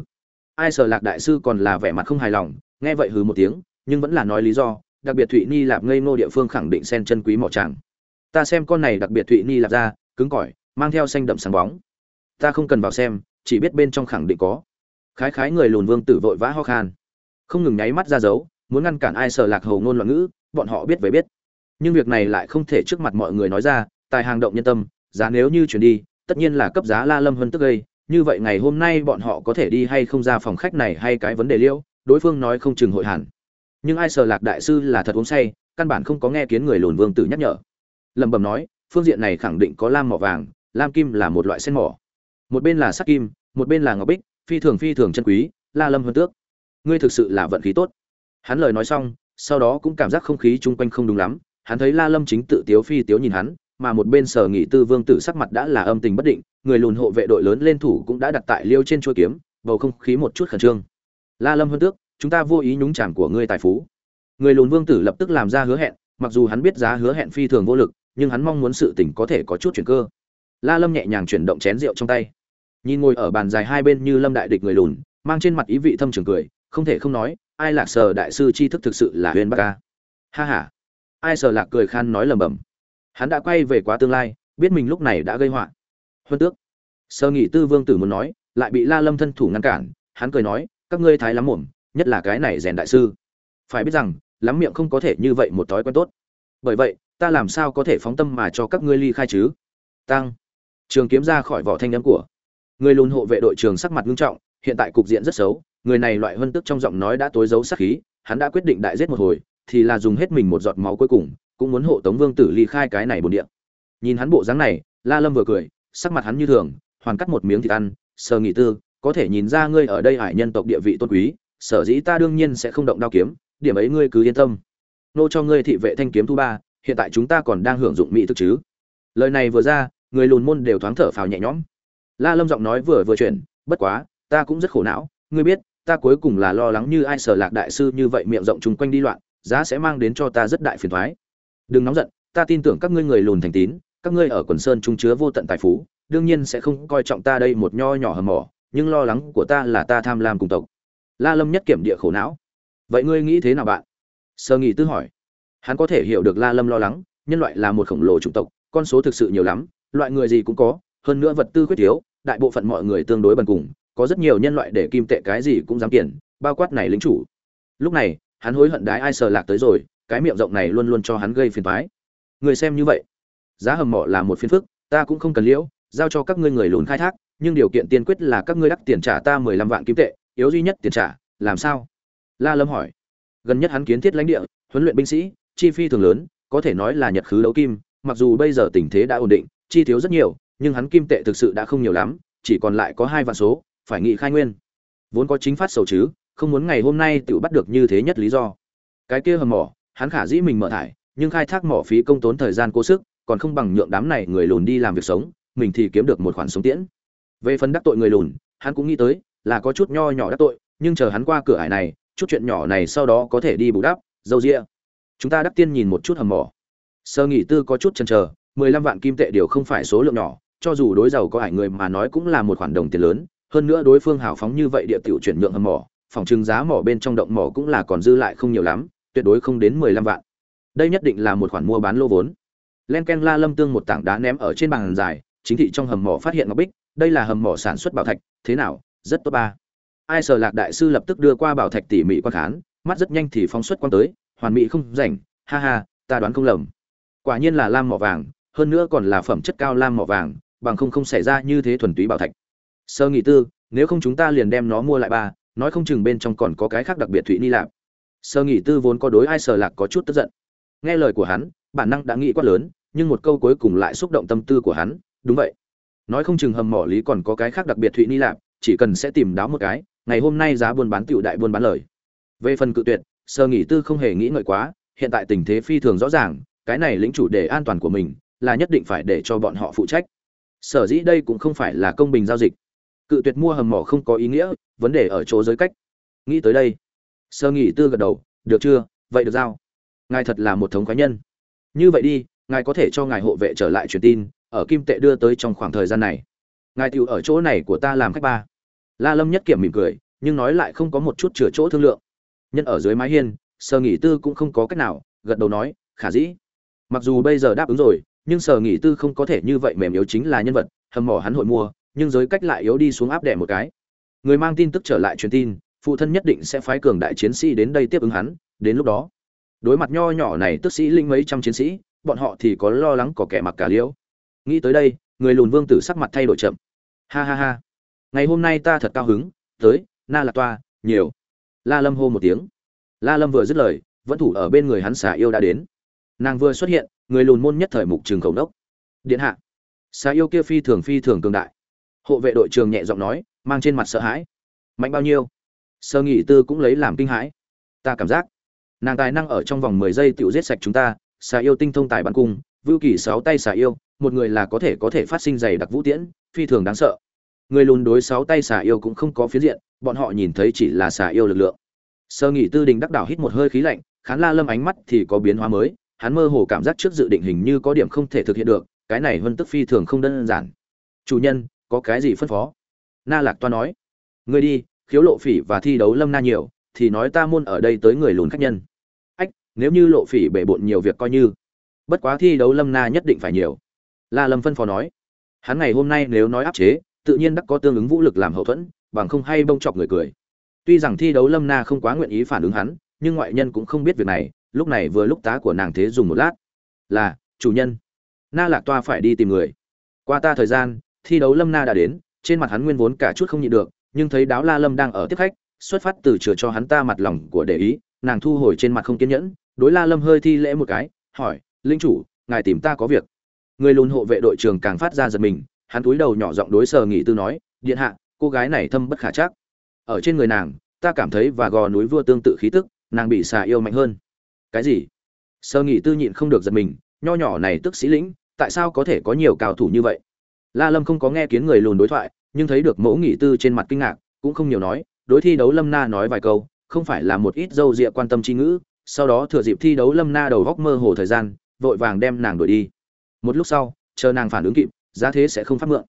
Speaker 1: Ai sợ lạc đại sư còn là vẻ mặt không hài lòng, nghe vậy hừ một tiếng, nhưng vẫn là nói lý do, đặc biệt thụy ni lạp ngây ngô địa phương khẳng định sen chân quý mỏ tràng ta xem con này đặc biệt thụy ni lạp ra, cứng cỏi, mang theo xanh đậm sáng bóng. Ta không cần vào xem, chỉ biết bên trong khẳng định có. Khái khái người lùn vương tử vội vã ho khan. Không ngừng nháy mắt ra dấu, muốn ngăn cản ai sợ lạc hầu ngôn loạn ngữ, bọn họ biết về biết nhưng việc này lại không thể trước mặt mọi người nói ra, tài hàng động nhân tâm, giá nếu như chuyển đi, tất nhiên là cấp giá la lâm hơn tức gây. Như vậy ngày hôm nay bọn họ có thể đi hay không ra phòng khách này hay cái vấn đề liêu, đối phương nói không chừng hội hẳn. Nhưng ai sợ lạc đại sư là thật uống say, căn bản không có nghe kiến người lùn vương tử nhắc nhở. Lẩm bẩm nói, phương diện này khẳng định có lam mỏ vàng, lam kim là một loại sen mỏ. Một bên là sắt kim, một bên là ngọc bích, phi thường phi thường chân quý, la lâm hơn tước. Ngươi thực sự là vận khí tốt. Hắn lời nói xong, sau đó cũng cảm giác không khí chung quanh không đúng lắm hắn thấy la lâm chính tự tiếu phi tiếu nhìn hắn, mà một bên sở nghị tư vương tử sắc mặt đã là âm tình bất định, người lùn hộ vệ đội lớn lên thủ cũng đã đặt tại liêu trên chuôi kiếm, bầu không khí một chút khẩn trương. La lâm hơn tước, chúng ta vô ý nhúng chàm của ngươi tài phú. Người lùn vương tử lập tức làm ra hứa hẹn, mặc dù hắn biết giá hứa hẹn phi thường vô lực, nhưng hắn mong muốn sự tình có thể có chút chuyển cơ. La lâm nhẹ nhàng chuyển động chén rượu trong tay. Nhìn ngồi ở bàn dài hai bên như lâm đại địch người lùn, mang trên mặt ý vị thâm trường cười, không thể không nói, ai lạc sở đại sư tri thức thực sự là huyền bắc ca ha ha ai sợ lạc cười khan nói lầm bầm hắn đã quay về quá tương lai, biết mình lúc này đã gây họa. Huân tước. Sơ nghị tư vương tử muốn nói, lại bị la lâm thân thủ ngăn cản, hắn cười nói, các ngươi thái lắm mồm nhất là cái này rèn đại sư. Phải biết rằng, lắm miệng không có thể như vậy một thói quen tốt. Bởi vậy, ta làm sao có thể phóng tâm mà cho các ngươi ly khai chứ? Tăng. Trường kiếm ra khỏi vỏ thanh nhắm của. Người lùn hộ vệ đội trường sắc mặt nghiêm trọng, hiện tại cục diện rất xấu, người này loại hơn tức trong giọng nói đã tối giấu sát khí, hắn đã quyết định đại giết một hồi thì là dùng hết mình một giọt máu cuối cùng, cũng muốn hộ tống vương tử ly khai cái này bồn địa. Nhìn hắn bộ dáng này, la lâm vừa cười, sắc mặt hắn như thường, hoàn cắt một miếng thịt ăn sờ nghỉ tư, có thể nhìn ra ngươi ở đây hải nhân tộc địa vị tôn quý, sở dĩ ta đương nhiên sẽ không động đao kiếm, điểm ấy ngươi cứ yên tâm. Nô cho ngươi thị vệ thanh kiếm thu ba, hiện tại chúng ta còn đang hưởng dụng mỹ thực chứ. Lời này vừa ra, người lùn môn đều thoáng thở phào nhẹ nhõm. La lâm giọng nói vừa vừa chuyển, bất quá, ta cũng rất khổ não, ngươi biết, ta cuối cùng là lo lắng như ai sở lạc đại sư như vậy miệng rộng chung quanh đi loạn giá sẽ mang đến cho ta rất đại phiền toái. đừng nóng giận, ta tin tưởng các ngươi người lùn thành tín, các ngươi ở quần sơn trung chứa vô tận tài phú, đương nhiên sẽ không coi trọng ta đây một nho nhỏ hầm mỏ, nhưng lo lắng của ta là ta tham lam cùng tộc. La lâm nhất kiểm địa khổ não. Vậy ngươi nghĩ thế nào bạn? Sơ nghị tư hỏi. Hắn có thể hiểu được la lâm lo lắng, nhân loại là một khổng lồ chủng tộc, con số thực sự nhiều lắm, loại người gì cũng có, hơn nữa vật tư khuyết thiếu, đại bộ phận mọi người tương đối bần cùng, có rất nhiều nhân loại để kim tệ cái gì cũng dám kiển, bao quát này lính chủ. Lúc này hắn hối hận đái ai sờ lạc tới rồi, cái miệng rộng này luôn luôn cho hắn gây phiền toái. Người xem như vậy. Giá hầm mỏ là một phiền phức, ta cũng không cần liễu, giao cho các ngươi người lùn khai thác, nhưng điều kiện tiên quyết là các ngươi đắc tiền trả ta mười lăm vạn kim tệ, yếu duy nhất tiền trả, làm sao? La lâm hỏi. Gần nhất hắn kiến thiết lãnh địa, huấn luyện binh sĩ, chi phí thường lớn, có thể nói là nhật khứ đấu kim, mặc dù bây giờ tình thế đã ổn định, chi thiếu rất nhiều, nhưng hắn kim tệ thực sự đã không nhiều lắm, chỉ còn lại có hai vạn số, phải nghị khai nguyên. Vốn có chính phát sầu chứ không muốn ngày hôm nay tự bắt được như thế nhất lý do. Cái kia hầm mỏ, hắn khả dĩ mình mở thải, nhưng khai thác mỏ phí công tốn thời gian cố sức, còn không bằng nhượng đám này người lùn đi làm việc sống, mình thì kiếm được một khoản sống tiễn. Về phần đắc tội người lùn, hắn cũng nghĩ tới, là có chút nho nhỏ đắc tội, nhưng chờ hắn qua cửa ải này, chút chuyện nhỏ này sau đó có thể đi bù đắp, dâu rịa chúng ta đắc tiên nhìn một chút hầm mỏ. Sơ nghỉ tư có chút chần chờ, mười lăm vạn kim tệ điều không phải số lượng nhỏ, cho dù đối giàu có ải người mà nói cũng là một khoản đồng tiền lớn, hơn nữa đối phương hào phóng như vậy địa tiểu chuyển nhượng hầm mỏ phòng trưng giá mỏ bên trong động mỏ cũng là còn dư lại không nhiều lắm, tuyệt đối không đến mười lăm vạn. Đây nhất định là một khoản mua bán lô vốn. Len ken la lâm tương một tảng đá ném ở trên bàn dài, chính thị trong hầm mỏ phát hiện ngọc bích, đây là hầm mỏ sản xuất bảo thạch, thế nào, rất tốt ba. Ai sở lạc đại sư lập tức đưa qua bảo thạch tỉ mỉ quan khán, mắt rất nhanh thì phóng xuất quan tới, hoàn mỹ không rảnh, ha ha, ta đoán không lầm. Quả nhiên là lam mỏ vàng, hơn nữa còn là phẩm chất cao lam mỏ vàng, bằng không không xảy ra như thế thuần túy bảo thạch. Sơ nghĩ tư, nếu không chúng ta liền đem nó mua lại ba nói không chừng bên trong còn có cái khác đặc biệt thụy ni lạp. Sơ nghị tư vốn có đối ai sờ lạc có chút tức giận. Nghe lời của hắn, bản năng đã nghĩ quát lớn, nhưng một câu cuối cùng lại xúc động tâm tư của hắn, đúng vậy. Nói không chừng hầm mỏ lý còn có cái khác đặc biệt thụy ni lạp, chỉ cần sẽ tìm đáo một cái, ngày hôm nay giá buôn bán tiểu đại buôn bán lời. Về phần cự tuyệt, sơ nghị tư không hề nghĩ ngợi quá, hiện tại tình thế phi thường rõ ràng, cái này lĩnh chủ đề an toàn của mình là nhất định phải để cho bọn họ phụ trách. Sở dĩ đây cũng không phải là công bình giao dịch cự tuyệt mua hầm mỏ không có ý nghĩa, vấn đề ở chỗ giới cách. Nghĩ tới đây, sơ nghị tư gật đầu, được chưa? Vậy được giao. Ngài thật là một thống cá nhân. Như vậy đi, ngài có thể cho ngài hộ vệ trở lại truyền tin, ở kim tệ đưa tới trong khoảng thời gian này. Ngài tựu ở chỗ này của ta làm khách ba. La lâm nhất kiểm mỉm cười, nhưng nói lại không có một chút chừa chỗ thương lượng. Nhân ở dưới mái hiên, sơ nghỉ tư cũng không có cách nào, gật đầu nói, khả dĩ. Mặc dù bây giờ đáp ứng rồi, nhưng sở nghỉ tư không có thể như vậy mềm yếu chính là nhân vật, hầm mỏ hắn hội mua nhưng giới cách lại yếu đi xuống áp đẻ một cái. Người mang tin tức trở lại truyền tin, phụ thân nhất định sẽ phái cường đại chiến sĩ đến đây tiếp ứng hắn, đến lúc đó. Đối mặt nho nhỏ này tức sĩ linh mấy trăm chiến sĩ, bọn họ thì có lo lắng có kẻ mặc cả liễu. Nghĩ tới đây, người lùn vương tử sắc mặt thay đổi chậm. Ha ha ha. Ngày hôm nay ta thật cao hứng, tới, na là toa, nhiều. La lâm hô một tiếng. La lâm vừa dứt lời, vẫn thủ ở bên người hắn xà yêu đã đến. Nàng vừa xuất hiện, người lùn môn nhất thời mục trường khẩu đốc. Điện hạ. Xà yêu kia phi thường phi thường cường đại hộ vệ đội trường nhẹ giọng nói, mang trên mặt sợ hãi. Mạnh bao nhiêu? Sơ nghị tư cũng lấy làm kinh hãi. Ta cảm giác, nàng tài năng ở trong vòng mười giây tự giết sạch chúng ta, xà yêu tinh thông tài bắn cung, vưu kỳ sáu tay xà yêu, một người là có thể có thể phát sinh dày đặc vũ tiễn, phi thường đáng sợ. Người lùn đối sáu tay xà yêu cũng không có phiến diện, bọn họ nhìn thấy chỉ là xà yêu lực lượng. Sơ nghị tư đình đắc đảo hít một hơi khí lạnh, khán la lâm ánh mắt thì có biến hóa mới, hắn mơ hồ cảm giác trước dự định hình như có điểm không thể thực hiện được, cái này vân tức phi thường không đơn giản. Chủ nhân có cái gì phân phó? Na lạc toa nói, ngươi đi, khiếu lộ phỉ và thi đấu lâm na nhiều, thì nói ta môn ở đây tới người lùn khách nhân. Ách, nếu như lộ phỉ bể bộn nhiều việc coi như, bất quá thi đấu lâm na nhất định phải nhiều. La lâm phân phó nói, hắn ngày hôm nay nếu nói áp chế, tự nhiên đắc có tương ứng vũ lực làm hậu thuẫn, bằng không hay bông chọc người cười. Tuy rằng thi đấu lâm na không quá nguyện ý phản ứng hắn, nhưng ngoại nhân cũng không biết việc này, lúc này vừa lúc tá của nàng thế dùng một lát. Là, chủ nhân. Na lạc toa phải đi tìm người. Qua ta thời gian thi đấu lâm na đã đến, trên mặt hắn nguyên vốn cả chút không nhịn được, nhưng thấy đáo la lâm đang ở tiếp khách, xuất phát từ chừa cho hắn ta mặt lòng của để ý, nàng thu hồi trên mặt không kiên nhẫn, đối la lâm hơi thi lễ một cái, hỏi, linh chủ, ngài tìm ta có việc. Người lùn hộ vệ đội trường càng phát ra giật mình, hắn cúi đầu nhỏ giọng đối sờ nghị tư nói, điện hạ, cô gái này thâm bất khả chắc. Ở trên người nàng, ta cảm thấy và gò núi vua tương tự khí tức, nàng bị xà yêu mạnh hơn. Cái gì? Sơ nghị tư nhịn không được giật mình, nho nhỏ này tức sĩ lĩnh, tại sao có thể có nhiều cao thủ như vậy? La lâm không có nghe kiến người lùn đối thoại, nhưng thấy được mẫu nghị tư trên mặt kinh ngạc, cũng không nhiều nói, đối thi đấu lâm na nói vài câu, không phải là một ít dâu dịa quan tâm chi ngữ, sau đó thừa dịp thi đấu lâm na đầu góc mơ hồ thời gian, vội vàng đem nàng đuổi đi. Một lúc sau, chờ nàng phản ứng kịp, giá thế sẽ không phát mượn.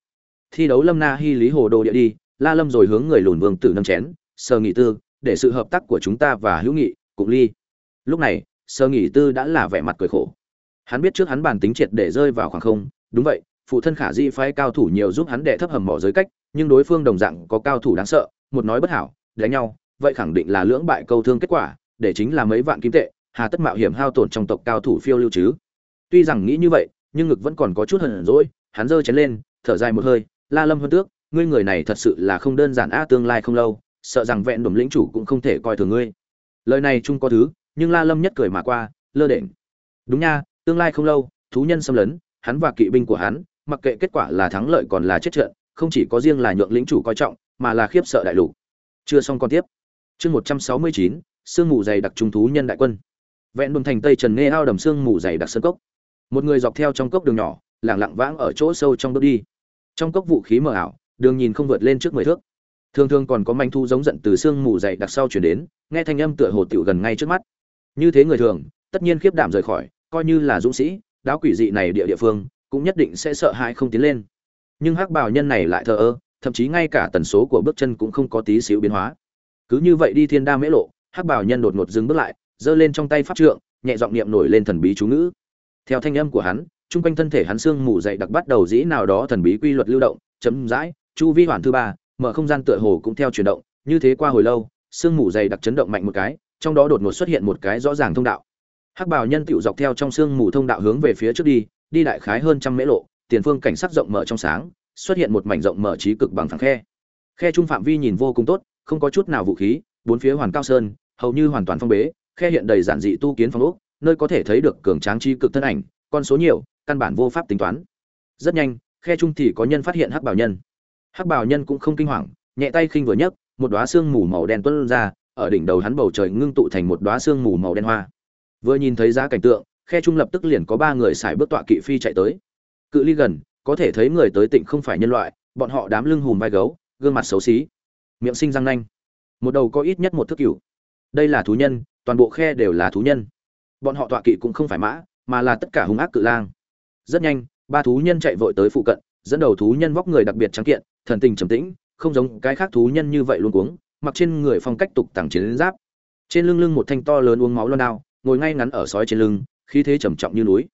Speaker 1: Thi đấu lâm na hy lý hồ đồ địa đi, la lâm rồi hướng người lùn vương tử nâng chén sơ nghị tư, để sự hợp tác của chúng ta và hữu nghị, cùng ly. Lúc này sơ nghị tư đã là vẻ mặt cười khổ. Hắn biết trước hắn bản tính triệt để rơi vào khoảng không, đúng vậy phụ thân khả di phái cao thủ nhiều giúp hắn đệ thấp hầm mỏ giới cách, nhưng đối phương đồng dạng có cao thủ đáng sợ, một nói bất hảo, đánh nhau, vậy khẳng định là lưỡng bại câu thương kết quả, để chính là mấy vạn kim tệ, hà tất mạo hiểm hao tổn trong tộc cao thủ phiêu lưu chứ. Tuy rằng nghĩ như vậy, nhưng ngực vẫn còn có chút hờn dỗi, hắn giơ chén lên, thở dài một hơi, la lâm hơn tước, ngươi người này thật sự là không đơn giản a, tương lai không lâu, sợ rằng vẹn đùm lĩnh chủ cũng không thể coi thường ngươi. Lời này chung có thứ, nhưng la lâm nhất cười mà qua, lơ đễnh. Đúng nha, tương lai không lâu, thú nhân xâm lấn, hắn và kỵ binh của hắn mặc kệ kết quả là thắng lợi còn là chết trận, không chỉ có riêng là nhượng lĩnh chủ coi trọng, mà là khiếp sợ đại lục. Chưa xong con tiếp. Chương một trăm sáu mươi chín, sương mù dày đặc trung thú nhân đại quân. Vẹn buồn thành tây trần nghe ao đầm sương mù dày đặc sơn cốc. Một người dọc theo trong cốc đường nhỏ lẳng lặng vãng ở chỗ sâu trong bước đi. Trong cốc vũ khí mờ ảo, đường nhìn không vượt lên trước mười thước. Thường thường còn có manh thu giống giận từ sương mù dày đặc sau chuyển đến, nghe thanh âm tựa hồ tiểu gần ngay trước mắt. Như thế người thường, tất nhiên khiếp đảm rời khỏi, coi như là dũng sĩ, đáo quỷ dị này địa địa phương cũng nhất định sẽ sợ hãi không tiến lên. Nhưng hắc bào nhân này lại thờ ơ, thậm chí ngay cả tần số của bước chân cũng không có tí xíu biến hóa. Cứ như vậy đi thiên đa mễ lộ, hắc bào nhân đột ngột dừng bước lại, giơ lên trong tay pháp trượng, nhẹ giọng niệm nổi lên thần bí chú ngữ. Theo thanh âm của hắn trung quanh thân thể hắn xương mù dậy đặc bắt đầu dĩ nào đó thần bí quy luật lưu động chấm dãi chu vi hoàn thứ ba, mở không gian tựa hồ cũng theo chuyển động, như thế qua hồi lâu, xương mù dày đặc chấn động mạnh một cái, trong đó đột ngột xuất hiện một cái rõ ràng thông đạo hắc bào nhân tựu dọc theo trong xương mù thông đạo hướng về phía trước đi đi đại khái hơn trăm mễ lộ, tiền phương cảnh sắc rộng mở trong sáng, xuất hiện một mảnh rộng mở trí cực bằng phẳng khe. Khe trung phạm vi nhìn vô cùng tốt, không có chút nào vũ khí, bốn phía hoàn cao sơn, hầu như hoàn toàn phong bế, khe hiện đầy giản dị tu kiến phong ốc, nơi có thể thấy được cường tráng trí cực thân ảnh, con số nhiều, căn bản vô pháp tính toán. Rất nhanh, khe trung thì có nhân phát hiện hắc bảo nhân. Hắc bảo nhân cũng không kinh hoàng, nhẹ tay khinh vừa nhấc, một đóa xương mù màu đen tuôn ra, ở đỉnh đầu hắn bầu trời ngưng tụ thành một đóa xương mù màu đen hoa vừa nhìn thấy giá cảnh tượng, khe trung lập tức liền có ba người xài bước tọa kỵ phi chạy tới. Cự ly gần, có thể thấy người tới tịnh không phải nhân loại, bọn họ đám lưng hùm vai gấu, gương mặt xấu xí. Miệng sinh răng nanh. Một đầu có ít nhất một thước cửu đây là thú nhân, toàn bộ khe đều là thú nhân. Bọn họ tọa kỵ cũng không phải mã, mà là tất cả hung ác cự lang. Rất nhanh, ba thú nhân chạy vội tới phụ cận, dẫn đầu thú nhân vóc người đặc biệt trắng kiện, thần tình trầm tĩnh, không giống cái khác thú nhân như vậy luôn cuống, mặc trên người phong cách tục tàng chiến giáp. Trên lưng lưng một thanh to lớn uống máu loan đao ngồi ngay ngắn ở sói trên lưng, khí thế trầm trọng như núi.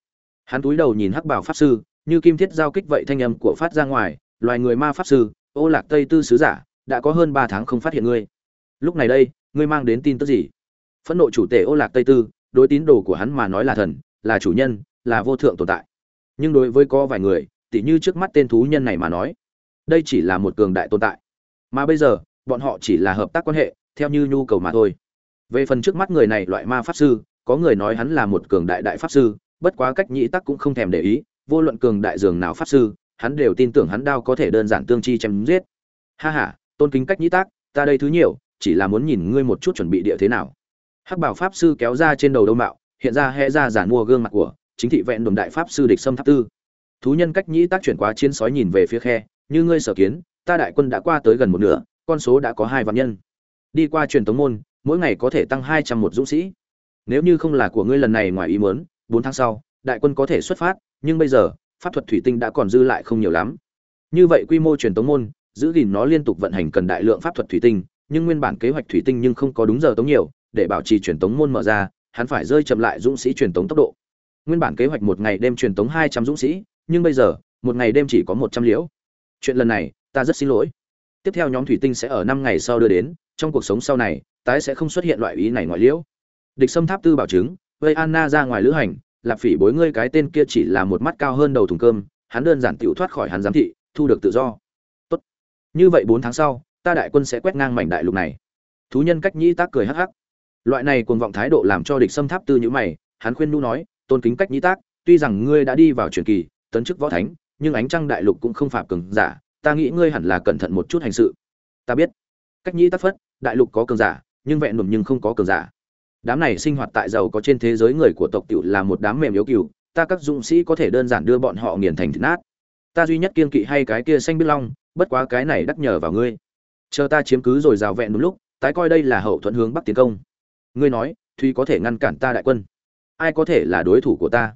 Speaker 1: Hắn túi đầu nhìn hắc bảo pháp sư, như kim thiết giao kích vậy thanh âm của phát ra ngoài, loài người ma pháp sư, ô lạc tây tư sứ giả, đã có hơn ba tháng không phát hiện ngươi. Lúc này đây, ngươi mang đến tin tức gì? Phẫn nộ chủ tể ô lạc tây tư, đối tín đồ của hắn mà nói là thần, là chủ nhân, là vô thượng tồn tại. Nhưng đối với có vài người, tỉ như trước mắt tên thú nhân này mà nói, đây chỉ là một cường đại tồn tại. Mà bây giờ, bọn họ chỉ là hợp tác quan hệ, theo như nhu cầu mà thôi. Về phần trước mắt người này loại ma pháp sư có người nói hắn là một cường đại đại pháp sư bất quá cách nhĩ tắc cũng không thèm để ý vô luận cường đại dường nào pháp sư hắn đều tin tưởng hắn đao có thể đơn giản tương chi chém giết. Ha ha tôn kính cách nhĩ tắc, ta đây thứ nhiều chỉ là muốn nhìn ngươi một chút chuẩn bị địa thế nào. Hắc bảo pháp sư kéo ra trên đầu đâu mạo hiện ra hẽ ra giản mua gương mặt của chính thị vẹn đồn đại pháp sư địch sâm tháp tư. Thú nhân cách nhĩ tác chuyển qua chiến sói nhìn về phía khe như ngươi sở kiến ta đại quân đã qua tới gần một nửa con số đã có hai vạn nhân. Đi qua truyền tống môn mỗi ngày có thể tăng hai trăm một dũng sĩ nếu như không là của ngươi lần này ngoài ý muốn, bốn tháng sau, đại quân có thể xuất phát, nhưng bây giờ, pháp thuật thủy tinh đã còn dư lại không nhiều lắm. Như vậy quy mô truyền tống môn, giữ gìn nó liên tục vận hành cần đại lượng pháp thuật thủy tinh, nhưng nguyên bản kế hoạch thủy tinh nhưng không có đúng giờ tống nhiều, để bảo trì truyền tống môn mở ra, hắn phải rơi chậm lại dũng sĩ truyền tống tốc độ. Nguyên bản kế hoạch một ngày đêm truyền tống hai trăm dũng sĩ, nhưng bây giờ, một ngày đêm chỉ có một trăm liễu. Chuyện lần này, ta rất xin lỗi. Tiếp theo nhóm thủy tinh sẽ ở năm ngày sau đưa đến, trong cuộc sống sau này, tái sẽ không xuất hiện loại ý này ngoại liễu địch xâm tháp tư bảo chứng vây anna ra ngoài lữ hành lạp phỉ bối ngươi cái tên kia chỉ là một mắt cao hơn đầu thùng cơm, hắn đơn giản tiểu thoát khỏi hắn giám thị, thu được tự do. Tốt. Như vậy bốn tháng sau, ta đại quân sẽ quét ngang mảnh đại lục này. Thú nhân cách nhĩ tác cười hắc hắc. Loại này cuồng vọng thái độ làm cho địch xâm tháp tư nhữ mày, hắn khuyên nu nói, tôn kính cách nhĩ tác, tuy rằng ngươi đã đi vào truyền kỳ, tấn chức võ thánh, nhưng ánh trăng đại lục cũng không phạm cường giả, ta nghĩ ngươi hẳn là cẩn thận một chút hành sự. Ta biết. Cách nhĩ tác phất, đại lục có cường giả, nhưng vẹn đùm nhưng không có cường giả đám này sinh hoạt tại giàu có trên thế giới người của tộc tiểu là một đám mềm yếu cừu, ta các dũng sĩ có thể đơn giản đưa bọn họ nghiền thành thịt nát. Ta duy nhất kiên kỵ hay cái kia xanh biết long, bất quá cái này đắc nhờ vào ngươi. Chờ ta chiếm cứ rồi rào vẹn đúng lúc, tái coi đây là hậu thuẫn hướng bắc tiến công. Ngươi nói, thúy có thể ngăn cản ta đại quân. Ai có thể là đối thủ của ta?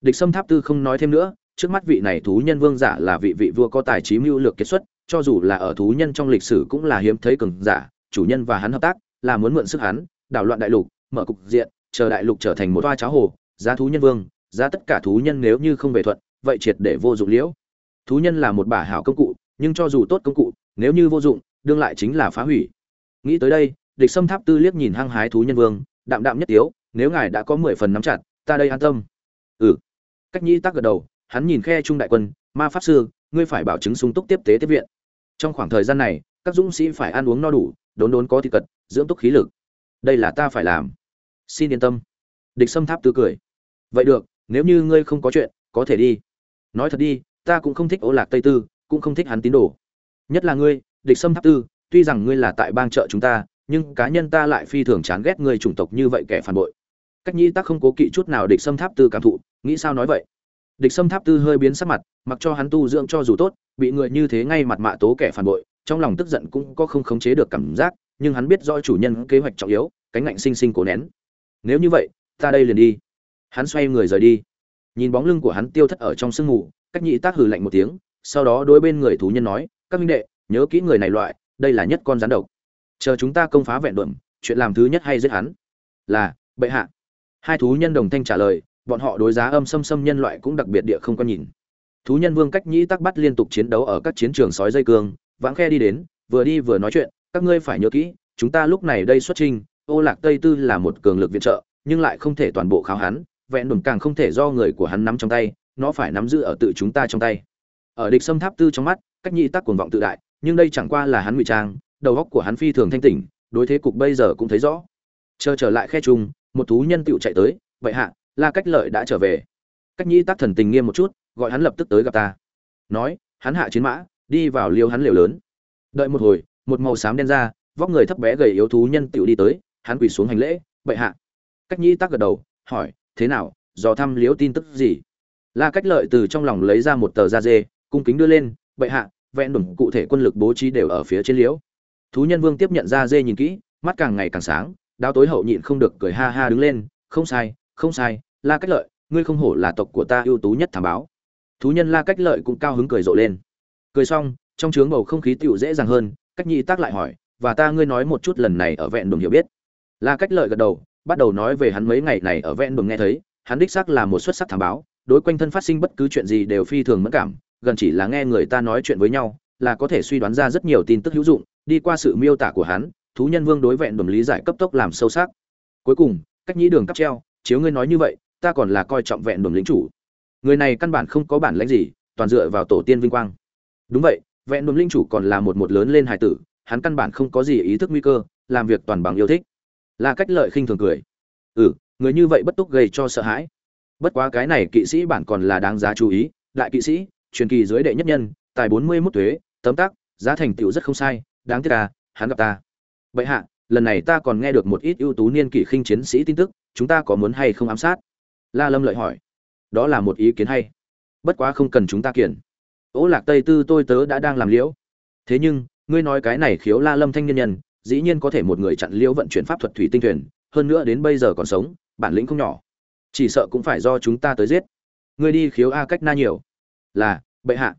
Speaker 1: Địch sâm tháp tư không nói thêm nữa, trước mắt vị này thú nhân vương giả là vị vị vua có tài trí mưu lược kết xuất, cho dù là ở thú nhân trong lịch sử cũng là hiếm thấy cường giả, chủ nhân và hắn hợp tác, là muốn mượn sức hắn, đảo loạn đại lục mở cục diện, chờ đại lục trở thành một toa cháo hồ, giá thú nhân vương, giá tất cả thú nhân nếu như không về thuận, vậy triệt để vô dụng liễu. Thú nhân là một bả hảo công cụ, nhưng cho dù tốt công cụ, nếu như vô dụng, đương lại chính là phá hủy. Nghĩ tới đây, địch sâm tháp tư liếc nhìn hăng hái thú nhân vương, đạm đạm nhất tiếu, nếu ngài đã có mười phần nắm chặt, ta đây an tâm. Ừ. Cách nhĩ tắc gật đầu, hắn nhìn khe trung đại quân, ma pháp sư, ngươi phải bảo chứng sung túc tiếp tế tiếp viện. Trong khoảng thời gian này, các dũng sĩ phải ăn uống no đủ, đốn đốn có thịt cật, dưỡng túc khí lực. Đây là ta phải làm xin yên tâm. Địch sâm tháp tư cười. Vậy được, nếu như ngươi không có chuyện, có thể đi. Nói thật đi, ta cũng không thích ô lạc tây tư, cũng không thích hắn tín đồ. Nhất là ngươi, địch sâm tháp tư, tuy rằng ngươi là tại bang chợ chúng ta, nhưng cá nhân ta lại phi thường chán ghét người chủng tộc như vậy kẻ phản bội. Cách nhĩ tắc không cố kỵ chút nào địch sâm tháp tư cảm thụ, nghĩ sao nói vậy? Địch sâm tháp tư hơi biến sắc mặt, mặc cho hắn tu dưỡng cho dù tốt, bị người như thế ngay mặt mạ tố kẻ phản bội, trong lòng tức giận cũng có không khống chế được cảm giác, nhưng hắn biết rõ chủ nhân kế hoạch trọng yếu, cánh ngạnh sinh sinh cố nén nếu như vậy, ta đây liền đi. Hắn xoay người rời đi. Nhìn bóng lưng của hắn tiêu thất ở trong sương mù, cách nhị tác hừ lạnh một tiếng, sau đó đối bên người thú nhân nói, các minh đệ, nhớ kỹ người này loại, đây là nhất con rắn độc. Chờ chúng ta công phá vẹn đuộm chuyện làm thứ nhất hay giết hắn? Là, bệ hạ. Hai thú nhân đồng thanh trả lời, bọn họ đối giá âm xâm xâm nhân loại cũng đặc biệt địa không có nhìn. Thú nhân vương cách nhĩ tắc bắt liên tục chiến đấu ở các chiến trường sói dây cương, vãng khe đi đến, vừa đi vừa nói chuyện, các ngươi phải nhớ kỹ, chúng ta lúc này đây xuất trình ô lạc tây tư là một cường lực viện trợ, nhưng lại không thể toàn bộ kháo hắn, vẹn đồn càng không thể do người của hắn nắm trong tay, nó phải nắm giữ ở tự chúng ta trong tay. Ở địch xâm tháp tư trong mắt, cách nhị tác cuồng vọng tự đại, nhưng đây chẳng qua là hắn ngụy trang, đầu óc của hắn phi thường thanh tỉnh, đối thế cục bây giờ cũng thấy rõ. Chờ trở lại khe trùng một thú nhân tựu chạy tới, vậy hạ, la cách lợi đã trở về. Cách nhị tác thần tình nghiêm một chút, gọi hắn lập tức tới gặp ta. Nói, hắn hạ chiến mã, đi vào liêu hắn liều lớn. Đợi một hồi, một màu xám đen ra, vóc người thấp bé gầy yếu thú nhân tựu đi tới hắn quỳ xuống hành lễ, bệ hạ. Cách nhĩ tắc gật đầu, hỏi, thế nào, dò thăm liếu tin tức gì? La cách lợi từ trong lòng lấy ra một tờ da dê, cung kính đưa lên, bệ hạ, vẹn đủng cụ thể quân lực bố trí đều ở phía trên liễu. Thú nhân vương tiếp nhận da dê nhìn kỹ, mắt càng ngày càng sáng đao tối hậu nhịn không được cười ha ha đứng lên, không sai không sai, la cách lợi, ngươi không hổ là tộc của ta ưu tú nhất thảm báo. Thú nhân la cách lợi cũng cao hứng cười rộ lên. Cười xong, trong trướng bầu không khí tựu dễ dàng hơn, cách nhị tác lại hỏi, và ta ngươi nói một chút lần này ở vẹn đồn hiểu biết? La cách lợi gật đầu, bắt đầu nói về hắn mấy ngày này ở vẹn đường nghe thấy, hắn đích xác là một xuất sắc thảm báo, đối quanh thân phát sinh bất cứ chuyện gì đều phi thường mất cảm, gần chỉ là nghe người ta nói chuyện với nhau, là có thể suy đoán ra rất nhiều tin tức hữu dụng, đi qua sự miêu tả của hắn, thú nhân vương đối vẹn đồng lý giải cấp tốc làm sâu sắc. Cuối cùng, cách nhĩ đường cắp treo, chiếu ngươi nói như vậy, ta còn là coi trọng vẹn đồng lính chủ. Người này căn bản không có bản lãnh gì, toàn dựa vào tổ tiên vinh quang. Đúng vậy, vẹn đồng linh chủ còn là một một lớn lên hải tử, hắn căn bản không có gì ý thức nguy cơ, làm việc toàn bằng yêu thích là cách lợi khinh thường cười. Ừ người như vậy bất túc gây cho sợ hãi. Bất quá cái này kỵ sĩ bản còn là đáng giá chú ý, đại kỵ sĩ, truyền kỳ dưới đệ nhất nhân, tài bốn mươi mốt thuế, tấm tác giá thành tựu rất không sai, đáng tiếc à hắn gặp ta. Vậy hạ, lần này ta còn nghe được một ít ưu tú niên kỷ khinh chiến sĩ tin tức, chúng ta có muốn hay không ám sát? La lâm lợi hỏi. Đó là một ý kiến hay. Bất quá không cần chúng ta kiện. Ố lạc tây tư tôi tớ đã đang làm liễu. Thế nhưng, ngươi nói cái này khiếu la lâm thanh nhân nhân dĩ nhiên có thể một người chặn liễu vận chuyển pháp thuật thủy tinh thuyền, hơn nữa đến bây giờ còn sống, bản lĩnh không nhỏ. Chỉ sợ cũng phải do chúng ta tới giết. Ngươi đi khiếu a cách na nhiều. Là, bệ hạ.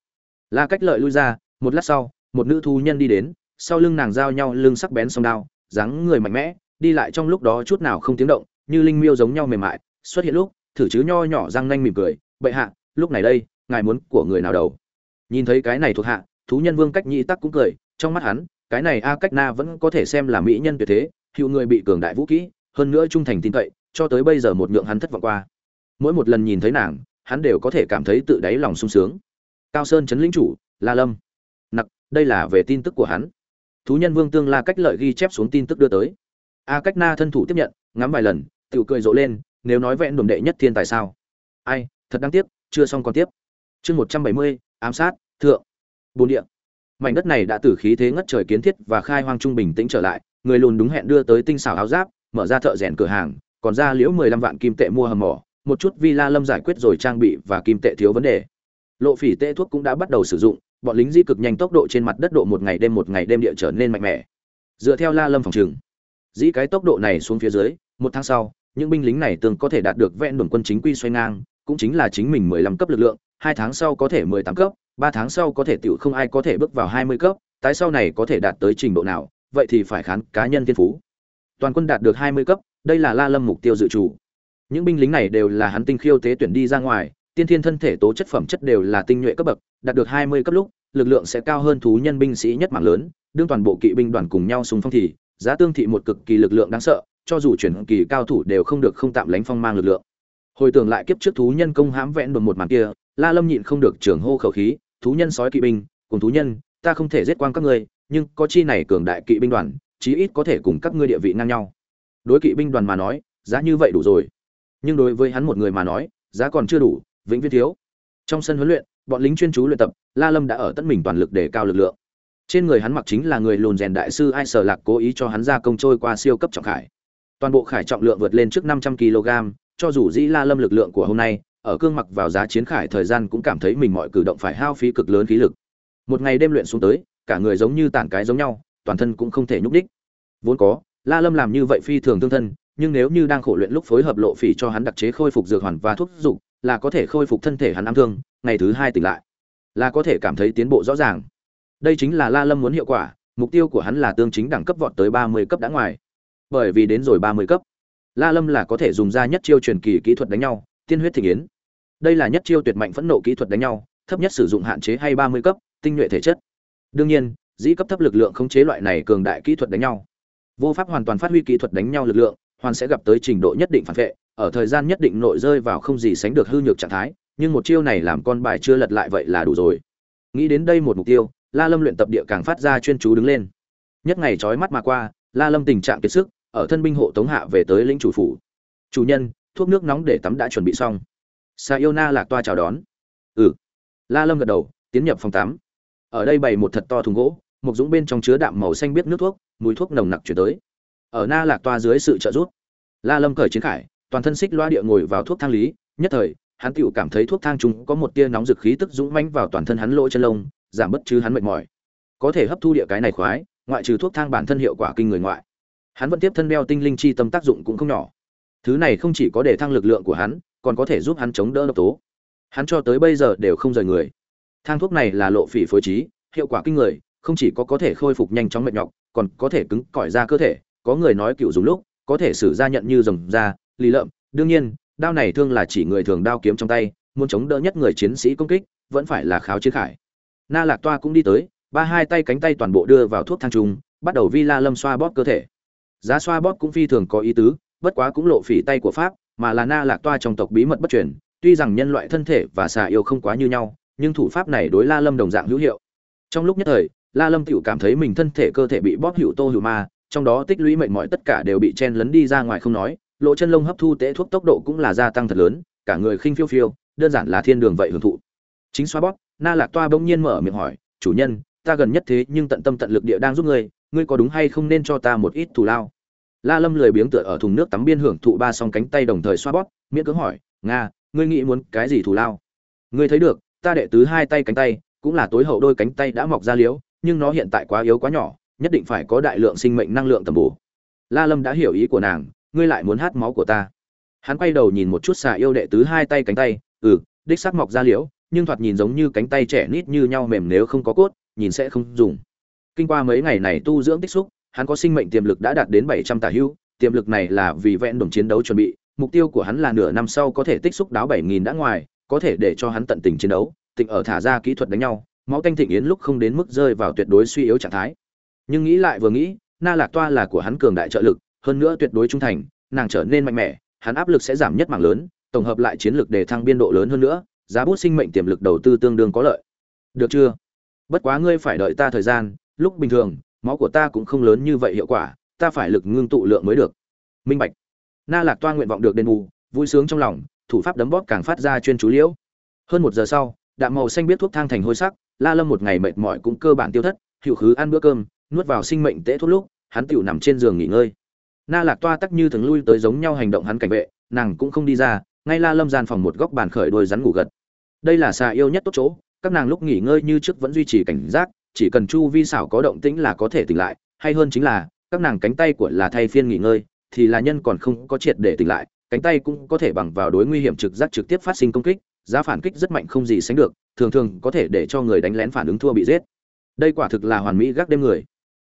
Speaker 1: La cách lợi lui ra, một lát sau, một nữ thu nhân đi đến, sau lưng nàng giao nhau lưng sắc bén song đao, dáng người mạnh mẽ, đi lại trong lúc đó chút nào không tiếng động, như linh miêu giống nhau mềm mại, xuất hiện lúc, thử chứ nho nhỏ răng nanh mỉm cười, bệ hạ, lúc này đây, ngài muốn của người nào đầu? Nhìn thấy cái này thuộc hạ, thú nhân vương cách nhị tắc cũng cười, trong mắt hắn cái này a cách na vẫn có thể xem là mỹ nhân tuyệt thế, hữu người bị cường đại vũ kỹ, hơn nữa trung thành tin cậy, cho tới bây giờ một nhượng hắn thất vọng qua. Mỗi một lần nhìn thấy nàng, hắn đều có thể cảm thấy tự đáy lòng sung sướng. Cao sơn chấn lĩnh chủ, la lâm. Nặc, đây là về tin tức của hắn. Thú nhân vương tương la cách lợi ghi chép xuống tin tức đưa tới. A cách na thân thủ tiếp nhận, ngắm vài lần tự cười rộ lên, nếu nói vẹn đồn đệ nhất thiên tài sao? Ai, thật đáng tiếc, chưa xong còn tiếp. Chương một trăm bảy mươi, ám sát, thượng. Bồn địa mảnh đất này đã từ khí thế ngất trời kiến thiết và khai hoang trung bình tĩnh trở lại, người lùn đúng hẹn đưa tới tinh xảo áo giáp, mở ra thợ rèn cửa hàng, còn ra liễu mười lăm vạn kim tệ mua hầm mỏ, một chút villa lâm giải quyết rồi trang bị và kim tệ thiếu vấn đề. Lộ phỉ tệ thuốc cũng đã bắt đầu sử dụng, bọn lính di cực nhanh tốc độ trên mặt đất độ một ngày đêm một ngày đêm địa trở nên mạnh mẽ. Dựa theo la lâm phòng trừng dĩ cái tốc độ này xuống phía dưới, một tháng sau, những binh lính này tương có thể đạt được vẹn đồn quân chính quy xoay ngang, cũng chính là chính mình mười lăm cấp lực lượng, hai tháng sau có thể mười tám cấp ba tháng sau có thể tiểu không ai có thể bước vào hai mươi cấp, tái sau này có thể đạt tới trình độ nào, vậy thì phải khán cá nhân thiên phú toàn quân đạt được hai mươi cấp, đây là la lâm mục tiêu dự chủ. những binh lính này đều là hắn tinh khiêu tế tuyển đi ra ngoài, tiên thiên thân thể tố chất phẩm chất đều là tinh nhuệ cấp bậc, đạt được hai mươi cấp lúc, lực lượng sẽ cao hơn thú nhân binh sĩ nhất mạng lớn, đương toàn bộ kỵ binh đoàn cùng nhau xung phong thì, giá tương thị một cực kỳ lực lượng đáng sợ, cho dù chuyển kỳ cao thủ đều không được không tạm lánh phong mang lực lượng hồi tưởng lại kiếp trước thú nhân công hãm vẹn đột một màn kia la lâm nhịn không được trường hô khẩu khí, thú nhân sói kỵ binh, cùng thú nhân, ta không thể giết quang các ngươi, nhưng có chi này cường đại kỵ binh đoàn, chí ít có thể cùng các ngươi địa vị ngang nhau. Đối kỵ binh đoàn mà nói, giá như vậy đủ rồi. Nhưng đối với hắn một người mà nói, giá còn chưa đủ, vĩnh viễn thiếu. Trong sân huấn luyện, bọn lính chuyên chú luyện tập, la lâm đã ở tận mình toàn lực để cao lực lượng. Trên người hắn mặc chính là người lùn rèn đại sư ai sở lạc cố ý cho hắn ra công trôi qua siêu cấp trọng khải. Toàn bộ khải trọng lượng vượt lên trước 500 kg cho dù dĩ la lâm lực lượng của hôm nay ở cương mặc vào giá chiến khải thời gian cũng cảm thấy mình mọi cử động phải hao phí cực lớn khí lực. Một ngày đêm luyện xuống tới, cả người giống như tản cái giống nhau, toàn thân cũng không thể nhúc đích vốn có, la lâm làm như vậy phi thường thương thân, nhưng nếu như đang khổ luyện lúc phối hợp lộ phỉ cho hắn đặc chế khôi phục dược hoàn và thuốc dục, là có thể khôi phục thân thể hắn ám thương, ngày thứ hai tỉnh lại. Là có thể cảm thấy tiến bộ rõ ràng. Đây chính là la lâm muốn hiệu quả, mục tiêu của hắn là tương chính đẳng cấp vọt tới ba mươi cấp đã ngoài. Bởi vì đến rồi ba mươi cấp, la lâm là có thể dùng ra nhất chiêu truyền kỳ kỹ thuật đánh nhau tiên huyết thịnh yến. Đây là nhất chiêu tuyệt mạnh phẫn nộ kỹ thuật đánh nhau, thấp nhất sử dụng hạn chế hay ba mươi cấp, tinh nhuệ thể chất. Đương nhiên, dĩ cấp thấp lực lượng khống chế loại này cường đại kỹ thuật đánh nhau. Vô pháp hoàn toàn phát huy kỹ thuật đánh nhau lực lượng, hoàn sẽ gặp tới trình độ nhất định phản vệ, ở thời gian nhất định nội rơi vào không gì sánh được hư nhược trạng thái, nhưng một chiêu này làm con bài chưa lật lại vậy là đủ rồi. Nghĩ đến đây một mục tiêu, la lâm luyện tập địa càng phát ra chuyên chú đứng lên. Nhất ngày trói mắt mà qua, la lâm tình trạng kiệt sức, ở thân binh hộ tống hạ về tới lĩnh chủ phủ. Chủ nhân thuốc nước nóng để tắm đã chuẩn bị xong. Sa yêu na lạc toa chào đón. Ừ. La lâm gật đầu, tiến nhập phòng tắm. Ở đây bày một thật to thùng gỗ, một dũng bên trong chứa đạm màu xanh biết nước thuốc, mùi thuốc nồng nặc chuyển tới. Ở na lạc toa dưới sự trợ giúp, la lâm cởi chiến khải, toàn thân xích loa địa ngồi vào thuốc thang lý, nhất thời, hắn tựu cảm thấy thuốc thang chúng có một tia nóng dực khí tức dũng mãnh vào toàn thân hắn lỗ chân lông, giảm bất chứ hắn mệt mỏi. Có thể hấp thu địa cái này khoái, ngoại trừ thuốc thang bản thân hiệu quả kinh người ngoại. Hắn vẫn tiếp thân đeo tinh linh chi tâm tác dụng cũng không nhỏ thứ này không chỉ có để thăng lực lượng của hắn, còn có thể giúp hắn chống đỡ độc tố. Hắn cho tới bây giờ đều không rời người. Thang thuốc này là lộ phỉ phối trí, hiệu quả kinh người, không chỉ có có thể khôi phục nhanh chóng mệt nhọc, còn có thể cứng cỏi ra cơ thể, có người nói cựu dùng lúc, có thể sử ra nhận như rồng da, lì lợm. Đương nhiên, đao này thương là chỉ người thường đao kiếm trong tay, muốn chống đỡ nhất người chiến sĩ công kích, vẫn phải là kháo chiến khải. Na lạc toa cũng đi tới, ba hai tay cánh tay toàn bộ đưa vào thuốc thang trung, bắt đầu vi la lâm xoa bóp cơ thể. Giá xoa bóp cũng phi thường có ý tứ bất quá cũng lộ phỉ tay của pháp, mà là na lạc toa trong tộc bí mật bất truyền, tuy rằng nhân loại thân thể và xà yêu không quá như nhau, nhưng thủ pháp này đối la lâm đồng dạng hữu hiệu. Trong lúc nhất thời, la lâm tựu cảm thấy mình thân thể cơ thể bị bóp hữu tô hữu ma, trong đó tích lũy mệnh mọi tất cả đều bị chen lấn đi ra ngoài không nói lộ chân lông hấp thu tế thuốc tốc độ cũng là gia tăng thật lớn, cả người khinh phiêu phiêu, đơn giản là thiên đường vậy hưởng thụ. Chính xoa bóp, na lạc toa bỗng nhiên mở miệng hỏi, chủ nhân, ta gần nhất thế nhưng tận tâm tận lực địa đang giúp ngươi ngươi có đúng hay không nên cho ta một ít thù lao? La lâm lười biếng tựa ở thùng nước tắm biên hưởng thụ ba song cánh tay đồng thời xoa bóp, miễn cưỡng hỏi, nga, ngươi nghĩ muốn cái gì thù lao? Ngươi thấy được, ta đệ tứ hai tay cánh tay, cũng là tối hậu đôi cánh tay đã mọc ra liếu nhưng nó hiện tại quá yếu quá nhỏ, nhất định phải có đại lượng sinh mệnh năng lượng tầm bổ. La lâm đã hiểu ý của nàng, ngươi lại muốn hát máu của ta. Hắn quay đầu nhìn một chút xà yêu đệ tứ hai tay cánh tay ừ đích sắc mọc ra liễu, nhưng thoạt nhìn giống như cánh tay trẻ nít như nhau mềm nếu không có cốt, nhìn sẽ không dùng. Kinh qua mấy ngày này tu dưỡng tích xúc hắn có sinh mệnh tiềm lực đã đạt đến bảy trăm tả hưu, tiềm lực này là vì vẹn đồng chiến đấu chuẩn bị, mục tiêu của hắn là nửa năm sau có thể tích xúc đáo bảy nghìn đã ngoài, có thể để cho hắn tận tình chiến đấu, tịnh ở thả ra kỹ thuật đánh nhau, máu tanh thịnh yến lúc không đến mức rơi vào tuyệt đối suy yếu trạng thái. Nhưng nghĩ lại vừa nghĩ, na lạc toa là của hắn cường đại trợ lực, hơn nữa tuyệt đối trung thành, nàng trở nên mạnh mẽ, hắn áp lực sẽ giảm nhất mạng lớn, tổng hợp lại chiến lược để thăng biên độ lớn hơn nữa, giá bút sinh mệnh tiềm lực đầu tư tương đương có lợi. Được chưa? Bất quá ngươi phải đợi ta thời gian, lúc bình thường máu của ta cũng không lớn như vậy hiệu quả, ta phải lực ngưng tụ lượng mới được. Minh bạch. Na lạc toa nguyện vọng được đền bù, vui sướng trong lòng, thủ pháp đấm bóp càng phát ra chuyên chú liễu. Hơn một giờ sau, đạm màu xanh biết thuốc thang thành hôi sắc, la lâm một ngày mệt mỏi cũng cơ bản tiêu thất hiệu khứ ăn bữa cơm, nuốt vào sinh mệnh tễ thuốc lúc, hắn tựu nằm trên giường nghỉ ngơi. Na lạc toa tắc như thường lui tới giống nhau hành động hắn cảnh vệ, nàng cũng không đi ra, ngay la lâm gian phòng một góc bàn khởi đôi rắn ngủ gật. Đây là xà yêu nhất tốt chỗ, các nàng lúc nghỉ ngơi như trước vẫn duy trì cảnh giác chỉ cần chu vi xảo có động tĩnh là có thể tỉnh lại, hay hơn chính là, các nàng cánh tay của là thay phiên nghỉ ngơi, thì là nhân còn không có triệt để tỉnh lại, cánh tay cũng có thể bằng vào đối nguy hiểm trực giác trực tiếp phát sinh công kích, giá phản kích rất mạnh không gì sánh được, thường thường có thể để cho người đánh lén phản ứng thua bị giết. Đây quả thực là hoàn mỹ gác đêm người.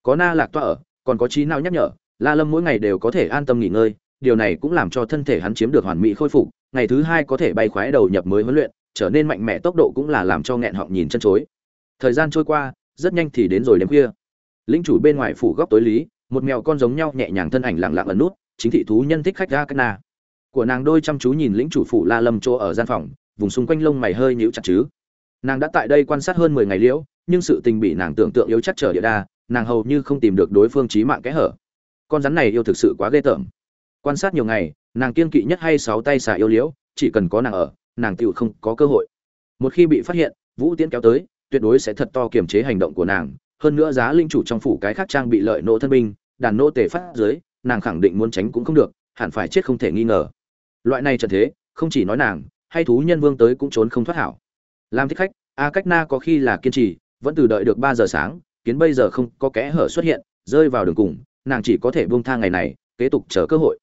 Speaker 1: Có na lạc toa ở, còn có trí nào nhắc nhở, la lâm mỗi ngày đều có thể an tâm nghỉ ngơi, điều này cũng làm cho thân thể hắn chiếm được hoàn mỹ khôi phục, ngày thứ hai có thể bay khoái đầu nhập mới huấn luyện, trở nên mạnh mẽ tốc độ cũng là làm cho nghẹn họng nhìn chân chối. Thời gian trôi qua rất nhanh thì đến rồi đêm khuya. Linh chủ bên ngoài phủ góc tối lý, một mèo con giống nhau nhẹ nhàng thân ảnh lặng lặng ẩn nút, chính thị thú nhân thích khách ra cách na của nàng đôi chăm chú nhìn lĩnh chủ phủ la lâm chỗ ở gian phòng, vùng xung quanh lông mày hơi nhíu chặt chứ. Nàng đã tại đây quan sát hơn mười ngày liễu, nhưng sự tình bị nàng tưởng tượng yếu chắc trở địa đa, nàng hầu như không tìm được đối phương trí mạng kẽ hở. Con rắn này yêu thực sự quá ghê tởm. Quan sát nhiều ngày, nàng kiên kỵ nhất hay sáu tay xà yêu liễu, chỉ cần có nàng ở, nàng tựu không có cơ hội. Một khi bị phát hiện, vũ tiễn kéo tới tuyệt đối sẽ thật to kiềm chế hành động của nàng. Hơn nữa giá linh chủ trong phủ cái khác trang bị lợi nộ thân binh, đàn nô tề phát dưới, nàng khẳng định muốn tránh cũng không được, hẳn phải chết không thể nghi ngờ. Loại này trận thế, không chỉ nói nàng, hay thú nhân vương tới cũng trốn không thoát hảo. Làm thích khách, a cách na có khi là kiên trì, vẫn từ đợi được ba giờ sáng, kiến bây giờ không có kẽ hở xuất hiện, rơi vào đường cùng, nàng chỉ có thể buông tha ngày này, kế tục chờ cơ hội.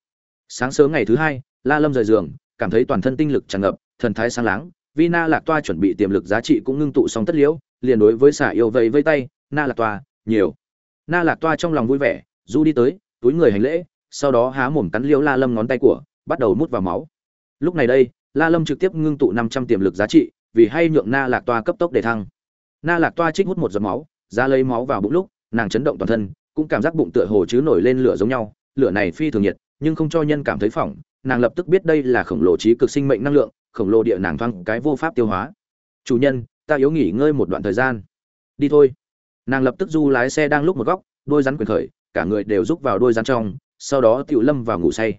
Speaker 1: Sáng sớm ngày thứ hai, la lâm rời giường, cảm thấy toàn thân tinh lực tràn ngập, thần thái sáng láng vina lạc toa chuẩn bị tiềm lực giá trị cũng ngưng tụ xong tất liễu, liền đối với xả yêu vẫy vây tay, na lạc toa, nhiều. Na lạc toa trong lòng vui vẻ, du đi tới, túi người hành lễ, sau đó há mồm cắn liễu la lâm ngón tay của, bắt đầu mút vào máu. Lúc này đây, la lâm trực tiếp ngưng tụ năm trăm tiềm lực giá trị, vì hay nhượng na lạc toa cấp tốc để thăng. Na lạc toa trích hút một giọt máu, ra lấy máu vào bụng lúc, nàng chấn động toàn thân, cũng cảm giác bụng tựa hồ chứ nổi lên lửa giống nhau, lửa này phi thường nhiệt, nhưng không cho nhân cảm thấy phỏng nàng lập tức biết đây là khổng lồ trí cực sinh mệnh năng lượng, khổng lồ địa nàng văng cái vô pháp tiêu hóa. Chủ nhân, ta yếu nghỉ ngơi một đoạn thời gian. Đi thôi. Nàng lập tức du lái xe đang lúc một góc, đôi rắn quyền khởi, cả người đều rúc vào đôi rắn trong, sau đó tiểu lâm vào ngủ say.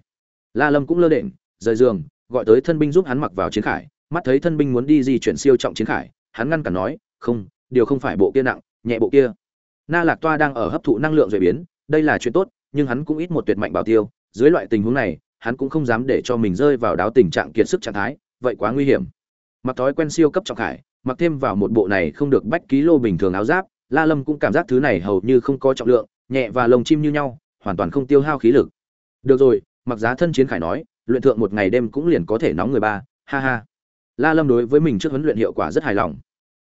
Speaker 1: La lâm cũng lơ đễnh, rời giường, gọi tới thân binh giúp hắn mặc vào chiến khải, mắt thấy thân binh muốn đi di chuyển siêu trọng chiến khải, hắn ngăn cản nói, không, điều không phải bộ kia nặng, nhẹ bộ kia. Na lạc toa đang ở hấp thụ năng lượng rồi biến, đây là chuyện tốt, nhưng hắn cũng ít một tuyệt mạnh bảo tiêu, dưới loại tình huống này hắn cũng không dám để cho mình rơi vào đáo tình trạng kiệt sức trạng thái, vậy quá nguy hiểm. Mặc thói quen siêu cấp trọng khải, mặc thêm vào một bộ này không được bách ký lô bình thường áo giáp, la lâm cũng cảm giác thứ này hầu như không có trọng lượng, nhẹ và lồng chim như nhau, hoàn toàn không tiêu hao khí lực. Được rồi, mặc giá thân chiến khải nói, luyện thượng một ngày đêm cũng liền có thể nóng người ba, ha ha. La lâm đối với mình trước huấn luyện hiệu quả rất hài lòng.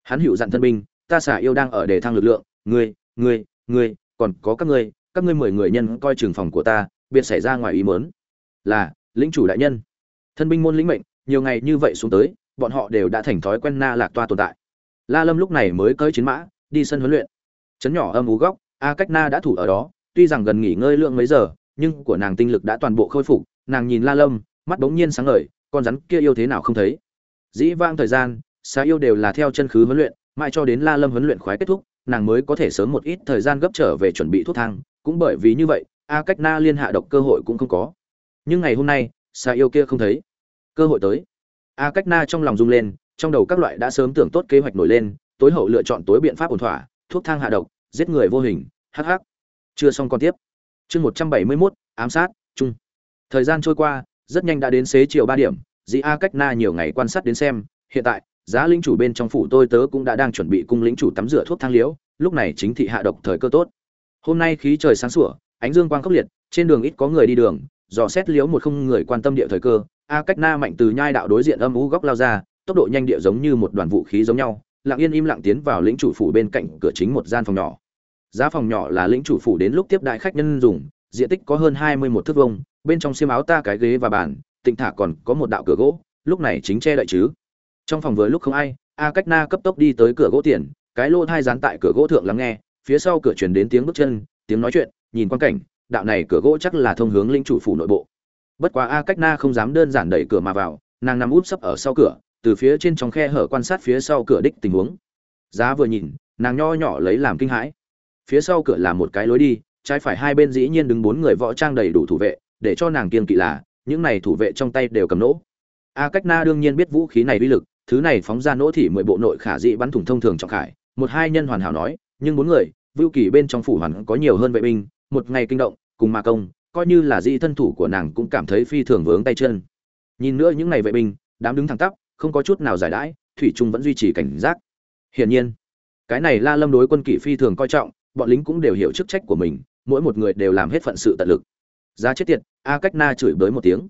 Speaker 1: Hắn hiệu dặn thân binh, ta xả yêu đang ở đề thăng lực lượng, ngươi ngươi ngươi, còn có các ngươi các ngươi mười người nhân coi trường phòng của ta, biệt xảy ra ngoài ý mớn là, lĩnh chủ đại nhân. Thân binh môn lĩnh mệnh, nhiều ngày như vậy xuống tới, bọn họ đều đã thành thói quen na lạc toa tồn tại. La lâm lúc này mới cưỡi chiến mã, đi sân huấn luyện. Chấn nhỏ âm ú góc, a cách na đã thủ ở đó, tuy rằng gần nghỉ ngơi lượng mấy giờ, nhưng của nàng tinh lực đã toàn bộ khôi phục, nàng nhìn la lâm, mắt bỗng nhiên sáng ngời, con rắn kia yêu thế nào không thấy. Dĩ vang thời gian xa yêu đều là theo chân khứ huấn luyện, mãi cho đến la lâm huấn luyện khoái kết thúc, nàng mới có thể sớm một ít thời gian gấp trở về chuẩn bị thuốc thang. Cũng bởi vì như vậy, a cách na liên hạ độc cơ hội cũng không có nhưng ngày hôm nay xa yêu kia không thấy. Cơ hội tới. A cách na trong lòng rung lên, trong đầu các loại đã sớm tưởng tốt kế hoạch nổi lên, tối hậu lựa chọn tối biện pháp ổn thỏa, thuốc thang hạ độc, giết người vô hình hh chưa xong còn tiếp. Chương một trăm bảy mươi mốt, ám sát, chung. Thời gian trôi qua, rất nhanh đã đến xế chiều ba điểm dĩ a cách na nhiều ngày quan sát đến xem, hiện tại, giá linh chủ bên trong phủ tôi tớ cũng đã đang chuẩn bị cung lĩnh chủ tắm rửa thuốc thang liễu, lúc này chính thị hạ độc thời cơ tốt. Hôm nay khí trời sáng sủa, ánh dương quang khốc liệt, trên đường ít có người đi đường dò xét liếu một không người quan tâm địa thời cơ, a cách na mạnh từ nhai đạo đối diện âm u góc lao ra, tốc độ nhanh địa giống như một đoàn vũ khí giống nhau, lặng yên im lặng tiến vào lĩnh chủ phủ bên cạnh cửa chính một gian phòng nhỏ. Giá phòng nhỏ là lĩnh chủ phủ đến lúc tiếp đại khách nhân dùng, diện tích có hơn hai mươi một thước vuông, bên trong xiêm áo ta cái ghế và bàn, tịnh thả còn có một đạo cửa gỗ, lúc này chính che đậy chứ. Trong phòng với lúc không ai, a cách na cấp tốc đi tới cửa gỗ tiền, cái lô thai dán tại cửa gỗ thượng lắng nghe, phía sau cửa truyền đến tiếng bước chân, tiếng nói chuyện, nhìn quan cảnh đạo này cửa gỗ chắc là thông hướng linh chủ phủ nội bộ. Bất quá a cách na không dám đơn giản đẩy cửa mà vào, nàng nằm úp sấp ở sau cửa, từ phía trên trong khe hở quan sát phía sau cửa đích tình huống. Giá vừa nhìn, nàng nho nhỏ lấy làm kinh hãi. Phía sau cửa là một cái lối đi, trái phải hai bên dĩ nhiên đứng bốn người võ trang đầy đủ thủ vệ, để cho nàng kiên kỵ là, những này thủ vệ trong tay đều cầm nỗ. A cách na đương nhiên biết vũ khí này uy lực, thứ này phóng ra nỗ thì mười bộ nội khả dị bắn thủng thông thường trọng khải. Một hai nhân hoàn hảo nói, nhưng bốn người, vưu kỳ bên trong phủ hoàn có nhiều hơn vệ binh một ngày kinh động, cùng mà công, coi như là di thân thủ của nàng cũng cảm thấy phi thường vướng tay chân. Nhìn nữa những ngày vệ binh, đám đứng thẳng tắp, không có chút nào giải đãi, thủy trung vẫn duy trì cảnh giác. Hiển nhiên, cái này la lâm đối quân kỵ phi thường coi trọng, bọn lính cũng đều hiểu chức trách của mình, mỗi một người đều làm hết phận sự tận lực. Giá chết tiệt, a cách na chửi bới một tiếng.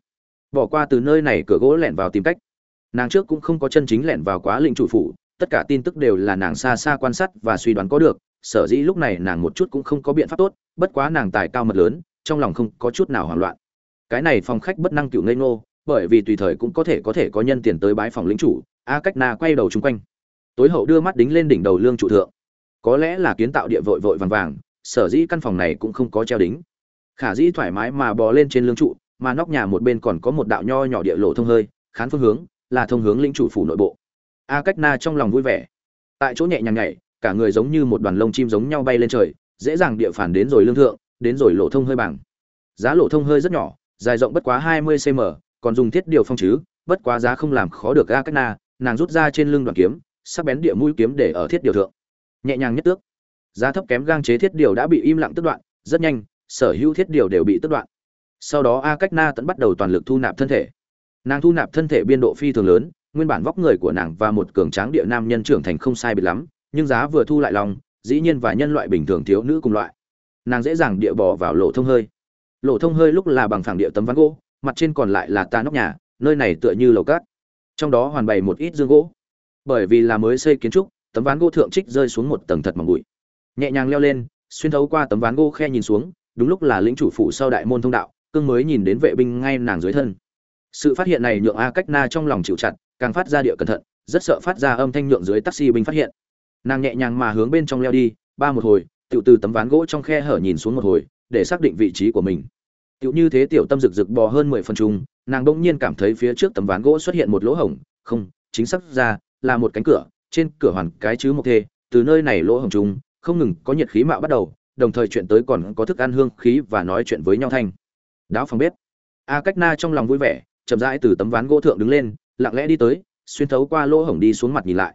Speaker 1: Bỏ qua từ nơi này cửa gỗ lẻn vào tìm cách. Nàng trước cũng không có chân chính lẻn vào quá lĩnh chủ phủ, tất cả tin tức đều là nàng xa xa quan sát và suy đoán có được, sở dĩ lúc này nàng một chút cũng không có biện pháp tốt bất quá nàng tài cao mật lớn, trong lòng không có chút nào hoảng loạn. Cái này phòng khách bất năng cựu ngây ngô, bởi vì tùy thời cũng có thể có thể có nhân tiền tới bái phòng lính chủ, a cách na quay đầu chung quanh. Tối hậu đưa mắt đính lên đỉnh đầu lương trụ thượng. Có lẽ là kiến tạo địa vội vội vàng vàng, sở dĩ căn phòng này cũng không có treo đính. Khả dĩ thoải mái mà bò lên trên lương trụ, mà nóc nhà một bên còn có một đạo nho nhỏ địa lộ thông hơi, khán phương hướng là thông hướng lĩnh chủ phủ nội bộ. A cách na trong lòng vui vẻ. Tại chỗ nhẹ nhàng nhảy, cả người giống như một đoàn lông chim giống nhau bay lên trời dễ dàng địa phản đến rồi lương thượng, đến rồi lộ thông hơi bằng. Giá lộ thông hơi rất nhỏ, dài rộng bất quá hai mươi cm còn dùng thiết điều phong chứ, bất quá giá không làm khó được a cách na, nàng rút ra trên lưng đoạn kiếm, sắc bén địa mũi kiếm để ở thiết điều thượng. Nhẹ nhàng nhất tước. Giá thấp kém gang chế thiết điều đã bị im lặng tức đoạn, rất nhanh, sở hữu thiết điều đều bị tức đoạn. Sau đó a cách na bắt đầu toàn lực thu nạp thân thể. Nàng thu nạp thân thể biên độ phi thường lớn, nguyên bản vóc người của nàng và một cường tráng địa nam nhân trưởng thành không sai biệt lắm, nhưng giá vừa thu lại lòng dĩ nhiên và nhân loại bình thường thiếu nữ cùng loại. Nàng dễ dàng địa bỏ vào lỗ thông hơi. Lỗ thông hơi lúc là bằng phẳng địa tấm ván gỗ, mặt trên còn lại là ta nóc nhà, nơi này tựa như lầu cát. Trong đó hoàn bày một ít dương gỗ. Bởi vì là mới xây kiến trúc, tấm ván gỗ thượng trích rơi xuống một tầng thật mỏng bụi. Nhẹ nhàng leo lên, xuyên thấu qua tấm ván gỗ khe nhìn xuống, đúng lúc là lĩnh chủ phủ sau đại môn thông đạo, cương mới nhìn đến vệ binh ngay nàng dưới thân. Sự phát hiện này nhượng a cách na trong lòng chịu chặt, càng phát ra địa cẩn thận, rất sợ phát ra âm thanh nhượng dưới taxi binh phát hiện nàng nhẹ nhàng mà hướng bên trong leo đi, ba một hồi tự từ tấm ván gỗ trong khe hở nhìn xuống một hồi, để xác định vị trí của mình. Tựu như thế tiểu tâm rực rực bò hơn mười phần chung, nàng bỗng nhiên cảm thấy phía trước tấm ván gỗ xuất hiện một lỗ hổng, không, chính xác ra, là một cánh cửa, trên cửa hoàn cái chứ một thê, từ nơi này lỗ hổng chung, không ngừng có nhiệt khí mạo bắt đầu, đồng thời chuyện tới còn có thức ăn hương khí và nói chuyện với nhau thanh. Đáo phòng bếp. A cách na trong lòng vui vẻ, chậm rãi từ tấm ván gỗ thượng đứng lên, lặng lẽ đi tới, xuyên thấu qua lỗ hổng đi xuống mặt nhìn lại.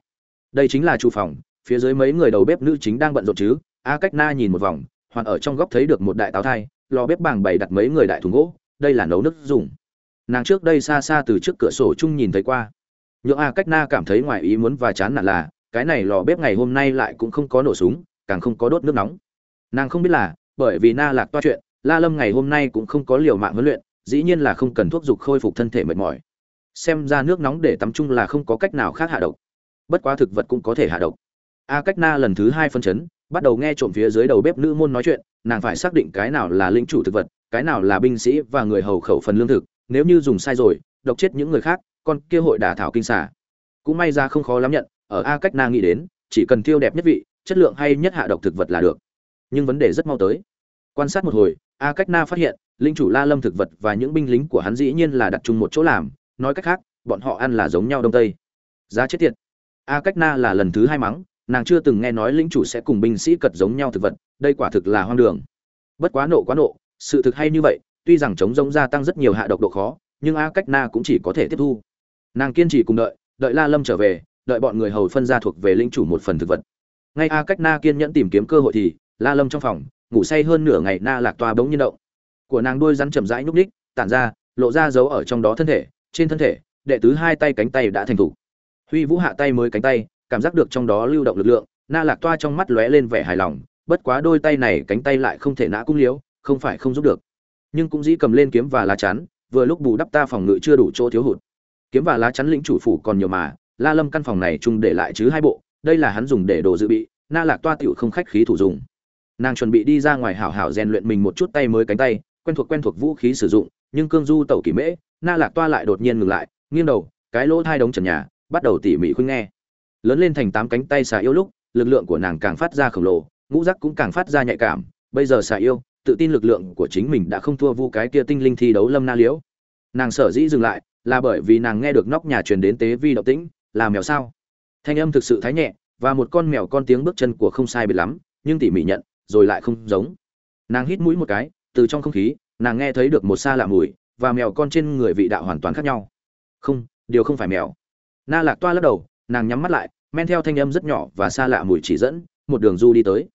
Speaker 1: Đây chính là chủ phòng phía dưới mấy người đầu bếp nữ chính đang bận rộn chứ, a cách na nhìn một vòng, hoàn ở trong góc thấy được một đại táo thai, lò bếp bàng bày đặt mấy người đại thùng gỗ, đây là nấu nước dùng. Nàng trước đây xa xa từ trước cửa sổ chung nhìn thấy qua. Nhượng a cách na cảm thấy ngoài ý muốn và chán nản là, cái này lò bếp ngày hôm nay lại cũng không có nổ súng, càng không có đốt nước nóng. Nàng không biết là, bởi vì na lạc toa chuyện, la lâm ngày hôm nay cũng không có liều mạng huấn luyện, dĩ nhiên là không cần thuốc dục khôi phục thân thể mệt mỏi. Xem ra nước nóng để tắm chung là không có cách nào khác hạ độc. Bất quá thực vật cũng có thể hạ độc a cách na lần thứ hai phân chấn, bắt đầu nghe trộm phía dưới đầu bếp nữ môn nói chuyện, nàng phải xác định cái nào là linh chủ thực vật, cái nào là binh sĩ và người hầu khẩu phần lương thực, nếu như dùng sai rồi, độc chết những người khác, con kia hội đả thảo kinh xả. Cũng may ra không khó lắm nhận, ở a cách na nghĩ đến, chỉ cần tiêu đẹp nhất vị, chất lượng hay nhất hạ độc thực vật là được. Nhưng vấn đề rất mau tới. Quan sát một hồi, a cách na phát hiện linh chủ la lâm thực vật và những binh lính của hắn dĩ nhiên là đặt chung một chỗ làm, nói cách khác, bọn họ ăn là giống nhau đông tây. Giá chết tiệt. A cách na là lần thứ hai mắng nàng chưa từng nghe nói lĩnh chủ sẽ cùng binh sĩ cật giống nhau thực vật, đây quả thực là hoang đường. Bất quá nộ quá nộ, sự thực hay như vậy, tuy rằng chống giống gia tăng rất nhiều hạ độc độ khó, nhưng a cách na cũng chỉ có thể tiếp thu. Nàng kiên trì cùng đợi đợi la lâm trở về, đợi bọn người hầu phân ra thuộc về lĩnh chủ một phần thực vật. Ngay a cách na kiên nhẫn tìm kiếm cơ hội thì, la lâm trong phòng, ngủ say hơn nửa ngày na lạc toa bỗng nhiên động. Của nàng đuôi rắn chậm rãi nhúc ních tản ra, lộ ra dấu ở trong đó thân thể, trên thân thể, đệ tứ hai tay cánh tay đã thành thủ. Huy vũ hạ tay mới cánh tay cảm giác được trong đó lưu động lực lượng, na lạc toa trong mắt lóe lên vẻ hài lòng, bất quá đôi tay này cánh tay lại không thể nã cung liếu, không phải không giúp được. Nhưng cũng dĩ cầm lên kiếm và lá chắn, vừa lúc bù đắp ta phòng ngự chưa đủ chỗ thiếu hụt. Kiếm và lá chắn lĩnh chủ phủ còn nhiều mà, la lâm căn phòng này chung để lại chứ hai bộ, đây là hắn dùng để đồ dự bị, na lạc toa tiểu không khách khí thủ dùng. Nàng chuẩn bị đi ra ngoài hảo hảo rèn luyện mình một chút tay mới cánh tay, quen thuộc quen thuộc vũ khí sử dụng, nhưng cương du tẩu kỷ mễ, na lạc toa lại đột nhiên ngừng lại, nghiêng đầu, cái lỗ thai đống trần nhà, bắt đầu tỉ mỉ khuynh nghe lớn lên thành tám cánh tay xà yêu lúc, lực lượng của nàng càng phát ra khổng lồ, ngũ giác cũng càng phát ra nhạy cảm. Bây giờ xà yêu, tự tin lực lượng của chính mình đã không thua vu cái kia tinh linh thi đấu lâm na liễu. Nàng sở dĩ dừng lại, là bởi vì nàng nghe được nóc nhà truyền đến tế vi động tĩnh, là mèo sao? Thanh âm thực sự thái nhẹ, và một con mèo con tiếng bước chân của không sai biệt lắm, nhưng tỉ mỉ nhận, rồi lại không giống. Nàng hít mũi một cái, từ trong không khí, nàng nghe thấy được một xa lạ mùi, và mèo con trên người vị đạo hoàn toàn khác nhau. Không, điều không phải mèo. Na lạc toa lắc đầu nàng nhắm mắt lại, men theo thanh âm rất nhỏ và xa lạ mùi chỉ dẫn, một đường du đi tới.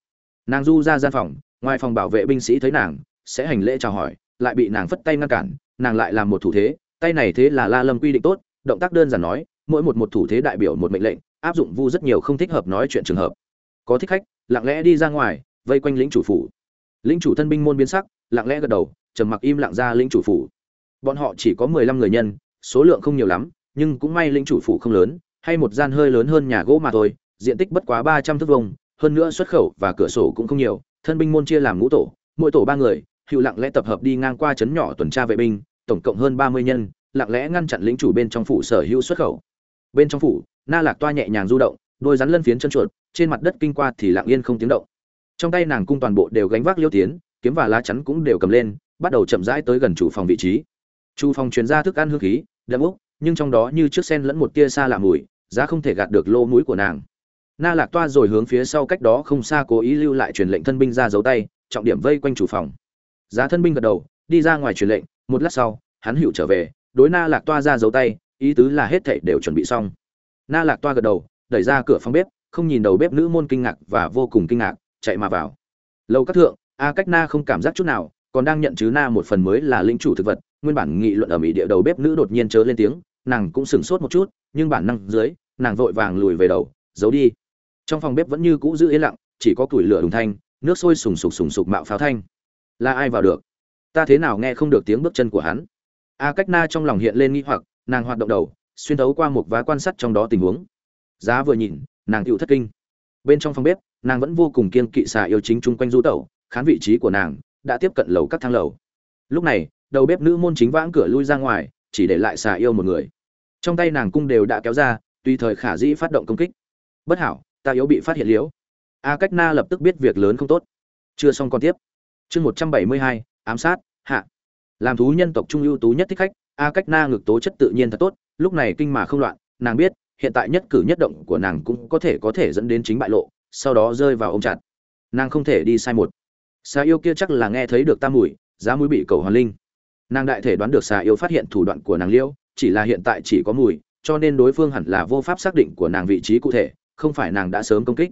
Speaker 1: Nàng du ra gian phòng, ngoài phòng bảo vệ binh sĩ thấy nàng, sẽ hành lễ chào hỏi, lại bị nàng phất tay ngăn cản, nàng lại làm một thủ thế, tay này thế là la lâm quy định tốt, động tác đơn giản nói, mỗi một một thủ thế đại biểu một mệnh lệnh, áp dụng vu rất nhiều không thích hợp nói chuyện trường hợp. Có thích khách, lặng lẽ đi ra ngoài, vây quanh lĩnh chủ phủ. Lĩnh chủ thân binh môn biến sắc, lặng lẽ gật đầu, trầm mặc im lặng ra lĩnh chủ phủ. Bọn họ chỉ có mười lăm người nhân, số lượng không nhiều lắm, nhưng cũng may lĩnh chủ phủ không lớn hay một gian hơi lớn hơn nhà gỗ mà thôi diện tích bất quá ba trăm thước vuông, hơn nữa xuất khẩu và cửa sổ cũng không nhiều thân binh môn chia làm ngũ tổ mỗi tổ ba người hữu lặng lẽ tập hợp đi ngang qua trấn nhỏ tuần tra vệ binh tổng cộng hơn ba mươi nhân lặng lẽ ngăn chặn lĩnh chủ bên trong phủ sở hữu xuất khẩu. Bên trong phủ na lạc toa nhẹ nhàng du động đôi rắn lân phiến chân chuột trên mặt đất kinh qua thì lặng yên không tiếng động. Trong tay nàng cung toàn bộ đều gánh vác liêu tiến kiếm và lá chắn cũng đều cầm lên bắt đầu chậm rãi tới gần chủ phòng vị trí. Chu phòng truyền ra thức ăn hương khí đậm ốc, nhưng trong đó như trước sen lẫn một tia xa lạ mùi giá không thể gạt được lô mũi của nàng. Na lạc toa rồi hướng phía sau cách đó không xa cố ý lưu lại truyền lệnh thân binh ra giấu tay, trọng điểm vây quanh chủ phòng. Giá thân binh gật đầu, đi ra ngoài truyền lệnh, một lát sau, hắn hữu trở về, đối na lạc toa ra giấu tay, ý tứ là hết thảy đều chuẩn bị xong. Na lạc toa gật đầu, đẩy ra cửa phòng bếp, không nhìn đầu bếp nữ môn kinh ngạc và vô cùng kinh ngạc, chạy mà vào. Lâu các thượng, a cách na không cảm giác chút nào, còn đang nhận chứ na một phần mới là linh chủ thực vật, nguyên bản nghị luận ở mỹ địa đầu bếp nữ đột nhiên chớ lên tiếng nàng cũng sửng sốt một chút, nhưng bản năng dưới, nàng vội vàng lùi về đầu, giấu đi. Trong phòng bếp vẫn như cũ giữ yên lặng, chỉ có củi lửa đùng thanh, nước sôi sùng sục sùng sục mạo pháo thanh. Là ai vào được? Ta thế nào nghe không được tiếng bước chân của hắn? A cách na trong lòng hiện lên nghi hoặc, nàng hoạt động đầu, xuyên thấu qua một vá quan sát trong đó tình huống. Giá vừa nhìn, nàng tựu thất kinh. Bên trong phòng bếp, nàng vẫn vô cùng kiên kỵ xà yêu chính chung quanh du tẩu, khán vị trí của nàng đã tiếp cận lầu các thang lầu. Lúc này, đầu bếp nữ môn chính vãng cửa lui ra ngoài, chỉ để lại xà yêu một người trong tay nàng cung đều đã kéo ra, tùy thời khả dĩ phát động công kích. Bất hảo, ta yếu bị phát hiện liễu. A cách na lập tức biết việc lớn không tốt. Chưa xong còn tiếp. Chương một trăm bảy mươi hai, ám sát, hạ. Làm thú nhân tộc trung ưu tú nhất thích khách, a cách na ngực tố chất tự nhiên thật tốt, lúc này kinh mà không loạn, nàng biết, hiện tại nhất cử nhất động của nàng cũng có thể có thể dẫn đến chính bại lộ, sau đó rơi vào ôm chặt. Nàng không thể đi sai một. Xà yêu kia chắc là nghe thấy được tam mùi, giá mũi bị cầu hoàn linh. Nàng đại thể đoán được xà yêu phát hiện thủ đoạn của nàng liêu chỉ là hiện tại chỉ có mùi, cho nên đối phương hẳn là vô pháp xác định của nàng vị trí cụ thể, không phải nàng đã sớm công kích.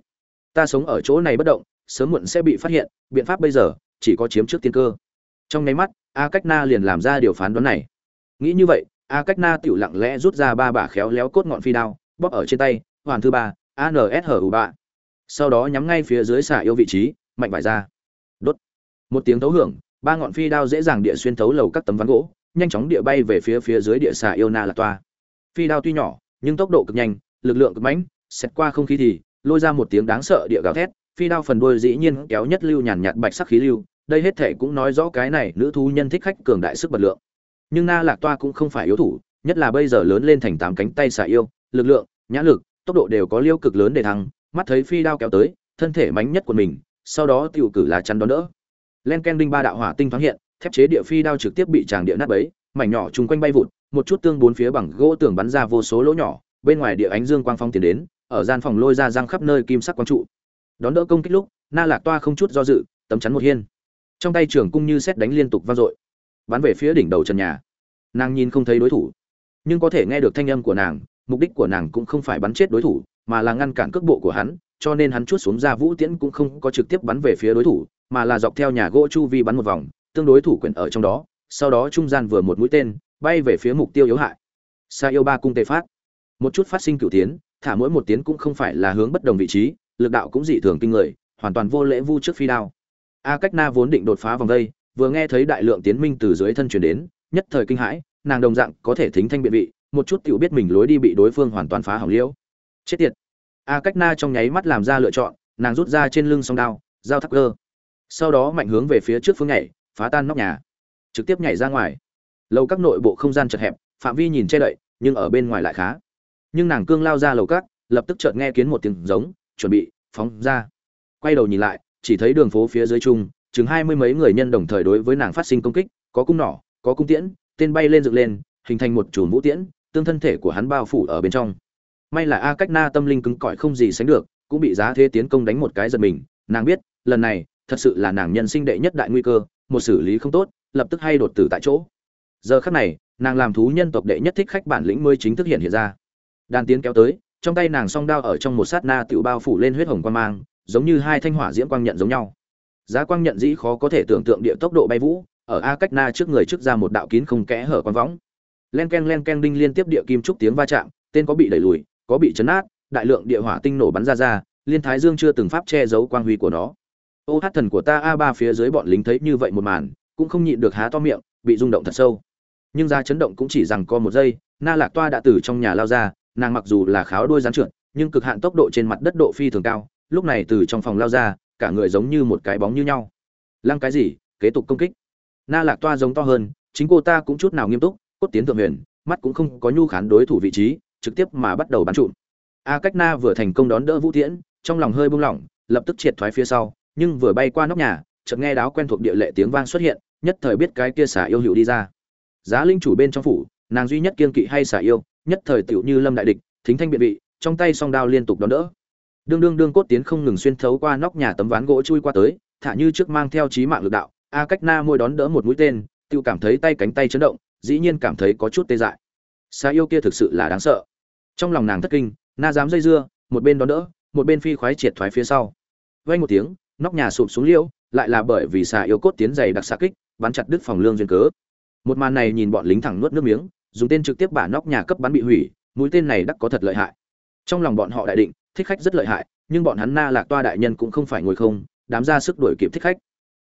Speaker 1: Ta sống ở chỗ này bất động, sớm muộn sẽ bị phát hiện, biện pháp bây giờ, chỉ có chiếm trước tiên cơ. Trong nháy mắt, a cách na liền làm ra điều phán đoán này. Nghĩ như vậy, a cách na tựu lặng lẽ rút ra ba bả khéo léo cốt ngọn phi đao, bóp ở trên tay, hoàn thứ ba anshU bạ. sau đó nhắm ngay phía dưới xả yêu vị trí, mạnh vải ra. Đốt. Một tiếng thấu hưởng, ba ngọn phi đao dễ dàng địa xuyên thấu lầu các tấm ván gỗ nhanh chóng địa bay về phía phía dưới địa xà yêu na là toa. Phi đao tuy nhỏ, nhưng tốc độ cực nhanh, lực lượng cực mãnh xét qua không khí thì, lôi ra một tiếng đáng sợ địa gào thét, phi đao phần đuôi dĩ nhiên kéo nhất lưu nhàn nhạt bạch sắc khí lưu, đây hết thể cũng nói rõ cái này nữ thú nhân thích khách cường đại sức bật lượng. Nhưng na lạc toa cũng không phải yếu thủ, nhất là bây giờ lớn lên thành tám cánh tay xà yêu, lực lượng, nhã lực, tốc độ đều có liêu cực lớn để thăng, mắt thấy phi đao kéo tới, thân thể mánh nhất của mình, sau đó tiểu cử là chắn đón đỡ. Len ken đinh ba đạo hỏa tinh thoáng hiện thép chế địa phi đao trực tiếp bị tràng địa nát bấy, mảnh nhỏ chung quanh bay vụt, một chút tương bốn phía bằng gỗ tường bắn ra vô số lỗ nhỏ, bên ngoài địa ánh dương quang phong tiến đến, ở gian phòng lôi ra răng khắp nơi kim sắc quang trụ. Đón đỡ công kích lúc, na lạc toa không chút do dự, tấm chắn một hiên. Trong tay trường cung như xét đánh liên tục vang dội, bắn về phía đỉnh đầu trần nhà. Nàng nhìn không thấy đối thủ, nhưng có thể nghe được thanh âm của nàng, mục đích của nàng cũng không phải bắn chết đối thủ, mà là ngăn cản cước bộ của hắn, cho nên hắn chút xuống ra vũ tiễn cũng không có trực tiếp bắn về phía đối thủ, mà là dọc theo nhà gỗ chu vi bắn một vòng tương đối thủ quyển ở trong đó, sau đó trung gian vừa một mũi tên, bay về phía mục tiêu yếu hại. Sa yêu ba cung tề phát. Một chút phát sinh cửu tiến, thả mỗi một tiến cũng không phải là hướng bất đồng vị trí, lực đạo cũng dị thường kinh người, hoàn toàn vô lễ vu trước phi đao. A cách na vốn định đột phá vòng đây, vừa nghe thấy đại lượng tiến minh từ dưới thân truyền đến, nhất thời kinh hãi, nàng đồng dạng có thể thính thanh biện vị, một chút tiểu biết mình lối đi bị đối phương hoàn toàn phá hỏng liễu. Chết tiệt. A cách na trong nháy mắt làm ra lựa chọn, nàng rút ra trên lưng song đao dao thắc cơ sau đó mạnh hướng về phía trước phương nhảy phá tan nóc nhà. Trực tiếp nhảy ra ngoài. Lầu các nội bộ không gian chật hẹp, phạm vi nhìn che đậy, nhưng ở bên ngoài lại khá. Nhưng nàng cương lao ra lầu các, lập tức chợt nghe kiến một tiếng giống, chuẩn bị, phóng ra. Quay đầu nhìn lại, chỉ thấy đường phố phía dưới chung, chừng hai mươi mấy người nhân đồng thời đối với nàng phát sinh công kích, có cung nỏ, có cung tiễn, tên bay lên dựng lên, hình thành một chùm vũ tiễn, tương thân thể của hắn bao phủ ở bên trong. May là a cách na tâm linh cứng cỏi không gì sánh được, cũng bị giá thế tiến công đánh một cái giật mình. Nàng biết, lần này, thật sự là nàng nhân sinh đệ nhất đại nguy cơ một xử lý không tốt, lập tức hay đột tử tại chỗ. Giờ khắc này, nàng làm thú nhân tộc đệ nhất thích khách bản lĩnh mới chính thức hiện hiện ra. Đàn tiến kéo tới, trong tay nàng song đao ở trong một sát na tựu bao phủ lên huyết hồng quang mang, giống như hai thanh hỏa diễm quang nhận giống nhau. Giá quang nhận dĩ khó có thể tưởng tượng địa tốc độ bay vũ, ở a cách na trước người trước ra một đạo kín không kẽ hở quang võng. Len ken len ken đinh liên tiếp địa kim trúc tiếng va chạm, tên có bị đẩy lùi, có bị chấn át, đại lượng địa hỏa tinh nổ bắn ra ra, liên thái dương chưa từng pháp che giấu quang huy của nó ô hát thần của ta a ba phía dưới bọn lính thấy như vậy một màn, cũng không nhịn được há to miệng, bị rung động thật sâu. Nhưng ra chấn động cũng chỉ rằng có một giây, na lạc toa đã từ trong nhà lao ra, nàng mặc dù là kháo đôi rắn trượt, nhưng cực hạn tốc độ trên mặt đất độ phi thường cao, lúc này từ trong phòng lao ra, cả người giống như một cái bóng như nhau. Lăng cái gì, kế tục công kích. Na lạc toa giống to hơn, chính cô ta cũng chút nào nghiêm túc, cốt tiến thượng huyền, mắt cũng không có nhu khán đối thủ vị trí, trực tiếp mà bắt đầu bắn trụm. A cách na vừa thành công đón đỡ vũ tiễn, trong lòng hơi buông lỏng, lập tức triệt thoái phía sau nhưng vừa bay qua nóc nhà, chợt nghe đáo quen thuộc địa lệ tiếng vang xuất hiện, nhất thời biết cái kia xả yêu hữu đi ra. Giá linh chủ bên trong phủ, nàng duy nhất kiên kỵ hay xả yêu, nhất thời tiểu như lâm đại địch, thính thanh biện vị, trong tay song đao liên tục đón đỡ. Đương đương đương cốt tiến không ngừng xuyên thấu qua nóc nhà tấm ván gỗ chui qua tới, thả như trước mang theo trí mạng lực đạo, a cách na môi đón đỡ một mũi tên tự cảm thấy tay cánh tay chấn động, dĩ nhiên cảm thấy có chút tê dại. Xa yêu kia thực sự là đáng sợ. Trong lòng nàng thất kinh, na dám dây dưa, một bên đón đỡ, một bên phi khoái triệt thoái phía sau. Vay một tiếng nóc nhà sụp xuống liễu, lại là bởi vì xà yêu cốt tiến dày đặc xạ kích, bắn chặt đứt phòng lương duyên cớ. Một màn này nhìn bọn lính thẳng nuốt nước miếng, dùng tên trực tiếp bả nóc nhà cấp bắn bị hủy, mũi tên này đắc có thật lợi hại. Trong lòng bọn họ đại định, thích khách rất lợi hại, nhưng bọn hắn na lạc toa đại nhân cũng không phải ngồi không, đám ra sức đuổi kịp thích khách.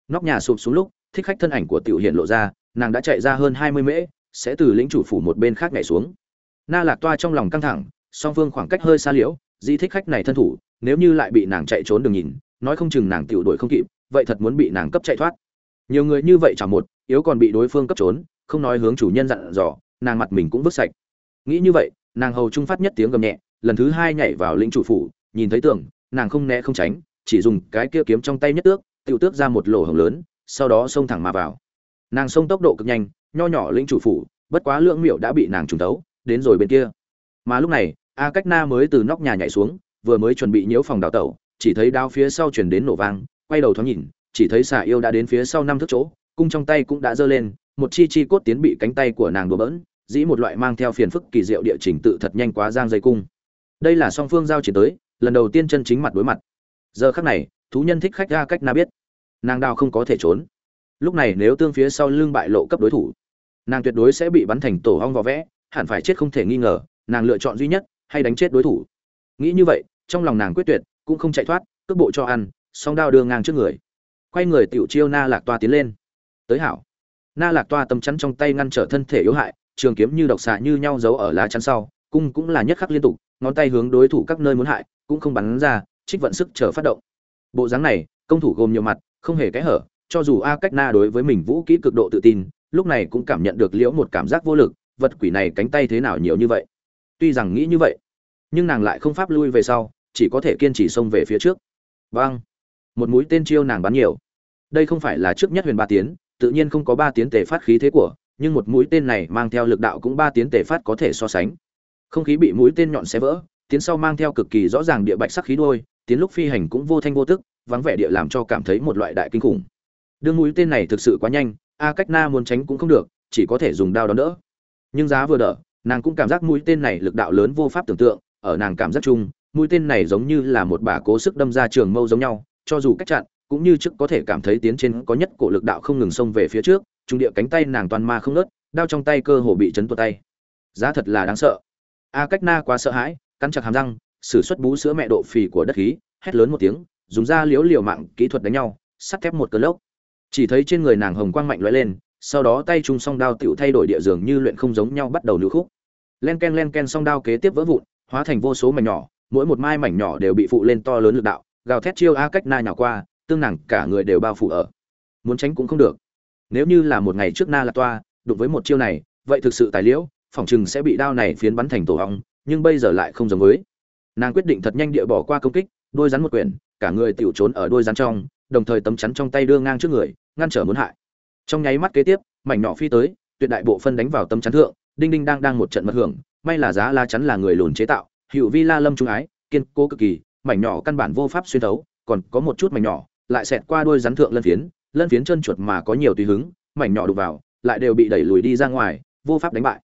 Speaker 1: Nóc nhà sụp xuống lúc, thích khách thân ảnh của tiểu hiện lộ ra, nàng đã chạy ra hơn hai mươi mễ, sẽ từ lĩnh chủ phủ một bên khác nhảy xuống. Na lạc toa trong lòng căng thẳng, song phương khoảng cách hơi xa liễu di thích khách này thân thủ, nếu như lại bị nàng chạy trốn đừng nhìn nói không chừng nàng tiểu đuổi không kịp vậy thật muốn bị nàng cấp chạy thoát. Nhiều người như vậy chả một yếu còn bị đối phương cấp trốn không nói hướng chủ nhân dặn dò nàng mặt mình cũng vứt sạch. Nghĩ như vậy nàng hầu trung phát nhất tiếng gầm nhẹ lần thứ hai nhảy vào lĩnh chủ phủ nhìn thấy tường, nàng không né không tránh chỉ dùng cái kia kiếm trong tay nhất tước tiểu tước ra một lỗ hổng lớn sau đó xông thẳng mà vào. Nàng xông tốc độ cực nhanh nho nhỏ lĩnh chủ phủ bất quá lượng miệu đã bị nàng trùng tấu đến rồi bên kia. Mà lúc này a cách na mới từ nóc nhà nhảy xuống vừa mới chuẩn bị nhiễu phòng đào tẩu chỉ thấy đao phía sau chuyển đến nổ vang, quay đầu thoáng nhìn, chỉ thấy xà yêu đã đến phía sau năm thước chỗ, cung trong tay cũng đã giơ lên, một chi chi cốt tiến bị cánh tay của nàng đùa bỡn, dĩ một loại mang theo phiền phức kỳ diệu địa trình tự thật nhanh quá giang dây cung. Đây là song phương giao chiến tới, lần đầu tiên chân chính mặt đối mặt. Giờ khắc này, thú nhân thích khách ra cách na biết? Nàng đao không có thể trốn. Lúc này nếu tương phía sau lưng bại lộ cấp đối thủ, nàng tuyệt đối sẽ bị bắn thành tổ hong vò vẽ, hẳn phải chết không thể nghi ngờ, nàng lựa chọn duy nhất, hay đánh chết đối thủ. Nghĩ như vậy, trong lòng nàng quyết tuyệt cũng không chạy thoát, cước bộ cho ăn, song đao đưa ngang trước người. Quay người tiểu chiêu na lạc toa tiến lên. Tới hảo. Na lạc toa tầm chắn trong tay ngăn trở thân thể yếu hại, trường kiếm như độc xạ như nhau giấu ở lá chắn sau, cung cũng là nhất khắc liên tục, ngón tay hướng đối thủ các nơi muốn hại, cũng không bắn ra, trích vận sức chờ phát động. Bộ dáng này, công thủ gồm nhiều mặt, không hề kẽ hở, cho dù a cách na đối với mình vũ kỹ cực độ tự tin, lúc này cũng cảm nhận được liễu một cảm giác vô lực, vật quỷ này cánh tay thế nào nhiều như vậy. Tuy rằng nghĩ như vậy, nhưng nàng lại không pháp lui về sau chỉ có thể kiên trì xông về phía trước. Vâng một mũi tên chiêu nàng bắn nhiều. Đây không phải là trước nhất huyền ba tiến, tự nhiên không có ba tiến tề phát khí thế của, nhưng một mũi tên này mang theo lực đạo cũng ba tiến tề phát có thể so sánh. Không khí bị mũi tên nhọn xé vỡ, tiến sau mang theo cực kỳ rõ ràng địa bạch sắc khí đôi, tiến lúc phi hành cũng vô thanh vô tức, vắng vẻ địa làm cho cảm thấy một loại đại kinh khủng. Đương mũi tên này thực sự quá nhanh, a cách na muốn tránh cũng không được, chỉ có thể dùng đao đón đỡ. Nhưng giá vừa đỡ, nàng cũng cảm giác mũi tên này lực đạo lớn vô pháp tưởng tượng, ở nàng cảm giác chung mũi tên này giống như là một bà cố sức đâm ra trường mâu giống nhau, cho dù cách chặn, cũng như trước có thể cảm thấy tiến trên có nhất cổ lực đạo không ngừng xông về phía trước, trung địa cánh tay nàng toàn ma không nớt đao trong tay cơ hồ bị chấn tuột tay. Giá thật là đáng sợ. A cách na quá sợ hãi, cắn chặt hàm răng, sử xuất bú sữa mẹ độ phì của đất khí, hét lớn một tiếng, dùng ra liếu liều mạng kỹ thuật đánh nhau, sắt thép một cơn lốc. Chỉ thấy trên người nàng hồng quang mạnh lóe lên, sau đó tay trung song đao tựu thay đổi địa dường như luyện không giống nhau bắt đầu nữ khúc. Len ken len ken song đao kế tiếp vỡ vụn, hóa thành vô số mảnh nhỏ mỗi một mai mảnh nhỏ đều bị phụ lên to lớn lực đạo, gào thét chiêu a cách na nhỏ qua, tương nàng cả người đều bao phủ ở. Muốn tránh cũng không được. Nếu như là một ngày trước na là toa, đụng với một chiêu này, vậy thực sự tài liễu phỏng chừng sẽ bị đao này phiến bắn thành tổ hong, nhưng bây giờ lại không giống với. Nàng quyết định thật nhanh địa bỏ qua công kích, đôi rắn một quyển, cả người tiểu trốn ở đôi rắn trong, đồng thời tấm chắn trong tay đưa ngang trước người, ngăn trở muốn hại. Trong nháy mắt kế tiếp, mảnh nhỏ phi tới, tuyệt đại bộ phân đánh vào tấm chắn thượng, đinh đinh đang đang một trận mật hưởng, may là giá la chắn là người lùn chế tạo hiệu vi la lâm trung ái, kiên cố cực kỳ, mảnh nhỏ căn bản vô pháp xuyên thấu, còn có một chút mảnh nhỏ, lại xẹt qua đôi rắn thượng lân phiến lân phiến chân chuột mà có nhiều tùy hứng, mảnh nhỏ đục vào, lại đều bị đẩy lùi đi ra ngoài, vô pháp đánh bại.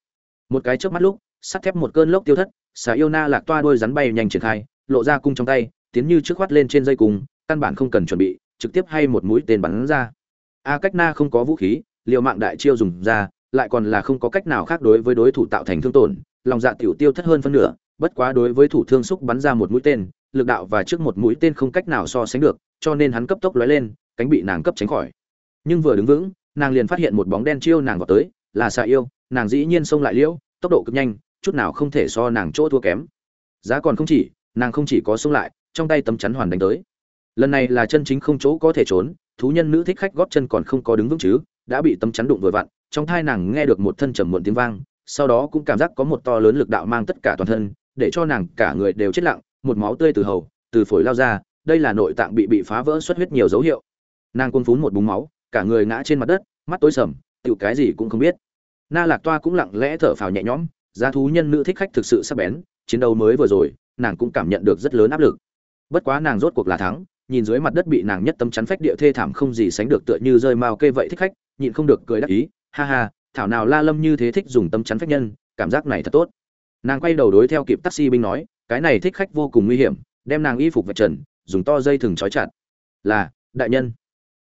Speaker 1: Một cái trước mắt lúc, sắt thép một cơn lốc tiêu thất, xà yêu na lạc toa đôi rắn bay nhanh triển khai, lộ ra cung trong tay, tiến như trước khoát lên trên dây cung, căn bản không cần chuẩn bị, trực tiếp hay một mũi tên bắn ra. A cách na không có vũ khí, liều mạng đại chiêu dùng ra, lại còn là không có cách nào khác đối với đối thủ tạo thành thương tổn, lòng dạ tiểu tiêu thất hơn phân nửa bất quá đối với thủ thương xúc bắn ra một mũi tên, lực đạo và trước một mũi tên không cách nào so sánh được, cho nên hắn cấp tốc lóe lên, cánh bị nàng cấp tránh khỏi. Nhưng vừa đứng vững, nàng liền phát hiện một bóng đen chiêu nàng vào tới, là xà yêu, nàng dĩ nhiên xông lại liễu, tốc độ cực nhanh, chút nào không thể so nàng chỗ thua kém. Giá còn không chỉ, nàng không chỉ có xông lại, trong tay tấm chắn hoàn đánh tới. Lần này là chân chính không chỗ có thể trốn, thú nhân nữ thích khách góp chân còn không có đứng vững chứ, đã bị tấm chắn đụng vừa vặn, trong thai nàng nghe được một thân trầm muộn tiếng vang, sau đó cũng cảm giác có một to lớn lực đạo mang tất cả toàn thân để cho nàng cả người đều chết lặng, một máu tươi từ hầu, từ phổi lao ra, đây là nội tạng bị bị phá vỡ xuất huyết nhiều dấu hiệu. Nàng quân phún một búng máu, cả người ngã trên mặt đất, mắt tối sầm tựu cái gì cũng không biết. Na lạc toa cũng lặng lẽ thở phào nhẹ nhõm, giá thú nhân nữ thích khách thực sự sắc bén, chiến đấu mới vừa rồi, nàng cũng cảm nhận được rất lớn áp lực. Bất quá nàng rốt cuộc là thắng, nhìn dưới mặt đất bị nàng nhất tâm chắn phách địa thê thảm không gì sánh được tựa như rơi mao kê vậy thích khách, nhịn không được cười đắc ý, ha ha, thảo nào la lâm như thế thích dùng tâm chắn phách nhân, cảm giác này thật tốt nàng quay đầu đối theo kịp taxi binh nói, cái này thích khách vô cùng nguy hiểm, đem nàng y phục vạch trần, dùng to dây thừng trói chặt. Là, đại nhân.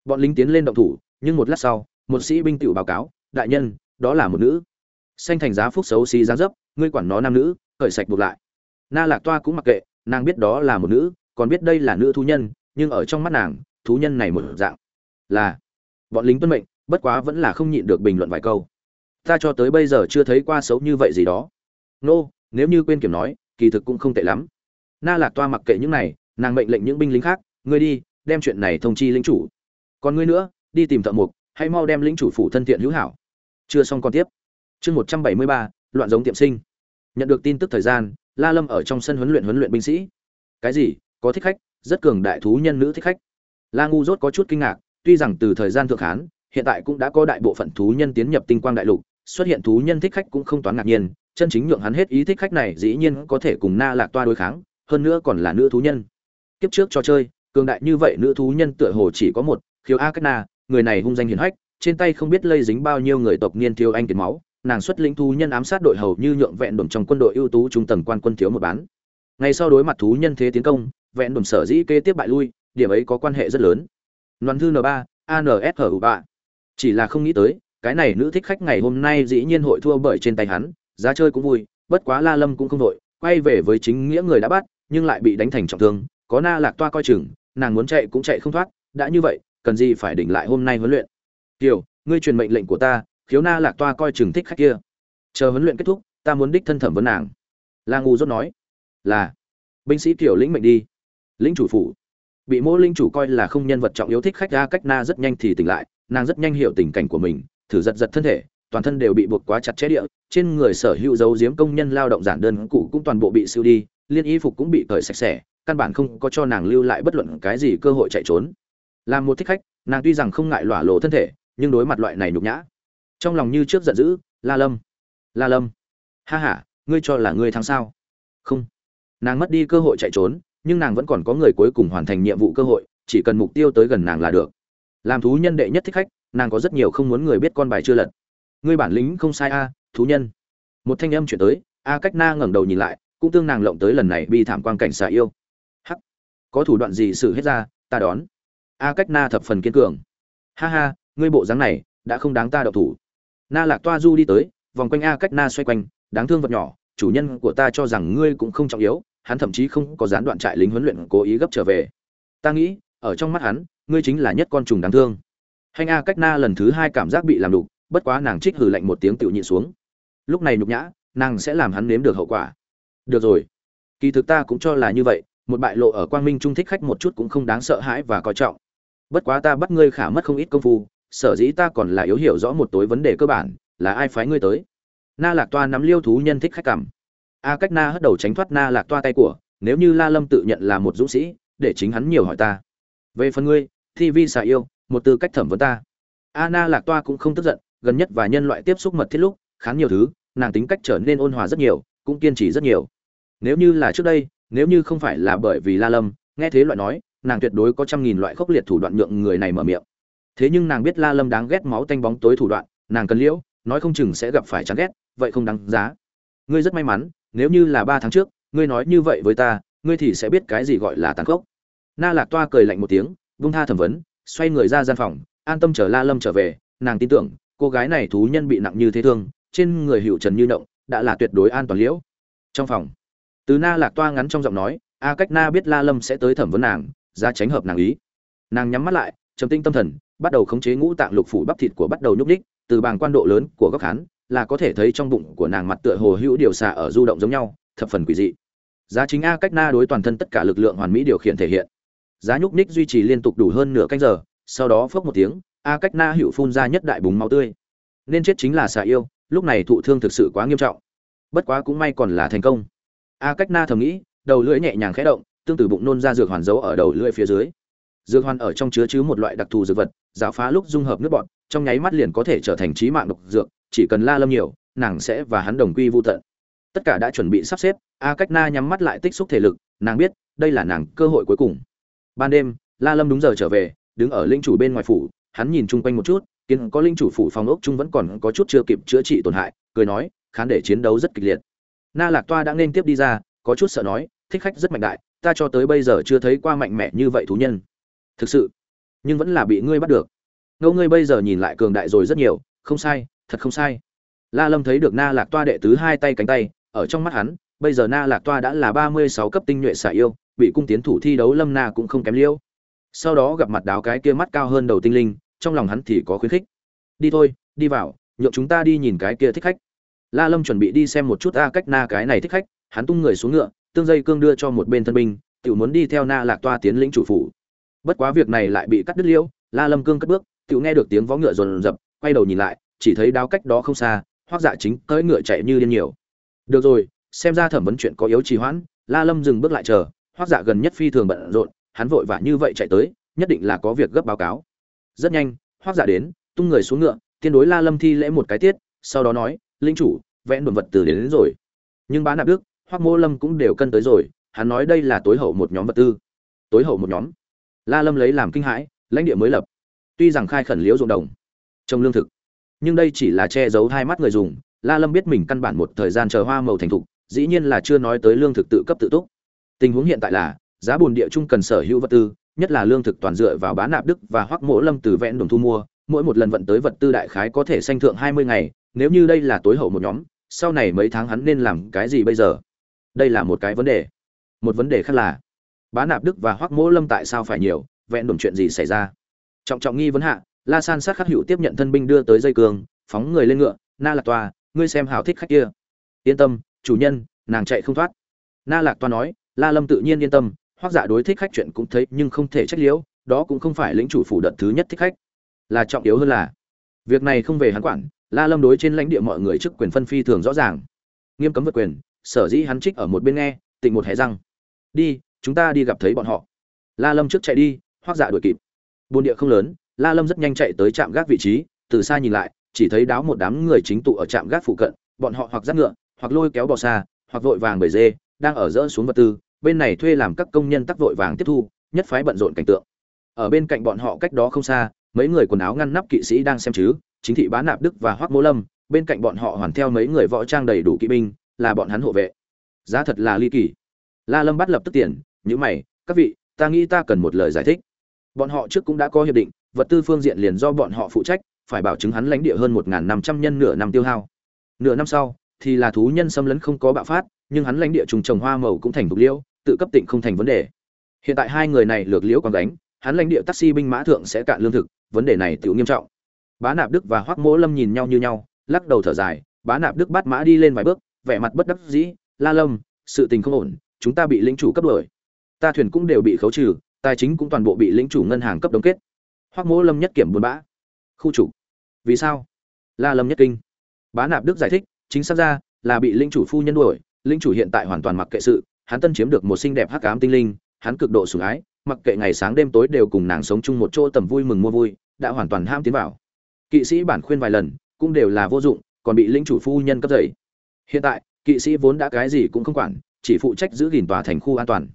Speaker 1: Bọn lính tiến lên động thủ, nhưng một lát sau, một sĩ binh tự báo cáo, đại nhân, đó là một nữ. Xanh thành giá phúc xấu xí giá dấp, ngươi quản nó nam nữ, cởi sạch buộc lại. Na lạc toa cũng mặc kệ, nàng biết đó là một nữ, còn biết đây là nữ thú nhân, nhưng ở trong mắt nàng, thú nhân này một dạng. Là, bọn lính tuân mệnh, bất quá vẫn là không nhịn được bình luận vài câu. Ta cho tới bây giờ chưa thấy qua xấu như vậy gì đó nô、no, nếu như quên kiểm nói kỳ thực cũng không tệ lắm. Na lạc toa mặc kệ những này nàng mệnh lệnh những binh lính khác ngươi đi đem chuyện này thông chi lính chủ. Còn ngươi nữa đi tìm thợ mục hãy mau đem lính chủ phủ thân thiện hữu hảo. Chưa xong còn tiếp. Chương một trăm bảy mươi ba loạn giống tiệm sinh. Nhận được tin tức thời gian la lâm ở trong sân huấn luyện huấn luyện binh sĩ. Cái gì? Có thích khách? Rất cường đại thú nhân nữ thích khách. La ngu dốt có chút kinh ngạc tuy rằng từ thời gian thượng hán hiện tại cũng đã có đại bộ phận thú nhân tiến nhập tinh quang đại lục xuất hiện thú nhân thích khách cũng không toán ngạc nhiên chân chính nhượng hắn hết ý thích khách này dĩ nhiên có thể cùng na lạc toa đối kháng, hơn nữa còn là nữ thú nhân. Kiếp trước cho chơi, cường đại như vậy nữ thú nhân tựa hồ chỉ có một khiếu a cách na, người này hung danh hiển hách, trên tay không biết lây dính bao nhiêu người tộc niên thiếu anh kiệt máu, nàng xuất lĩnh thú nhân ám sát đội hầu như nhượng vẹn đồn trong quân đội ưu tú trung tầng quan quân thiếu một bán. Ngay sau đối mặt thú nhân thế tiến công, vẹn đồn sở dĩ kế tiếp bại lui, điểm ấy có quan hệ rất lớn. Loan thư n ba anshu ba. Chỉ là không nghĩ tới, cái này nữ thích khách ngày hôm nay dĩ nhiên hội thua bởi trên tay hắn giá chơi cũng vui, bất quá la lâm cũng không đội quay về với chính nghĩa người đã bắt, nhưng lại bị đánh thành trọng thương, có na lạc toa coi chừng, nàng muốn chạy cũng chạy không thoát, đã như vậy, cần gì phải đỉnh lại hôm nay huấn luyện. Kiều, ngươi truyền mệnh lệnh của ta, khiếu na lạc toa coi chừng thích khách kia. Chờ huấn luyện kết thúc, ta muốn đích thân thẩm vấn nàng. La ngu dốt nói, là, binh sĩ kiều lĩnh mệnh đi. Lĩnh chủ phủ. Bị mô linh chủ coi là không nhân vật trọng yếu thích khách, ra cách na rất nhanh thì tỉnh lại, nàng rất nhanh hiểu tình cảnh của mình, thử giật giật thân thể toàn thân đều bị buộc quá chặt chẽ địa, trên người sở hữu dấu giếm công nhân lao động giản đơn cụ cũng toàn bộ bị siêu đi, liên y phục cũng bị cởi sạch sẽ, căn bản không có cho nàng lưu lại bất luận cái gì cơ hội chạy trốn. Làm một thích khách, nàng tuy rằng không ngại lỏa lộ thân thể, nhưng đối mặt loại này nhục nhã. Trong lòng như trước giận dữ, la lâm la lâm, ha ha, ngươi cho là ngươi thắng sao? Không. Nàng mất đi cơ hội chạy trốn, nhưng nàng vẫn còn có người cuối cùng hoàn thành nhiệm vụ cơ hội, chỉ cần mục tiêu tới gần nàng là được. Làm thú nhân đệ nhất thích khách, nàng có rất nhiều không muốn người biết con bài chưa lật ngươi bản lĩnh không sai a, thú nhân. Một thanh âm chuyển tới, a cách na ngẩng đầu nhìn lại, cũng tương nàng lộng tới lần này bi thảm quang cảnh xà yêu. Hắc. Có thủ đoạn gì xử hết ra, ta đón. A cách na thập phần kiên cường. Ha ha, ngươi bộ dáng này, đã không đáng ta đậu thủ. Na lạc toa du đi tới, vòng quanh a cách na xoay quanh, đáng thương vật nhỏ, chủ nhân của ta cho rằng ngươi cũng không trọng yếu, hắn thậm chí không có gián đoạn trại lính huấn luyện cố ý gấp trở về. Ta nghĩ, ở trong mắt hắn, ngươi chính là nhất con trùng đáng thương. Hành a cách na lần thứ hai cảm giác bị làm đục bất quá nàng trích hừ lạnh một tiếng tự nhịn xuống. Lúc này nhục nhã, nàng sẽ làm hắn nếm được hậu quả. Được rồi. Kỳ thực ta cũng cho là như vậy, một bại lộ ở quang minh trung thích khách một chút cũng không đáng sợ hãi và coi trọng. Bất quá ta bắt ngươi khả mất không ít công phu, sở dĩ ta còn là yếu hiểu rõ một tối vấn đề cơ bản, là ai phái ngươi tới? Na lạc toa nắm liêu thú nhân thích khách cảm. A cách na hất đầu tránh thoát na lạc toa tay của, nếu như la lâm tự nhận là một dũng sĩ, để chính hắn nhiều hỏi ta. Về phần ngươi, thi vi xà yêu, một tư cách thẩm vấn ta. A na lạc toa cũng không tức giận gần nhất và nhân loại tiếp xúc mật thiết lúc khán nhiều thứ, nàng tính cách trở nên ôn hòa rất nhiều, cũng kiên trì rất nhiều. Nếu như là trước đây, nếu như không phải là bởi vì la lâm, nghe thế loại nói, nàng tuyệt đối có trăm nghìn loại khốc liệt thủ đoạn nhượng người này mở miệng. Thế nhưng nàng biết la lâm đáng ghét máu tanh bóng tối thủ đoạn, nàng cần liễu, nói không chừng sẽ gặp phải chán ghét, vậy không đáng giá. Ngươi rất may mắn, nếu như là ba tháng trước, ngươi nói như vậy với ta, ngươi thì sẽ biết cái gì gọi là tàn khốc. Na lạc toa cười lạnh một tiếng, vung tha thẩm vấn, xoay người ra gian phòng, an tâm chờ la lâm trở về, nàng tin tưởng cô gái này thú nhân bị nặng như thế thương, trên người hiệu trần như động, đã là tuyệt đối an toàn liễu. Trong phòng, từ na lạc toa ngắn trong giọng nói, a cách na biết la lâm sẽ tới thẩm vấn nàng, ra tránh hợp nàng ý. Nàng nhắm mắt lại, trầm tinh tâm thần, bắt đầu khống chế ngũ tạng lục phủ bắp thịt của bắt đầu nhúc ních từ bàng quan độ lớn của góc khán là có thể thấy trong bụng của nàng mặt tựa hồ hữu điều xạ ở du động giống nhau, thập phần quỷ dị. Giá chính a cách na đối toàn thân tất cả lực lượng hoàn mỹ điều khiển thể hiện. Giá nhúc ních duy trì liên tục đủ hơn nửa canh giờ, sau đó phốc một tiếng a cách na hữu phun ra nhất đại búng máu tươi. Nên chết chính là xà yêu, lúc này thụ thương thực sự quá nghiêm trọng. Bất quá cũng may còn là thành công. A cách na thầm nghĩ, đầu lưỡi nhẹ nhàng khẽ động, tương tự bụng nôn ra dược hoàn giấu ở đầu lưỡi phía dưới. Dược hoàn ở trong chứa chứa một loại đặc thù dược vật, giáo phá lúc dung hợp nước bọt, trong nháy mắt liền có thể trở thành trí mạng độc dược, chỉ cần la lâm nhiều, nàng sẽ và hắn đồng quy vô tận. Tất cả đã chuẩn bị sắp xếp, a cách na nhắm mắt lại tích xúc thể lực, nàng biết, đây là nàng cơ hội cuối cùng. Ban đêm, la lâm đúng giờ trở về, đứng ở linh chủ bên ngoài phủ hắn nhìn chung quanh một chút, kiến có linh chủ phủ phòng ốc chung vẫn còn có chút chưa kịp chữa trị tổn hại, cười nói, khán để chiến đấu rất kịch liệt. Na lạc toa đã nên tiếp đi ra, có chút sợ nói, thích khách rất mạnh đại, ta cho tới bây giờ chưa thấy qua mạnh mẽ như vậy thú nhân. Thực sự, nhưng vẫn là bị ngươi bắt được. Ngẫu ngươi bây giờ nhìn lại cường đại rồi rất nhiều, không sai, thật không sai. La lâm thấy được na lạc toa đệ tứ hai tay cánh tay, ở trong mắt hắn, bây giờ na lạc toa đã là ba mươi sáu cấp tinh nhuệ xả yêu, bị cung tiến thủ thi đấu lâm na cũng không kém liêu. Sau đó gặp mặt đáo cái kia mắt cao hơn đầu tinh linh trong lòng hắn thì có khuyến khích. Đi thôi, đi vào, nhượng chúng ta đi nhìn cái kia thích khách. La lâm chuẩn bị đi xem một chút a cách na cái này thích khách, hắn tung người xuống ngựa, tương dây cương đưa cho một bên thân binh tự muốn đi theo na lạc toa tiến lĩnh chủ phủ. Bất quá việc này lại bị cắt đứt liễu, la lâm cương cất bước tự nghe được tiếng vó ngựa rồn rập, quay đầu nhìn lại, chỉ thấy đáo cách đó không xa, hoác dạ chính cưỡi ngựa chạy như điên nhiều. Được rồi, xem ra thẩm vấn chuyện có yếu trì hoãn, la lâm dừng bước lại chờ, hoác dạ gần nhất phi thường bận rộn, hắn vội vã như vậy chạy tới, nhất định là có việc gấp báo cáo rất nhanh hoác dạ đến tung người xuống ngựa tiên đối la lâm thi lễ một cái tiết sau đó nói linh chủ vẽn đồn vật từ đến, đến rồi. Nhưng bá nạp đức hoác mô lâm cũng đều cân tới rồi hắn nói đây là tối hậu một nhóm vật tư. Tối hậu một nhóm. La lâm lấy làm kinh hãi lãnh địa mới lập. Tuy rằng khai khẩn liễu ruộng đồng trồng lương thực nhưng đây chỉ là che giấu hai mắt người dùng. La lâm biết mình căn bản một thời gian chờ hoa màu thành thục dĩ nhiên là chưa nói tới lương thực tự cấp tự túc. Tình huống hiện tại là giá bùn địa trung cần sở hữu vật tư nhất là lương thực toàn dựa vào bán nạp đức và hoắc mỗ lâm từ vẹn đồng thu mua, mỗi một lần vận tới vật tư đại khái có thể sanh thượng hai mươi ngày, nếu như đây là tối hậu một nhóm, sau này mấy tháng hắn nên làm cái gì bây giờ? Đây là một cái vấn đề. Một vấn đề khác là bán nạp đức và hoắc mỗ lâm tại sao phải nhiều, vẹn đồn chuyện gì xảy ra? Trọng trọng nghi vấn hạ, la san sát khắc hữu tiếp nhận thân binh đưa tới dây cường, phóng người lên ngựa, na lạc toa, ngươi xem hảo thích khách kia. Yên tâm, chủ nhân, nàng chạy không thoát. Na lạc toa nói, la lâm tự nhiên yên tâm hoác dạ đối thích khách chuyện cũng thấy nhưng không thể trách liễu, đó cũng không phải lĩnh chủ phủ đợt thứ nhất thích khách. Là trọng yếu hơn là, việc này không về hắn quản, la lâm đối trên lãnh địa mọi người chức quyền phân phi thường rõ ràng. Nghiêm cấm vượt quyền, sở dĩ hắn trích ở một bên nghe, tịnh một hé răng. Đi, chúng ta đi gặp thấy bọn họ. La lâm trước chạy đi hoác dạ đuổi kịp. Bồn địa không lớn, la lâm rất nhanh chạy tới trạm gác vị trí, từ xa nhìn lại, chỉ thấy đáo một đám người chính tụ ở trạm gác phụ cận, bọn họ hoặc dắt ngựa, hoặc lôi kéo bò xa, hoặc vội vàng bể dê, đang ở dỡ xuống vật tư bên này thuê làm các công nhân tắc vội vàng tiếp thu, nhất phái bận rộn cảnh tượng. Ở bên cạnh bọn họ cách đó không xa, mấy người quần áo ngăn nắp kỵ sĩ đang xem chứ, chính thị bá nạp đức và hoác mỗ lâm, bên cạnh bọn họ hoàn theo mấy người võ trang đầy đủ kỵ binh, là bọn hắn hộ vệ. Giá thật là ly kỳ. La lâm bắt lập tức tiền, nhữ mày, các vị, ta nghĩ ta cần một lời giải thích. Bọn họ trước cũng đã có hiệp định, vật tư phương diện liền do bọn họ phụ trách, phải bảo chứng hắn lãnh địa hơn một năm trăm nhân nửa năm tiêu hao. Nửa năm sau, thì là thú nhân xâm lấn không có bạo phát, nhưng hắn lãnh địa trùng trồng hoa màu cũng thành thục liễu tự cấp tỉnh không thành vấn đề. Hiện tại hai người này lược liễu còn đánh hắn lãnh địa taxi binh mã thượng sẽ cạn lương thực, vấn đề này tự nghiêm trọng. Bá nạp đức và hoắc mỗ lâm nhìn nhau như nhau, lắc đầu thở dài, bá nạp đức bắt mã đi lên vài bước, vẻ mặt bất đắc dĩ, la lâm, sự tình không ổn, chúng ta bị lĩnh chủ cấp đuổi. Ta thuyền cũng đều bị khấu trừ, tài chính cũng toàn bộ bị lĩnh chủ ngân hàng cấp đóng kết. Hoắc mỗ lâm nhất kiểm buồn bã. Khu chủ, vì sao? La lâm nhất kinh. Bá nạp đức giải thích, chính xác ra, là bị lĩnh chủ phu nhân đuổi, lĩnh chủ hiện tại hoàn toàn mặc kệ sự hắn tân chiếm được một xinh đẹp hắc ám tinh linh, hắn cực độ sủng ái, mặc kệ ngày sáng đêm tối đều cùng nàng sống chung một chỗ tầm vui mừng mua vui, đã hoàn toàn ham tiến vào. Kỵ sĩ bản khuyên vài lần, cũng đều là vô dụng, còn bị lĩnh chủ phu nhân cấp dậy. Hiện tại, kỵ sĩ vốn đã cái gì cũng không quản, chỉ phụ trách giữ gìn tòa thành khu an toàn.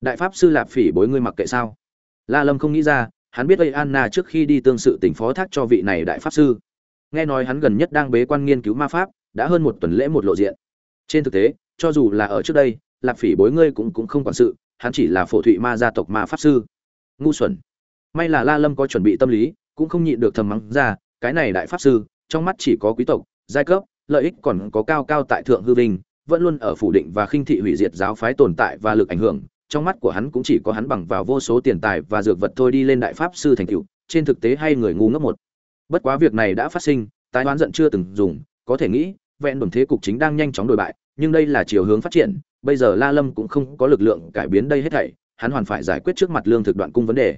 Speaker 1: Đại pháp sư lạp phỉ bối ngươi mặc kệ sao? La lâm không nghĩ ra, hắn biết đây anna trước khi đi tương sự tỉnh phó thác cho vị này đại pháp sư. Nghe nói hắn gần nhất đang bế quan nghiên cứu ma pháp, đã hơn một tuần lễ một lộ diện. Trên thực tế, cho dù là ở trước đây lạp phỉ bối ngươi cũng cũng không quản sự, hắn chỉ là phổ thụy ma gia tộc ma pháp sư. Ngu xuẩn. May là la lâm có chuẩn bị tâm lý, cũng không nhịn được thầm mắng ra, cái này đại pháp sư, trong mắt chỉ có quý tộc, giai cấp, lợi ích còn có cao cao tại thượng hư vinh, vẫn luôn ở phủ định và khinh thị hủy diệt giáo phái tồn tại và lực ảnh hưởng. Trong mắt của hắn cũng chỉ có hắn bằng vào vô số tiền tài và dược vật thôi đi lên đại pháp sư thành tựu, trên thực tế hay người ngu ngốc một. Bất quá việc này đã phát sinh, tái đoán giận chưa từng dùng, có thể nghĩ, vẹn đồn thế cục chính đang nhanh chóng đổi bại nhưng đây là chiều hướng phát triển, bây giờ la lâm cũng không có lực lượng cải biến đây hết thảy, hắn hoàn phải giải quyết trước mặt lương thực đoạn cung vấn đề.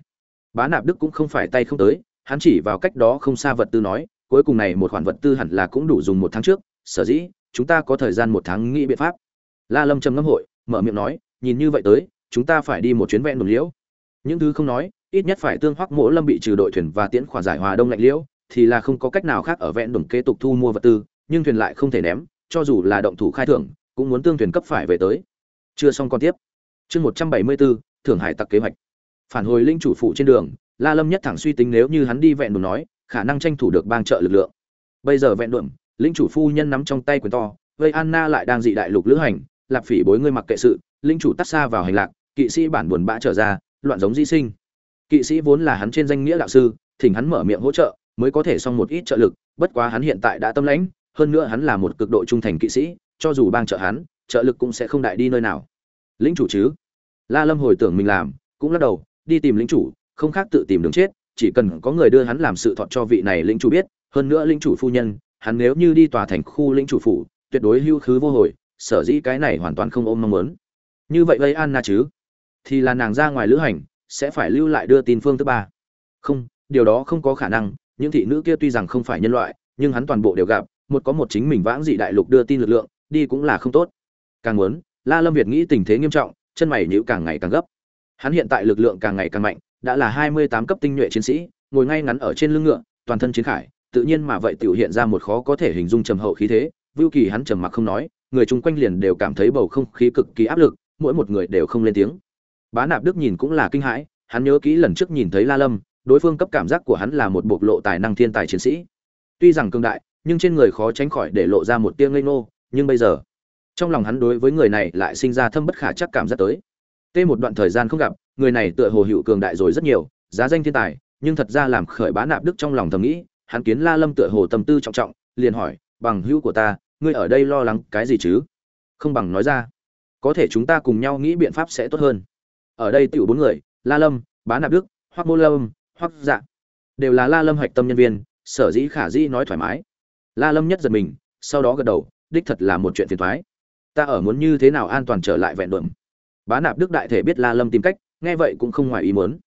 Speaker 1: Bá nạp đức cũng không phải tay không tới, hắn chỉ vào cách đó không xa vật tư nói, cuối cùng này một khoản vật tư hẳn là cũng đủ dùng một tháng trước, sở dĩ, chúng ta có thời gian một tháng nghĩ biện pháp. La lâm trầm ngâm hội, mở miệng nói, nhìn như vậy tới, chúng ta phải đi một chuyến vẹn đồn liễu. Những thứ không nói, ít nhất phải tương hoắc Mỗ lâm bị trừ đội thuyền và tiễn khoản giải hòa đông lạnh liễu, thì là không có cách nào khác ở vẹn đồn kế tục thu mua vật tư, nhưng thuyền lại không thể ném cho dù là động thủ khai thưởng, cũng muốn tương thuyền cấp phải về tới. Chưa xong con tiếp. Chương một trăm bảy mươi thưởng hải tặc kế hoạch. Phản hồi linh chủ phụ trên đường, la lâm nhất thẳng suy tính nếu như hắn đi vẹn đồn nói, khả năng tranh thủ được bang trợ lực lượng. Bây giờ vẹn đồn linh chủ phu nhân nắm trong tay quyền to, vây anna lại đang dị đại lục lữ hành lạp phỉ bối ngươi mặc kệ sự, linh chủ tắt xa vào hành lạc, kỵ sĩ bản buồn bã trở ra, loạn giống di sinh. Kỵ sĩ vốn là hắn trên danh nghĩa đạo sư, thỉnh hắn mở miệng hỗ trợ, mới có thể xong một ít trợ lực, bất quá hắn hiện tại đã tâm lãnh hơn nữa hắn là một cực độ trung thành kỵ sĩ, cho dù bang trợ hắn, trợ lực cũng sẽ không đại đi nơi nào. Lính chủ chứ? La lâm hồi tưởng mình làm, cũng lắc đầu, đi tìm lính chủ, không khác tự tìm đường chết, chỉ cần có người đưa hắn làm sự thọt cho vị này lính chủ biết, hơn nữa lính chủ phu nhân, hắn nếu như đi tòa thành khu lính chủ phủ, tuyệt đối hưu khứ vô hồi, sở dĩ cái này hoàn toàn không ôm mong muốn. Như vậy gây anna chứ? Thì là nàng ra ngoài lữ hành, sẽ phải lưu lại đưa tin phương thứ ba. Không, điều đó không có khả năng, những thị nữ kia tuy rằng không phải nhân loại, nhưng hắn toàn bộ đều gặp một có một chính mình vãng dị đại lục đưa tin lực lượng, đi cũng là không tốt. Càng muốn, la lâm việt nghĩ tình thế nghiêm trọng, chân mày nhíu càng ngày càng gấp. Hắn hiện tại lực lượng càng ngày càng mạnh, đã là hai mươi tám cấp tinh nhuệ chiến sĩ, ngồi ngay ngắn ở trên lưng ngựa, toàn thân chiến khải, tự nhiên mà vậy tiểu hiện ra một khó có thể hình dung trầm hậu khí thế. Vưu kỳ hắn trầm mặc không nói, người chung quanh liền đều cảm thấy bầu không khí cực kỳ áp lực, mỗi một người đều không lên tiếng. Bá nạp đức nhìn cũng là kinh hãi, hắn nhớ kỹ lần trước nhìn thấy la lâm, đối phương cấp cảm giác của hắn là một bộc lộ tài năng thiên tài chiến sĩ. Tuy rằng cương đại nhưng trên người khó tránh khỏi để lộ ra một tia ngây ngô, nhưng bây giờ, trong lòng hắn đối với người này lại sinh ra thâm bất khả chắc cảm giác tới. Tê một đoạn thời gian không gặp, người này tựa hồ hữu cường đại rồi rất nhiều, giá danh thiên tài, nhưng thật ra làm khởi bá nạp đức trong lòng thầm nghĩ, hắn kiến la lâm tựa hồ tâm tư trọng trọng, liền hỏi, bằng hữu của ta, ngươi ở đây lo lắng cái gì chứ? Không bằng nói ra, có thể chúng ta cùng nhau nghĩ biện pháp sẽ tốt hơn. Ở đây tiểu bốn người, la lâm, bá nạp đức hoặc mô lâm hoặc dạ đều là la lâm hạch tâm nhân viên, sở dĩ khả dĩ nói thoải mái la lâm nhất giật mình, sau đó gật đầu, đích thật là một chuyện phiền thoái. Ta ở muốn như thế nào an toàn trở lại vẹn đượm bá nạp đức đại thể biết la lâm tìm cách, nghe vậy cũng không ngoài ý muốn.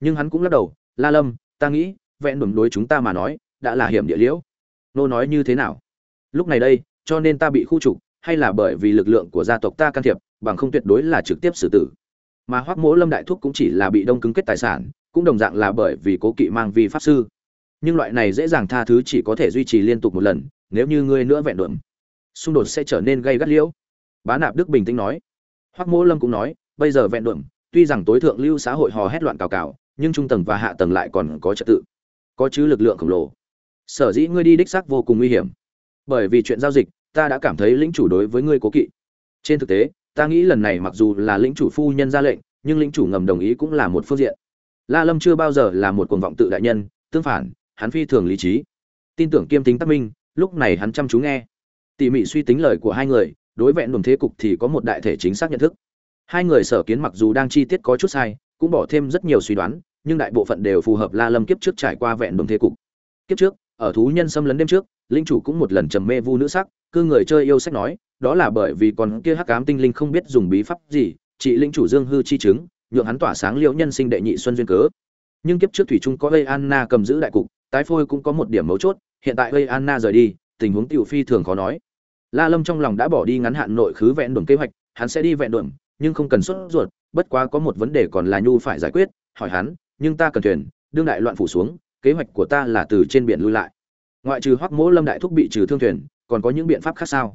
Speaker 1: Nhưng hắn cũng lắc đầu, la lâm, ta nghĩ, vẹn đượm đối chúng ta mà nói, đã là hiểm địa liễu. Nô nói như thế nào? Lúc này đây, cho nên ta bị khu trục, hay là bởi vì lực lượng của gia tộc ta can thiệp, bằng không tuyệt đối là trực tiếp xử tử. Mà hoắc mỗ lâm đại thúc cũng chỉ là bị đông cứng kết tài sản, cũng đồng dạng là bởi vì cố kỵ mang vi pháp sư nhưng loại này dễ dàng tha thứ chỉ có thể duy trì liên tục một lần, nếu như ngươi nữa vẹn đượm xung đột sẽ trở nên gây gắt liễu. Bá nạp đức bình tĩnh nói. Hoắc mỗ lâm cũng nói, bây giờ vẹn đượm tuy rằng tối thượng lưu xã hội hò hét loạn cào cào, nhưng trung tầng và hạ tầng lại còn có trật tự, có chứ lực lượng khổng lồ. Sở dĩ ngươi đi đích xác vô cùng nguy hiểm. Bởi vì chuyện giao dịch, ta đã cảm thấy lĩnh chủ đối với ngươi cố kỵ. Trên thực tế, ta nghĩ lần này mặc dù là lĩnh chủ phu nhân ra lệnh, nhưng lĩnh chủ ngầm đồng ý cũng là một phương diện. La lâm chưa bao giờ là một cuồng vọng tự đại nhân, tương phản hắn phi thường lý trí. Tin tưởng kiêm tính tác minh, lúc này hắn chăm chú nghe. Tỉ mỉ suy tính lời của hai người, đối vẹn đồn thế cục thì có một đại thể chính xác nhận thức. Hai người sở kiến mặc dù đang chi tiết có chút sai, cũng bỏ thêm rất nhiều suy đoán, nhưng đại bộ phận đều phù hợp la lâm kiếp trước trải qua vẹn đồn thế cục. Kiếp trước, ở thú nhân xâm lấn đêm trước, linh chủ cũng một lần trầm mê vu nữ sắc cứ người chơi yêu sách nói, đó là bởi vì còn kia hắc ám tinh linh không biết dùng bí pháp gì, chị linh chủ dương hư chi chứng, nhượng hắn tỏa sáng liễu nhân sinh đệ nhị xuân duyên cớ. Nhưng kiếp trước thủy trung có gây anna cầm giữ đại cục tái phôi cũng có một điểm mấu chốt, hiện tại gây anna rời đi, tình huống tiểu phi thường khó nói. La lâm trong lòng đã bỏ đi ngắn hạn nội khứ vẹn đồn kế hoạch, hắn sẽ đi vẹn đồn nhưng không cần xuất ruột, bất quá có một vấn đề còn là nhu phải giải quyết, hỏi hắn, nhưng ta cần thuyền, đương đại loạn phủ xuống, kế hoạch của ta là từ trên biển lui lại. Ngoại trừ hoắc mỗ lâm đại thúc bị trừ thương thuyền, còn có những biện pháp khác sao?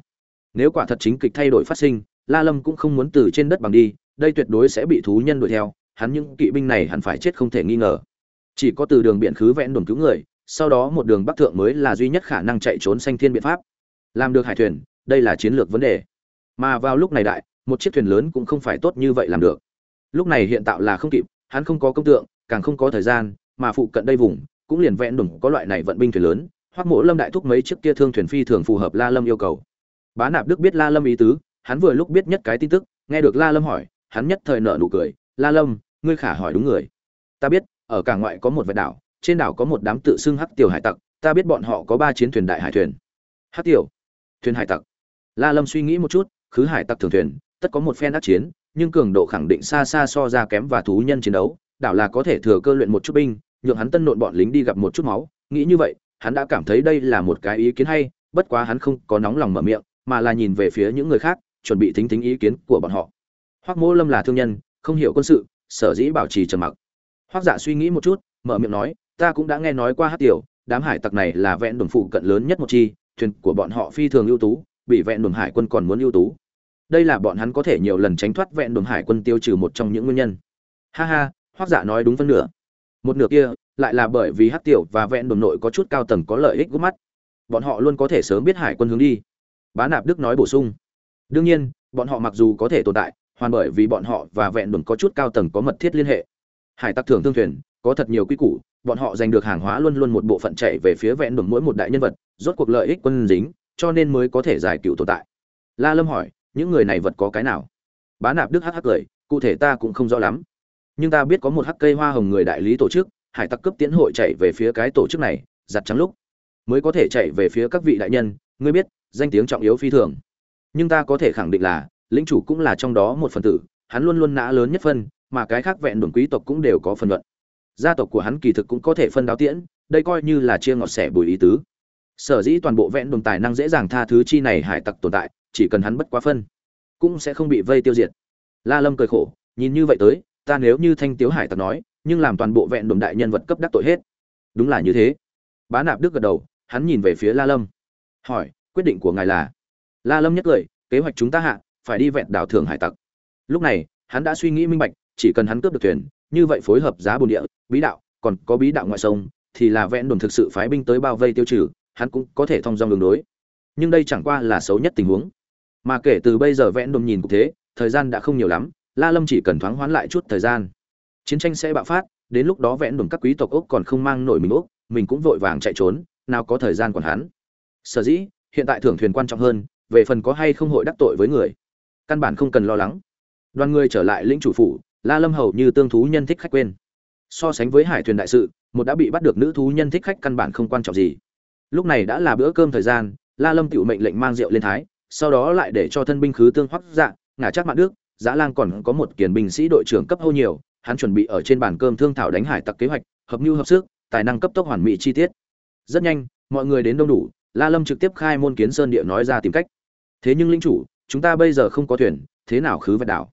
Speaker 1: Nếu quả thật chính kịch thay đổi phát sinh, la lâm cũng không muốn từ trên đất bằng đi, đây tuyệt đối sẽ bị thú nhân đuổi theo, hắn những kỵ binh này hẳn phải chết không thể nghi ngờ chỉ có từ đường biển khứ vẽn đồn cứu người, sau đó một đường bắc thượng mới là duy nhất khả năng chạy trốn xanh thiên biện pháp. Làm được hải thuyền, đây là chiến lược vấn đề. Mà vào lúc này đại, một chiếc thuyền lớn cũng không phải tốt như vậy làm được. Lúc này hiện tạo là không kịp, hắn không có công tượng, càng không có thời gian, mà phụ cận đây vùng, cũng liền vẽn đồn có loại này vận binh thuyền lớn hoặc Mỗ lâm đại thúc mấy chiếc kia thương thuyền phi thường phù hợp la lâm yêu cầu. Bá nạp đức biết la lâm ý tứ, hắn vừa lúc biết nhất cái tin tức, nghe được la lâm hỏi, hắn nhất thời nợ nụ cười, la lâm, ngươi khả hỏi đúng người. Ta biết ở cảng ngoại có một vệt đảo, trên đảo có một đám tự xưng hắc tiểu hải tặc, ta biết bọn họ có ba chiến thuyền đại hải thuyền. Hắc tiểu, thuyền hải tặc. La lâm suy nghĩ một chút, khứ hải tặc thường thuyền, tất có một phen đắc chiến, nhưng cường độ khẳng định xa xa so ra kém và thú nhân chiến đấu, đảo là có thể thừa cơ luyện một chút binh, nhượng hắn tân nộn bọn lính đi gặp một chút máu. Nghĩ như vậy, hắn đã cảm thấy đây là một cái ý kiến hay, bất quá hắn không có nóng lòng mở miệng, mà là nhìn về phía những người khác, chuẩn bị thính thính ý kiến của bọn họ. Hoắc mỗ lâm là thương nhân, không hiểu quân sự, sở dĩ bảo trì trầm mặc hoắc dạ suy nghĩ một chút, mở miệng nói, ta cũng đã nghe nói qua hát tiểu, đám hải tặc này là vẹn đồn phụ cận lớn nhất một chi, thuyền của bọn họ phi thường ưu tú, bị vẹn đồn hải quân còn muốn ưu tú. Đây là bọn hắn có thể nhiều lần tránh thoát vẹn đồn hải quân tiêu trừ một trong những nguyên nhân. Ha ha, hoắc dạ nói đúng phân nửa. Một nửa kia, lại là bởi vì hát tiểu và vẹn đồn nội có chút cao tầng có lợi ích gút mắt. Bọn họ luôn có thể sớm biết hải quân hướng đi. Bá nạp đức nói bổ sung. Đương nhiên, bọn họ mặc dù có thể tồn tại, hoàn bởi vì bọn họ và vẹn đồn có chút cao tầng có mật thiết liên hệ hải tặc thường thương thuyền, có thật nhiều quy củ, bọn họ giành được hàng hóa luôn luôn một bộ phận chạy về phía vẹn đồn mỗi một đại nhân vật, rốt cuộc lợi ích quân dính cho nên mới có thể giải cựu tồn tại. La lâm hỏi, những người này vật có cái nào? Bá nạp đức hắc hắc cười, cụ thể ta cũng không rõ lắm. Nhưng ta biết có một hắc cây hoa hồng người đại lý tổ chức, hải tặc cấp tiến hội chạy về phía cái tổ chức này, giặt trắng lúc. Mới có thể chạy về phía các vị đại nhân, ngươi biết, danh tiếng trọng yếu phi thường. Nhưng ta có thể khẳng định là lĩnh chủ cũng là trong đó một phần tử, hắn luôn luôn nã lớn nhất phân mà cái khác vẹn đồn quý tộc cũng đều có phần luận. Gia tộc của hắn kỳ thực cũng có thể phân đáo tiễn, đây coi như là chia ngọt sẻ bùi ý tứ. Sở dĩ toàn bộ vẹn đồn tài năng dễ dàng tha thứ chi này hải tặc tồn tại, chỉ cần hắn bất quá phân, cũng sẽ không bị vây tiêu diệt. La lâm cười khổ, nhìn như vậy tới, ta nếu như thanh tiếu hải tặc nói, nhưng làm toàn bộ vẹn đồn đại nhân vật cấp đắc tội hết. Đúng là như thế. Bá nạp đức gật đầu, hắn nhìn về phía la lâm. Hỏi, quyết định của ngài là? La lâm nhất cười, kế hoạch chúng ta hạ, phải đi vẹn đảo thường hải tặc. Lúc này, hắn đã suy nghĩ minh bạch chỉ cần hắn cướp được thuyền, như vậy phối hợp giá bồn địa, bí đạo, còn có bí đạo ngoại sông, thì là vẹn đồn thực sự phái binh tới bao vây tiêu trừ, hắn cũng có thể thông dong đường đối. Nhưng đây chẳng qua là xấu nhất tình huống. Mà kể từ bây giờ vẹn đồn nhìn cục thế, thời gian đã không nhiều lắm, la lâm chỉ cần thoáng hoán lại chút thời gian. Chiến tranh sẽ bạo phát, đến lúc đó vẹn đồn các quý tộc úc còn không mang nổi mình úc, mình cũng vội vàng chạy trốn, nào có thời gian còn hắn. Sở dĩ, hiện tại thưởng thuyền quan trọng hơn, về phần có hay không hội đắc tội với người, căn bản không cần lo lắng. Đoàn người trở lại lĩnh chủ phủ la lâm hầu như tương thú nhân thích khách quên. So sánh với hải thuyền đại sự, một đã bị bắt được nữ thú nhân thích khách căn bản không quan trọng gì. Lúc này đã là bữa cơm thời gian, la lâm tự mệnh lệnh mang rượu lên thái, sau đó lại để cho thân binh khứ tương hoắc dạ ngả chắc mạng đức giã lang còn có một kiền binh sĩ đội trưởng cấp hô nhiều, hắn chuẩn bị ở trên bàn cơm thương thảo đánh hải tặc kế hoạch, hợp mưu hợp sức, tài năng cấp tốc hoàn mỹ chi tiết. Rất nhanh, mọi người đến đông đủ, la lâm trực tiếp khai môn kiến sơn địa nói ra tìm cách. Thế nhưng linh chủ, chúng ta bây giờ không có thuyền, thế nào khứ vẹt đảo?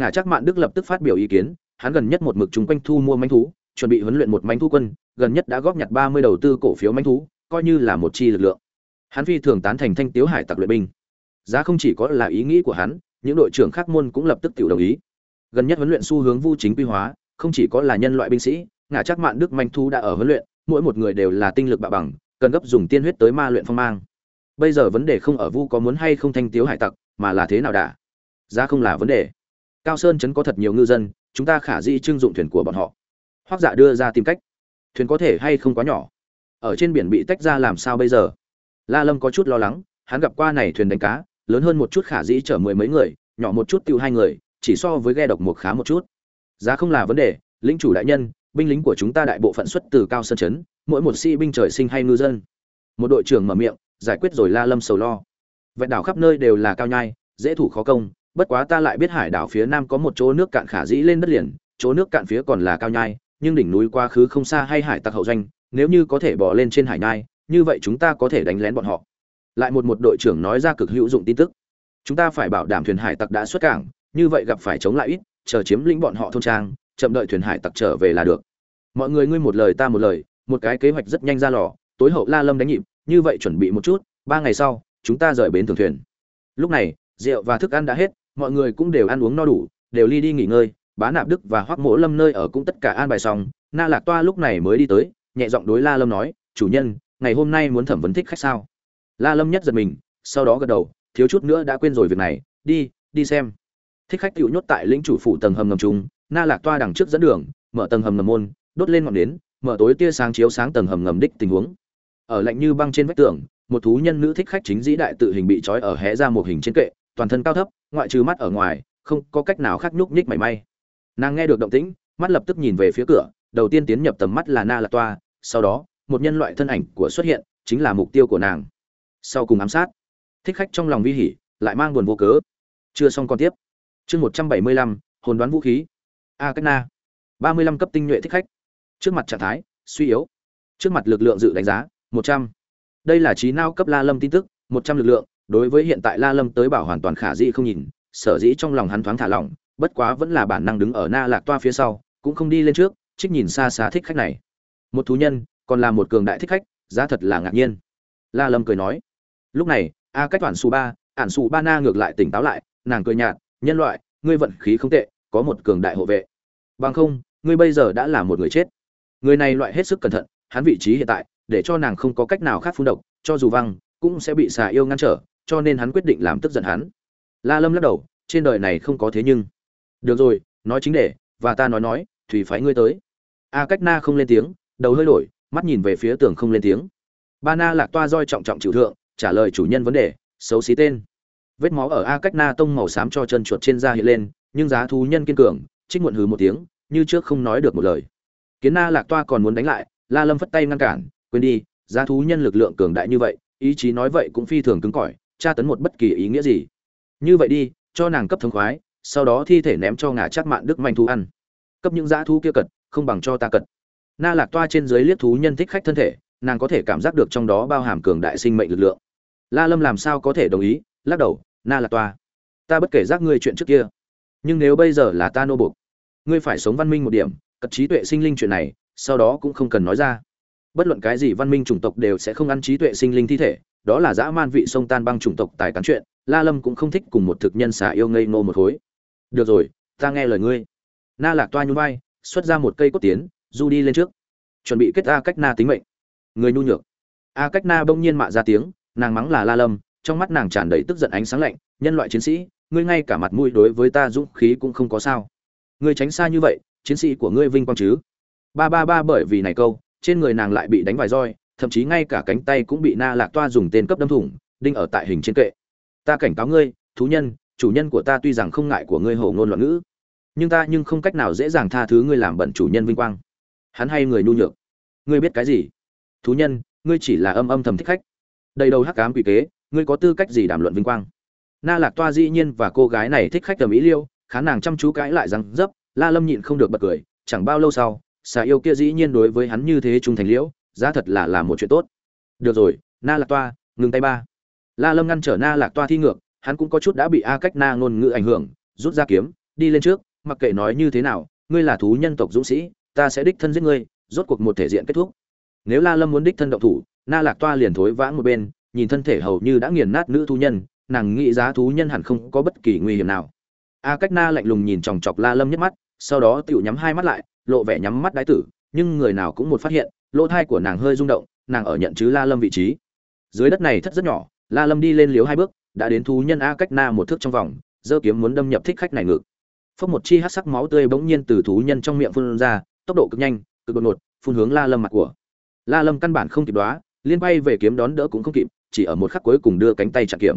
Speaker 1: Ngả chắc mạn đức lập tức phát biểu ý kiến, hắn gần nhất một mực chúng quanh thu mua manh thú, chuẩn bị huấn luyện một manh thú quân, gần nhất đã góp nhặt ba mươi đầu tư cổ phiếu manh thú, coi như là một chi lực lượng. Hắn phi thường tán thành thanh tiếu hải tặc luyện binh. Giá không chỉ có là ý nghĩ của hắn, những đội trưởng khác môn cũng lập tức tự đồng ý. Gần nhất huấn luyện xu hướng vu chính quy hóa, không chỉ có là nhân loại binh sĩ, ngả chắc mạn đức manh thú đã ở huấn luyện, mỗi một người đều là tinh lực bạo bằng, cần gấp dùng tiên huyết tới ma luyện phong mang. Bây giờ vấn đề không ở vu có muốn hay không thanh tiếu hải tặc, mà là thế nào đã? Giá không là vấn đề cao sơn chấn có thật nhiều ngư dân, chúng ta khả dĩ trưng dụng thuyền của bọn họ. Hoác dạ đưa ra tìm cách. Thuyền có thể hay không quá nhỏ? Ở trên biển bị tách ra làm sao bây giờ? La lâm có chút lo lắng, hắn gặp qua này thuyền đánh cá, lớn hơn một chút khả dĩ chở mười mấy người, nhỏ một chút tiêu hai người, chỉ so với ghe độc một khá một chút. Giá không là vấn đề, lĩnh chủ đại nhân, binh lính của chúng ta đại bộ phận xuất từ cao sơn chấn mỗi một sĩ binh trời sinh hay ngư dân. Một đội trưởng mở miệng, giải quyết rồi la lâm sầu lo. Vẹn đảo khắp nơi đều là cao nhai, dễ thủ khó công bất quá ta lại biết hải đảo phía nam có một chỗ nước cạn khả dĩ lên đất liền, chỗ nước cạn phía còn là cao nhai, nhưng đỉnh núi quá khứ không xa hay hải tặc hậu doanh, nếu như có thể bỏ lên trên hải nhai, như vậy chúng ta có thể đánh lén bọn họ. Lại một một đội trưởng nói ra cực hữu dụng tin tức. Chúng ta phải bảo đảm thuyền hải tặc đã xuất cảng, như vậy gặp phải chống lại ít, chờ chiếm lĩnh bọn họ thôn trang, chậm đợi thuyền hải tặc trở về là được. Mọi người ngươi một lời ta một lời, một cái kế hoạch rất nhanh ra lò, tối hậu la lâm đánh nhịp, như vậy chuẩn bị một chút, ba ngày sau, chúng ta rời bến thường thuyền. Lúc này, rượu và thức ăn đã hết mọi người cũng đều ăn uống no đủ, đều ly đi nghỉ ngơi, bá nạp đức và hoắc mỗ lâm nơi ở cũng tất cả an bài xong, na lạc toa lúc này mới đi tới, nhẹ giọng đối la lâm nói, chủ nhân, ngày hôm nay muốn thẩm vấn thích khách sao? La lâm nhất giật mình, sau đó gật đầu, thiếu chút nữa đã quên rồi việc này, đi đi xem. Thích khách tựu nhốt tại lĩnh chủ phủ tầng hầm ngầm trung na lạc toa đằng trước dẫn đường, mở tầng hầm ngầm môn, đốt lên ngọn nến, mở tối tia sáng chiếu sáng tầng hầm ngầm đích tình huống. Ở lạnh như băng trên vách tường, một thú nhân nữ thích khách chính dĩ đại tự hình bị trói ở hé ra một hình trên kệ toàn thân cao thấp, ngoại trừ mắt ở ngoài, không có cách nào khác nhúc nhích mảy may. Nàng nghe được động tĩnh, mắt lập tức nhìn về phía cửa, đầu tiên tiến nhập tầm mắt là na lạc toa, sau đó, một nhân loại thân ảnh của xuất hiện, chính là mục tiêu của nàng. Sau cùng ám sát, thích khách trong lòng vi hỉ, lại mang buồn vô cớ. Chưa xong còn tiếp. Chương một trăm bảy mươi lăm, hồn đoán vũ khí. A cách na ba mươi lăm cấp tinh nhuệ thích khách. Trước mặt trạng thái, suy yếu. Trước mặt lực lượng dự đánh giá, một trăm. Đây là trí nao cấp la lâm tin tức, một trăm lực lượng đối với hiện tại la lâm tới bảo hoàn toàn khả dĩ không nhìn, sở dĩ trong lòng hắn thoáng thả lỏng, bất quá vẫn là bản năng đứng ở na lạc toa phía sau, cũng không đi lên trước, trích nhìn xa xa thích khách này. Một thú nhân, còn là một cường đại thích khách, giá thật là ngạc nhiên. La lâm cười nói, lúc này, a cách toàn su ba ản su ba na ngược lại tỉnh táo lại, nàng cười nhạt, nhân loại, ngươi vận khí không tệ, có một cường đại hộ vệ. Bằng không, ngươi bây giờ đã là một người chết. Người này loại hết sức cẩn thận, hắn vị trí hiện tại, để cho nàng không có cách nào khác phun độc, cho dù văng, cũng sẽ bị xà yêu ngăn trở cho nên hắn quyết định làm tức giận hắn. La lâm lắc đầu, trên đời này không có thế nhưng. Được rồi, nói chính để và ta nói nói, thủy phái ngươi tới. A cách na không lên tiếng, đầu hơi đổi, mắt nhìn về phía tường không lên tiếng. Ba na lạc toa roi trọng trọng chịu thượng, trả lời chủ nhân vấn đề, xấu xí tên. Vết máu ở a cách na tông màu xám cho chân chuột trên da hiện lên, nhưng giá thú nhân kiên cường, trích muộn hừ một tiếng, như trước không nói được một lời. Kiến na lạc toa còn muốn đánh lại, la lâm phất tay ngăn cản, quên đi, giá thú nhân lực lượng cường đại như vậy, ý chí nói vậy cũng phi thường cứng cỏi tra tấn một bất kỳ ý nghĩa gì. Như vậy đi, cho nàng cấp thống khoái, sau đó thi thể ném cho ngả chắc mạn đức manh thú ăn. Cấp những dã thú kia cật, không bằng cho ta cật. Na lạc toa trên dưới liếc thú nhân thích khách thân thể, nàng có thể cảm giác được trong đó bao hàm cường đại sinh mệnh lực lượng. La lâm làm sao có thể đồng ý? Lắc đầu, na lạc toa, ta bất kể giác ngươi chuyện trước kia, nhưng nếu bây giờ là ta nô buộc, ngươi phải sống văn minh một điểm, cật trí tuệ sinh linh chuyện này, sau đó cũng không cần nói ra. Bất luận cái gì văn minh chủng tộc đều sẽ không ăn trí tuệ sinh linh thi thể đó là dã man vị sông tan băng chủng tộc tài cán chuyện, la lâm cũng không thích cùng một thực nhân xả yêu ngây ngô một khối. Được rồi, ta nghe lời ngươi. Na lạc toa nhún vai, xuất ra một cây cốt tiến, du đi lên trước. Chuẩn bị kết a cách na tính mệnh. Người nhu nhược. A cách na bỗng nhiên mạ ra tiếng, nàng mắng là la lâm, trong mắt nàng tràn đầy tức giận ánh sáng lạnh, nhân loại chiến sĩ, ngươi ngay cả mặt mũi đối với ta dũng khí cũng không có sao. Ngươi tránh xa như vậy, chiến sĩ của ngươi vinh quang chứ? Ba ba ba bởi vì này câu, trên người nàng lại bị đánh vài roi thậm chí ngay cả cánh tay cũng bị na lạc toa dùng tên cấp đâm thủng, đinh ở tại hình trên kệ. Ta cảnh cáo ngươi, thú nhân, chủ nhân của ta tuy rằng không ngại của ngươi hổ ngôn loạn ngữ, nhưng ta nhưng không cách nào dễ dàng tha thứ ngươi làm bẩn chủ nhân vinh quang. Hắn hay người nhu nhược. Ngươi biết cái gì? Thú nhân, ngươi chỉ là âm âm thầm thích khách. Đầy đầu hắc cám quỷ kế, ngươi có tư cách gì đàm luận vinh quang? Na lạc toa dĩ nhiên và cô gái này thích khách tầm ý liêu, khá nàng chăm chú cãi lại rằng dấp, la lâm nhịn không được bật cười, chẳng bao lâu sau, xà yêu kia dĩ nhiên đối với hắn như thế trung thành liễu giá thật là làm một chuyện tốt. Được rồi, na lạc toa, ngừng tay ba. La lâm ngăn trở na lạc toa thi ngược, hắn cũng có chút đã bị a cách na ngôn ngữ ảnh hưởng, rút ra kiếm, đi lên trước, mặc kệ nói như thế nào, ngươi là thú nhân tộc dũng sĩ, ta sẽ đích thân giết ngươi, rốt cuộc một thể diện kết thúc. Nếu la lâm muốn đích thân động thủ, na lạc toa liền thối vãng một bên, nhìn thân thể hầu như đã nghiền nát nữ thú nhân, nàng nghĩ giá thú nhân hẳn không có bất kỳ nguy hiểm nào. A cách na lạnh lùng nhìn chòng chọc la lâm nhấc mắt, sau đó tựu nhắm hai mắt lại, lộ vẻ nhắm mắt đái tử, nhưng người nào cũng một phát hiện lỗ thai của nàng hơi rung động, nàng ở nhận chứ la lâm vị trí. Dưới đất này thất rất nhỏ, la lâm đi lên liếu hai bước, đã đến thú nhân a cách na một thước trong vòng, giơ kiếm muốn đâm nhập thích khách này ngực. Phốc một chi hát sắc máu tươi bỗng nhiên từ thú nhân trong miệng phun ra, tốc độ cực nhanh, cực đột ngột, phun hướng la lâm mặt của. La lâm căn bản không kịp đoá, liên bay về kiếm đón đỡ cũng không kịp, chỉ ở một khắc cuối cùng đưa cánh tay chặn kiểm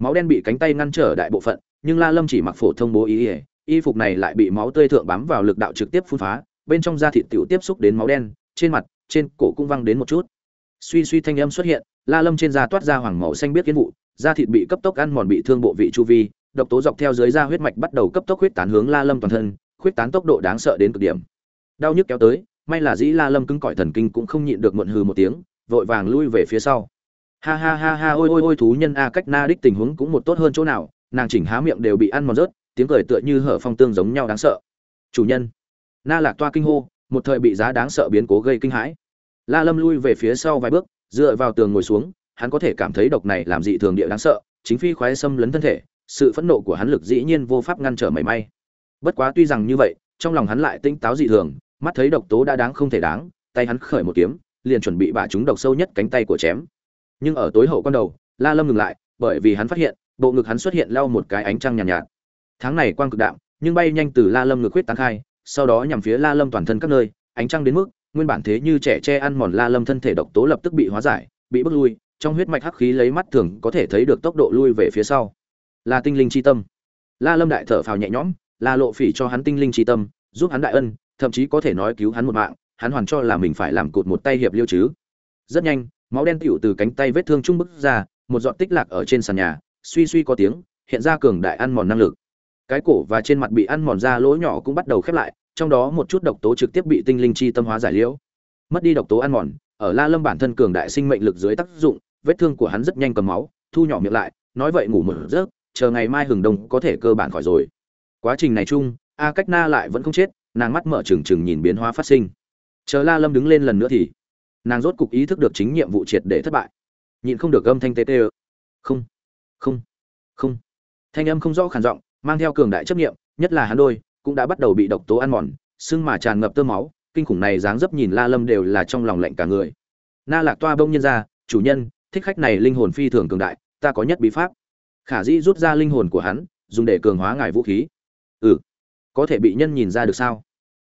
Speaker 1: máu đen bị cánh tay ngăn trở đại bộ phận, nhưng la lâm chỉ mặc phổ thông bố ý ỉa y phục này lại bị máu tươi thượng bám vào lực đạo trực tiếp phun phá, bên trong da thịt tiểu tiếp xúc đến máu đen, trên mặt trên cổ cũng văng đến một chút. Suy suy thanh âm xuất hiện, la lâm trên da toát ra hoàng màu xanh biết kiến vụ, da thịt bị cấp tốc ăn mòn bị thương bộ vị chu vi, độc tố dọc theo dưới da huyết mạch bắt đầu cấp tốc huyết tán hướng la lâm toàn thân, huyết tán tốc độ đáng sợ đến cực điểm. Đau nhức kéo tới, may là dĩ la lâm cứng cỏi thần kinh cũng không nhịn được muộn hừ một tiếng, vội vàng lui về phía sau. Ha ha ha ha, ôi ôi ôi, thú nhân a, cách na đích tình huống cũng một tốt hơn chỗ nào, nàng chỉnh há miệng đều bị ăn mòn rớt, tiếng cười tựa như hở phong tương giống nhau đáng sợ. Chủ nhân. Na lạc toa kinh hô một thời bị giá đáng sợ biến cố gây kinh hãi. La lâm lui về phía sau vài bước dựa vào tường ngồi xuống hắn có thể cảm thấy độc này làm dị thường địa đáng sợ chính phi khoái xâm lấn thân thể sự phẫn nộ của hắn lực dĩ nhiên vô pháp ngăn trở mảy may. Bất quá tuy rằng như vậy trong lòng hắn lại tinh táo dị thường mắt thấy độc tố đã đáng không thể đáng tay hắn khởi một kiếm liền chuẩn bị bả chúng độc sâu nhất cánh tay của chém. Nhưng ở tối hậu con đầu la lâm ngừng lại bởi vì hắn phát hiện bộ ngực hắn xuất hiện lau một cái ánh trăng nhàn nhạt, nhạt. Tháng này quang cực đạm nhưng bay nhanh từ la lâm ngực huyết tán khai sau đó nhằm phía la lâm toàn thân các nơi, ánh trăng đến mức, nguyên bản thế như trẻ che ăn mòn la lâm thân thể độc tố lập tức bị hóa giải, bị bức lui, trong huyết mạch hắc khí lấy mắt thường có thể thấy được tốc độ lui về phía sau. Là tinh linh chi tâm. La lâm đại thở phào nhẹ nhõm, La lộ phỉ cho hắn tinh linh chi tâm, giúp hắn đại ân, thậm chí có thể nói cứu hắn một mạng, hắn hoàn cho là mình phải làm cụt một tay hiệp liêu chứ. Rất nhanh, máu đen tiểu từ cánh tay vết thương trung bức ra, một giọt tích lạc ở trên sàn nhà, suy suy có tiếng, hiện ra cường đại ăn mòn năng lực. Cái cổ và trên mặt bị ăn mòn ra lỗ nhỏ cũng bắt đầu khép lại trong đó một chút độc tố trực tiếp bị tinh linh chi tâm hóa giải liễu. Mất đi độc tố ăn mòn, ở la lâm bản thân cường đại sinh mệnh lực dưới tác dụng, vết thương của hắn rất nhanh cầm máu, thu nhỏ miệng lại, nói vậy ngủ một giấc, chờ ngày mai hừng đông có thể cơ bản khỏi rồi. Quá trình này chung a cách na lại vẫn không chết, nàng mắt mở trừng trừng nhìn biến hóa phát sinh. Chờ la lâm đứng lên lần nữa thì, nàng rốt cục ý thức được chính nhiệm vụ triệt để thất bại. Nhịn không được âm thanh tê tê không không không. Thanh âm không rõ khản giọng, mang theo cường đại chấp niệm, nhất là hắn đôi cũng đã bắt đầu bị độc tố ăn mòn, sưng mà tràn ngập tơ máu, kinh khủng này dáng dấp nhìn la lâm đều là trong lòng lạnh cả người. Na lạc toa bông nhân ra, chủ nhân, thích khách này linh hồn phi thường cường đại, ta có nhất bí pháp. Khả dĩ rút ra linh hồn của hắn, dùng để cường hóa ngài vũ khí. Ừ có thể bị nhân nhìn ra được sao?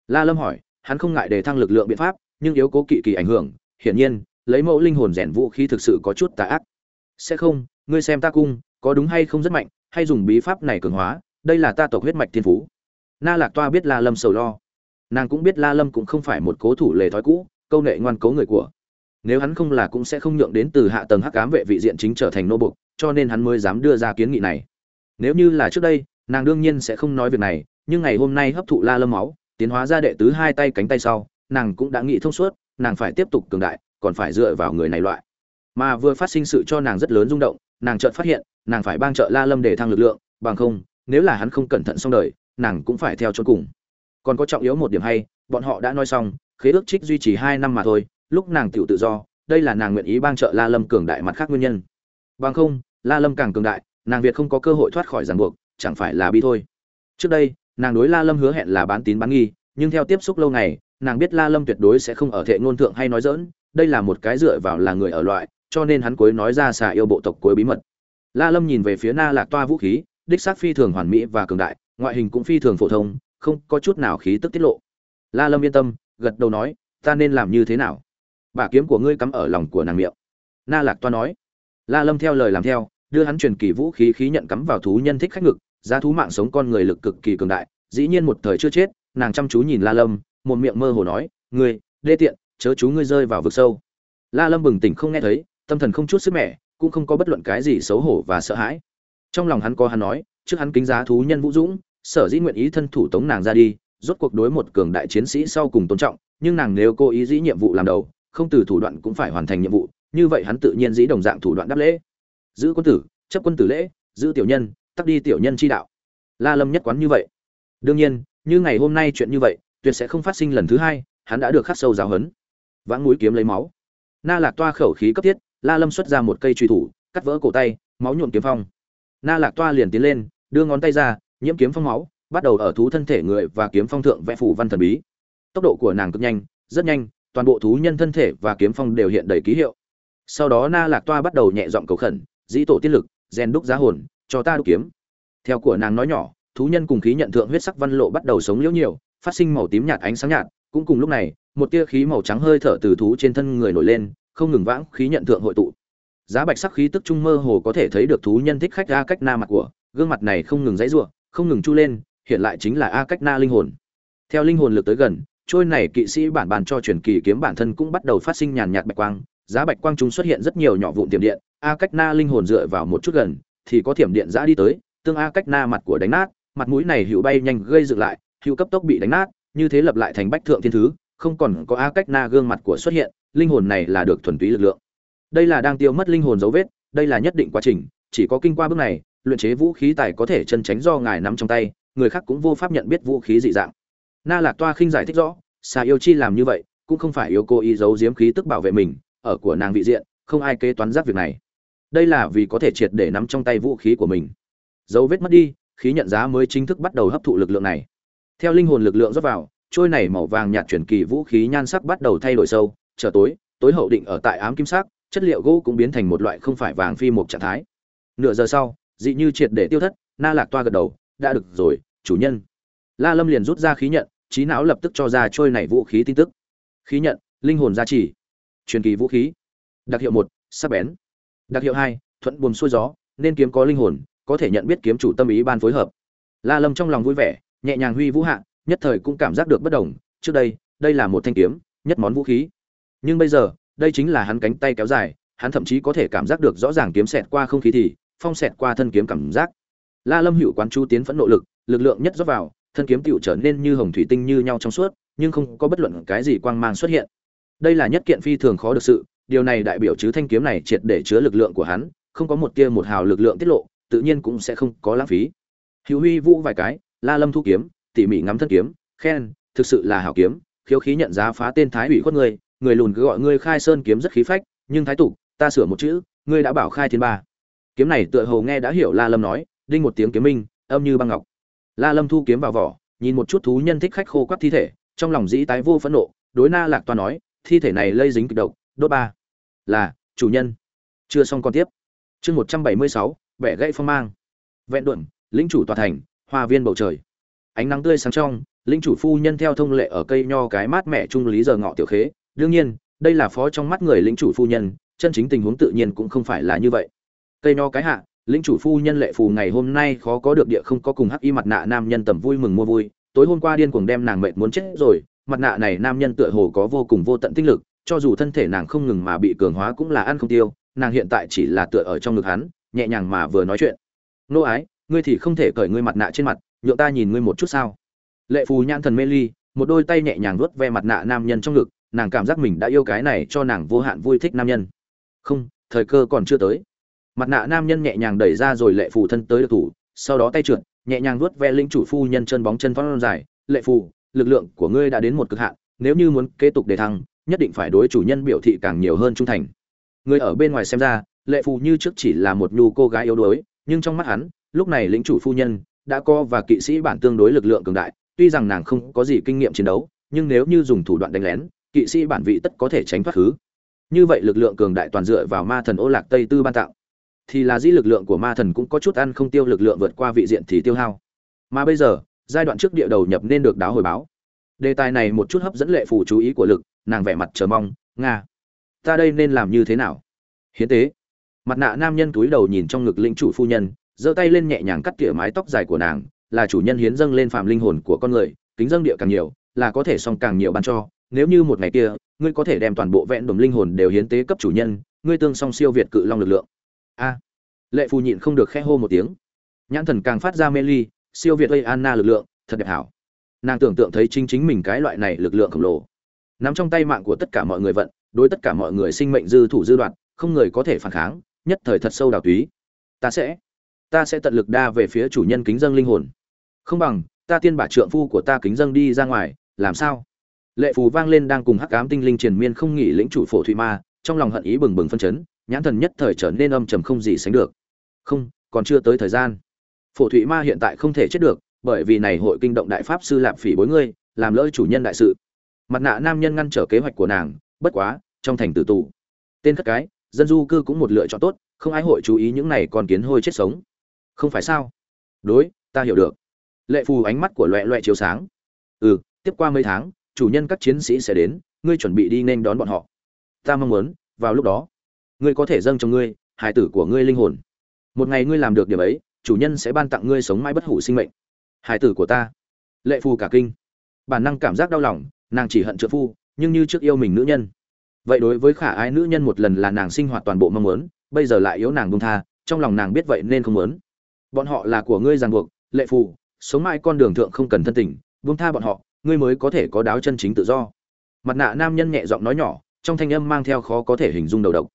Speaker 1: La lâm hỏi, hắn không ngại để thăng lực lượng biện pháp, nhưng yếu cố kỵ kỳ ảnh hưởng, hiển nhiên, lấy mẫu linh hồn rèn vũ khí thực sự có chút tà ác. Sẽ không, ngươi xem ta cung, có đúng hay không rất mạnh, hay dùng bí pháp này cường hóa, đây là ta tộc huyết mạch thiên phú na lạc toa biết la lâm sầu lo. Nàng cũng biết la lâm cũng không phải một cố thủ lề thói cũ, câu nệ ngoan cố người của. Nếu hắn không là cũng sẽ không nhượng đến từ hạ tầng hắc ám vệ vị diện chính trở thành nô bục cho nên hắn mới dám đưa ra kiến nghị này. Nếu như là trước đây, nàng đương nhiên sẽ không nói việc này, nhưng ngày hôm nay hấp thụ la lâm máu, tiến hóa ra đệ tứ hai tay cánh tay sau, nàng cũng đã nghĩ thông suốt, nàng phải tiếp tục cường đại, còn phải dựa vào người này loại. Mà vừa phát sinh sự cho nàng rất lớn rung động, nàng chợt phát hiện, nàng phải bang trợ la lâm để thăng lực lượng, bằng không, nếu là hắn không cẩn thận xong đời nàng cũng phải theo chôn cùng. Còn có trọng yếu một điểm hay, bọn họ đã nói xong, khế ước trích duy trì hai năm mà thôi, lúc nàng tiểu tự do, đây là nàng nguyện ý bang trợ la lâm cường đại mặt khác nguyên nhân. Bằng không, la lâm càng cường đại, nàng việt không có cơ hội thoát khỏi ràng buộc, chẳng phải là bi thôi. Trước đây, nàng đối la lâm hứa hẹn là bán tín bán nghi, nhưng theo tiếp xúc lâu ngày, nàng biết la lâm tuyệt đối sẽ không ở thệ ngôn thượng hay nói dỡn đây là một cái dựa vào là người ở loại, cho nên hắn cuối nói ra xà yêu bộ tộc cuối bí mật. La lâm nhìn về phía na lạc toa vũ khí, đích xác phi thường hoàn mỹ và cường đại ngoại hình cũng phi thường phổ thông, không có chút nào khí tức tiết lộ. La lâm yên tâm, gật đầu nói, ta nên làm như thế nào? Bả kiếm của ngươi cắm ở lòng của nàng miệng. Na lạc toa nói. La lâm theo lời làm theo, đưa hắn truyền kỳ vũ khí khí nhận cắm vào thú nhân thích khách ngực, giá thú mạng sống con người lực cực kỳ cường đại, dĩ nhiên một thời chưa chết, nàng chăm chú nhìn la lâm, một miệng mơ hồ nói, ngươi, đê tiện, chớ chú ngươi rơi vào vực sâu. La lâm bừng tỉnh không nghe thấy, tâm thần không chút sức mẻ, cũng không có bất luận cái gì xấu hổ và sợ hãi. Trong lòng hắn có hắn nói trước hắn kính giá thú nhân vũ dũng, sở dĩ nguyện ý thân thủ tống nàng ra đi, rốt cuộc đối một cường đại chiến sĩ sau cùng tôn trọng, nhưng nàng nếu cô ý dĩ nhiệm vụ làm đầu, không từ thủ đoạn cũng phải hoàn thành nhiệm vụ, như vậy hắn tự nhiên dĩ đồng dạng thủ đoạn đáp lễ. Giữ quân tử, chấp quân tử lễ, giữ tiểu nhân, tắc đi tiểu nhân chi đạo. La lâm nhất quán như vậy. Đương nhiên, như ngày hôm nay chuyện như vậy, tuyệt sẽ không phát sinh lần thứ hai, hắn đã được khắc sâu giáo hấn vãng mũi kiếm lấy máu. Na lạc toa khẩu khí cấp thiết, la lâm xuất ra một cây truy thủ, cắt vỡ cổ tay, máu nhuộm kiếm phong. Na lạc toa liền tiến lên đưa ngón tay ra, nhiễm kiếm phong máu, bắt đầu ở thú thân thể người và kiếm phong thượng vẽ phủ văn thần bí. Tốc độ của nàng cực nhanh, rất nhanh, toàn bộ thú nhân thân thể và kiếm phong đều hiện đầy ký hiệu. Sau đó na lạc toa bắt đầu nhẹ giọng cầu khẩn, dĩ tổ tiên lực, rèn đúc giá hồn, cho ta đúc kiếm. Theo của nàng nói nhỏ, thú nhân cùng khí nhận thượng huyết sắc văn lộ bắt đầu sống liễu nhiều, phát sinh màu tím nhạt ánh sáng nhạt. Cũng cùng lúc này, một tia khí màu trắng hơi thở từ thú trên thân người nổi lên, không ngừng vãng khí nhận thượng hội tụ. Giá bạch sắc khí tức trung mơ hồ có thể thấy được thú nhân thích khách ra cách na mặt của gương mặt này không ngừng dãy rủa, không ngừng chu lên hiện lại chính là a cách na linh hồn. Theo linh hồn lực tới gần trôi này kỵ sĩ bản bàn cho truyền kỳ kiếm bản thân cũng bắt đầu phát sinh nhàn nhạt bạch quang giá bạch quang chúng xuất hiện rất nhiều nhỏ vụn tiềm điện a cách na linh hồn dựa vào một chút gần thì có thiểm điện giã đi tới tương a cách na mặt của đánh nát mặt mũi này hữu bay nhanh gây dựng lại hữu cấp tốc bị đánh nát như thế lập lại thành bách thượng thiên thứ không còn có a cách na gương mặt của xuất hiện linh hồn này là được thuần túy lực lượng. Đây là đang tiêu mất linh hồn dấu vết đây là nhất định quá trình chỉ có kinh qua bước này luyện chế vũ khí tài có thể chân tránh do ngài nắm trong tay, người khác cũng vô pháp nhận biết vũ khí dị dạng. Na lạc toa khinh giải thích rõ xà yêu chi làm như vậy, cũng không phải yêu cô ý giấu giếm khí tức bảo vệ mình, ở của nàng vị diện, không ai kế toán giác việc này. Đây là vì có thể triệt để nắm trong tay vũ khí của mình. Dấu vết mất đi, khí nhận giá mới chính thức bắt đầu hấp thụ lực lượng này. Theo linh hồn lực lượng rót vào, trôi này màu vàng nhạt chuyển kỳ vũ khí nhan sắc bắt đầu thay đổi sâu, trở tối tối hậu định ở tại ám kim sắc, chất liệu gỗ cũng biến thành một loại không phải vàng phi một trạng thái. Nửa giờ sau dị như triệt để tiêu thất, na lạc toa gật đầu, đã được rồi, chủ nhân. La lâm liền rút ra khí nhận, trí não lập tức cho ra trôi này vũ khí tin tức. Khí nhận, linh hồn gia trì. Truyền kỳ vũ khí. Đặc hiệu một, sắc bén. Đặc hiệu hai, thuận buồm xuôi gió, nên kiếm có linh hồn, có thể nhận biết kiếm chủ tâm ý ban phối hợp. La lâm trong lòng vui vẻ, nhẹ nhàng huy vũ hạ, nhất thời cũng cảm giác được bất đồng. Trước đây đây là một thanh kiếm, nhất món vũ khí. Nhưng bây giờ, đây chính là hắn cánh tay kéo dài, hắn thậm chí có thể cảm giác được rõ ràng kiếm xẹt qua không khí thì phong xẹt qua thân kiếm cảm giác. La lâm hữu quán chu tiến phẫn nộ lực lực lượng nhất rót vào, thân kiếm tựu trở nên như hồng thủy tinh như nhau trong suốt, nhưng không có bất luận cái gì quang mang xuất hiện. Đây là nhất kiện phi thường khó được sự, điều này đại biểu chứ thanh kiếm này triệt để chứa lực lượng của hắn, không có một tia một hào lực lượng tiết lộ, tự nhiên cũng sẽ không có lãng phí. Hữu huy vũ vài cái, la lâm thu kiếm, tỉ mỉ ngắm thân kiếm, khen, thực sự là hảo kiếm khiếu khí nhận giá phá tên thái ủy khuất người người lùn cứ gọi ngươi khai sơn kiếm rất khí phách, nhưng thái tục, ta sửa một chữ, ngươi đã bảo khai thiên ba kiếm này tựa hồ nghe đã hiểu la lâm nói, đinh một tiếng kiếm minh, âm như băng ngọc. La lâm thu kiếm vào vỏ, nhìn một chút thú nhân thích khách khô quắt thi thể, trong lòng dĩ tái vô phẫn nộ, đối na lạc toa nói, thi thể này lây dính kịch độc, đốt ba. Là, chủ nhân. Chưa xong còn tiếp. Chương một trăm bảy mươi sáu, vẻ gãy phong mang. Vẹn đuẩn lĩnh chủ tòa thành, hoa viên bầu trời. Ánh nắng tươi sáng trong, lĩnh chủ phu nhân theo thông lệ ở cây nho cái mát mẻ trung lý giờ ngọ tiểu khế. Đương nhiên, đây là phó trong mắt người lĩnh chủ phu nhân, chân chính tình huống tự nhiên cũng không phải là như vậy cây nho cái hạ, lĩnh chủ phu nhân lệ phù ngày hôm nay khó có được địa không có cùng hắc y mặt nạ nam nhân tầm vui mừng mua vui. Tối hôm qua điên cuồng đem nàng mệt muốn chết rồi, mặt nạ này nam nhân tựa hồ có vô cùng vô tận tinh lực, cho dù thân thể nàng không ngừng mà bị cường hóa cũng là ăn không tiêu, nàng hiện tại chỉ là tựa ở trong ngực hắn, nhẹ nhàng mà vừa nói chuyện. Nô ái, ngươi thì không thể cởi ngươi mặt nạ trên mặt, nhượng ta nhìn ngươi một chút sao? Lệ phù nhãn thần mê ly, một đôi tay nhẹ nhàng vuốt ve mặt nạ nam nhân trong ngực, nàng cảm giác mình đã yêu cái này cho nàng vô hạn vui thích nam nhân. Không, thời cơ còn chưa tới mặt nạ nam nhân nhẹ nhàng đẩy ra rồi lệ phù thân tới được thủ, sau đó tay trượt, nhẹ nhàng vuốt ve linh chủ phu nhân chân bóng chân phong dài. Lệ phù, lực lượng của ngươi đã đến một cực hạn, nếu như muốn kế tục đề thăng, nhất định phải đối chủ nhân biểu thị càng nhiều hơn trung thành. Người ở bên ngoài xem ra, lệ phù như trước chỉ là một nhu cô gái yếu đuối, nhưng trong mắt hắn, lúc này lĩnh chủ phu nhân đã co và kỵ sĩ bản tương đối lực lượng cường đại, tuy rằng nàng không có gì kinh nghiệm chiến đấu, nhưng nếu như dùng thủ đoạn đánh lén, kỵ sĩ bản vị tất có thể tránh thoát khứ. Như vậy lực lượng cường đại toàn dựa vào ma thần ô lạc tây tư ban tặng thì là dĩ lực lượng của ma thần cũng có chút ăn không tiêu lực lượng vượt qua vị diện thì tiêu hao. Mà bây giờ, giai đoạn trước địa đầu nhập nên được đáo hồi báo. Đề tài này một chút hấp dẫn lệ phủ chú ý của lực, nàng vẻ mặt chờ mong, nga, ta đây nên làm như thế nào? Hiến tế. Mặt nạ nam nhân túi đầu nhìn trong ngực linh chủ phu nhân, giơ tay lên nhẹ nhàng cắt tỉa mái tóc dài của nàng, là chủ nhân hiến dâng lên phạm linh hồn của con người, kính dâng địa càng nhiều, là có thể song càng nhiều ban cho. Nếu như một ngày kia, ngươi có thể đem toàn bộ vẹn đồn linh hồn đều hiến tế cấp chủ nhân, ngươi tương song siêu việt cự long lực lượng a. Lệ phù nhịn không được khẽ hô một tiếng. Nhãn thần càng phát ra mê ly, siêu việt lây anna lực lượng, thật đẹp hảo. Nàng tưởng tượng thấy chính chính mình cái loại này lực lượng khổng lồ. Nắm trong tay mạng của tất cả mọi người vận, đối tất cả mọi người sinh mệnh dư thủ dư đoạn không người có thể phản kháng, nhất thời thật sâu đào túy. Ta sẽ ta sẽ tận lực đa về phía chủ nhân kính dân linh hồn. Không bằng, ta tiên bả trượng phu của ta kính dân đi ra ngoài, làm sao? Lệ phù vang lên đang cùng hắc ám tinh linh triền miên không nghỉ lĩnh chủ phổ thụy ma, trong lòng hận ý bừng bừng phân chấn nhãn thần nhất thời trở nên âm trầm không gì sánh được. Không, còn chưa tới thời gian. Phổ thụy ma hiện tại không thể chết được, bởi vì này hội kinh động đại pháp sư lạp phỉ bối ngươi, làm lỡ chủ nhân đại sự. Mặt nạ nam nhân ngăn trở kế hoạch của nàng, bất quá, trong thành tử tù. Tên khất cái, dân du cư cũng một lựa chọn tốt, không ai hội chú ý những này còn kiến hôi chết sống. Không phải sao? Đối, ta hiểu được. Lệ phù ánh mắt của loẹ loẹ chiếu sáng. Ừ tiếp qua mấy tháng, chủ nhân các chiến sĩ sẽ đến, ngươi chuẩn bị đi nên đón bọn họ. Ta mong muốn, vào lúc đó ngươi có thể dâng cho ngươi, hài tử của ngươi linh hồn. Một ngày ngươi làm được điều ấy, chủ nhân sẽ ban tặng ngươi sống mãi bất hủ sinh mệnh. Hài tử của ta. Lệ phù cả kinh. Bản năng cảm giác đau lòng, nàng chỉ hận trợ phu, nhưng như trước yêu mình nữ nhân. Vậy đối với khả ái nữ nhân một lần là nàng sinh hoạt toàn bộ mong muốn, bây giờ lại yếu nàng bông tha, trong lòng nàng biết vậy nên không muốn. Bọn họ là của ngươi ràng buộc, lệ phù, sống mãi con đường thượng không cần thân tình, buông tha bọn họ, ngươi mới có thể có đáo chân chính tự do. Mặt nạ nam nhân nhẹ giọng nói nhỏ, trong thanh âm mang theo khó có thể hình dung đầu độc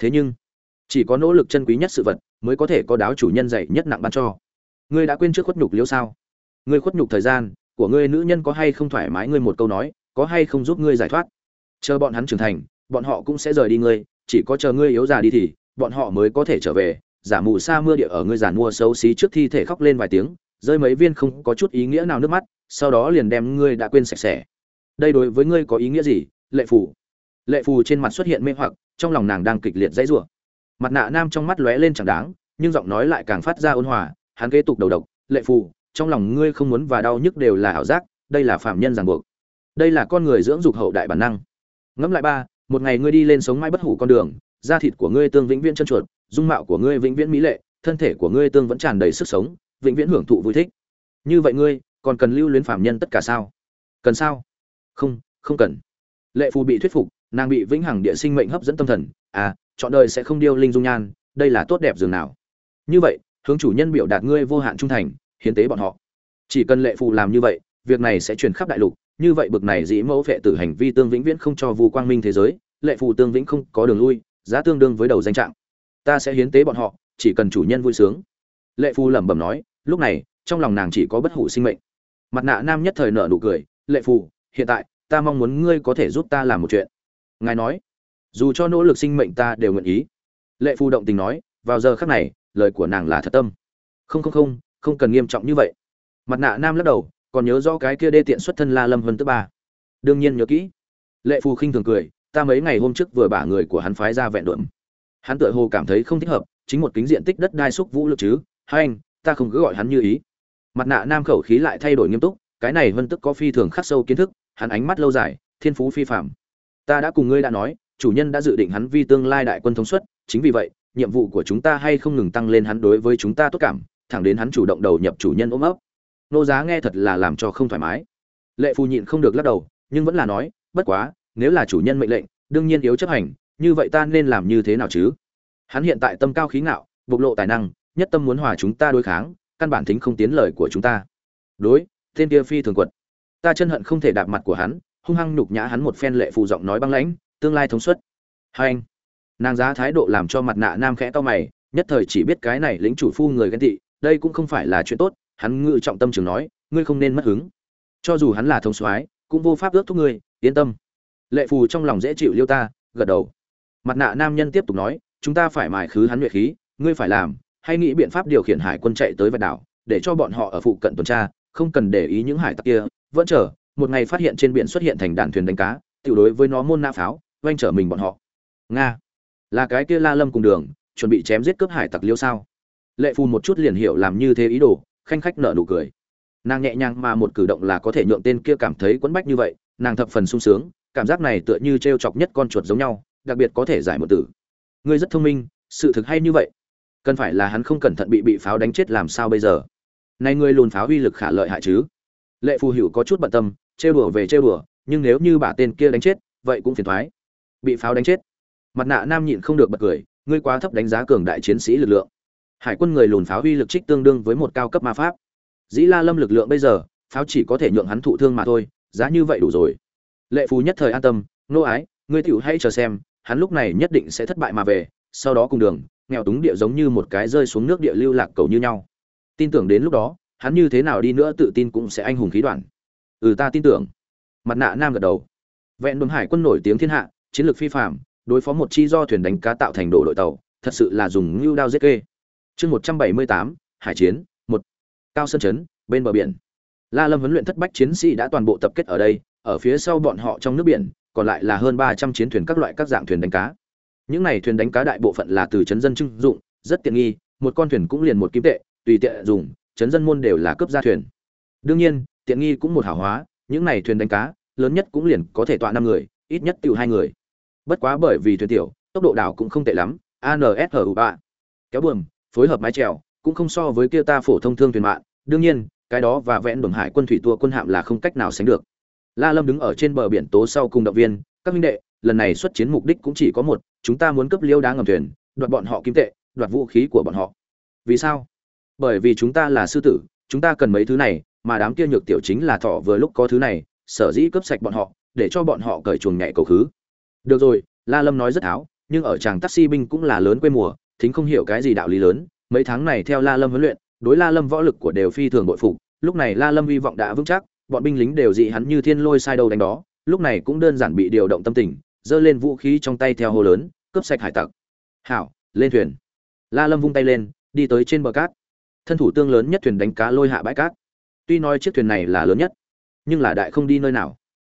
Speaker 1: thế nhưng, chỉ có nỗ lực chân quý nhất sự vật mới có thể có đáo chủ nhân dạy nhất nặng ban cho. Ngươi đã quên trước khuất nhục liễu sao? Ngươi khuất nhục thời gian của ngươi nữ nhân có hay không thoải mái ngươi một câu nói, có hay không giúp ngươi giải thoát? Chờ bọn hắn trưởng thành, bọn họ cũng sẽ rời đi ngươi, chỉ có chờ ngươi yếu già đi thì, bọn họ mới có thể trở về. Giả mù xa mưa địa ở ngươi giàn mua xấu xí trước thi thể khóc lên vài tiếng, rơi mấy viên không có chút ý nghĩa nào nước mắt, sau đó liền đem ngươi đã quên sạch sẽ. Đây đối với ngươi có ý nghĩa gì? Lệ phù. Lệ phù trên mặt xuất hiện mê hoặc trong lòng nàng đang kịch liệt dãy rủa. Mặt nạ nam trong mắt lóe lên chẳng đáng, nhưng giọng nói lại càng phát ra ôn hòa, hắn kế tục đầu độc, lệ phù, trong lòng ngươi không muốn và đau nhức đều là ảo giác, đây là phạm nhân ràng buộc. Đây là con người dưỡng dục hậu đại bản năng. Ngẫm lại ba, một ngày ngươi đi lên sống mãi bất hủ con đường, da thịt của ngươi tương vĩnh viễn chân chuột dung mạo của ngươi vĩnh viễn mỹ lệ, thân thể của ngươi tương vẫn tràn đầy sức sống, vĩnh viễn hưởng thụ vui thích. Như vậy ngươi, còn cần lưu luyến phạm nhân tất cả sao? Cần sao? Không không cần. Lệ phù bị thuyết phục nàng bị vĩnh hằng địa sinh mệnh hấp dẫn tâm thần à chọn đời sẽ không điêu linh dung nhan, đây là tốt đẹp dường nào. Như vậy, hướng chủ nhân biểu đạt ngươi vô hạn trung thành, hiến tế bọn họ. Chỉ cần lệ phù làm như vậy, việc này sẽ truyền khắp đại lục, như vậy bực này dĩ mẫu vệ tử hành vi tương vĩnh viễn không cho vu quang minh thế giới, lệ phù tương vĩnh không có đường lui, giá tương đương với đầu danh trạng. Ta sẽ hiến tế bọn họ, chỉ cần chủ nhân vui sướng. Lệ phù lẩm bẩm nói, lúc này, trong lòng nàng chỉ có bất hủ sinh mệnh. Mặt nạ nam nhất thời nở nụ cười, lệ phù, hiện tại, ta mong muốn ngươi có thể giúp ta làm một chuyện ngài nói, dù cho nỗ lực sinh mệnh ta đều nguyện ý. Lệ Phu động tình nói, vào giờ khắc này, lời của nàng là thật tâm. Không không không không cần nghiêm trọng như vậy. Mặt nạ nam lắc đầu, còn nhớ rõ cái kia đê tiện xuất thân la lâm vân thứ ba. Đương nhiên nhớ kỹ. Lệ Phu khinh thường cười, ta mấy ngày hôm trước vừa bả người của hắn phái ra vẹn đượm. hắn tựa hồ cảm thấy không thích hợp, chính một kính diện tích đất đai xúc vũ lực chứ. Hai anh, ta không cứ gọi hắn như ý. Mặt nạ nam khẩu khí lại thay đổi nghiêm túc, cái này vân tức có phi thường khắc sâu kiến thức, hắn ánh mắt lâu dài, thiên phú phi phạm ta đã cùng ngươi đã nói, chủ nhân đã dự định hắn vi tương lai đại quân thống suất, chính vì vậy, nhiệm vụ của chúng ta hay không ngừng tăng lên hắn đối với chúng ta tốt cảm, thẳng đến hắn chủ động đầu nhập chủ nhân ôm ấp. Nô giá nghe thật là làm cho không thoải mái. Lệ phù nhịn không được lắc đầu, nhưng vẫn là nói, bất quá, nếu là chủ nhân mệnh lệnh, đương nhiên yếu chấp hành, như vậy ta nên làm như thế nào chứ? Hắn hiện tại tâm cao khí ngạo, bộc lộ tài năng, nhất tâm muốn hòa chúng ta đối kháng, căn bản thính không tiến lời của chúng ta. Đối, tên kia phi thường quật. Ta chân hận không thể đạp mặt của hắn hung hăng nhục nhã hắn một phen lệ phù giọng nói băng lãnh, tương lai thống suất. Hai anh, nàng giá thái độ làm cho mặt nạ nam khẽ to mày, nhất thời chỉ biết cái này lính chủ phu người ghen tị, đây cũng không phải là chuyện tốt, hắn ngự trọng tâm trường nói, ngươi không nên mất hứng. Cho dù hắn là thông soái, cũng vô pháp ước thúc ngươi, yên tâm. Lệ phù trong lòng dễ chịu liêu ta, gật đầu. Mặt nạ nam nhân tiếp tục nói, chúng ta phải mài khứ hắn nhuệ khí, ngươi phải làm, hay nghĩ biện pháp điều khiển hải quân chạy tới vạch đảo, để cho bọn họ ở phụ cận tuần tra, không cần để ý những hải tặc kia, vẫn chờ một ngày phát hiện trên biển xuất hiện thành đàn thuyền đánh cá, tiểu đối với nó môn nã pháo, oanh trở mình bọn họ. Nga, là cái kia la lâm cùng đường, chuẩn bị chém giết cướp hải tặc liêu sao. Lệ phù một chút liền hiểu làm như thế ý đồ, khanh khách nở nụ cười. Nàng nhẹ nhàng mà một cử động là có thể nhượng tên kia cảm thấy quẫn bách như vậy, nàng thập phần sung sướng, cảm giác này tựa như t r e o chọc nhất con chuột giống nhau, đặc biệt có thể giải một tử. Ngươi rất thông minh, sự thực hay như vậy. Cần phải là hắn không cẩn thận bị bị pháo đánh chết làm sao bây giờ? Này ngươi lùn pháo uy lực khả lợi hại chứ? Lệ phù hữu có chút bận tâm trêu đùa về trêu đùa, nhưng nếu như bà tên kia đánh chết, vậy cũng phiền thoái. Bị pháo đánh chết. Mặt nạ nam nhịn không được bật cười, ngươi quá thấp đánh giá cường đại chiến sĩ lực lượng. Hải quân người lùn pháo uy lực trích tương đương với một cao cấp ma pháp. Dĩ la lâm lực lượng bây giờ, pháo chỉ có thể nhượng hắn thụ thương mà thôi, giá như vậy đủ rồi. Lệ phú nhất thời an tâm, nô ái, ngươi tiểu hãy chờ xem, hắn lúc này nhất định sẽ thất bại mà về, sau đó cùng đường, nghèo túng địa giống như một cái rơi xuống nước địa lưu lạc cầu như nhau. Tin tưởng đến lúc đó, hắn như thế nào đi nữa tự tin cũng sẽ anh hùng khí đoạn ừ ta tin tưởng. Mặt nạ nam gật đầu. Vẹn đồn hải quân nổi tiếng thiên hạ, chiến lược phi phạm, đối phó một chi do thuyền đánh cá tạo thành đổ đội tàu, thật sự là dùng ngưu đao giết kê. Chương một trăm bảy mươi tám, hải chiến, một. Cao sơn chấn bên bờ biển. La lâm huấn luyện thất bách chiến sĩ đã toàn bộ tập kết ở đây, ở phía sau bọn họ trong nước biển, còn lại là hơn ba trăm chiến thuyền các loại các dạng thuyền đánh cá. Những này thuyền đánh cá đại bộ phận là từ chấn dân trưng dụng, rất tiện nghi, một con thuyền cũng liền một kim tệ, tùy tiện dùng chấn dân môn đều là cướp ra thuyền. Đương nhiên tiện nghi cũng một hảo hóa, những này thuyền đánh cá, lớn nhất cũng liền có thể tọa năm người, ít nhất tiểu hai người. Bất quá bởi vì thuyền tiểu, tốc độ đảo cũng không tệ lắm anshu ba. Kéo buồm, phối hợp mái chèo, cũng không so với kia ta phổ thông thương thuyền mạng, đương nhiên, cái đó và vẽn đường hải quân thủy tua quân hạm là không cách nào sánh được. La lâm đứng ở trên bờ biển tố sau cùng động viên, các minh đệ, lần này xuất chiến mục đích cũng chỉ có một, chúng ta muốn cấp liêu đá ngầm thuyền, đoạt bọn họ kim tệ, đoạt vũ khí của bọn họ. Vì sao? Bởi vì chúng ta là sư tử, chúng ta cần mấy thứ này mà đám kia nhược tiểu chính là thọ vừa lúc có thứ này, sở dĩ cướp sạch bọn họ, để cho bọn họ cởi chuồng nhảy cầu khứ. Được rồi, la lâm nói rất áo nhưng ở chàng taxi binh cũng là lớn quê mùa, thính không hiểu cái gì đạo lý lớn. Mấy tháng này theo la lâm huấn luyện, đối la lâm võ lực của đều phi thường bội phục. Lúc này la lâm hy vọng đã vững chắc, bọn binh lính đều dị hắn như thiên lôi sai đầu đánh đó. Lúc này cũng đơn giản bị điều động tâm tình, giơ lên vũ khí trong tay theo hô lớn, cướp sạch hải tặc. Hảo, lên thuyền. La lâm vung tay lên, đi tới trên bờ cát. Thân thủ tương lớn nhất thuyền đánh cá lôi hạ bãi cát tuy nói chiếc thuyền này là lớn nhất, nhưng là đại không đi nơi nào.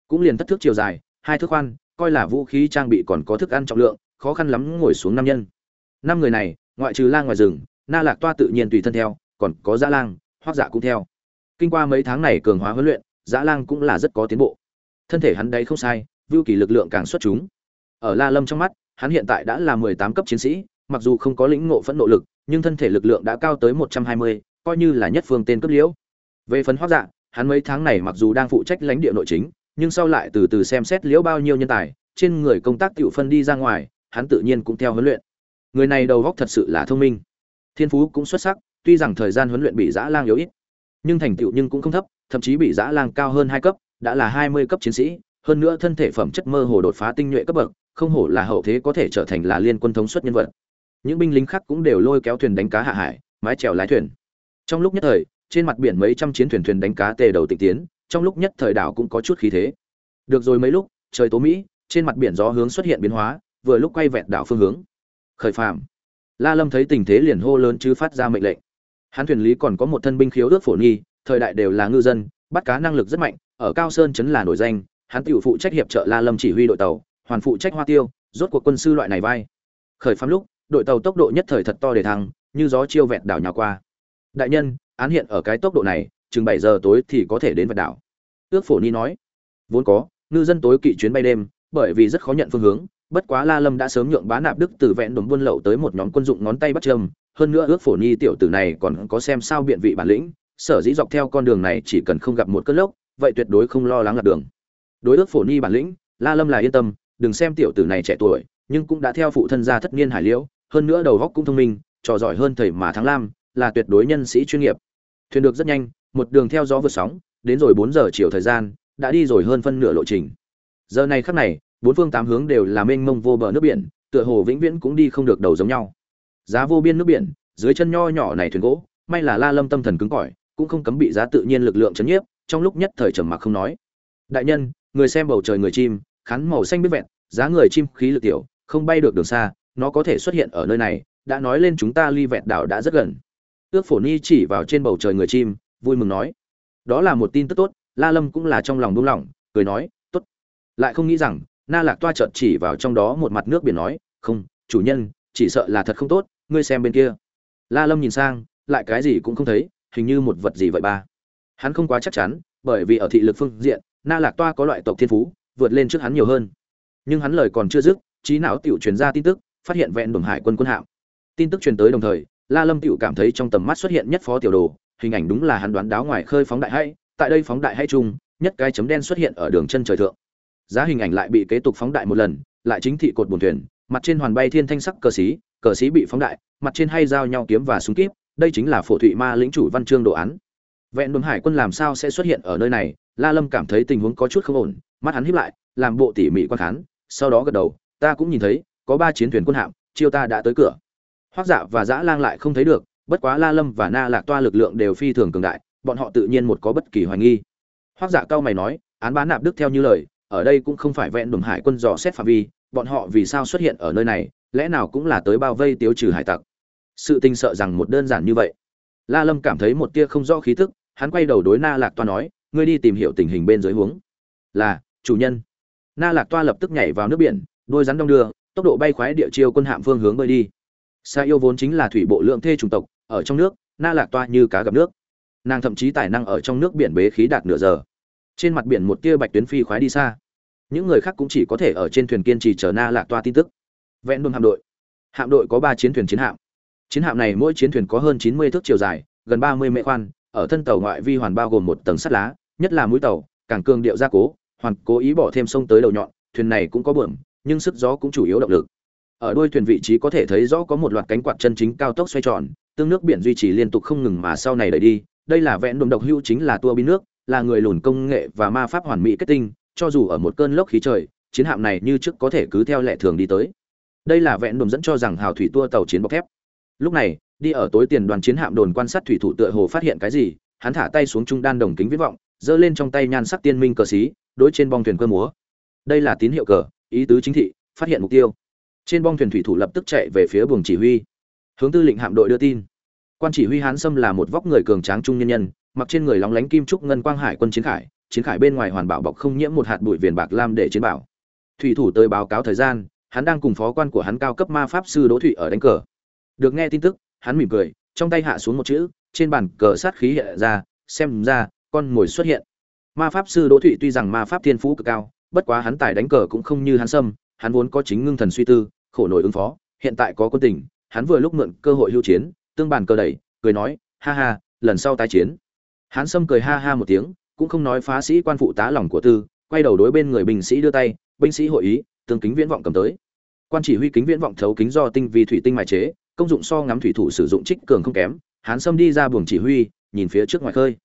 Speaker 1: Cũng liền thất thước chiều dài, hai thước khoan, coi là vũ khí trang bị còn có thức ăn trọng lượng, khó khăn lắm ngồi xuống năm nhân. Năm người này, ngoại trừ lang ngoài rừng, na lạc toa tự nhiên tùy thân theo, còn có dã lang hoác dạ cũng theo. Kinh qua mấy tháng này cường hóa huấn luyện dã lang cũng là rất có tiến bộ. Thân thể hắn đấy không sai, vưu kỳ lực lượng càng xuất chúng. Ở la lâm trong mắt, hắn hiện tại đã là mười tám cấp chiến sĩ, mặc dù không có lĩnh ngộ phẫn nộ lực, nhưng thân thể lực lượng đã cao tới một trăm hai mươi, coi như là nhất phương tên cấp liễu về phần hoác dạ hắn mấy tháng này mặc dù đang phụ trách lãnh địa nội chính, nhưng sau lại từ từ xem xét liễu bao nhiêu nhân tài, trên người công tác tiểu phân đi ra ngoài, hắn tự nhiên cũng theo huấn luyện. Người này đầu góc thật sự là thông minh. Thiên phú cũng xuất sắc, tuy rằng thời gian huấn luyện bị dã lang yếu ít, nhưng thành tựu nhưng cũng không thấp, thậm chí bị dã lang cao hơn hai cấp, đã là hai mươi cấp chiến sĩ, hơn nữa thân thể phẩm chất mơ hồ đột phá tinh nhuệ cấp bậc, không hổ là hậu thế có thể trở thành là liên quân thống suất nhân vật. Những binh lính khác cũng đều lôi kéo thuyền đánh cá hạ hải, mái chèo lái thuyền. Trong lúc nhất thời trên mặt biển mấy trăm chiến thuyền thuyền đánh cá tề đầu tịnh tiến, trong lúc nhất thời đảo cũng có chút khí thế. Được rồi mấy lúc, trời tố mỹ, trên mặt biển gió hướng xuất hiện biến hóa, vừa lúc quay vẹn đảo phương hướng. Khởi phạm la lâm thấy tình thế liền hô lớn chứ phát ra mệnh lệnh. Hắn thuyền lý còn có một thân binh khiếu ước phổ nghi, thời đại đều là ngư dân, bắt cá năng lực rất mạnh, ở cao sơn chấn là nổi danh hắn tiểu phụ trách hiệp trợ la lâm chỉ huy đội tàu, hoàn phụ trách hoa tiêu, rốt cuộc quân sư loại này vai. Khởi phạm lúc, đội tàu tốc độ nhất thời thật to để thăng, như gió chiêu vẹn đảo nhà qua. Đại nhân án hiện ở cái tốc độ này, chừng bảy giờ tối thì có thể đến vẹt đảo. Ước phổ ni nói. Vốn có, ngư dân tối kỵ chuyến bay đêm, bởi vì rất khó nhận phương hướng, bất quá la lâm đã sớm nhượng bá nạp đức từ vẹn đồn buôn lậu tới một nhóm quân dụng ngón tay bắt châm. Hơn nữa ước phổ ni tiểu tử này còn có xem sao biện vị bản lĩnh, sở dĩ dọc theo con đường này chỉ cần không gặp một cơn lốc, vậy tuyệt đối không lo lắng lạc đường. Đối ước phổ ni bản lĩnh, la lâm là yên tâm, đừng xem tiểu tử này trẻ tuổi, nhưng cũng đã theo phụ thân gia thất niên hải liễu, hơn nữa đầu góc cũng thông minh, trò giỏi hơn thầy mà thắng lam, là tuyệt đối nhân sĩ chuyên nghiệp thuyền được rất nhanh, một đường theo gió vượt sóng, đến rồi bốn giờ chiều thời gian, đã đi rồi hơn phân nửa lộ trình. Giờ này khắc này, bốn phương tám hướng đều là mênh mông vô bờ nước biển, tựa hồ vĩnh viễn cũng đi không được đầu giống nhau. Giá vô biên nước biển, dưới chân nho nhỏ này thuyền gỗ, may là la lâm tâm thần cứng cỏi, cũng không cấm bị giá tự nhiên lực lượng chấn nhiếp, trong lúc nhất thời trầm mặc không nói. Đại nhân, người xem bầu trời người chim, khán màu xanh biết vẹn, giá người chim khí lực tiểu, không bay được đường xa, nó có thể xuất hiện ở nơi này, đã nói lên chúng ta ly vẹn đảo đã rất gần ước phổ ni chỉ vào trên bầu trời người chim, vui mừng nói. Đó là một tin tức tốt, la lâm cũng là trong lòng buông lỏng, cười nói, tốt. Lại không nghĩ rằng, na lạc toa chợt chỉ vào trong đó một mặt nước biển nói, không, chủ nhân, chỉ sợ là thật không tốt, ngươi xem bên kia. La lâm nhìn sang, lại cái gì cũng không thấy, hình như một vật gì vậy ba? Hắn không quá chắc chắn, bởi vì ở thị lực phương diện, na lạc toa có loại tộc thiên phú, vượt lên trước hắn nhiều hơn. Nhưng hắn lời còn chưa dứt, trí não tiểu truyền ra tin tức, phát hiện vẹn đồng hải quân quân hạm. Tin tức truyền tới đồng thời la lâm tiểu cảm thấy trong tầm mắt xuất hiện nhất phó tiểu đồ, hình ảnh đúng là hắn đoán đáo ngoài khơi phóng đại hay, tại đây phóng đại hay chung, nhất cái chấm đen xuất hiện ở đường chân trời thượng. Giá hình ảnh lại bị kế tục phóng đại một lần, lại chính thị cột buồn thuyền, mặt trên hoàn bay thiên thanh sắc cờ xí cờ xí bị phóng đại, mặt trên hay giao nhau kiếm và súng kíp, đây chính là phổ thụy ma lĩnh chủ văn chương đồ án. Vẹn đồn hải quân làm sao sẽ xuất hiện ở nơi này, la lâm cảm thấy tình huống có chút không ổn, mắt hắn híp lại, làm bộ tỉ mỉ quan khán, sau đó gật đầu, ta cũng nhìn thấy, có ba chiến thuyền quân hạm, chiêu ta đã tới cửa. Hoắc dạ và dã lang lại không thấy được, bất quá la lâm và na lạc toa lực lượng đều phi thường cường đại, bọn họ tự nhiên một có bất kỳ hoài nghi. Hoắc dạ cao mày nói, án bán nạp đức theo như lời, ở đây cũng không phải vẹn đồn hải quân dò xét phạm vi, bọn họ vì sao xuất hiện ở nơi này, lẽ nào cũng là tới bao vây tiêu trừ hải tặc? Sự tình sợ rằng một đơn giản như vậy. La lâm cảm thấy một tia không rõ khí tức, hắn quay đầu đối na lạc toa nói, ngươi đi tìm hiểu tình hình bên dưới huống. Là, chủ nhân. Na lạc toa lập tức nhảy vào nước biển, đôi rắn đông đưa, tốc độ bay khoái địa chiêu quân hạm phương hướng bơi đi sa yêu vốn chính là thủy bộ lượng thê chủng tộc, ở trong nước, na lạc toa như cá gặp nước. Nàng thậm chí tài năng ở trong nước biển bế khí đạt nửa giờ. Trên mặt biển một tia bạch tuyến phi khoái đi xa. Những người khác cũng chỉ có thể ở trên thuyền kiên trì chờ na lạc toa tin tức. Vẹn đồn hạm đội. Hạm đội có ba chiến thuyền chiến hạm. Chiến hạm này mỗi chiến thuyền có hơn chín mươi thước chiều dài, gần ba mươi mễ khoan, ở thân tàu ngoại vi hoàn bao gồm một tầng sắt lá, nhất là mũi tàu, càng cường điệu gia cố, hoàn cố ý bỏ thêm sông tới đầu nhọn, thuyền này cũng có bượm, nhưng sức gió cũng chủ yếu động lực ở đuôi thuyền vị trí có thể thấy rõ có một loạt cánh quạt chân chính cao tốc xoay tròn, tương nước biển duy trì liên tục không ngừng mà sau này đẩy đi. Đây là vẽn đồn độc hưu chính là tua bin nước, là người lùn công nghệ và ma pháp hoàn mỹ kết tinh, cho dù ở một cơn lốc khí trời, chiến hạm này như trước có thể cứ theo lệ thường đi tới. Đây là vẽn đồn dẫn cho rằng hào thủy tua tàu chiến bọc thép. Lúc này, đi ở tối tiền đoàn chiến hạm đồn quan sát thủy thủ tựa hồ phát hiện cái gì, hắn thả tay xuống trung đan đồng kính viết vọng, giơ lên trong tay nhan sắc tiên minh cờ xí, đối trên bong thuyền cơ múa. Đây là tín hiệu cờ, ý tứ chính thị, phát hiện mục tiêu trên bong thuyền thủy thủ lập tức chạy về phía buồng chỉ huy. Hướng tư lệnh hạm đội đưa tin. Quan chỉ huy hán sâm là một vóc người cường tráng trung nhân nhân, mặc trên người lóng lánh kim trúc ngân quang hải quân chiến khải chiến khải bên ngoài hoàn bảo bọc không nhiễm một hạt bụi viền bạc lam để chiến bảo. Thủy thủ tới báo cáo thời gian, hắn đang cùng phó quan của hắn cao cấp ma pháp sư đỗ thụy ở đánh cờ. Được nghe tin tức, hắn mỉm cười, trong tay hạ xuống một chữ, trên bàn cờ sát khí hiện ra, xem ra, con mồi xuất hiện. Ma pháp sư đỗ thụy tuy rằng ma pháp thiên phú cực cao, bất quá hắn tài đánh cờ cũng không như hắn sâm hắn vốn có chính ngưng thần suy tư, khổ nổi ứng phó, hiện tại có quân tình, hắn vừa lúc mượn cơ hội hưu chiến, tương bàn cờ đẩy, cười nói, ha ha, lần sau tái chiến. Hắn sâm cười ha ha một tiếng, cũng không nói phá sĩ quan phụ tá lòng của tư, quay đầu đối bên người binh sĩ đưa tay, binh sĩ hội ý, tương kính viễn vọng cầm tới. Quan chỉ huy kính viễn vọng thấu kính do tinh vi thủy tinh mài chế, công dụng so ngắm thủy thủ sử dụng trích cường không kém, hắn sâm đi ra buồng chỉ huy, nhìn phía trước ngoài khơi.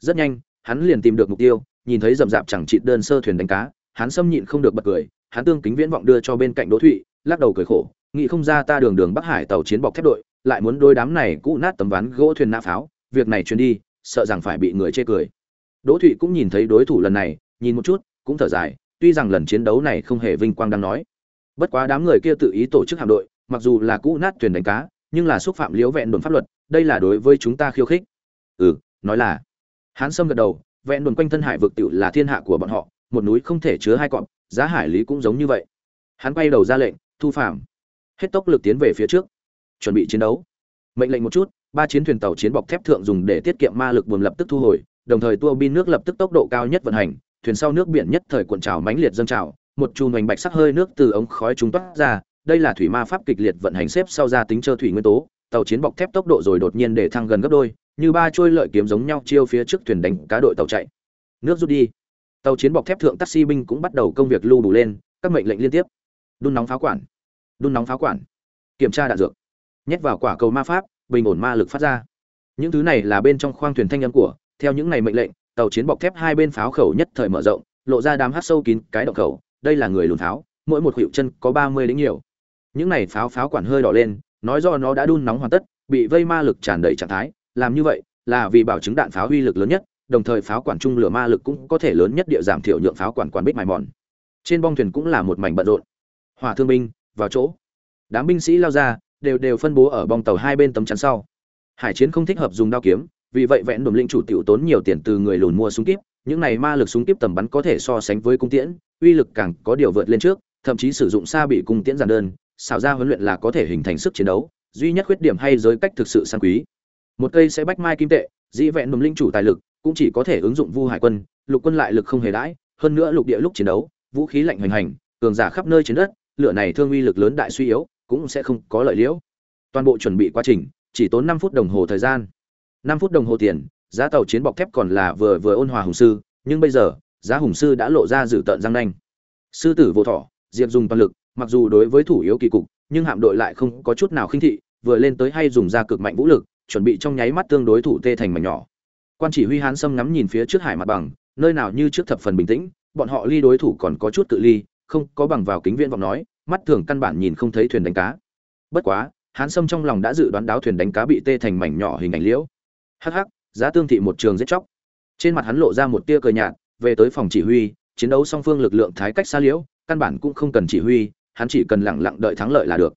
Speaker 1: Rất nhanh, hắn liền tìm được mục tiêu, nhìn thấy rậm rạp chẳng chịt đơn sơ thuyền đánh cá, hắn sâm nhịn không được bật cười hắn tương kính viễn vọng đưa cho bên cạnh đỗ thụy, lắc đầu cười khổ, nghĩ không ra ta đường đường bắc hải tàu chiến bọc thép đội, lại muốn đôi đám này cũ nát tấm ván gỗ thuyền nã pháo, việc này truyền đi, sợ rằng phải bị người chê cười. Đỗ thụy cũng nhìn thấy đối thủ lần này, nhìn một chút, cũng thở dài, tuy rằng lần chiến đấu này không hề vinh quang đang nói. Bất quá đám người kia tự ý tổ chức hạm đội, mặc dù là cũ nát thuyền đánh cá, nhưng là xúc phạm liễu vẹn đồn pháp luật, đây là đối với chúng ta khiêu khích. Ừ nói là. Hán sâm gật đầu, vẹn đồn quanh thân hải vực tiểu là thiên hạ của bọn họ, một núi không thể chứa hai cọp giá hải lý cũng giống như vậy. Hắn quay đầu ra lệnh, thu phạm hết tốc lực tiến về phía trước, chuẩn bị chiến đấu. Mệnh lệnh một chút, ba chiến thuyền tàu chiến bọc thép thượng dùng để tiết kiệm ma lực buồm lập tức thu hồi, đồng thời tua bin nước lập tức tốc độ cao nhất vận hành, thuyền sau nước biển nhất thời cuộn trào mãnh liệt dâng trào, một chùm hoành bạch sắc hơi nước từ ống khói chúng toát ra, đây là thủy ma pháp kịch liệt vận hành xếp sau ra tính trơ thủy nguyên tố, tàu chiến bọc thép tốc độ rồi đột nhiên để thăng gần gấp đôi, như ba trôi lợi kiếm giống nhau chiêu phía trước thuyền đánh cá đội tàu chạy. Nước rút đi tàu chiến bọc thép thượng taxi binh cũng bắt đầu công việc lưu đủ lên, các mệnh lệnh liên tiếp. Đun nóng pháo quản. Đun nóng pháo quản. Kiểm tra đạn dược. Nhét vào quả cầu ma pháp, bình ổn ma lực phát ra. Những thứ này là bên trong khoang thuyền thanh âm của, theo những này mệnh lệnh, tàu chiến bọc thép hai bên pháo khẩu nhất thời mở rộng, lộ ra đám hát sâu kín cái động khẩu, đây là người lùn pháo, mỗi một hiệu chân có ba mươi lính nhiều. Những này pháo pháo quản hơi đỏ lên, nói do nó đã đun nóng hoàn tất, bị vây ma lực tràn đầy trạng thái, làm như vậy là vì bảo chứng đạn pháo uy lực lớn nhất đồng thời pháo quản trung lửa ma lực cũng có thể lớn nhất địa giảm thiểu nhượng pháo quản quản bích mài mòn. Trên bong thuyền cũng là một mảnh bận rộn. Hỏa thương binh, vào chỗ. Đám binh sĩ lao ra, đều đều phân bố ở bong tàu hai bên tấm chắn sau. Hải chiến không thích hợp dùng đao kiếm, vì vậy vẹn đồn linh chủ tiểu tốn nhiều tiền từ người lùn mua súng kíp, những này ma lực súng kíp tầm bắn có thể so sánh với cung tiễn, uy lực càng có điều vượt lên trước, thậm chí sử dụng xa bị cung tiễn giản đơn xào ra huấn luyện là có thể hình thành sức chiến đấu, duy nhất khuyết điểm hay giới cách thực sự sang quý một cây sẽ bách mai kim tệ, dĩ vẹn mầm linh chủ tài lực, cũng chỉ có thể ứng dụng vu hải quân, lục quân lại lực không hề đãi, hơn nữa lục địa lúc chiến đấu, vũ khí lạnh hoành hành, cường giả khắp nơi trên đất, lửa này thương uy lực lớn đại suy yếu, cũng sẽ không có lợi liễu. Toàn bộ chuẩn bị quá trình, chỉ tốn năm phút đồng hồ thời gian. Năm phút đồng hồ tiền, giá tàu chiến bọc thép còn là vừa vừa ôn hòa hùng sư, nhưng bây giờ, giá hùng sư đã lộ ra dự tợn răng nanh. Sư tử vô thọ, diệp dùng toàn lực, mặc dù đối với thủ yếu kỳ cục, nhưng hạm đội lại không có chút nào khinh thị, vừa lên tới hay dùng ra cực mạnh vũ lực chuẩn bị trong nháy mắt tương đối thủ tê thành mảnh nhỏ. Quan chỉ huy hán sâm ngắm nhìn phía trước hải mặt bằng, nơi nào như trước thập phần bình tĩnh, bọn họ ly đối thủ còn có chút tự ly, không có bằng vào kính viễn vọng nói, mắt thường căn bản nhìn không thấy thuyền đánh cá. Bất quá, hán sâm trong lòng đã dự đoán đáo thuyền đánh cá bị tê thành mảnh nhỏ hình ảnh liễu. Hắc hắc, giá tương thị một trường giết chóc. Trên mặt hắn lộ ra một tia cờ nhạt, về tới phòng chỉ huy, chiến đấu song phương lực lượng thái cách xa liễu, căn bản cũng không cần chỉ huy, hắn chỉ cần lặng lặng đợi thắng lợi là được.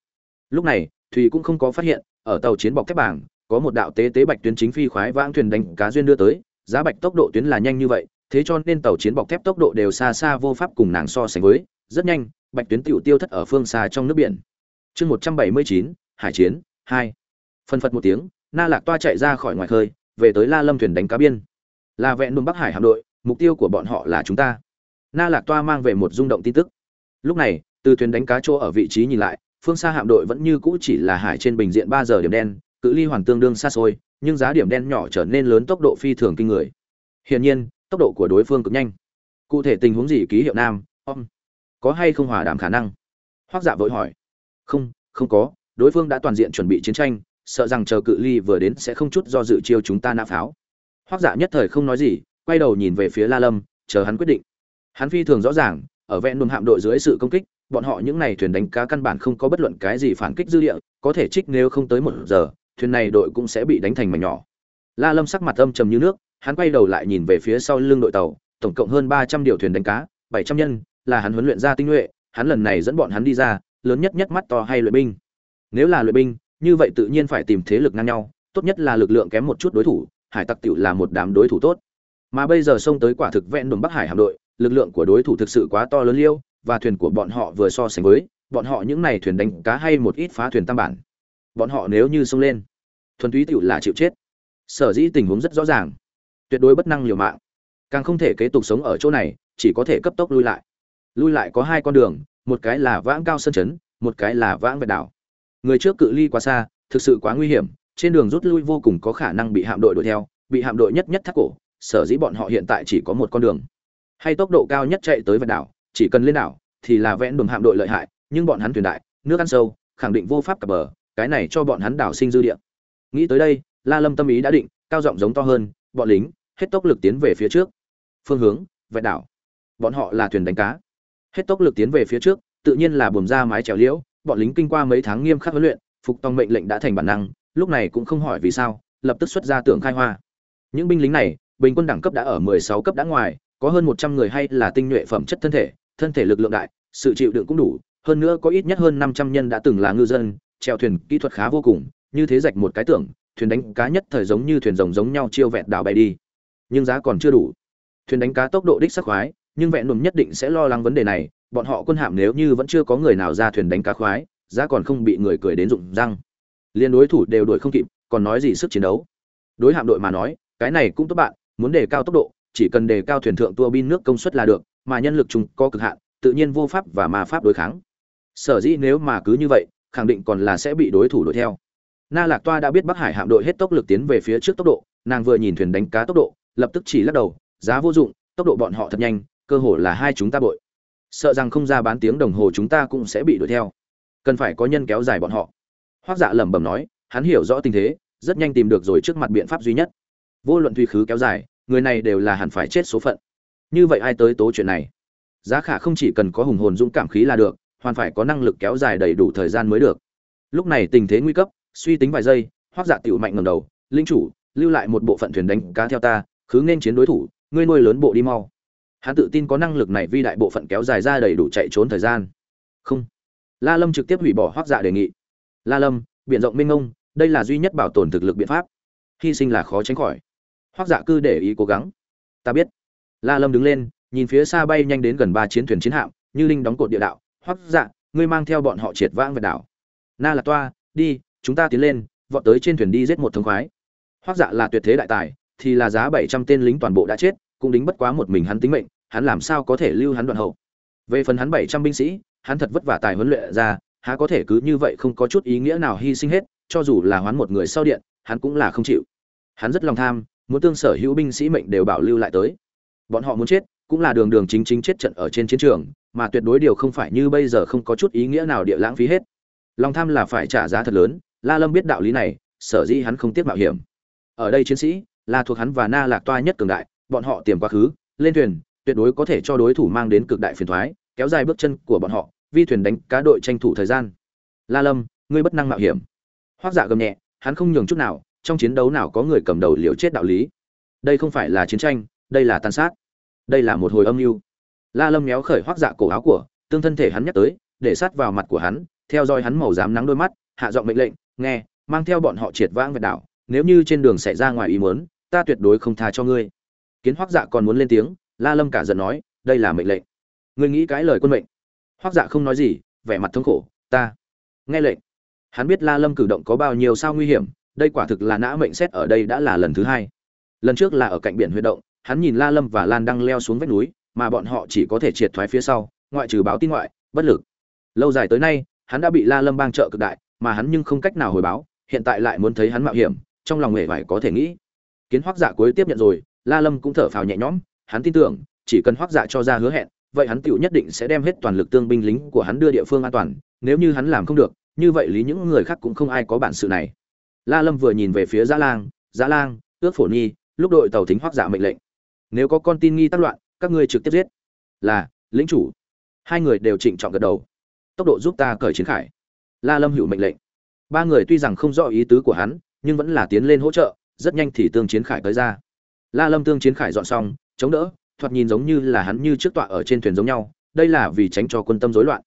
Speaker 1: Lúc này, thùy cũng không có phát hiện, ở tàu chiến bọc thép bảng có một đạo tế tế bạch tuyến chính phi khoái vãng thuyền đánh cá duyên đưa tới, giá bạch tốc độ tuyến là nhanh như vậy, thế cho nên tàu chiến bọc thép tốc độ đều xa xa vô pháp cùng nàng so sánh với, rất nhanh, bạch tuyến tiểu tiêu thất ở phương xa trong nước biển. Chương một trăm bảy mươi chín, hải chiến, hai. Phân phật một tiếng, na lạc toa chạy ra khỏi ngoài khơi, về tới la lâm thuyền đánh cá biên. Là vẹn đồn bắc hải hạm đội, mục tiêu của bọn họ là chúng ta. Na lạc toa mang về một rung động tin tức. Lúc này, từ thuyền đánh cá chỗ ở vị trí nhìn lại, phương xa hạm đội vẫn như cũ chỉ là hải trên bình diện ba giờ điểm đen cự ly hoàn tương đương xa xôi, nhưng giá điểm đen nhỏ trở nên lớn tốc độ phi thường kinh người. Hiển nhiên, tốc độ của đối phương cực nhanh. Cụ thể tình huống gì ký hiệu nam, om? Có hay không hòa đảm khả năng? Hoác dạ vội hỏi. Không không có, đối phương đã toàn diện chuẩn bị chiến tranh, sợ rằng chờ cự ly vừa đến sẽ không chút do dự chiêu chúng ta nã pháo. Hoác dạ nhất thời không nói gì, quay đầu nhìn về phía la lâm, chờ hắn quyết định. Hắn phi thường rõ ràng, ở vẹn đồn hạm đội dưới sự công kích, bọn họ những này thuyền đánh cá căn bản không có bất luận cái gì phản kích dư địa, có thể trích nếu không tới một giờ thuyền này đội cũng sẽ bị đánh thành mảnh nhỏ. La lâm sắc mặt âm trầm như nước, hắn quay đầu lại nhìn về phía sau lưng đội tàu, tổng cộng hơn ba trăm điều thuyền đánh cá, bảy trăm nhân, là hắn huấn luyện ra tinh nhuệ, hắn lần này dẫn bọn hắn đi ra, lớn nhất nhất mắt to hay luyện binh. Nếu là luyện binh, như vậy tự nhiên phải tìm thế lực ngang nhau, tốt nhất là lực lượng kém một chút đối thủ, hải tặc tiểu là một đám đối thủ tốt. Mà bây giờ xông tới quả thực vẹn đồn bắc hải hạm đội, lực lượng của đối thủ thực sự quá to lớn liêu, và thuyền của bọn họ vừa so sánh với, bọn họ những này thuyền đánh cá hay một ít phá thuyền tam bản. Bọn họ nếu như xông lên thuần túy tiểu là chịu chết. Sở dĩ tình huống rất rõ ràng. Tuyệt đối bất năng liều mạng. Càng không thể kế tục sống ở chỗ này, chỉ có thể cấp tốc lui lại. Lui lại có hai con đường, một cái là vãng cao sân chấn, một cái là vãng vẹt đảo. Người trước cự ly quá xa, thực sự quá nguy hiểm, trên đường rút lui vô cùng có khả năng bị hạm đội đuổi theo, bị hạm đội nhất nhất thắt cổ, sở dĩ bọn họ hiện tại chỉ có một con đường. Hay tốc độ cao nhất chạy tới vẹt đảo, chỉ cần lên đảo, thì là vẽn đồn hạm đội lợi hại, nhưng bọn hắn thuyền đại, nước ăn sâu, khẳng định vô pháp cập bờ, cái này cho bọn hắn đảo sinh dư địa nghĩ tới đây, la lâm tâm ý đã định, cao giọng giống to hơn, bọn lính, hết tốc lực tiến về phía trước. Phương hướng vẹn đảo. Bọn họ là thuyền đánh cá. Hết tốc lực tiến về phía trước, tự nhiên là buồm ra mái trèo liễu, bọn lính kinh qua mấy tháng nghiêm khắc huấn luyện, phục tòng mệnh lệnh đã thành bản năng, lúc này cũng không hỏi vì sao, lập tức xuất ra tưởng khai hoa. Những binh lính này, bình quân đẳng cấp đã ở 16 cấp đã ngoài, có hơn 100 người hay là tinh nhuệ phẩm chất thân thể thân thể lực lượng đại, sự chịu đựng cũng đủ, hơn nữa có ít nhất hơn 500 nhân đã từng là ngư dân, chèo thuyền kỹ thuật khá vô cùng như thế rạch một cái tưởng, thuyền đánh cá nhất thời giống như thuyền rồng giống nhau chiêu vẹn đảo bay đi. Nhưng giá còn chưa đủ. Thuyền đánh cá tốc độ đích sắc khoái, nhưng vẹn đùm nhất định sẽ lo lắng vấn đề này, bọn họ quân hạm nếu như vẫn chưa có người nào ra thuyền đánh cá khoái, giá còn không bị người cười đến rụng răng. Liên đối thủ đều đuổi không kịp, còn nói gì sức chiến đấu. Đối hạm đội mà nói, cái này cũng tốt bạn, muốn đề cao tốc độ, chỉ cần đề cao thuyền thượng tua bin nước công suất là được, mà nhân lực chúng có cực hạn, tự nhiên vô pháp và ma pháp đối kháng. Sở dĩ nếu mà cứ như vậy, khẳng định còn là sẽ bị đối thủ đuổi theo na lạc toa đã biết bắc hải hạm đội hết tốc lực tiến về phía trước tốc độ, nàng vừa nhìn thuyền đánh cá tốc độ, lập tức chỉ lắc đầu, giá vô dụng, tốc độ bọn họ thật nhanh, cơ hồ là hai chúng ta bội. Sợ rằng không ra bán tiếng đồng hồ chúng ta cũng sẽ bị đuổi theo. Cần phải có nhân kéo dài bọn họ. Hoác dạ lẩm bẩm nói, hắn hiểu rõ tình thế, rất nhanh tìm được rồi trước mặt biện pháp duy nhất. Vô luận tùy khứ kéo dài, người này đều là hẳn phải chết số phận. Như vậy ai tới tố chuyện này? Giá khả không chỉ cần có hùng hồn dũng cảm khí là được, hoàn phải có năng lực kéo dài đầy đủ thời gian mới được. Lúc này tình thế nguy cấp suy tính vài giây hoác dạ tiểu mạnh ngầm đầu, linh chủ, lưu lại một bộ phận thuyền đánh cá theo ta, khứ nên chiến đối thủ, ngươi nuôi lớn bộ đi mau. Hắn tự tin có năng lực này vi đại bộ phận kéo dài ra đầy đủ chạy trốn thời gian. Không. La lâm trực tiếp hủy bỏ hoác dạ đề nghị. La lâm biện rộng minh ông đây là duy nhất bảo tồn thực lực biện pháp. Hy sinh là khó tránh khỏi. Hoác dạ cư để ý cố gắng. Ta biết. La lâm đứng lên, nhìn phía xa bay nhanh đến gần ba chiến thuyền chiến hạm, như linh đóng cột địa đạo. Hoác dạ ngươi mang theo bọn họ triệt vãng về đảo. Na là toa, đi chúng ta tiến lên, vọt tới trên thuyền đi giết một thống khoái. Hoác dạ là tuyệt thế đại tài, thì là giá bảy trăm tên lính toàn bộ đã chết, cũng đính bất quá một mình hắn tính mệnh, hắn làm sao có thể lưu hắn đoạn hậu? Về phần hắn bảy trăm binh sĩ, hắn thật vất vả tài huấn luyện ra, há có thể cứ như vậy không có chút ý nghĩa nào hy sinh hết, cho dù là hoán một người sau điện, hắn cũng là không chịu. Hắn rất lòng tham, muốn tương sở hữu binh sĩ mệnh đều bảo lưu lại tới. Bọn họ muốn chết, cũng là đường đường chính chính chết trận ở trên chiến trường, mà tuyệt đối điều không phải như bây giờ không có chút ý nghĩa nào địa lãng phí hết. Lòng tham là phải trả giá thật lớn la lâm biết đạo lý này, sở dĩ hắn không tiếc mạo hiểm. Ở đây chiến sĩ là thuộc hắn và na lạc toa nhất cường đại, bọn họ tiềm quá khứ, lên thuyền, tuyệt đối có thể cho đối thủ mang đến cực đại phiền thoái, kéo dài bước chân của bọn họ, vi thuyền đánh cá đội tranh thủ thời gian. La lâm, ngươi bất năng mạo hiểm. Hoắc dạ gầm nhẹ, hắn không nhường chút nào, trong chiến đấu nào có người cầm đầu liều chết đạo lý. Đây không phải là chiến tranh, đây là tàn sát. Đây là một hồi âm mưu. La lâm méo khởi hoắc dạ cổ áo của, tương thân thể hắn nhắc tới, để sát vào mặt của hắn, theo dõi hắn màu dám nắng đôi mắt, hạ giọng mệnh lệnh nghe, mang theo bọn họ triệt vãng về đảo, nếu như trên đường xảy ra ngoài ý muốn, ta tuyệt đối không tha cho ngươi. Kiến hoác dạ còn muốn lên tiếng, la lâm cả giận nói, đây là mệnh lệnh. Ngươi nghĩ cái lời quân mệnh. Hoác dạ không nói gì, vẻ mặt thống khổ, ta nghe lệnh. Hắn biết la lâm cử động có bao nhiêu sao nguy hiểm, đây quả thực là nã mệnh xét ở đây đã là lần thứ hai. Lần trước là ở cạnh biển huy động, hắn nhìn la lâm và lan đang leo xuống vách núi, mà bọn họ chỉ có thể triệt thoái phía sau, ngoại trừ báo tin ngoại, bất lực. Lâu dài tới nay, hắn đã bị la lâm bang trợ cực đại mà hắn nhưng không cách nào hồi báo, hiện tại lại muốn thấy hắn mạo hiểm, trong lòng hề vải có thể nghĩ. Kiến hoác dạ cuối tiếp nhận rồi, la lâm cũng thở phào nhẹ nhõm, hắn tin tưởng, chỉ cần hoác dạ cho ra hứa hẹn, vậy hắn tựu nhất định sẽ đem hết toàn lực tương binh lính của hắn đưa địa phương an toàn, nếu như hắn làm không được, như vậy lý những người khác cũng không ai có bản sự này. La lâm vừa nhìn về phía giã lang giã lang, ước phổ nhi lúc đội tàu thính hoác dạ mệnh lệnh. Nếu có con tin nghi tác loạn, các ngươi trực tiếp giết. Là, lĩnh chủ. Hai người đều trịnh trọng gật đầu. Tốc độ giúp ta cởi chiến khải la lâm hữu mệnh lệnh. Ba người tuy rằng không rõ ý tứ của hắn, nhưng vẫn là tiến lên hỗ trợ, rất nhanh thì tương chiến khải tới ra. La lâm tương chiến khải dọn xong, chống đỡ, thoạt nhìn giống như là hắn như trước tọa ở trên thuyền giống nhau, đây là vì tránh cho quân tâm rối loạn.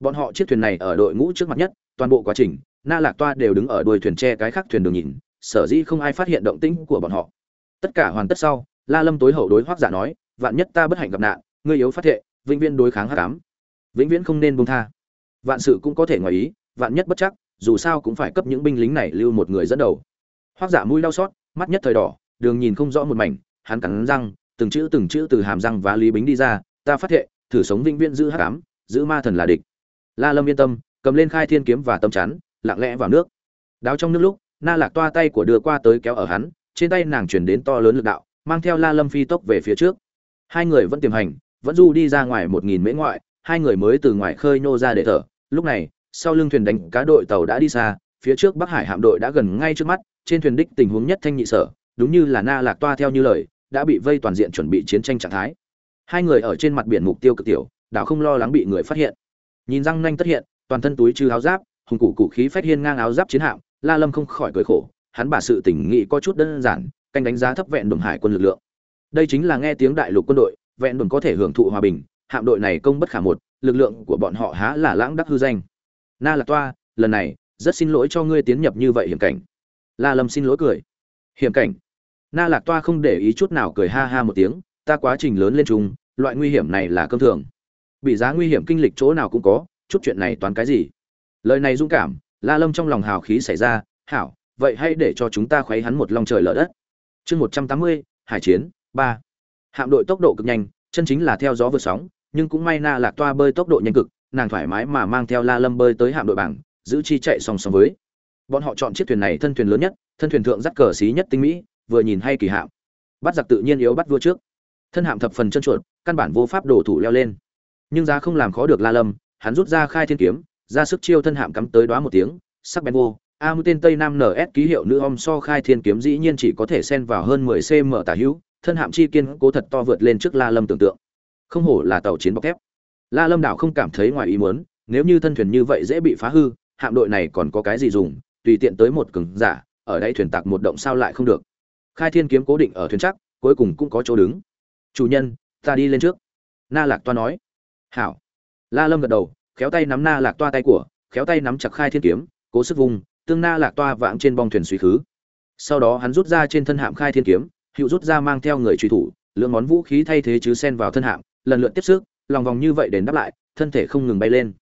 Speaker 1: Bọn họ chiếc thuyền này ở đội ngũ trước mặt nhất, toàn bộ quá trình, na lạc toa đều đứng ở đuôi thuyền tre cái khác thuyền đường nhìn, sở dĩ không ai phát hiện động tĩnh của bọn họ. Tất cả hoàn tất sau, la lâm tối hậu đối hoác giả dạ nói, vạn nhất ta bất hạnh gặp nạn, ngươi yếu phát thệ, vĩnh viễn đối kháng hắc ám. Vĩnh viễn không nên buông tha. Vạn sự cũng có thể ngoài ý vạn nhất bất chắc, dù sao cũng phải cấp những binh lính này lưu một người dẫn đầu. Hoác giả mũi đau xót, mắt nhất thời đỏ, đường nhìn không rõ một mảnh, hắn cắn răng, từng chữ từng chữ từ hàm răng và lý bính đi ra, ta phát thệ, thử sống vĩnh viễn giữ hắc ám, giữ ma thần là địch. La lâm yên tâm, cầm lên khai thiên kiếm và tâm chắn, lặng lẽ vào nước. Đáo trong nước lúc, na lạc toa tay của đưa qua tới kéo ở hắn, trên tay nàng chuyển đến to lớn lực đạo, mang theo la lâm phi tốc về phía trước. Hai người vẫn tiềm hành, vẫn du đi ra ngoài một nghìn mễ ngoại, hai người mới từ ngoài khơi nô ra để thở, lúc này sau lưng thuyền đánh cá đội tàu đã đi xa, phía trước bắc hải hạm đội đã gần ngay trước mắt, trên thuyền đích tình huống nhất thanh nhị sở, đúng như là na lạc toa theo như lời, đã bị vây toàn diện chuẩn bị chiến tranh trạng thái. Hai người ở trên mặt biển mục tiêu cực tiểu, đảo không lo lắng bị người phát hiện. Nhìn răng nanh tất hiện, toàn thân túi trừ áo giáp, hùng cụ cụ khí phách hiên ngang áo giáp chiến hạm, la lâm không khỏi cười khổ, hắn bà sự tỉnh nghị có chút đơn giản, canh đánh giá thấp vẹn đồn hải quân lực lượng. Đây chính là nghe tiếng đại lục quân đội, vẹn đồn có thể hưởng thụ hòa bình, hạm đội này công bất khả một, lực lượng của bọn họ há là lãng đắc hư danh na là toa, lần này, rất xin lỗi cho ngươi tiến nhập như vậy hiểm cảnh. La lâm xin lỗi cười. Hiểm cảnh? Na lạc toa không để ý chút nào cười ha ha một tiếng, ta quá trình lớn lên chung loại nguy hiểm này là cơm thường. Bị giá nguy hiểm kinh lịch chỗ nào cũng có, chút chuyện này toán cái gì? Lời này dũng cảm, la lâm trong lòng hào khí xảy ra, hảo, vậy hãy để cho chúng ta khuấy hắn một lòng trời lở đất. Chương một trăm tám mươi, hải chiến, ba. Hạm đội tốc độ cực nhanh, chân chính là theo gió vượt sóng, nhưng cũng may na lạc toa bơi tốc độ nhanh cực nàng thoải mái mà mang theo la lâm bơi tới hạm đội bảng, giữ chi chạy song song với. Bọn họ chọn chiếc thuyền này thân thuyền lớn nhất, thân thuyền thượng dắt cờ xí nhất tinh mỹ, vừa nhìn hay kỳ hạm. Bắt giặc tự nhiên yếu bắt vua trước. Thân hạm thập phần chân chuột căn bản vô pháp đổ thủ leo lên. Nhưng giá không làm khó được la lâm, hắn rút ra khai thiên kiếm, ra sức chiêu thân hạm cắm tới đóa một tiếng, sắc bén vô. A mũi tên tây nam ns ký hiệu nữ om so khai thiên kiếm dĩ nhiên chỉ có thể xen vào hơn 10 cm tả hữu, thân hạm chi kiên cố thật to vượt lên trước la lâm tưởng tượng. Không hổ là tàu chiến bọc thép la lâm đảo không cảm thấy ngoài ý muốn, nếu như thân thuyền như vậy dễ bị phá hư, hạm đội này còn có cái gì dùng, tùy tiện tới một cứng giả, ở đây thuyền tặc một động sao lại không được. Khai thiên kiếm cố định ở thuyền chắc, cuối cùng cũng có chỗ đứng. Chủ nhân, ta đi lên trước. Na lạc toa nói. Hảo. La lâm gật đầu, khéo tay nắm na lạc toa tay của, khéo tay nắm chặt khai thiên kiếm, cố sức vùng, tương na lạc toa vãng trên bong thuyền suy khứ. Sau đó hắn rút ra trên thân hạm khai thiên kiếm, hữu rút ra mang theo người truy thủ lượng món vũ khí thay thế chứ xen vào thân hạm, lần lượt tiếp sức lòng vòng như vậy đến đáp lại, thân thể không ngừng bay lên.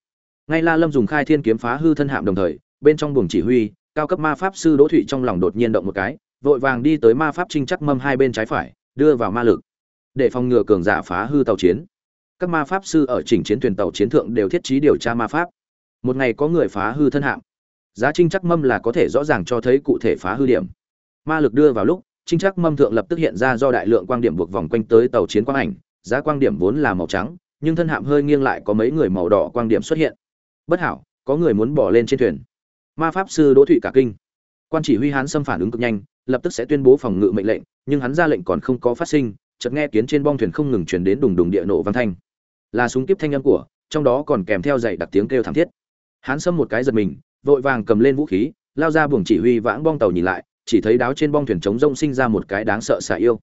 Speaker 1: Ngay la lâm dùng khai thiên kiếm phá hư thân hạm đồng thời, bên trong buồng chỉ huy, cao cấp ma pháp sư đỗ thụy trong lòng đột nhiên động một cái, vội vàng đi tới ma pháp trinh chắc mâm hai bên trái phải, đưa vào ma lực. Để phòng ngừa cường giả phá hư tàu chiến. Các ma pháp sư ở chỉnh chiến thuyền tàu chiến thượng đều thiết trí điều tra ma pháp. Một ngày có người phá hư thân hạm. Giá trinh chắc mâm là có thể rõ ràng cho thấy cụ thể phá hư điểm. Ma lực đưa vào lúc, trinh chắc mâm thượng lập tức hiện ra do đại lượng quang điểm buộc vòng quanh tới tàu chiến quang ảnh, giá quang điểm vốn là màu trắng nhưng thân hạm hơi nghiêng lại có mấy người màu đỏ quang điểm xuất hiện. Bất hảo, có người muốn bỏ lên trên thuyền. Ma pháp sư đỗ thụy cả kinh. Quan chỉ huy hán xâm phản ứng cực nhanh, lập tức sẽ tuyên bố phòng ngự mệnh lệnh, nhưng hắn ra lệnh còn không có phát sinh, chợt nghe kiến trên bong thuyền không ngừng truyền đến đùng đùng địa nổ vang thanh. Là súng kiếp thanh âm của, trong đó còn kèm theo dạy đặc tiếng kêu thảm thiết. Hắn xâm một cái giật mình, vội vàng cầm lên vũ khí, lao ra buồng chỉ huy vãng bong tàu nhìn lại, chỉ thấy đáo trên bong thuyền trống rông sinh ra một cái đáng sợ xả yêu.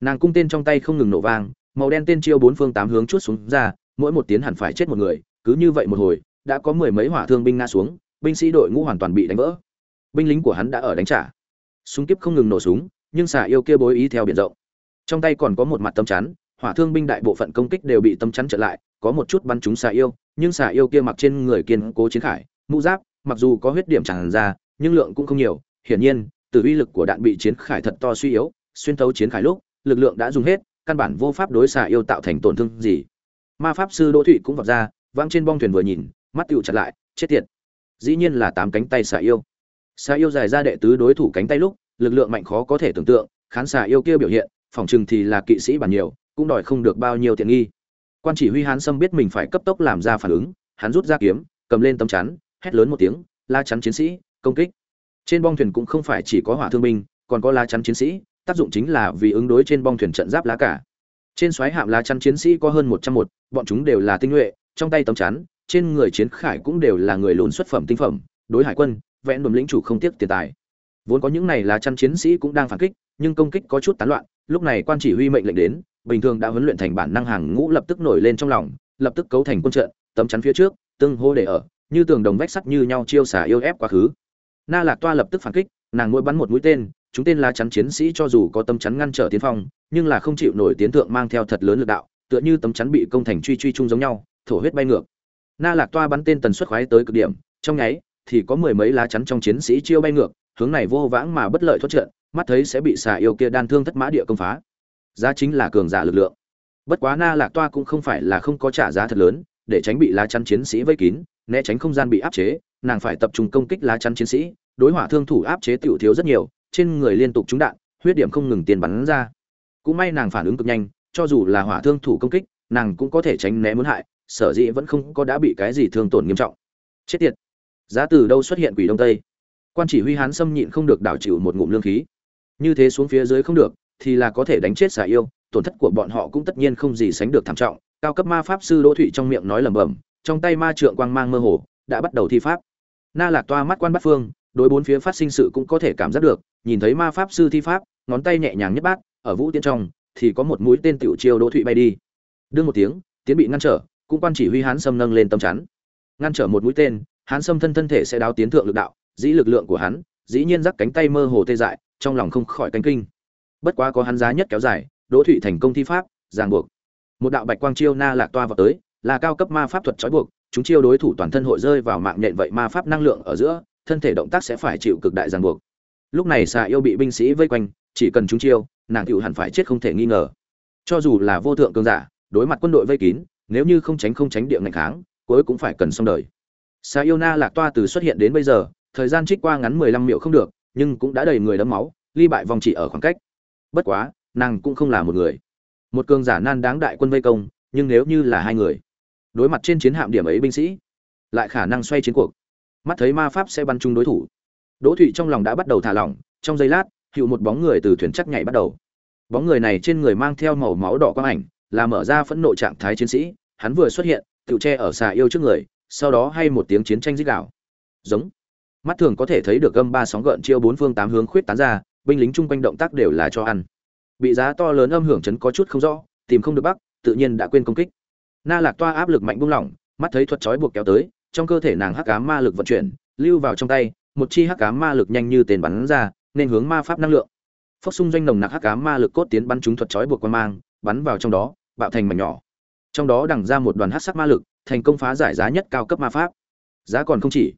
Speaker 1: Nàng cung tên trong tay không ngừng nổ vang màu đen tên chiêu bốn phương tám hướng chút xuống ra, mỗi một tiếng hẳn phải chết một người, cứ như vậy một hồi, đã có mười mấy hỏa thương binh ngã xuống, binh sĩ đội ngũ hoàn toàn bị đánh vỡ. Binh lính của hắn đã ở đánh trả. Súng kiếp không ngừng nổ súng, nhưng xạ yêu kia bối ý theo biển rộng. Trong tay còn có một mặt tâm chắn, hỏa thương binh đại bộ phận công kích đều bị tâm chắn trở lại, có một chút bắn trúng xạ yêu, nhưng xạ yêu kia mặc trên người kiên cố chiến khải, mũ giáp, mặc dù có huyết điểm tràn ra, nhưng lượng cũng không nhiều. Hiển nhiên, từ uy lực của đạn bị chiến khải thật to suy yếu, xuyên thấu chiến khải lúc, lực lượng đã dùng hết căn bản vô pháp đối xạ yêu tạo thành tổn thương gì. Ma pháp sư đỗ thụy cũng vọt ra văng trên bong thuyền vừa nhìn, mắt tựu chặt lại, chết tiệt. Dĩ nhiên là tám cánh tay xạ yêu. Xạ yêu dài ra đệ tứ đối thủ cánh tay lúc, lực lượng mạnh khó có thể tưởng tượng, khán xạ yêu kia biểu hiện phỏng chừng thì là kỵ sĩ bản nhiều, cũng đòi không được bao nhiêu tiện nghi. Quan chỉ huy hán sâm biết mình phải cấp tốc làm ra phản ứng, hắn rút ra kiếm, cầm lên tấm chắn, hét lớn một tiếng, la chắn chiến sĩ, công kích. Trên bong thuyền cũng không phải chỉ có hỏa thương binh, còn có la chắn chiến sĩ tác dụng chính là vì ứng đối trên bong thuyền trận giáp lá cả. Trên xoáy hạm lá chắn chiến sĩ có hơn một trăm một, bọn chúng đều là tinh nhuệ, trong tay tấm chắn, trên người chiến khải cũng đều là người lồn xuất phẩm tinh phẩm, đối hải quân vẽn đồn lĩnh chủ không tiếc tiền tài. Vốn có những này lá chắn chiến sĩ cũng đang phản kích, nhưng công kích có chút tán loạn, lúc này quan chỉ huy mệnh lệnh đến, bình thường đã huấn luyện thành bản năng hàng ngũ lập tức nổi lên trong lòng, lập tức cấu thành quân trận, tấm chắn phía trước, tương hô để ở, như tường đồng vách sắt như nhau chiêu xả yêu ép quá khứ. Na lạc toa lập tức phản kích, nàng mỗi bắn một mũi tên chúng tên lá chắn chiến sĩ cho dù có tấm chắn ngăn trở tiến phong, nhưng là không chịu nổi tiến thượng mang theo thật lớn lực đạo, tựa như tấm chắn bị công thành truy truy chung giống nhau, thổ huyết bay ngược. Na lạc toa bắn tên tần suất khoái tới cực điểm, trong nháy thì có mười mấy lá chắn trong chiến sĩ chiêu bay ngược, hướng này vô vãng mà bất lợi thoát trận, mắt thấy sẽ bị xà yêu kia đan thương thất mã địa công phá. Giá chính là cường giả lực lượng. Bất quá na lạc toa cũng không phải là không có trả giá thật lớn, để tránh bị lá chắn chiến sĩ vây kín, né tránh không gian bị áp chế, nàng phải tập trung công kích lá chắn chiến sĩ, đối hỏa thương thủ áp chế tiểu thiếu rất nhiều trên người liên tục trúng đạn, huyết điểm không ngừng tiền bắn ra. Cũng may nàng phản ứng cực nhanh, cho dù là hỏa thương thủ công kích, nàng cũng có thể tránh né muốn hại, sở dĩ vẫn không có đã bị cái gì thương tổn nghiêm trọng. Chết tiệt. Giá từ đâu xuất hiện quỷ đông tây? Quan chỉ huy hán xâm nhịn không được đảo chịu một ngụm lương khí. Như thế xuống phía dưới không được, thì là có thể đánh chết xà yêu, tổn thất của bọn họ cũng tất nhiên không gì sánh được thảm trọng. Cao cấp ma pháp sư đỗ thụy trong miệng nói lẩm bẩm, trong tay ma trượng quang mang mơ hồ, đã bắt đầu thi pháp. Na lạc toa mắt quan bắt phương đối bốn phía phát sinh sự cũng có thể cảm giác được, nhìn thấy ma pháp sư thi pháp, ngón tay nhẹ nhàng nhất bát, ở vũ tiên trong, thì có một mũi tên tiểu chiêu đỗ thụy bay đi. Đương một tiếng, tiến bị ngăn trở, cũng quan chỉ huy hán sâm nâng lên tâm chắn. Ngăn trở một mũi tên, hán sâm thân thân thể sẽ đáo tiến thượng lực đạo, dĩ lực lượng của hắn, dĩ nhiên rắc cánh tay mơ hồ tê dại, trong lòng không khỏi cánh kinh. Bất quá có hắn giá nhất kéo dài, đỗ thụy thành công thi pháp, ràng buộc. Một đạo bạch quang chiêu na lạc toa vào tới, là cao cấp ma pháp thuật trói buộc, chúng chiêu đối thủ toàn thân hội rơi vào mạng nhện vậy ma pháp năng lượng ở giữa thân thể động tác sẽ phải chịu cực đại ràng buộc. Lúc này xà yêu bị binh sĩ vây quanh, chỉ cần chúng chiêu, nàng cựu hẳn phải chết không thể nghi ngờ. Cho dù là vô thượng cường giả, đối mặt quân đội vây kín, nếu như không tránh không tránh địa ngạch kháng, cuối cũng phải cần xong đời. Xà yêu na lạc toa từ xuất hiện đến bây giờ, thời gian trích qua ngắn mười lăm miệu không được, nhưng cũng đã đầy người đấm máu, ly bại vòng chỉ ở khoảng cách. Bất quá, nàng cũng không là một người. Một cường giả nan đáng đại quân vây công, nhưng nếu như là hai người, đối mặt trên chiến hạm điểm ấy binh sĩ, lại khả năng xoay chiến cuộc mắt thấy ma pháp sẽ bắn chung đối thủ. Đỗ thụy trong lòng đã bắt đầu thả lỏng, trong giây lát hiệu một bóng người từ thuyền chắc nhảy bắt đầu. Bóng người này trên người mang theo màu máu đỏ quang ảnh, là mở ra phẫn nộ trạng thái chiến sĩ, hắn vừa xuất hiện tự che ở xà yêu trước người, sau đó hay một tiếng chiến tranh dích đảo giống. Mắt thường có thể thấy được gâm ba sóng gợn chiêu bốn phương tám hướng khuyết tán ra, binh lính chung quanh động tác đều là cho ăn. Bị giá to lớn âm hưởng chấn có chút không rõ, tìm không được bắc, tự nhiên đã quên công kích. Na lạc toa áp lực mạnh buông lỏng, mắt thấy thuật trói buộc kéo tới trong cơ thể nàng hắc ám ma lực vận chuyển, lưu vào trong tay, một chi hắc ám ma lực nhanh như tên bắn ra, nên hướng ma pháp năng lượng. Phốc xung doanh nồng nặc hắc ám ma lực cốt tiến bắn trúng thuật trói buộc quan mang, bắn vào trong đó, bạo thành mảnh nhỏ. Trong đó đằng ra một đoàn hắc sắc ma lực, thành công phá giải giá nhất cao cấp ma pháp. Giá còn không chỉ.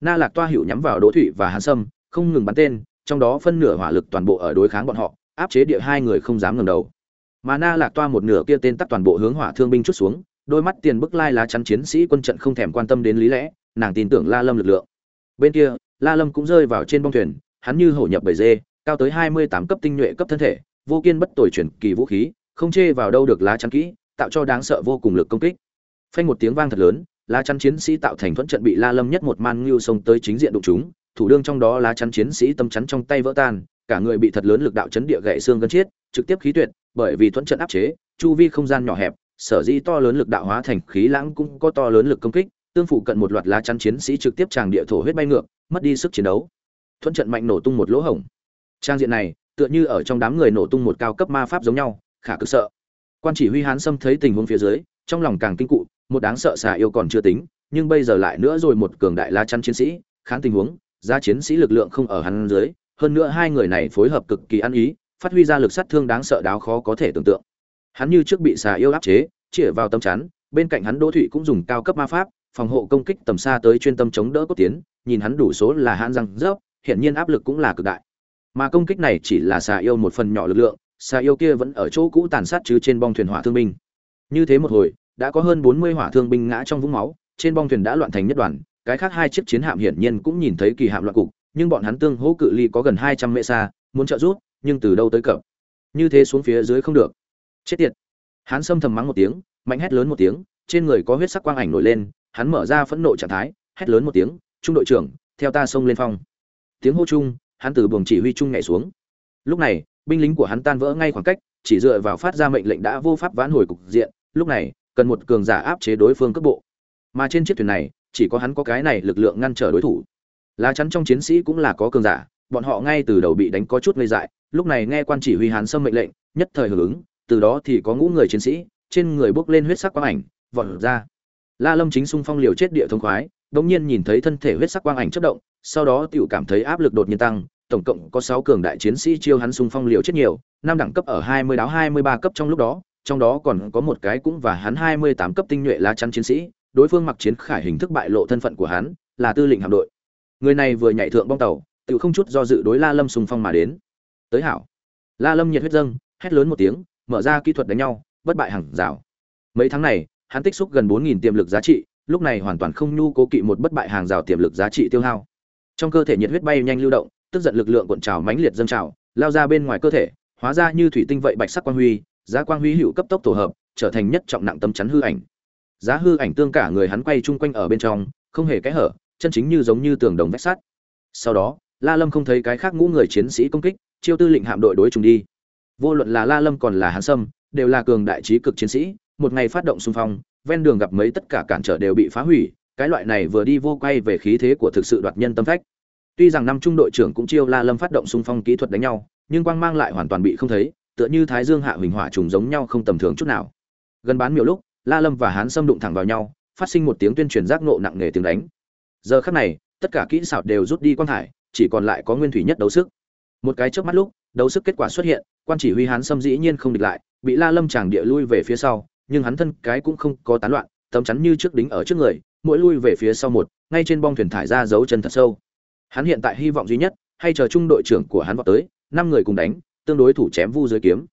Speaker 1: Na lạc toa hiệu nhắm vào đỗ thủy và hàn sâm, không ngừng bắn tên, trong đó phân nửa hỏa lực toàn bộ ở đối kháng bọn họ, áp chế địa hai người không dám ngẩng đầu. Mà na lạc toa một nửa kia tên tắt toàn bộ hướng hỏa thương binh chút xuống đôi mắt tiền bức lai lá chắn chiến sĩ quân trận không thèm quan tâm đến lý lẽ, nàng tin tưởng la lâm lực lượng. Bên kia, la lâm cũng rơi vào trên bông thuyền, hắn như hổ nhập bầy dê, cao tới hai mươi tám cấp tinh nhuệ cấp thân thể, vô kiên bất tồi chuyển kỳ vũ khí, không chê vào đâu được lá chắn kỹ, tạo cho đáng sợ vô cùng lực công kích. Phanh một tiếng vang thật lớn, lá chắn chiến sĩ tạo thành thuẫn trận bị la lâm nhất một man ngưu xông tới chính diện đụng chúng, thủ đương trong đó lá chắn chiến sĩ tâm chắn trong tay vỡ tan, cả người bị thật lớn lực đạo chấn địa gãy xương gân chết trực tiếp khí tuyệt, bởi vì thuẫn trận áp chế, chu vi không gian nhỏ hẹp sở dĩ to lớn lực đạo hóa thành khí lãng cũng có to lớn lực công kích, tương phụ cận một loạt lá chắn chiến sĩ trực tiếp tràng địa thổ huyết bay ngược, mất đi sức chiến đấu. Thuận trận mạnh nổ tung một lỗ hổng. Trang diện này, tựa như ở trong đám người nổ tung một cao cấp ma pháp giống nhau, khả cực sợ. Quan chỉ huy hán sâm thấy tình huống phía dưới, trong lòng càng kinh cụ, một đáng sợ xà yêu còn chưa tính, nhưng bây giờ lại nữa rồi một cường đại lá chắn chiến sĩ kháng tình huống ra chiến sĩ lực lượng không ở hắn dưới, hơn nữa hai người này phối hợp cực kỳ ăn ý, phát huy ra lực sát thương đáng sợ đáo khó có thể tưởng tượng hắn như trước bị xà yêu áp chế, chĩa vào tâm chắn, bên cạnh hắn đỗ thụy cũng dùng cao cấp ma pháp, phòng hộ công kích tầm xa tới chuyên tâm chống đỡ cốt tiến, nhìn hắn đủ số là hãn răng rớp, hiển nhiên áp lực cũng là cực đại. Mà công kích này chỉ là xà yêu một phần nhỏ lực lượng, xà yêu kia vẫn ở chỗ cũ tàn sát chứ trên bong thuyền hỏa thương binh. Như thế một hồi, đã có hơn bốn mươi hỏa thương binh ngã trong vũng máu, trên bong thuyền đã loạn thành nhất đoàn, cái khác hai chiếc chiến hạm hiển nhiên cũng nhìn thấy kỳ hạm loạn cục, nhưng bọn hắn tương hỗ cự ly có gần hai trăm mễ xa, muốn trợ giúp, nhưng từ đâu tới cập? Như thế xuống phía dưới không được chết tiệt. Hắn xâm thầm mắng một tiếng, mạnh hét lớn một tiếng, trên người có huyết sắc quang ảnh nổi lên, hắn mở ra phẫn nộ trạng thái, hét lớn một tiếng, trung đội trưởng, theo ta xông lên phong. Tiếng hô chung, hắn từ buồng chỉ huy chung nhảy xuống. Lúc này, binh lính của hắn tan vỡ ngay khoảng cách, chỉ dựa vào phát ra mệnh lệnh đã vô pháp vãn hồi cục diện, lúc này, cần một cường giả áp chế đối phương cấp bộ. Mà trên chiếc thuyền này, chỉ có hắn có cái này lực lượng ngăn trở đối thủ. Lá chắn trong chiến sĩ cũng là có cường giả, bọn họ ngay từ đầu bị đánh có chút ngây dại, lúc này nghe quan chỉ huy hán xâm mệnh lệnh, nhất thời hưởng ứng từ đó thì có ngũ người chiến sĩ, trên người bốc lên huyết sắc quang ảnh, vọt ra. La lâm chính xung phong liều chết địa thông khoái, đống nhiên nhìn thấy thân thể huyết sắc quang ảnh chất động, sau đó tiểu cảm thấy áp lực đột nhiên tăng, tổng cộng có 6 cường đại chiến sĩ chiêu hắn xung phong liều chết nhiều, năm đẳng cấp ở 20 đáo 23 cấp trong lúc đó, trong đó còn có một cái cũng và hắn 28 cấp tinh nhuệ lá chắn chiến sĩ, đối phương mặc chiến khải hình thức bại lộ thân phận của hắn, là tư lệnh hạm đội. Người này vừa nhảy thượng bong tàu, tự không chút do dự đối la lâm xung phong mà đến. Tới hảo. La lâm nhiệt huyết dâng, hét lớn một tiếng mở ra kỹ thuật đánh nhau, bất bại hàng rào. Mấy tháng này, hắn tích xúc gần bốn nghìn tiềm lực giá trị, lúc này hoàn toàn không nhu cố kỵ một bất bại hàng rào tiềm lực giá trị tiêu hao. Trong cơ thể nhiệt huyết bay nhanh lưu động, tức giận lực lượng cuộn trào mãnh liệt dâng trào, lao ra bên ngoài cơ thể, hóa ra như thủy tinh vậy bạch sắc quang huy, giá quang huy hữu cấp tốc tổ hợp, trở thành nhất trọng nặng tâm chắn hư ảnh. Giá hư ảnh tương cả người hắn quay chung quanh ở bên trong, không hề kẽ hở, chân chính như giống như tường đồng vách sắt. Sau đó, la lâm không thấy cái khác ngũ người chiến sĩ công kích, chiêu tư lệnh hạm đội đối trùng đi vô luận là la lâm còn là hán sâm, đều là cường đại trí cực chiến sĩ, một ngày phát động xung phong, ven đường gặp mấy tất cả cản trở đều bị phá hủy, cái loại này vừa đi vô quay về khí thế của thực sự đoạt nhân tâm phách. Tuy rằng năm trung đội trưởng cũng chiêu la lâm phát động xung phong kỹ thuật đánh nhau, nhưng quang mang lại hoàn toàn bị không thấy, tựa như thái dương hạ huỳnh hỏa trùng giống nhau không tầm thường chút nào. Gần bán miểu lúc, la lâm và hán sâm đụng thẳng vào nhau, phát sinh một tiếng tuyên truyền giác nộ nặng nề tiếng đánh. Giờ khắc này, tất cả kỹ xảo đều rút đi quang thải, chỉ còn lại có nguyên thủy nhất đấu sức. Một cái trước mắt lúc đấu sức kết quả xuất hiện, quan chỉ huy hán sâm dĩ nhiên không địch lại, bị la lâm chàng địa lui về phía sau, nhưng hắn thân cái cũng không có tán loạn, tấm chắn như trước đính ở trước người, mỗi lui về phía sau một, ngay trên bong thuyền thải ra dấu chân thật sâu. Hắn hiện tại hy vọng duy nhất, hay chờ trung đội trưởng của hắn vào tới, năm người cùng đánh, tương đối thủ chém vu dưới kiếm.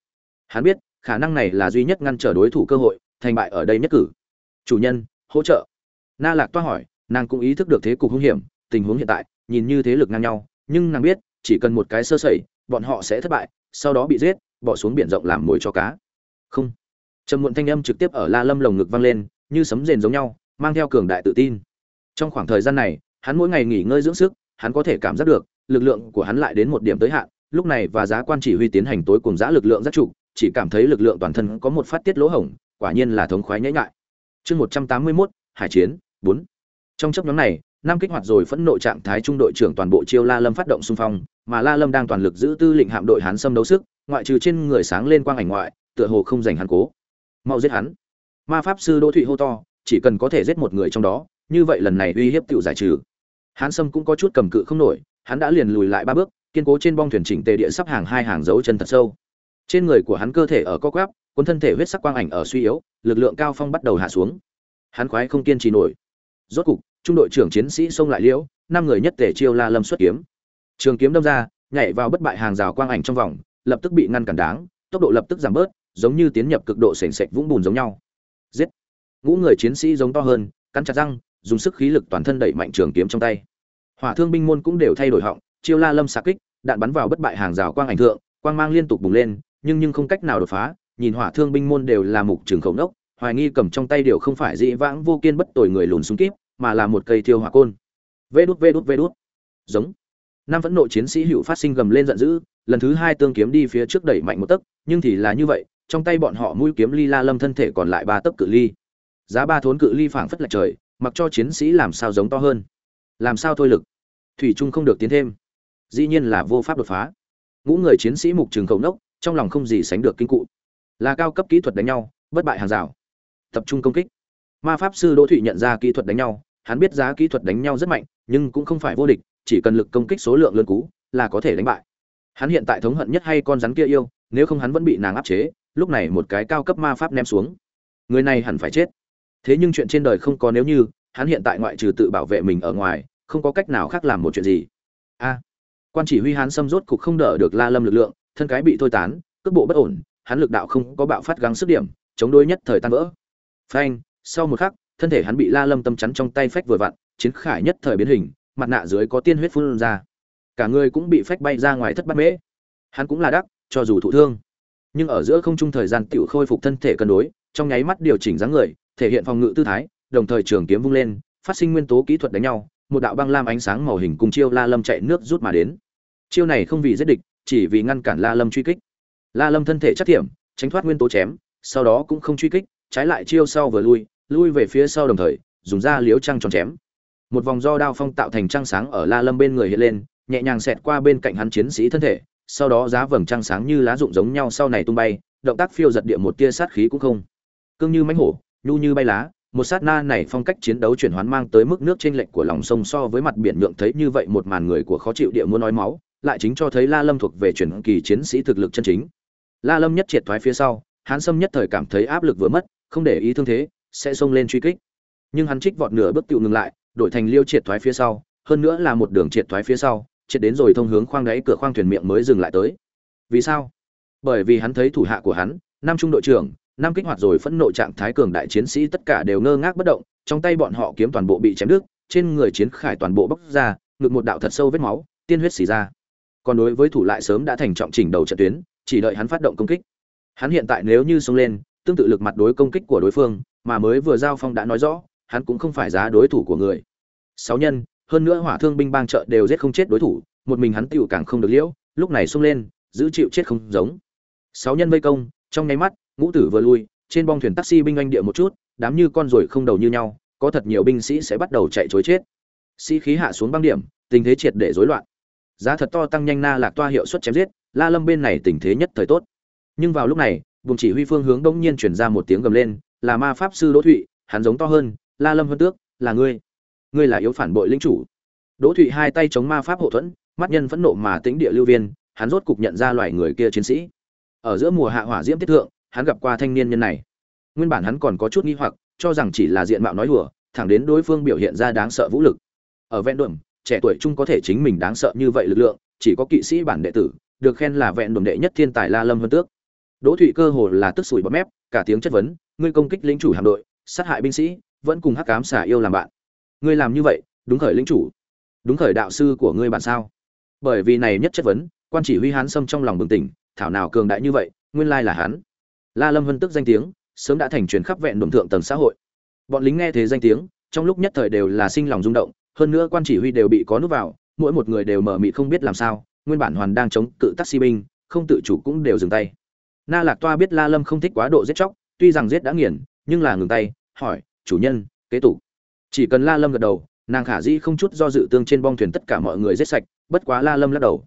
Speaker 1: Hắn biết, khả năng này là duy nhất ngăn trở đối thủ cơ hội, thành bại ở đây nhất cử. Chủ nhân, hỗ trợ. Na lạc toa hỏi, nàng cũng ý thức được thế cục hung hiểm, tình huống hiện tại, nhìn như thế lực ngang nhau, nhưng nàng biết, chỉ cần một cái sơ sẩy bọn họ sẽ thất bại, sau đó bị giết, bỏ xuống biển rộng làm mồi cho cá. Không. Trầm muộn thanh âm trực tiếp ở la lâm lồng ngực vang lên, như sấm rền giống nhau, mang theo cường đại tự tin. Trong khoảng thời gian này, hắn mỗi ngày nghỉ ngơi dưỡng sức, hắn có thể cảm giác được, lực lượng của hắn lại đến một điểm tới hạn, lúc này và giá quan chỉ huy tiến hành tối cùng giá lực lượng giác trụ, chỉ cảm thấy lực lượng toàn thân có một phát tiết lỗ hổng, quả nhiên là thống khoái nhễ ngại chương một trăm tám mươi mốt, hải chiến, bốn. Trong chấp nhóm này, năm kích hoạt rồi phẫn nộ trạng thái trung đội trưởng toàn bộ chiêu la lâm phát động xung phong mà la lâm đang toàn lực giữ tư lệnh hạm đội hán xâm đấu sức, ngoại trừ trên người sáng lên quang ảnh ngoại, tựa hồ không dành hắn cố. Mau giết hắn. Ma pháp sư đỗ thụy hô to, chỉ cần có thể giết một người trong đó, như vậy lần này uy hiếp tự giải trừ. Hán sâm cũng có chút cầm cự không nổi, hắn đã liền lùi lại ba bước, kiên cố trên bong thuyền chỉnh tề địa sắp hàng hai hàng dấu chân thật sâu. Trên người của hắn cơ thể ở co quắp, cuốn thân thể huyết sắc quang ảnh ở suy yếu, lực lượng cao phong bắt đầu hạ xuống. Hắn khoái không kiên trì nổi. Rốt cục, trung đội trưởng chiến sĩ xông lại liễu, năm người nhất thể chiêu la lâm xuất kiếm trường kiếm đâm ra, nhảy vào bất bại hàng rào quang ảnh trong vòng, lập tức bị ngăn cản đáng, tốc độ lập tức giảm bớt, giống như tiến nhập cực độ sền sệt vũng bùn giống nhau. Giết! Ngũ người chiến sĩ giống to hơn, cắn chặt răng, dùng sức khí lực toàn thân đẩy mạnh trường kiếm trong tay. Hỏa thương binh môn cũng đều thay đổi họng, chiêu la lâm xạ kích, đạn bắn vào bất bại hàng rào quang ảnh thượng, quang mang liên tục bùng lên, nhưng nhưng không cách nào đột phá, nhìn hỏa thương binh môn đều là mục trường khẩu đốc hoài nghi cầm trong tay đều không phải dị vãng vô kiên bất tồi người lùn súng kíp, mà là một cây thiêu hỏa côn. Vê đút vê đút vê đút. Giống năm vẫn nộ chiến sĩ hữu phát sinh gầm lên giận dữ, lần thứ hai tương kiếm đi phía trước đẩy mạnh một tấc, nhưng thì là như vậy, trong tay bọn họ mũi kiếm ly la lâm thân thể còn lại ba tấc cự ly. Giá ba thốn cự ly phảng phất lạch trời, mặc cho chiến sĩ làm sao giống to hơn. Làm sao thôi lực? Thủy trung không được tiến thêm. Dĩ nhiên là vô pháp đột phá. Ngũ người chiến sĩ mục trường khẩu nốc, trong lòng không gì sánh được kinh cụ. Là cao cấp kỹ thuật đánh nhau, bất bại hàng rào. Tập trung công kích. Ma pháp sư đỗ thụy nhận ra kỹ thuật đánh nhau, hắn biết giá kỹ thuật đánh nhau rất mạnh, nhưng cũng không phải vô địch chỉ cần lực công kích số lượng lớn cú là có thể đánh bại. Hắn hiện tại thống hận nhất hay con rắn kia yêu, nếu không hắn vẫn bị nàng áp chế, lúc này một cái cao cấp ma pháp ném xuống. Người này hẳn phải chết. Thế nhưng chuyện trên đời không có nếu như, hắn hiện tại ngoại trừ tự bảo vệ mình ở ngoài, không có cách nào khác làm một chuyện gì. A. Quan chỉ huy hắn xâm rốt cục không đỡ được la lâm lực lượng, thân cái bị thôi tán, cước bộ bất ổn, hắn lực đạo không có bạo phát gắng sức điểm, chống đối nhất thời tan vỡ. Phanh, sau một khắc, thân thể hắn bị la lâm tâm chắn trong tay phách vừa vặn, chiến khải nhất thời biến hình mặt nạ dưới có tiên huyết phun ra. Cả người cũng bị phách bay ra ngoài thất bát mễ. Hắn cũng là đắc, cho dù thụ thương. Nhưng ở giữa không trung thời gian tựu khôi phục thân thể cân đối, trong nháy mắt điều chỉnh dáng người, thể hiện phòng ngự tư thái, đồng thời trường kiếm vung lên, phát sinh nguyên tố kỹ thuật đánh nhau, một đạo băng lam ánh sáng màu hình cùng chiêu la lâm chạy nước rút mà đến. Chiêu này không vì giết địch, chỉ vì ngăn cản la lâm truy kích. La lâm thân thể chắc thiểm, tránh thoát nguyên tố chém, sau đó cũng không truy kích, trái lại chiêu sau vừa lui lui về phía sau đồng thời, dùng ra liếu trăng tròn chém một vòng do đao phong tạo thành trăng sáng ở la lâm bên người hiện lên, nhẹ nhàng xẹt qua bên cạnh hắn chiến sĩ thân thể, sau đó giá vầng trăng sáng như lá rụng giống nhau sau này tung bay, động tác phiêu giật địa một tia sát khí cũng không. Cương như mãnh hổ, nhu như bay lá, một sát na này phong cách chiến đấu chuyển hoán mang tới mức nước trên lệnh của lòng sông so với mặt biển nhượng thấy như vậy một màn người của khó chịu địa muốn nói máu, lại chính cho thấy la lâm thuộc về chuyển kỳ chiến sĩ thực lực chân chính. La lâm nhất triệt thoái phía sau hán sâm nhất thời cảm thấy áp lực vừa mất, không để ý thương thế, sẽ xông lên truy kích. Nhưng hắn trích vọt nửa bước tự ngừng lại đổi thành liêu triệt thoái phía sau, hơn nữa là một đường triệt thoái phía sau, triệt đến rồi thông hướng khoang đáy cửa khoang thuyền miệng mới dừng lại tới. Vì sao? Bởi vì hắn thấy thủ hạ của hắn, năm trung đội trưởng, năm kích hoạt rồi phẫn nộ trạng thái cường đại chiến sĩ tất cả đều ngơ ngác bất động, trong tay bọn họ kiếm toàn bộ bị chém đứt, trên người chiến khải toàn bộ bốc ra, ngực một đạo thật sâu vết máu, tiên huyết xì ra. Còn đối với thủ lại sớm đã thành trọng chỉnh đầu trận tuyến, chỉ đợi hắn phát động công kích. Hắn hiện tại nếu như xông lên, tương tự lực mặt đối công kích của đối phương, mà mới vừa giao phong đã nói rõ hắn cũng không phải giá đối thủ của người. Sáu nhân, hơn nữa hỏa thương binh bang trợ đều giết không chết đối thủ, một mình hắn tựu càng không được liễu, lúc này xông lên, giữ chịu chết không giống. Sáu nhân vây công, trong nháy mắt, ngũ tử vừa lui, trên bong thuyền taxi binh anh địa một chút, đám như con ruồi không đầu như nhau, có thật nhiều binh sĩ sẽ bắt đầu chạy chối chết. Sĩ khí hạ xuống băng điểm, tình thế triệt để rối loạn. Giá thật to tăng nhanh na lạc toa hiệu suất chém giết, la lâm bên này tình thế nhất thời tốt. Nhưng vào lúc này, vùng chỉ huy phương hướng đông nhiên chuyển ra một tiếng gầm lên, là ma pháp sư đỗ thụy, hắn giống to hơn la lâm hơn tước, là ngươi. Ngươi là yếu phản bội lĩnh chủ. Đỗ thụy hai tay chống ma pháp hậu thuẫn, mắt nhân phẫn nộ mà tính địa lưu viên, hắn rốt cục nhận ra loài người kia chiến sĩ. Ở giữa mùa hạ hỏa diễm tiết thượng, hắn gặp qua thanh niên nhân này. Nguyên bản hắn còn có chút nghi hoặc, cho rằng chỉ là diện mạo nói hùa thẳng đến đối phương biểu hiện ra đáng sợ vũ lực. Ở ven đuẩm trẻ tuổi trung có thể chính mình đáng sợ như vậy lực lượng, chỉ có kỵ sĩ bản đệ tử, được khen là vẹn đồn đệ nhất thiên tài la lâm hơn tước. Đỗ thụy cơ hồ là tức sủi bọt mép, cả tiếng chất vấn, ngươi công kích lính chủ hạm đội, sát hại binh sĩ vẫn cùng hắc cám xả yêu làm bạn. Ngươi làm như vậy, đúng khởi lĩnh chủ, đúng khởi đạo sư của ngươi bạn sao? Bởi vì này nhất chất vấn, quan chỉ huy hán sâm trong lòng bừng tỉnh, thảo nào cường đại như vậy, nguyên lai là hắn. La lâm vân tức danh tiếng, sớm đã thành truyền khắp vẹn đồn thượng tầng xã hội. Bọn lính nghe thế danh tiếng, trong lúc nhất thời đều là sinh lòng rung động, hơn nữa quan chỉ huy đều bị có nút vào, mỗi một người đều mở mị không biết làm sao, nguyên bản hoàn đang chống cự taxi binh, không tự chủ cũng đều dừng tay. Na lạc toa biết la lâm không thích quá độ giết chóc, tuy rằng giết đã nghiền, nhưng là ngừng tay, hỏi chủ nhân, kế tục. Chỉ cần la lâm gật đầu, nàng khả dĩ không chút do dự tương trên bong thuyền tất cả mọi người giết sạch, bất quá la lâm lắc đầu.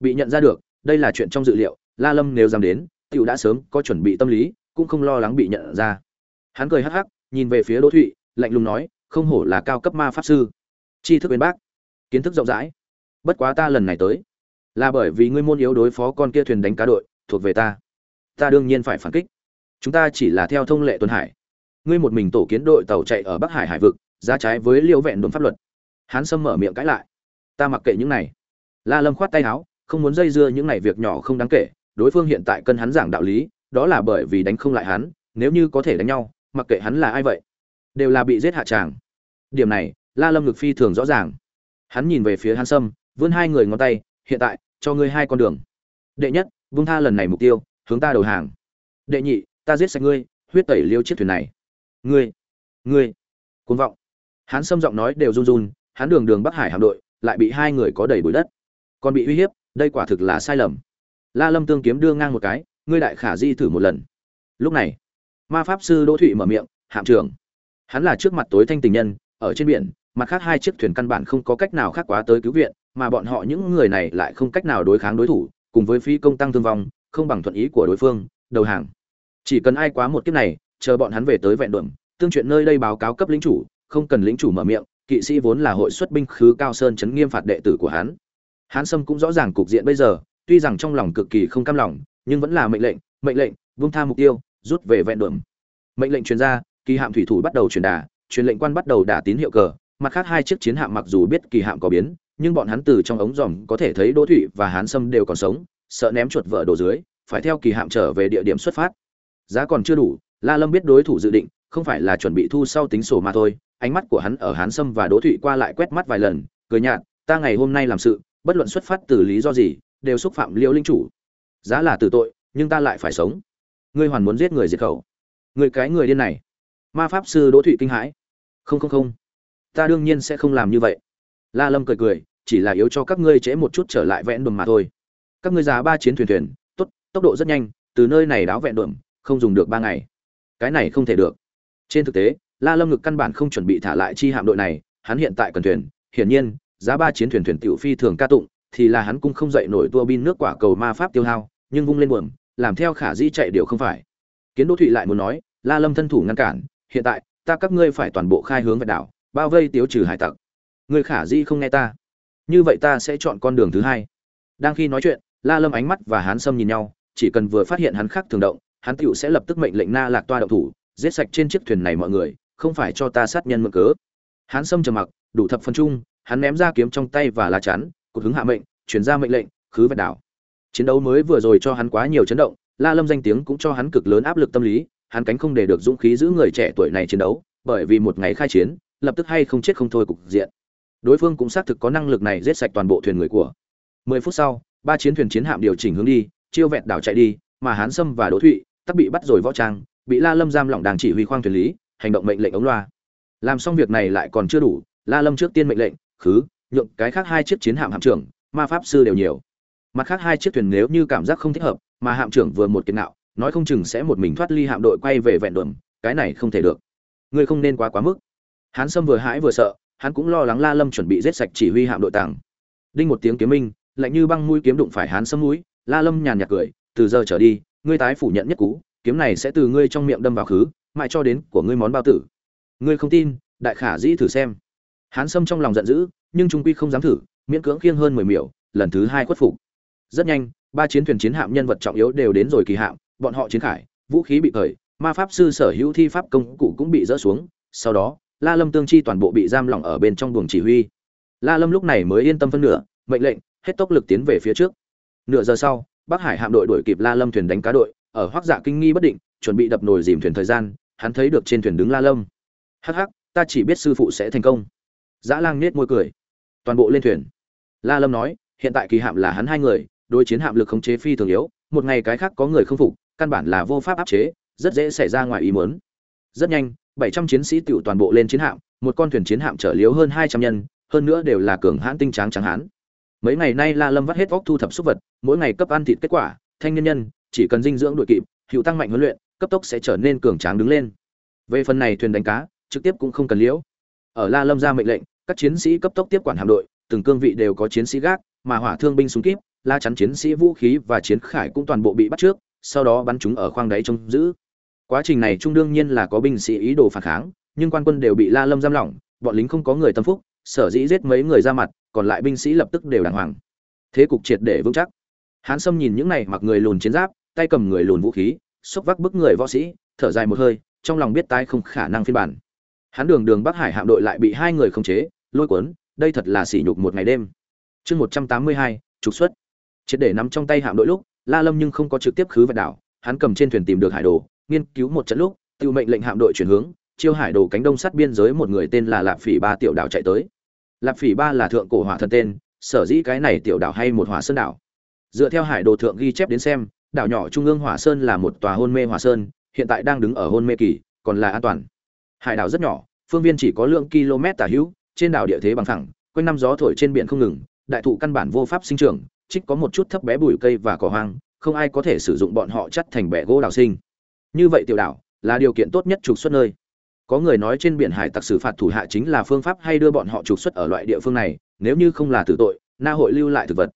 Speaker 1: Bị nhận ra được, đây là chuyện trong dự liệu, la lâm nếu dám đến, tiểu đã sớm có chuẩn bị tâm lý, cũng không lo lắng bị nhận ra. Hắn cười hắc hắc, nhìn về phía đỗ thụy, lạnh lùng nói, không hổ là cao cấp ma pháp sư. Tri thức bên bác. Kiến thức rộng rãi. Bất quá ta lần này tới, là bởi vì ngươi môn yếu đối phó con kia thuyền đánh cá đội, thuộc về ta. Ta đương nhiên phải phản kích. Chúng ta chỉ là theo thông lệ tuần hải ngươi một mình tổ kiến đội tàu chạy ở bắc hải hải vực ra trái với liễu vẹn đồn pháp luật. Hán sâm mở miệng cãi lại. Ta mặc kệ những này. La lâm khoát tay áo, không muốn dây dưa những này việc nhỏ không đáng kể, đối phương hiện tại cân hắn giảng đạo lý, đó là bởi vì đánh không lại hắn, nếu như có thể đánh nhau, mặc kệ hắn là ai vậy, đều là bị giết hạ tràng. Điểm này, la lâm ngực phi thường rõ ràng. Hắn nhìn về phía hắn sâm, vươn hai người ngón tay, hiện tại, cho ngươi hai con đường. Đệ nhất, vung tha lần này mục tiêu, hướng ta đầu hàng. Đệ nhị, ta giết sạch ngươi, huyết tẩy liêu chiếc thuyền này ngươi ngươi, cuồng vọng. Hắn xâm giọng nói đều run run, hắn đường đường bắc hải hạm đội lại bị hai người có đầy bụi đất. Còn bị uy hiếp, đây quả thực là sai lầm. La lâm tương kiếm đưa ngang một cái, ngươi đại khả di thử một lần. Lúc này, ma pháp sư đỗ thụy mở miệng, hạm trưởng, hắn là trước mặt tối thanh tình nhân, ở trên biển, mặt khác hai chiếc thuyền căn bản không có cách nào khác quá tới cứu viện, mà bọn họ những người này lại không cách nào đối kháng đối thủ, cùng với phi công tăng thương vong, không bằng thuận ý của đối phương, đầu hàng. Chỉ cần ai quá một kiếp này chờ bọn hắn về tới vẹn đường, tương chuyện nơi đây báo cáo cấp lĩnh chủ không cần lĩnh chủ mở miệng kỵ sĩ vốn là hội xuất binh khứ cao sơn chấn nghiêm phạt đệ tử của hắn hán sâm cũng rõ ràng cục diện bây giờ tuy rằng trong lòng cực kỳ không cam lòng nhưng vẫn là mệnh lệnh mệnh lệnh vung tha mục tiêu rút về vẹn đường. mệnh lệnh truyền ra kỳ hạm thủy thủ bắt đầu truyền đà truyền lệnh quan bắt đầu đả tín hiệu cờ mặt khác hai chiếc chiến hạm mặc dù biết kỳ hạm có biến nhưng bọn hắn từ trong ống dòm có thể thấy đỗ thủy và hán sâm đều còn sống sợ ném chuột vợ đổ dưới phải theo kỳ hạm trở về địa điểm xuất phát giá còn chưa đủ la lâm biết đối thủ dự định, không phải là chuẩn bị thu sau tính sổ mà thôi, ánh mắt của hắn ở hán sâm và đỗ thụy qua lại quét mắt vài lần, cười nhạt, ta ngày hôm nay làm sự, bất luận xuất phát từ lý do gì, đều xúc phạm liễu linh chủ. Giá là tử tội, nhưng ta lại phải sống. Ngươi hoàn muốn giết người diệt khẩu. Người cái người điên này. Ma pháp sư đỗ thụy kinh hãi. Không không không. Ta đương nhiên sẽ không làm như vậy. La lâm cười cười, chỉ là yếu cho các ngươi trễ một chút trở lại vẹn đùm mà thôi. Các ngươi giá ba chiến thuyền thuyền, tốt, tốc độ rất nhanh, từ nơi này đáo vẹn đùm, không dùng được ba ngày cái này không thể được. Trên thực tế, la lâm ngực căn bản không chuẩn bị thả lại chi hạm đội này, hắn hiện tại cần thuyền, hiển nhiên, giá ba chiến thuyền thuyền tiểu phi thường ca tụng, thì là hắn cũng không dậy nổi tua bin nước quả cầu ma pháp tiêu hao, nhưng vung lên buồm, làm theo khả dĩ chạy điều không phải. Kiến đỗ thụy lại muốn nói, la lâm thân thủ ngăn cản, hiện tại, ta các ngươi phải toàn bộ khai hướng vạch đảo, bao vây tiêu trừ hải tặc. Người khả dĩ không nghe ta. Như vậy ta sẽ chọn con đường thứ hai. Đang khi nói chuyện, la lâm ánh mắt và hán sâm nhìn nhau, chỉ cần vừa phát hiện hắn khác thường động hắn tựu sẽ lập tức mệnh lệnh na lạc toa động thủ, giết sạch trên chiếc thuyền này mọi người, không phải cho ta sát nhân mượn cớ. Hán sâm trầm mặc, đủ thập phân trung hắn ném ra kiếm trong tay và lá chắn, cột hứng hạ mệnh, chuyển ra mệnh lệnh, khứ vạch đảo. Chiến đấu mới vừa rồi cho hắn quá nhiều chấn động, la lâm danh tiếng cũng cho hắn cực lớn áp lực tâm lý, hắn cánh không để được dũng khí giữ người trẻ tuổi này chiến đấu, bởi vì một ngày khai chiến, lập tức hay không chết không thôi cục diện. Đối phương cũng xác thực có năng lực này giết sạch toàn bộ thuyền người của. Mười phút sau, ba chiến thuyền chiến hạm điều chỉnh hướng đi, chiêu vẹn đảo chạy đi, mà hán sâm và đỗ thụy tắc bị bắt rồi võ trang, bị la lâm giam lỏng đàng chỉ huy khoang thuyền lý, hành động mệnh lệnh ống loa. Làm xong việc này lại còn chưa đủ, la lâm trước tiên mệnh lệnh, khứ, nhượng cái khác hai chiếc chiến hạm hạm trưởng, ma pháp sư đều nhiều. Mặt khác hai chiếc thuyền nếu như cảm giác không thích hợp, mà hạm trưởng vừa một kiệt nạo, nói không chừng sẽ một mình thoát ly hạm đội quay về vẹn đuẩm cái này không thể được. Ngươi không nên quá quá mức. Hán sâm vừa hãi vừa sợ, hắn cũng lo lắng la lâm chuẩn bị giết sạch chỉ huy hạm đội tàng. Đinh một tiếng kiếm minh, lạnh như băng mũi kiếm đụng phải hán sâm mũi, la lâm nhàn nhạt cười, từ giờ trở đi ngươi tái phủ nhận nhất cú kiếm này sẽ từ ngươi trong miệng đâm vào khứ, mãi cho đến của ngươi món bao tử. Ngươi không tin, đại khả dĩ thử xem. Hán sâm trong lòng giận dữ, nhưng trung quy không dám thử, miễn cưỡng khiêng hơn mười miểu, lần thứ hai khuất phục. Rất nhanh, ba chiến thuyền chiến hạm nhân vật trọng yếu đều đến rồi kỳ hạm, bọn họ chiến khải, vũ khí bị cởi ma pháp sư sở hữu thi pháp công cụ cũng bị dỡ xuống, sau đó, la lâm tương chi toàn bộ bị giam lỏng ở bên trong buồng chỉ huy. La lâm lúc này mới yên tâm phân nửa, mệnh lệnh, hết tốc lực tiến về phía trước. Nửa giờ sau bắc hải hạm đội đuổi kịp la lâm thuyền đánh cá đội, ở hoác dạ kinh nghi bất định, chuẩn bị đập nồi dìm thuyền thời gian, hắn thấy được trên thuyền đứng la lâm. Hắc hắc, ta chỉ biết sư phụ sẽ thành công. Dã lang nết môi cười. Toàn bộ lên thuyền. La lâm nói, hiện tại kỳ hạm là hắn hai người, đối chiến hạm lực khống chế phi thường yếu, một ngày cái khác có người không phục, căn bản là vô pháp áp chế, rất dễ xảy ra ngoài ý muốn. Rất nhanh, bảy trăm chiến sĩ tiểu toàn bộ lên chiến hạm, một con thuyền chiến hạm chở liếu hơn hai trăm nhân, hơn nữa đều là cường hãn tinh tráng trắng hán mấy ngày nay la lâm vắt hết vóc thu thập súc vật, mỗi ngày cấp ăn thịt kết quả, thanh nhân nhân, chỉ cần dinh dưỡng đội kịp, hiệu tăng mạnh huấn luyện, cấp tốc sẽ trở nên cường tráng đứng lên. Về phần này thuyền đánh cá, trực tiếp cũng không cần liễu. Ở la lâm ra mệnh lệnh, các chiến sĩ cấp tốc tiếp quản hạm đội, từng cương vị đều có chiến sĩ gác, mà hỏa thương binh súng kíp, la chắn chiến sĩ vũ khí và chiến khải cũng toàn bộ bị bắt trước, sau đó bắn chúng ở khoang đáy trông giữ. Quá trình này trung đương nhiên là có binh sĩ ý đồ phản kháng, nhưng quan quân đều bị la lâm giam lỏng, bọn lính không có người tâm phúc, sở dĩ giết mấy người ra mặt còn lại binh sĩ lập tức đều đàng hoàng. Thế cục triệt để vững chắc. Hán sâm nhìn những này mặc người lùn chiến giáp, tay cầm người lùn vũ khí xốc vác bức người võ sĩ, thở dài một hơi, trong lòng biết tai không khả năng phiên bản. Hắn đường đường bắc hải hạm đội lại bị hai người khống chế, lôi cuốn, đây thật là sỉ nhục một ngày đêm. Chương một trăm tám mươi hai, trục xuất. Triệt để nắm trong tay hạm đội lúc, la lâm nhưng không có trực tiếp khứ vạch đảo, hắn cầm trên thuyền tìm được hải đồ, nghiên cứu một trận lúc tự mệnh lệnh hạm đội chuyển hướng, chiêu hải đồ cánh đông sát biên giới một người tên là lạp phỉ ba tiểu đảo chạy tới lạp phỉ ba là thượng cổ hỏa thần tên, sở dĩ cái này tiểu đảo hay một hỏa sơn đảo. Dựa theo hải đồ thượng ghi chép đến xem, đảo nhỏ trung ương hỏa sơn là một tòa hôn mê hỏa sơn, hiện tại đang đứng ở hôn mê kỳ, còn là an toàn. Hải đảo rất nhỏ, phương viên chỉ có lượng km tả hữu, trên đảo địa thế bằng thẳng quanh năm gió thổi trên biển không ngừng, đại thụ căn bản vô pháp sinh trưởng, trích có một chút thấp bé bụi cây và cỏ hoang, không ai có thể sử dụng bọn họ chắt thành bẻ gỗ đào sinh. Như vậy tiểu đảo là điều kiện tốt nhất trục xuất nơi có người nói trên biển hải tặc xử phạt thủ hạ chính là phương pháp hay đưa bọn họ trục xuất ở loại địa phương này, nếu như không là tử tội, na hội lưu lại thực vật.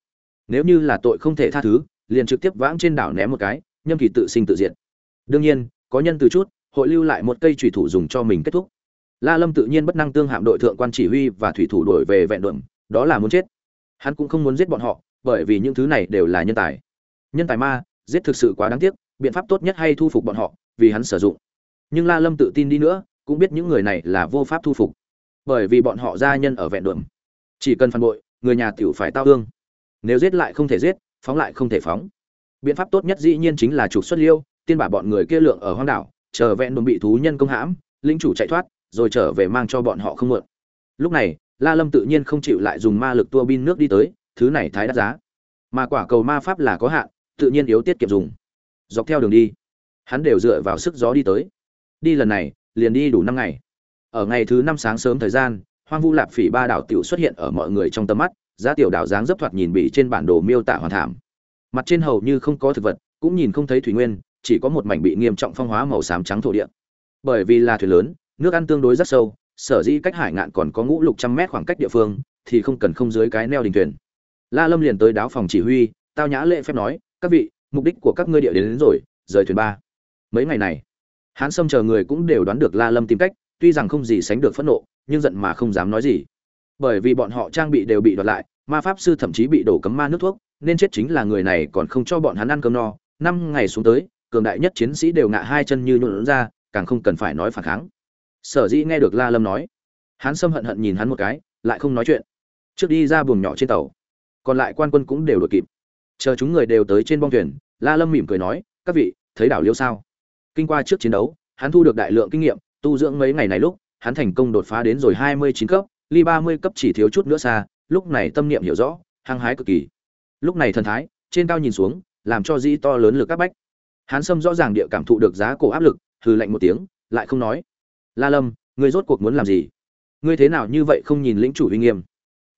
Speaker 1: Nếu như là tội không thể tha thứ, liền trực tiếp vãng trên đảo ném một cái, nhâm kỳ tự sinh tự diệt. Đương nhiên, có nhân từ chút, hội lưu lại một cây thủy thủ dùng cho mình kết thúc. La lâm tự nhiên bất năng tương hạm đội thượng quan chỉ huy và thủy thủ đổi về vẹn đuộm đó là muốn chết. Hắn cũng không muốn giết bọn họ, bởi vì những thứ này đều là nhân tài. Nhân tài ma, giết thực sự quá đáng tiếc, biện pháp tốt nhất hay thu phục bọn họ, vì hắn sử dụng. Nhưng la lâm tự tin đi nữa cũng biết những người này là vô pháp thu phục. Bởi vì bọn họ gia nhân ở vẹn đường chỉ cần phản bội, người nhà tiểu phải tao hương nếu giết lại không thể giết, phóng lại không thể phóng. Biện pháp tốt nhất dĩ nhiên chính là trục xuất liêu, tiên bả bọn người kia lượng ở hoang đảo, chờ vẹn đồn bị thú nhân công hãm lính chủ chạy thoát, rồi trở về mang cho bọn họ không mượn. Lúc này, la lâm tự nhiên không chịu lại dùng ma lực tua bin nước đi tới, thứ này thái đắt giá. Mà quả cầu ma pháp là có hạn, tự nhiên yếu tiết kiệm dùng. Dọc theo đường đi, hắn đều dựa vào sức gió đi tới. Đi lần này liền đi đủ năm ngày. Ở ngày thứ năm sáng sớm thời gian hoang vu lạp phỉ ba đảo tiểu xuất hiện ở mọi người trong tầm mắt giá tiểu đảo dáng dấp thoạt nhìn bị trên bản đồ miêu tả hoàn thảm. Mặt trên hầu như không có thực vật cũng nhìn không thấy thủy nguyên chỉ có một mảnh bị nghiêm trọng phong hóa màu xám trắng thổ địa. Bởi vì là thuyền lớn nước ăn tương đối rất sâu sở dĩ cách hải ngạn còn có ngũ lục trăm mét khoảng cách địa phương thì không cần không dưới cái neo đình thuyền. La lâm liền tới đáo phòng chỉ huy tao nhã lễ phép nói các vị mục đích của các ngươi địa đến, đến rồi rời thuyền ba. Mấy ngày này hán sâm chờ người cũng đều đoán được la lâm tìm cách, tuy rằng không gì sánh được phẫn nộ, nhưng giận mà không dám nói gì. Bởi vì bọn họ trang bị đều bị đoạt lại, ma pháp sư thậm chí bị đổ cấm ma nước thuốc, nên chết chính là người này còn không cho bọn hắn ăn cơm no. Năm ngày xuống tới, cường đại nhất chiến sĩ đều ngạ hai chân như nhuộn ra càng không cần phải nói phản kháng. Sở dĩ nghe được la lâm nói, hắn sâm hận hận nhìn hắn một cái, lại không nói chuyện. Trước đi ra buồng nhỏ trên tàu, còn lại quan quân cũng đều đuổi kịp. Chờ chúng người đều tới trên bong thuyền, la lâm mỉm cười nói, các vị, thấy đảo liêu sao? Kinh qua trước chiến đấu, hắn thu được đại lượng kinh nghiệm, tu dưỡng mấy ngày này lúc, hắn thành công đột phá đến rồi hai mươi chín cấp, ly ba mươi cấp chỉ thiếu chút nữa xa, lúc này tâm niệm hiểu rõ, hăng hái cực kỳ. Lúc này thần thái, trên cao nhìn xuống, làm cho dĩ to lớn lực các bách. Hán sâm rõ ràng địa cảm thụ được giá cổ áp lực, hừ lạnh một tiếng, lại không nói. La lâm, ngươi rốt cuộc muốn làm gì? Ngươi thế nào như vậy không nhìn lĩnh chủ uy nghiêm?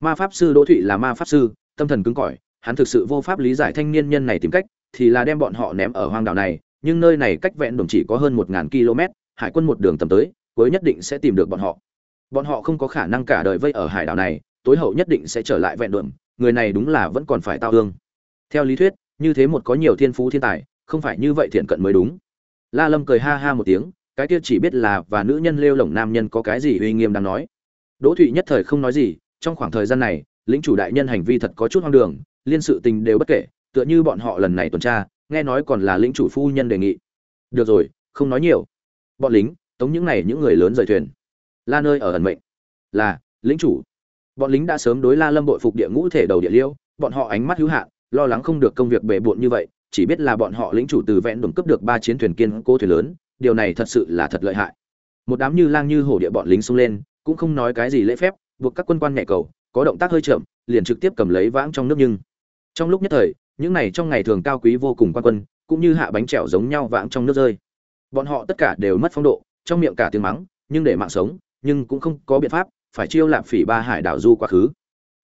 Speaker 1: Ma pháp sư đỗ thụy là ma pháp sư, tâm thần cứng cỏi, hắn thực sự vô pháp lý giải thanh niên nhân này tìm cách, thì là đem bọn họ ném ở hoang đảo này nhưng nơi này cách vẹn đồng chỉ có hơn một ngàn km, hải quân một đường tầm tới, cuối nhất định sẽ tìm được bọn họ. Bọn họ không có khả năng cả đời vây ở hải đảo này, tối hậu nhất định sẽ trở lại vẹn đuẩm người này đúng là vẫn còn phải tao ương theo lý thuyết, như thế một có nhiều thiên phú thiên tài, không phải như vậy thiện cận mới đúng. La lâm cười ha ha một tiếng, cái kia chỉ biết là và nữ nhân lêu lổng nam nhân có cái gì uy nghiêm đang nói. Đỗ thụy nhất thời không nói gì, trong khoảng thời gian này, lĩnh chủ đại nhân hành vi thật có chút hoang đường, liên sự tình đều bất kể, tựa như bọn họ lần này tuần tra nghe nói còn là lĩnh chủ phu nhân đề nghị. Được rồi, không nói nhiều. Bọn lính, tống những này những người lớn rời thuyền. La nơi ở ẩn mệnh. Là, lĩnh chủ. Bọn lính đã sớm đối la lâm bội phục địa ngũ thể đầu địa liêu, bọn họ ánh mắt hữu hạn, lo lắng không được công việc bề bộn như vậy, chỉ biết là bọn họ lĩnh chủ từ vẹn đồn cấp được ba chiến thuyền kiên cố thuyền lớn, điều này thật sự là thật lợi hại. Một đám như lang như hổ địa bọn lính xông lên, cũng không nói cái gì lễ phép, buộc các quân quan nhẹ cầu, có động tác hơi chậm, liền trực tiếp cầm lấy vãng trong nước nhưng. Trong lúc nhất thời những này trong ngày thường cao quý vô cùng quan quân, cũng như hạ bánh trèo giống nhau vãng trong nước rơi. Bọn họ tất cả đều mất phong độ, trong miệng cả tiếng mắng, nhưng để mạng sống, nhưng cũng không có biện pháp, phải chiêu lạp phỉ ba hải đảo du quá khứ.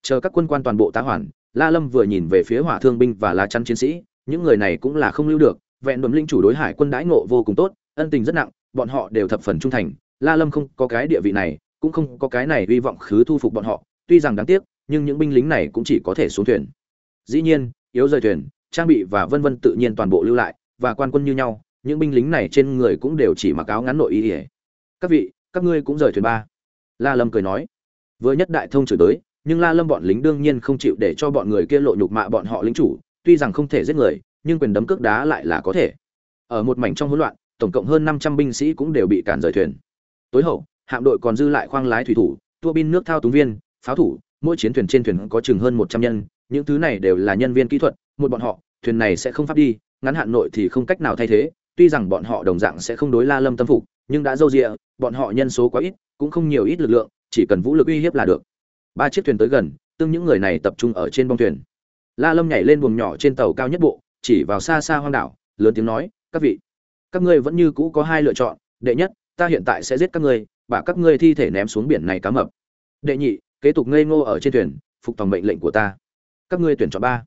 Speaker 1: Chờ các quân quan toàn bộ tá hoàn, la lâm vừa nhìn về phía hỏa thương binh và lá chắn chiến sĩ, những người này cũng là không lưu được, vẹn đồn linh chủ đối hải quân đãi ngộ vô cùng tốt, ân tình rất nặng, bọn họ đều thập phần trung thành, la lâm không có cái địa vị này, cũng không có cái này hy vọng khứ thu phục bọn họ, tuy rằng đáng tiếc, nhưng những binh lính này cũng chỉ có thể xuống thuyền. Dĩ nhiên yếu rời thuyền, trang bị và vân vân tự nhiên toàn bộ lưu lại, và quan quân như nhau, những binh lính này trên người cũng đều chỉ mặc áo ngắn nội y ỉa các vị, các ngươi cũng rời thuyền ba. La lâm cười nói. Vừa nhất đại thông chửi tới, nhưng la lâm bọn lính đương nhiên không chịu để cho bọn người kia lộ nhục mạ bọn họ lính chủ, tuy rằng không thể giết người, nhưng quyền đấm cước đá lại là có thể. Ở một mảnh trong hỗn loạn, tổng cộng hơn 500 binh sĩ cũng đều bị cản rời thuyền. Tối hậu, hạm đội còn dư lại khoang lái thủy thủ, tua bin nước thao túng viên, pháo thủ, mỗi chiến thuyền trên thuyền có chừng hơn 100 nhân những thứ này đều là nhân viên kỹ thuật một bọn họ thuyền này sẽ không phát đi ngắn hạn nội thì không cách nào thay thế tuy rằng bọn họ đồng dạng sẽ không đối la lâm tâm phục nhưng đã dâu dịa bọn họ nhân số quá ít cũng không nhiều ít lực lượng chỉ cần vũ lực uy hiếp là được. Ba chiếc thuyền tới gần tương những người này tập trung ở trên bong thuyền. La lâm nhảy lên buồng nhỏ trên tàu cao nhất bộ chỉ vào xa xa hoang đảo lớn tiếng nói các vị các ngươi vẫn như cũ có hai lựa chọn đệ nhất ta hiện tại sẽ giết các ngươi, bả các ngươi thi thể ném xuống biển này cá mập. Đệ nhị kế tục ngây ngô ở trên thuyền phục tòng mệnh lệnh của ta các ngươi tuyển chọn ba.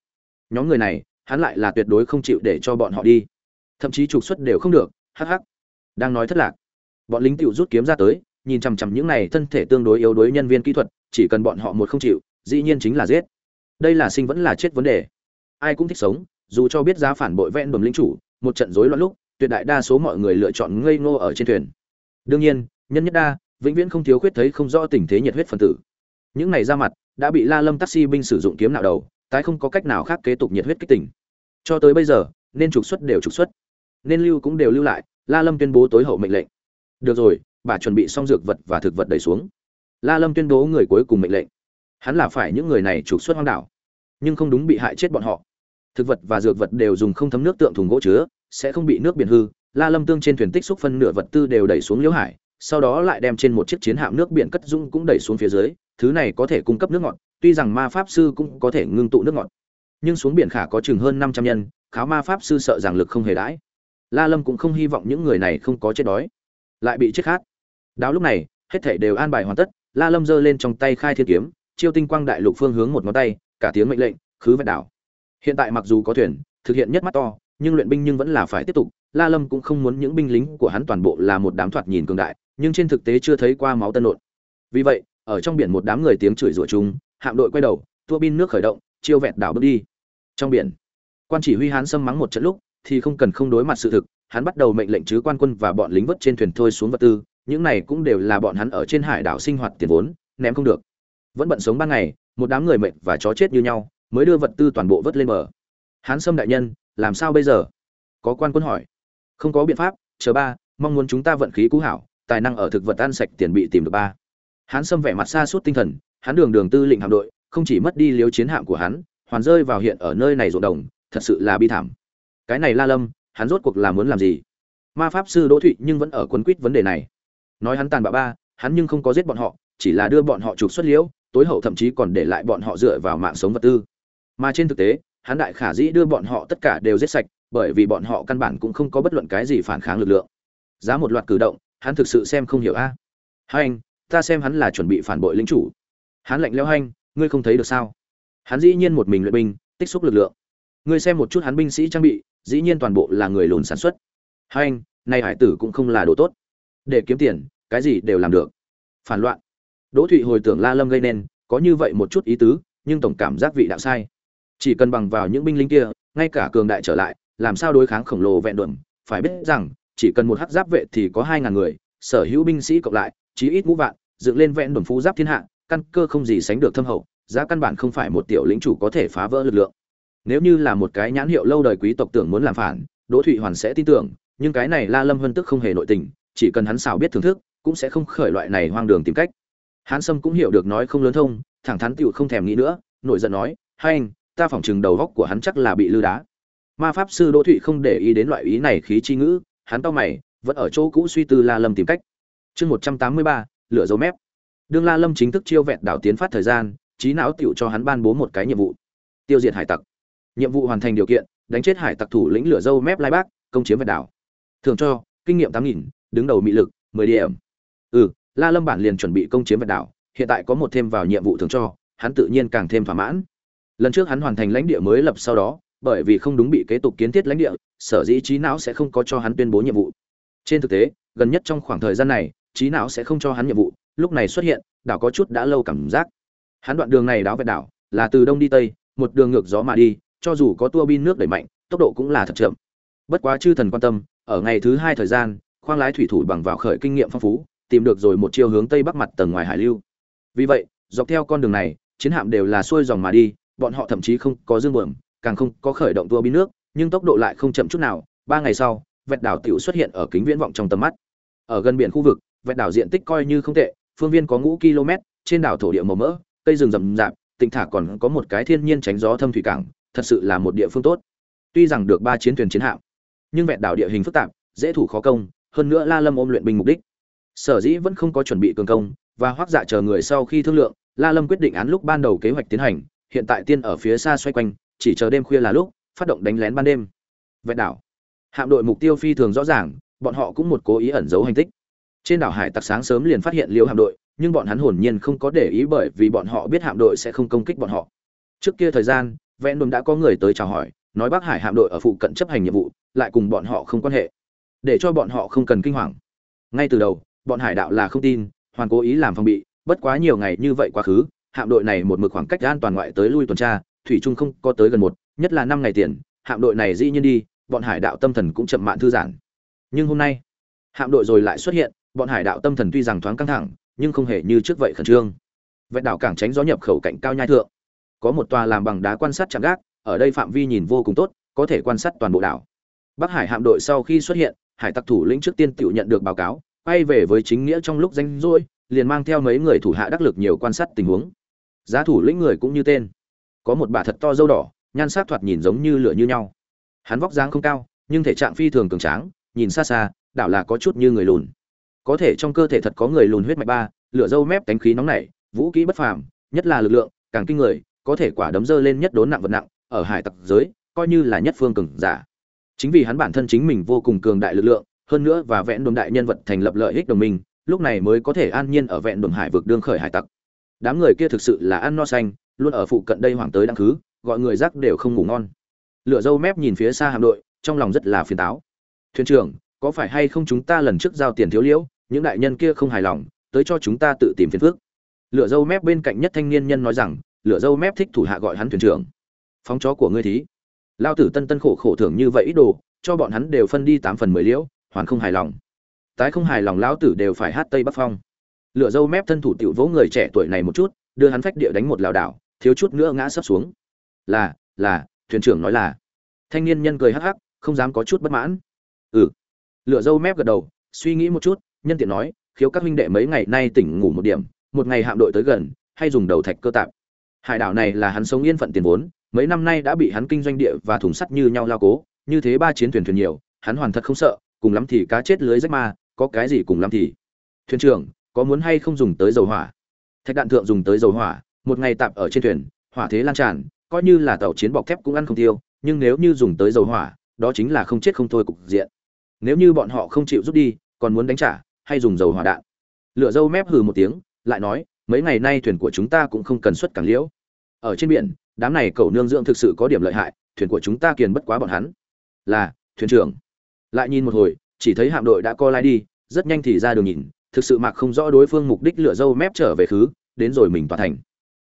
Speaker 1: Nhóm người này, hắn lại là tuyệt đối không chịu để cho bọn họ đi. Thậm chí trục xuất đều không được, hắc hắc. Đang nói thất lạc, bọn lính tựu rút kiếm ra tới, nhìn chằm chằm những này thân thể tương đối yếu đuối nhân viên kỹ thuật, chỉ cần bọn họ một không chịu, dĩ nhiên chính là giết. Đây là sinh vẫn là chết vấn đề. Ai cũng thích sống, dù cho biết giá phản bội vẹn đồn lính chủ, một trận rối loạn lúc, tuyệt đại đa số mọi người lựa chọn ngây ngô ở trên thuyền. Đương nhiên, nhân nhất đa, vĩnh viễn không thiếu khuyết thấy không rõ tình thế nhiệt huyết phần tử. Những này ra mặt đã bị la lâm taxi binh sử dụng kiếm nạo đầu, tái không có cách nào khác kế tục nhiệt huyết kích tỉnh cho tới bây giờ, nên trục xuất đều trục xuất. Nên lưu cũng đều lưu lại, la lâm tuyên bố tối hậu mệnh lệnh. Được rồi, bà chuẩn bị xong dược vật và thực vật đẩy xuống. La lâm tuyên bố người cuối cùng mệnh lệnh. Hắn là phải những người này trục xuất hoang đảo, nhưng không đúng bị hại chết bọn họ. Thực vật và dược vật đều dùng không thấm nước tượng thùng gỗ chứa, sẽ không bị nước biển hư. La lâm tương trên thuyền tích xúc phân nửa vật tư đều đẩy xuống liễu hải, sau đó lại đem trên một chiếc chiến hạm nước biển cất dung cũng đẩy xuống phía dưới thứ này có thể cung cấp nước ngọt, tuy rằng ma pháp sư cũng có thể ngưng tụ nước ngọt. Nhưng xuống biển khả có chừng hơn năm trăm nhân, kháo ma pháp sư sợ rằng lực không hề đãi. La lâm cũng không hy vọng những người này không có chết đói, lại bị chết khát. Đáo lúc này, hết thảy đều an bài hoàn tất, la lâm giơ lên trong tay khai thiên kiếm, chiêu tinh quang đại lục phương hướng một ngón tay, cả tiếng mệnh lệnh, khứ vẹt đảo. Hiện tại mặc dù có thuyền, thực hiện nhất mắt to, nhưng luyện binh nhưng vẫn là phải tiếp tục. La lâm cũng không muốn những binh lính của hắn toàn bộ là một đám thoạt nhìn cường đại, nhưng trên thực tế chưa thấy qua máu tân nộn vì vậy ở trong biển một đám người tiếng chửi rủa chung, hạm đội quay đầu, tua bin nước khởi động, chiêu vẹt đảo bước đi. Trong biển, quan chỉ huy hắn xâm mắng một trận lúc, thì không cần không đối mặt sự thực, hắn bắt đầu mệnh lệnh chứ quan quân và bọn lính vớt trên thuyền thôi xuống vật tư, những này cũng đều là bọn hắn ở trên hải đảo sinh hoạt tiền vốn, ném không được. Vẫn bận sống ban ngày, một đám người mệt và chó chết như nhau, mới đưa vật tư toàn bộ vớt lên bờ. Hắn sâm đại nhân, làm sao bây giờ? Có quan quân hỏi. Không có biện pháp, chờ ba, mong muốn chúng ta vận khí cũ hảo, tài năng ở thực vật ăn sạch tiền bị tìm được ba hắn xâm vẻ mặt xa suốt tinh thần, hắn đường đường tư lệnh hạm đội, không chỉ mất đi liếu chiến hạm của hắn, hoàn rơi vào hiện ở nơi này ruộng đồng, thật sự là bi thảm. Cái này la lâm, hắn rốt cuộc là muốn làm gì? Ma pháp sư đỗ thụy nhưng vẫn ở quấn quýt vấn đề này. Nói hắn tàn bạo ba, hắn nhưng không có giết bọn họ, chỉ là đưa bọn họ trục xuất liễu tối hậu thậm chí còn để lại bọn họ dựa vào mạng sống vật tư. Mà trên thực tế, hắn đại khả dĩ đưa bọn họ tất cả đều giết sạch, bởi vì bọn họ căn bản cũng không có bất luận cái gì phản kháng lực lượng. Giá một loạt cử động, hắn thực sự xem không hiểu a. À. hai anh ta xem hắn là chuẩn bị phản bội lĩnh chủ. Hắn lạnh lẽo hanh, ngươi không thấy được sao? Hắn dĩ nhiên một mình luyện binh, tích xúc lực lượng. Ngươi xem một chút hắn binh sĩ trang bị, dĩ nhiên toàn bộ là người lùn sản xuất. Hai anh nay hải tử cũng không là đồ tốt. Để kiếm tiền, cái gì đều làm được. Phản loạn. Đỗ thụy hồi tưởng la lâm gây nên, có như vậy một chút ý tứ, nhưng tổng cảm giác vị đạo sai. Chỉ cần bằng vào những binh lính kia, ngay cả cường đại trở lại, làm sao đối kháng khổng lồ vẹn đuẩm phải biết rằng, chỉ cần một hắc giáp vệ thì có hai ngàn người, sở hữu binh sĩ cộng lại chí ít ngũ vạn, dựng lên vẹn đồn phú giáp thiên hạ, căn cơ không gì sánh được thâm hậu, giá căn bản không phải một tiểu lĩnh chủ có thể phá vỡ lực lượng. Nếu như là một cái nhãn hiệu lâu đời quý tộc tưởng muốn làm phản, đỗ thụy hoàn sẽ tin tưởng, nhưng cái này la lâm vân tức không hề nội tình, chỉ cần hắn xào biết thưởng thức, cũng sẽ không khởi loại này hoang đường tìm cách. Hán sâm cũng hiểu được nói không lớn thông, thẳng thắn tựu không thèm nghĩ nữa, nổi giận nói, hai anh, ta phỏng chừng đầu góc của hắn chắc là bị lư đá. Ma pháp sư đỗ thụy không để ý đến loại ý này khí chi ngữ, hắn to mày, vẫn ở chỗ cũ suy tư la lâm tìm cách chương một trăm tám mươi ba, lửa dấu mép. Đương la lâm chính thức chiêu vẹn đảo tiến phát thời gian, trí não tựu cho hắn ban bố một cái nhiệm vụ. Tiêu diệt hải tặc. Nhiệm vụ hoàn thành điều kiện, đánh chết hải tặc thủ lĩnh lửa dâu mép lai bác, công chiếm vẹn đảo. Thường cho, kinh nghiệm tám nghìn, đứng đầu mị lực, mười điểm. Ừ la lâm bản liền chuẩn bị công chiếm vẹn đảo, hiện tại có một thêm vào nhiệm vụ thường cho, hắn tự nhiên càng thêm thỏa mãn. Lần trước hắn hoàn thành lãnh địa mới lập sau đó, bởi vì không đúng bị kế tục kiến thiết lãnh địa, sở dĩ trí não sẽ không có cho hắn tuyên bố nhiệm vụ. Trên thực tế, gần nhất trong khoảng thời gian này trí não sẽ không cho hắn nhiệm vụ, lúc này xuất hiện, đảo có chút đã lâu cảm giác. Hắn đoạn đường này đáo vẹn đảo, là từ đông đi tây, một đường ngược gió mà đi, cho dù có tua bin nước đẩy mạnh, tốc độ cũng là thật chậm. Bất quá chư thần quan tâm, ở ngày thứ hai thời gian, khoang lái thủy thủ bằng vào khởi kinh nghiệm phong phú, tìm được rồi một chiều hướng tây bắc mặt tầng ngoài hải lưu. Vì vậy, dọc theo con đường này, chiến hạm đều là xuôi dòng mà đi, bọn họ thậm chí không có dương buồm, càng không có khởi động tua bin nước, nhưng tốc độ lại không chậm chút nào. Ba ngày sau vẹt đảo tiểu xuất hiện ở kính viễn vọng trong tầm mắt. Ở gần biển khu vực vẹt đảo diện tích coi như không tệ, phương viên có ngũ km, trên đảo thổ địa màu mỡ, cây rừng rậm rạp tỉnh thả còn có một cái thiên nhiên tránh gió thâm thủy cảng, thật sự là một địa phương tốt. Tuy rằng được ba chiến thuyền chiến hạm, nhưng vẹn đảo địa hình phức tạp, dễ thủ khó công, hơn nữa la lâm ôm luyện binh mục đích. Sở dĩ vẫn không có chuẩn bị cường công, và hoác dạ chờ người sau khi thương lượng, la lâm quyết định án lúc ban đầu kế hoạch tiến hành, hiện tại tiên ở phía xa xoay quanh, chỉ chờ đêm khuya là lúc, phát động đánh lén ban đêm. Vẹn đảo, hạm đội mục tiêu phi thường rõ ràng, bọn họ cũng một cố ý ẩn giấu hành tích trên đảo hải tặc sáng sớm liền phát hiện liêu hạm đội, nhưng bọn hắn hồn nhiên không có để ý bởi vì bọn họ biết hạm đội sẽ không công kích bọn họ. Trước kia thời gian, vẹn đồn đã có người tới chào hỏi, nói bắc hải hạm đội ở phụ cận chấp hành nhiệm vụ, lại cùng bọn họ không quan hệ. Để cho bọn họ không cần kinh hoàng. Ngay từ đầu, bọn hải đạo là không tin, hoàn cố ý làm phòng bị, bất quá nhiều ngày như vậy quá khứ, hạm đội này một mực khoảng cách an toàn ngoại tới lui tuần tra, thủy trung không có tới gần một, nhất là năm ngày tiền, hạm đội này dĩ nhiên đi, bọn hải đạo tâm thần cũng chậm mạn thư giãn. Nhưng hôm nay, hạm đội rồi lại xuất hiện bọn hải đạo tâm thần tuy rằng thoáng căng thẳng, nhưng không hề như trước vậy khẩn trương. Vẹn đảo cảng tránh gió nhập khẩu cạnh cao nhai thượng. Có một tòa làm bằng đá quan sát chạm gác, ở đây phạm vi nhìn vô cùng tốt, có thể quan sát toàn bộ đảo. Bắc hải hạm đội sau khi xuất hiện, hải tặc thủ lĩnh trước tiên tự nhận được báo cáo, quay về với chính nghĩa trong lúc danh rỗi, liền mang theo mấy người thủ hạ đắc lực nhiều quan sát tình huống. Giá thủ lĩnh người cũng như tên. Có một bà thật to dâu đỏ, nhan sắc thoạt nhìn giống như lửa như nhau. Hắn vóc dáng không cao, nhưng thể trạng phi thường cường tráng, nhìn xa xa, đảo là có chút như người lùn có thể trong cơ thể thật có người lùn huyết mạch ba, lửa dâu mép cánh khí nóng nảy, vũ kỹ bất phàm, nhất là lực lượng, càng kinh người, có thể quả đấm dơ lên nhất đốn nặng vật nặng, ở hải tặc giới, coi như là nhất phương cường giả. Chính vì hắn bản thân chính mình vô cùng cường đại lực lượng, hơn nữa và vẽn đồn đại nhân vật thành lập lợi ích đồng minh, lúc này mới có thể an nhiên ở vẹn đồn hải vực đương khởi hải tặc. Đám người kia thực sự là ăn no xanh, luôn ở phụ cận đây hoàng tới đăng khứ, gọi người rắc đều không ngủ ngon. Lựa dâu mép nhìn phía xa hạm đội, trong lòng rất là phiền táo. Thuyền trưởng, có phải hay không chúng ta lần trước giao tiền thiếu liễu những đại nhân kia không hài lòng, tới cho chúng ta tự tìm phiền phước lựa dâu mép bên cạnh nhất thanh niên nhân nói rằng, lựa dâu mép thích thủ hạ gọi hắn thuyền trưởng. Phóng chó của ngươi thí. Lao tử tân tân khổ khổ thưởng như vậy ít đồ, cho bọn hắn đều phân đi tám phần mười liễu, hoàn không hài lòng. Tái không hài lòng lão tử đều phải hát tây bắc phong. Lựa dâu mép thân thủ tiểu vỗ người trẻ tuổi này một chút, đưa hắn phách địa đánh một lảo đảo, thiếu chút nữa ngã sấp xuống. Là là, thuyền trưởng nói là. Thanh niên nhân cười hắc hắc, không dám có chút bất mãn. Ừ. Lựa dâu mép gật đầu, suy nghĩ một chút nhân tiện nói, khiếu các huynh đệ mấy ngày nay tỉnh ngủ một điểm, một ngày hạm đội tới gần, hay dùng đầu thạch cơ tạp. Hải đảo này là hắn sống yên phận tiền vốn, mấy năm nay đã bị hắn kinh doanh địa và thùng sắt như nhau lao cố, như thế ba chiến thuyền thuyền nhiều, hắn hoàn thật không sợ, cùng lắm thì cá chết lưới rách ma, có cái gì cùng lắm thì. Thuyền trưởng, có muốn hay không dùng tới dầu hỏa? Thạch đạn thượng dùng tới dầu hỏa, một ngày tạm ở trên thuyền, hỏa thế lan tràn, coi như là tàu chiến bọc thép cũng ăn không tiêu, nhưng nếu như dùng tới dầu hỏa, đó chính là không chết không thôi cục diện. Nếu như bọn họ không chịu rút đi, còn muốn đánh trả hay dùng dầu hỏa đạn. Lựa dâu mép hừ một tiếng, lại nói, mấy ngày nay thuyền của chúng ta cũng không cần xuất cảng liễu. Ở trên biển, đám này cầu nương dưỡng thực sự có điểm lợi hại, thuyền của chúng ta kiền bất quá bọn hắn. Là, thuyền trưởng. Lại nhìn một hồi, chỉ thấy hạm đội đã co lai đi, rất nhanh thì ra đường nhìn, thực sự mặc không rõ đối phương mục đích lựa dâu mép trở về khứ, đến rồi mình tòa thành.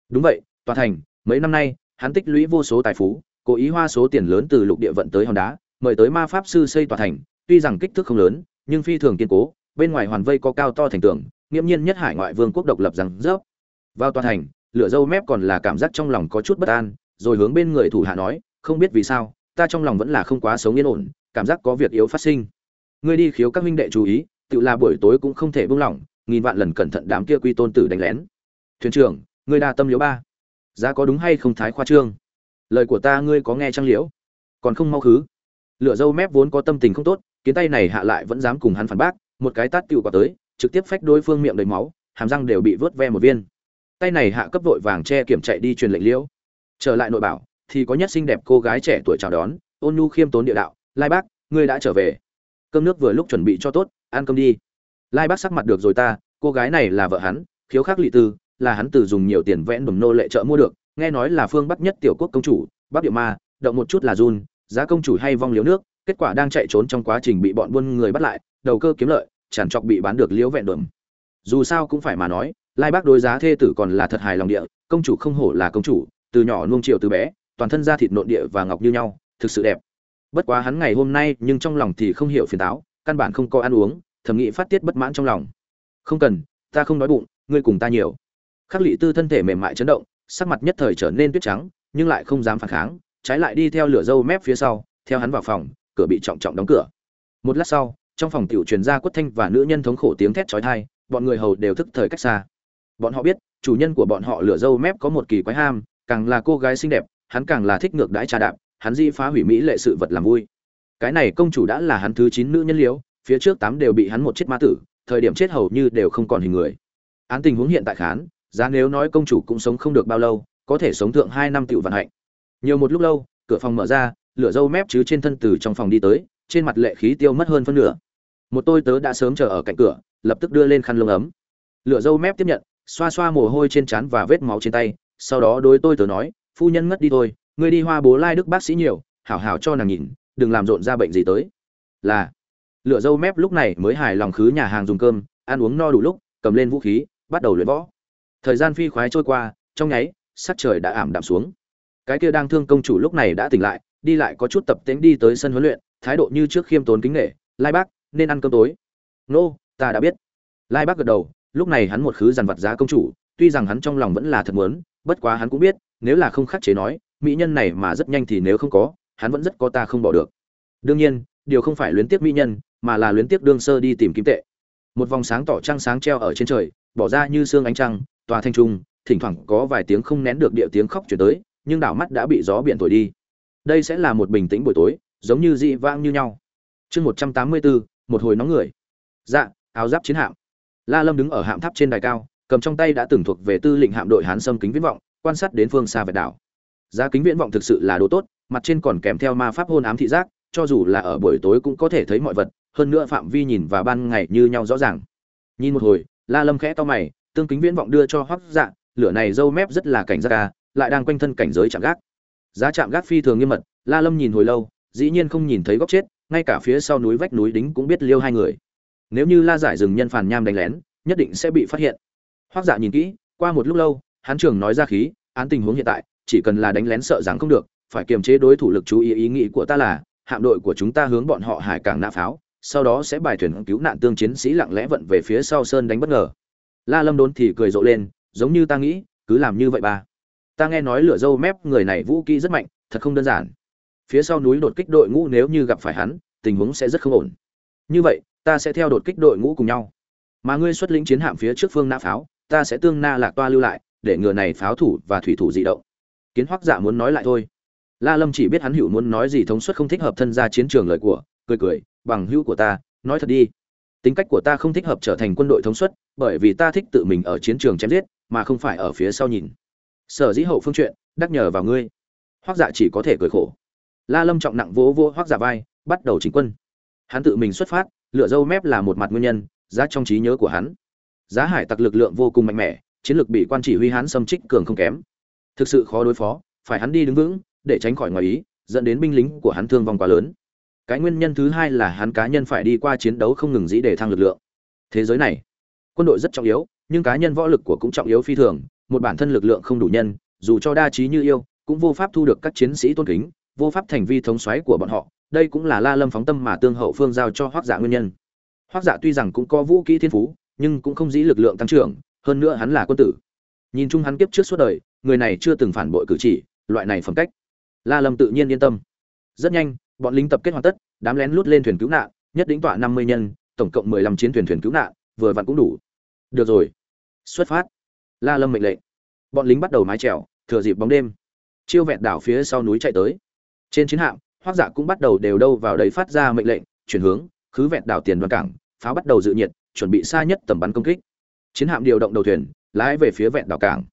Speaker 1: Đúng vậy, tòa thành, mấy năm nay, hắn tích lũy vô số tài phú, cố ý hoa số tiền lớn từ lục địa vận tới hòn đá, mời tới ma pháp sư xây tòa thành, tuy rằng kích thước không lớn, nhưng phi thường kiên cố bên ngoài hoàn vây có cao to thành tường, nghiễm nhiên nhất hải ngoại vương quốc độc lập rằng rớp. Vào toàn thành, lửa dâu mép còn là cảm giác trong lòng có chút bất an, rồi hướng bên người thủ hạ nói, không biết vì sao, ta trong lòng vẫn là không quá sống yên ổn, cảm giác có việc yếu phát sinh. Ngươi đi khiếu các huynh đệ chú ý, tự là buổi tối cũng không thể buông lỏng, nghìn vạn lần cẩn thận đám kia quy tôn tử đánh lén. Thuyền trưởng, ngươi đa tâm liễu ba. Giá có đúng hay không thái khoa trương? Lời của ta ngươi có nghe trăng liễu? Còn không mau khứ. Lựa dâu mép vốn có tâm tình không tốt, kiến tay này hạ lại vẫn dám cùng hắn phản bác một cái tát tựu quả tới, trực tiếp phách đối phương miệng đầy máu, hàm răng đều bị vớt ve một viên. Tay này hạ cấp vội vàng che kiểm chạy đi truyền lệnh liễu. Trở lại nội bảo, thì có nhất xinh đẹp cô gái trẻ tuổi chào đón, ôn nhu khiêm tốn địa đạo, lai bác, ngươi đã trở về. Cơm nước vừa lúc chuẩn bị cho tốt, ăn cơm đi. Lai bác sắc mặt được rồi ta, cô gái này là vợ hắn, khiếu khắc lị tư, là hắn từ dùng nhiều tiền vẽ đùm nô lệ trợ mua được, nghe nói là phương bắc nhất tiểu quốc công chủ, bắc địa ma, động một chút là run, giá công chủ hay vong liếu nước, kết quả đang chạy trốn trong quá trình bị bọn buôn người bắt lại đầu cơ kiếm lợi, chẳng chọc bị bán được liễu vẹn đượm dù sao cũng phải mà nói, lai bác đối giá thê tử còn là thật hài lòng địa, công chủ không hổ là công chủ, từ nhỏ nuông chiều từ bé, toàn thân da thịt nội địa và ngọc như nhau, thực sự đẹp. Bất quá hắn ngày hôm nay nhưng trong lòng thì không hiểu phiền táo, căn bản không có ăn uống, thầm nghĩ phát tiết bất mãn trong lòng. Không cần, ta không đói bụng, ngươi cùng ta nhiều. Khắc lị tư thân thể mềm mại chấn động, sắc mặt nhất thời trở nên tuyết trắng, nhưng lại không dám phản kháng, trái lại đi theo lửa dâu mép phía sau, theo hắn vào phòng, cửa bị trọng trọng đóng cửa. Một lát sau trong phòng tiểu truyền ra quất thanh và nữ nhân thống khổ tiếng thét chói tai, bọn người hầu đều thức thời cách xa. Bọn họ biết, chủ nhân của bọn họ lửa dâu mép có một kỳ quái ham, càng là cô gái xinh đẹp, hắn càng là thích ngược đãi trà đạp, hắn di phá hủy mỹ lệ sự vật làm vui. Cái này công chủ đã là hắn thứ chín nữ nhân liễu phía trước tám đều bị hắn một chết ma tử, thời điểm chết hầu như đều không còn hình người. Án tình huống hiện tại khán, giá nếu nói công chủ cũng sống không được bao lâu, có thể sống thượng hai năm tiểu vận hạnh. Nhiều một lúc lâu, cửa phòng mở ra, lửa dâu mép chứ trên thân từ trong phòng đi tới trên mặt lệ khí tiêu mất hơn phân nửa. Một tôi tớ đã sớm chờ ở cạnh cửa, lập tức đưa lên khăn lông ấm. Lửa dâu mép tiếp nhận, xoa xoa mồ hôi trên trán và vết máu trên tay, sau đó đối tôi tớ nói, phu nhân ngất đi thôi, ngươi đi hoa bố lai đức bác sĩ nhiều, hảo hảo cho nàng nhìn, đừng làm rộn ra bệnh gì tới. Là lựa dâu mép lúc này mới hài lòng khứ nhà hàng dùng cơm, ăn uống no đủ lúc, cầm lên vũ khí, bắt đầu luyện võ. Thời gian phi khoái trôi qua, trong nháy, sắc trời đã ảm đạm xuống. Cái kia đang thương công chủ lúc này đã tỉnh lại, đi lại có chút tập tễnh đi tới sân huấn luyện thái độ như trước khiêm tốn kính nghệ lai bác, nên ăn cơm tối. Nô, ta đã biết. Lai bác gật đầu, lúc này hắn một khứ dằn vặt giá công chủ, tuy rằng hắn trong lòng vẫn là thật muốn, bất quá hắn cũng biết, nếu là không khắc chế nói, mỹ nhân này mà rất nhanh thì nếu không có, hắn vẫn rất có ta không bỏ được. Đương nhiên, điều không phải luyến tiếc mỹ nhân, mà là luyến tiếc đương sơ đi tìm kim tệ. Một vòng sáng tỏ trăng sáng treo ở trên trời, bỏ ra như xương ánh trăng, tòa thanh trung, thỉnh thoảng có vài tiếng không nén được địa tiếng khóc chuyển tới, nhưng đảo mắt đã bị gió biển thổi đi. Đây sẽ là một bình tĩnh buổi tối giống như dị vãng như nhau. Chương một trăm tám mươi bốn một hồi nóng người. Dạ áo giáp chiến hạm. La lâm đứng ở hạm tháp trên đài cao, cầm trong tay đã từng thuộc về tư lệnh hạm đội hán sâm kính viễn vọng, quan sát đến phương xa vẹt đảo. Giá kính viễn vọng thực sự là đồ tốt, mặt trên còn kèm theo ma pháp hôn ám thị giác, cho dù là ở buổi tối cũng có thể thấy mọi vật, hơn nữa phạm vi nhìn và ban ngày như nhau rõ ràng. Nhìn một hồi, la lâm khẽ to mày, tương kính viễn vọng đưa cho hoắc dạ lửa này dâu mép rất là cảnh giác ca, lại đang quanh thân cảnh giới chạm gác. Giá chạm gác phi thường nghiêm mật, la lâm nhìn hồi lâu dĩ nhiên không nhìn thấy góc chết, ngay cả phía sau núi vách núi đính cũng biết liêu hai người. Nếu như la giải rừng nhân phàn nham đánh lén, nhất định sẽ bị phát hiện. Hoắc dạ nhìn kỹ, qua một lúc lâu hán trưởng nói ra khí, án tình huống hiện tại, chỉ cần là đánh lén sợ rằng không được, phải kiềm chế đối thủ lực chú ý ý nghĩ của ta là, hạm đội của chúng ta hướng bọn họ hải cảng nã pháo, sau đó sẽ bài thuyền cứu nạn tương chiến sĩ lặng lẽ vận về phía sau sơn đánh bất ngờ. La lâm đốn thì cười rộ lên, giống như ta nghĩ, cứ làm như vậy ba. Ta nghe nói lửa dâu mép người này vũ kỹ rất mạnh, thật không đơn giản phía sau núi đột kích đội ngũ nếu như gặp phải hắn, tình huống sẽ rất không ổn. Như vậy, ta sẽ theo đột kích đội ngũ cùng nhau. Mà ngươi xuất lĩnh chiến hạm phía trước phương nã pháo, ta sẽ tương na lạc toa lưu lại, để ngừa này pháo thủ và thủy thủ dị động. Kiến hoắc dạ muốn nói lại thôi. La lâm chỉ biết hắn hữu muốn nói gì thống suất không thích hợp thân ra chiến trường lời của, cười cười, bằng hữu của ta, nói thật đi. Tính cách của ta không thích hợp trở thành quân đội thống suất, bởi vì ta thích tự mình ở chiến trường chém giết, mà không phải ở phía sau nhìn. Sở dĩ hậu phương chuyện, đắc nhờ vào ngươi. Hoắc dạ chỉ có thể cười khổ la lâm trọng nặng vỗ vỗ hoác giả dạ vai, bắt đầu chính quân. Hắn tự mình xuất phát lựa dâu mép là một mặt nguyên nhân, giá trong trí nhớ của hắn. Giá hải tặc lực lượng vô cùng mạnh mẽ, chiến lược bị quan chỉ huy hắn xâm trích cường không kém. Thực sự khó đối phó, phải hắn đi đứng vững, để tránh khỏi ngoài ý, dẫn đến binh lính của hắn thương vong quá lớn. Cái nguyên nhân thứ hai là hắn cá nhân phải đi qua chiến đấu không ngừng dĩ để thăng lực lượng. Thế giới này, quân đội rất trọng yếu, nhưng cá nhân võ lực của cũng trọng yếu phi thường, một bản thân lực lượng không đủ nhân, dù cho đa trí như yêu, cũng vô pháp thu được các chiến sĩ tôn kính vô pháp thành vi thống xoáy của bọn họ, đây cũng là la lâm phóng tâm mà tương hậu phương giao cho hoác dạ nguyên nhân. Hoác dạ tuy rằng cũng có vũ kỹ thiên phú, nhưng cũng không dĩ lực lượng tăng trưởng, hơn nữa hắn là quân tử. Nhìn chung hắn kiếp trước suốt đời, người này chưa từng phản bội cử chỉ, loại này phẩm cách. La lâm tự nhiên yên tâm. Rất nhanh, bọn lính tập kết hoàn tất, đám lén lút lên thuyền cứu nạn, nhất đính tọa năm mươi nhân, tổng cộng mười lăm chiến thuyền thuyền cứu nạn, vừa vặn cũng đủ. Được rồi. Xuất phát. La lâm mệnh lệnh. Bọn lính bắt đầu mái chèo, thừa dịp bóng đêm. Chiêu vẹn đảo phía sau núi chạy tới trên chiến hạm, hoác dạ cũng bắt đầu đều đâu vào đấy phát ra mệnh lệnh, chuyển hướng, khứ vẹn đảo tiền đoàn cảng pháo bắt đầu dự nhiệt, chuẩn bị xa nhất tầm bắn công kích. Chiến hạm điều động đầu thuyền, lái về phía vẹn đảo cảng.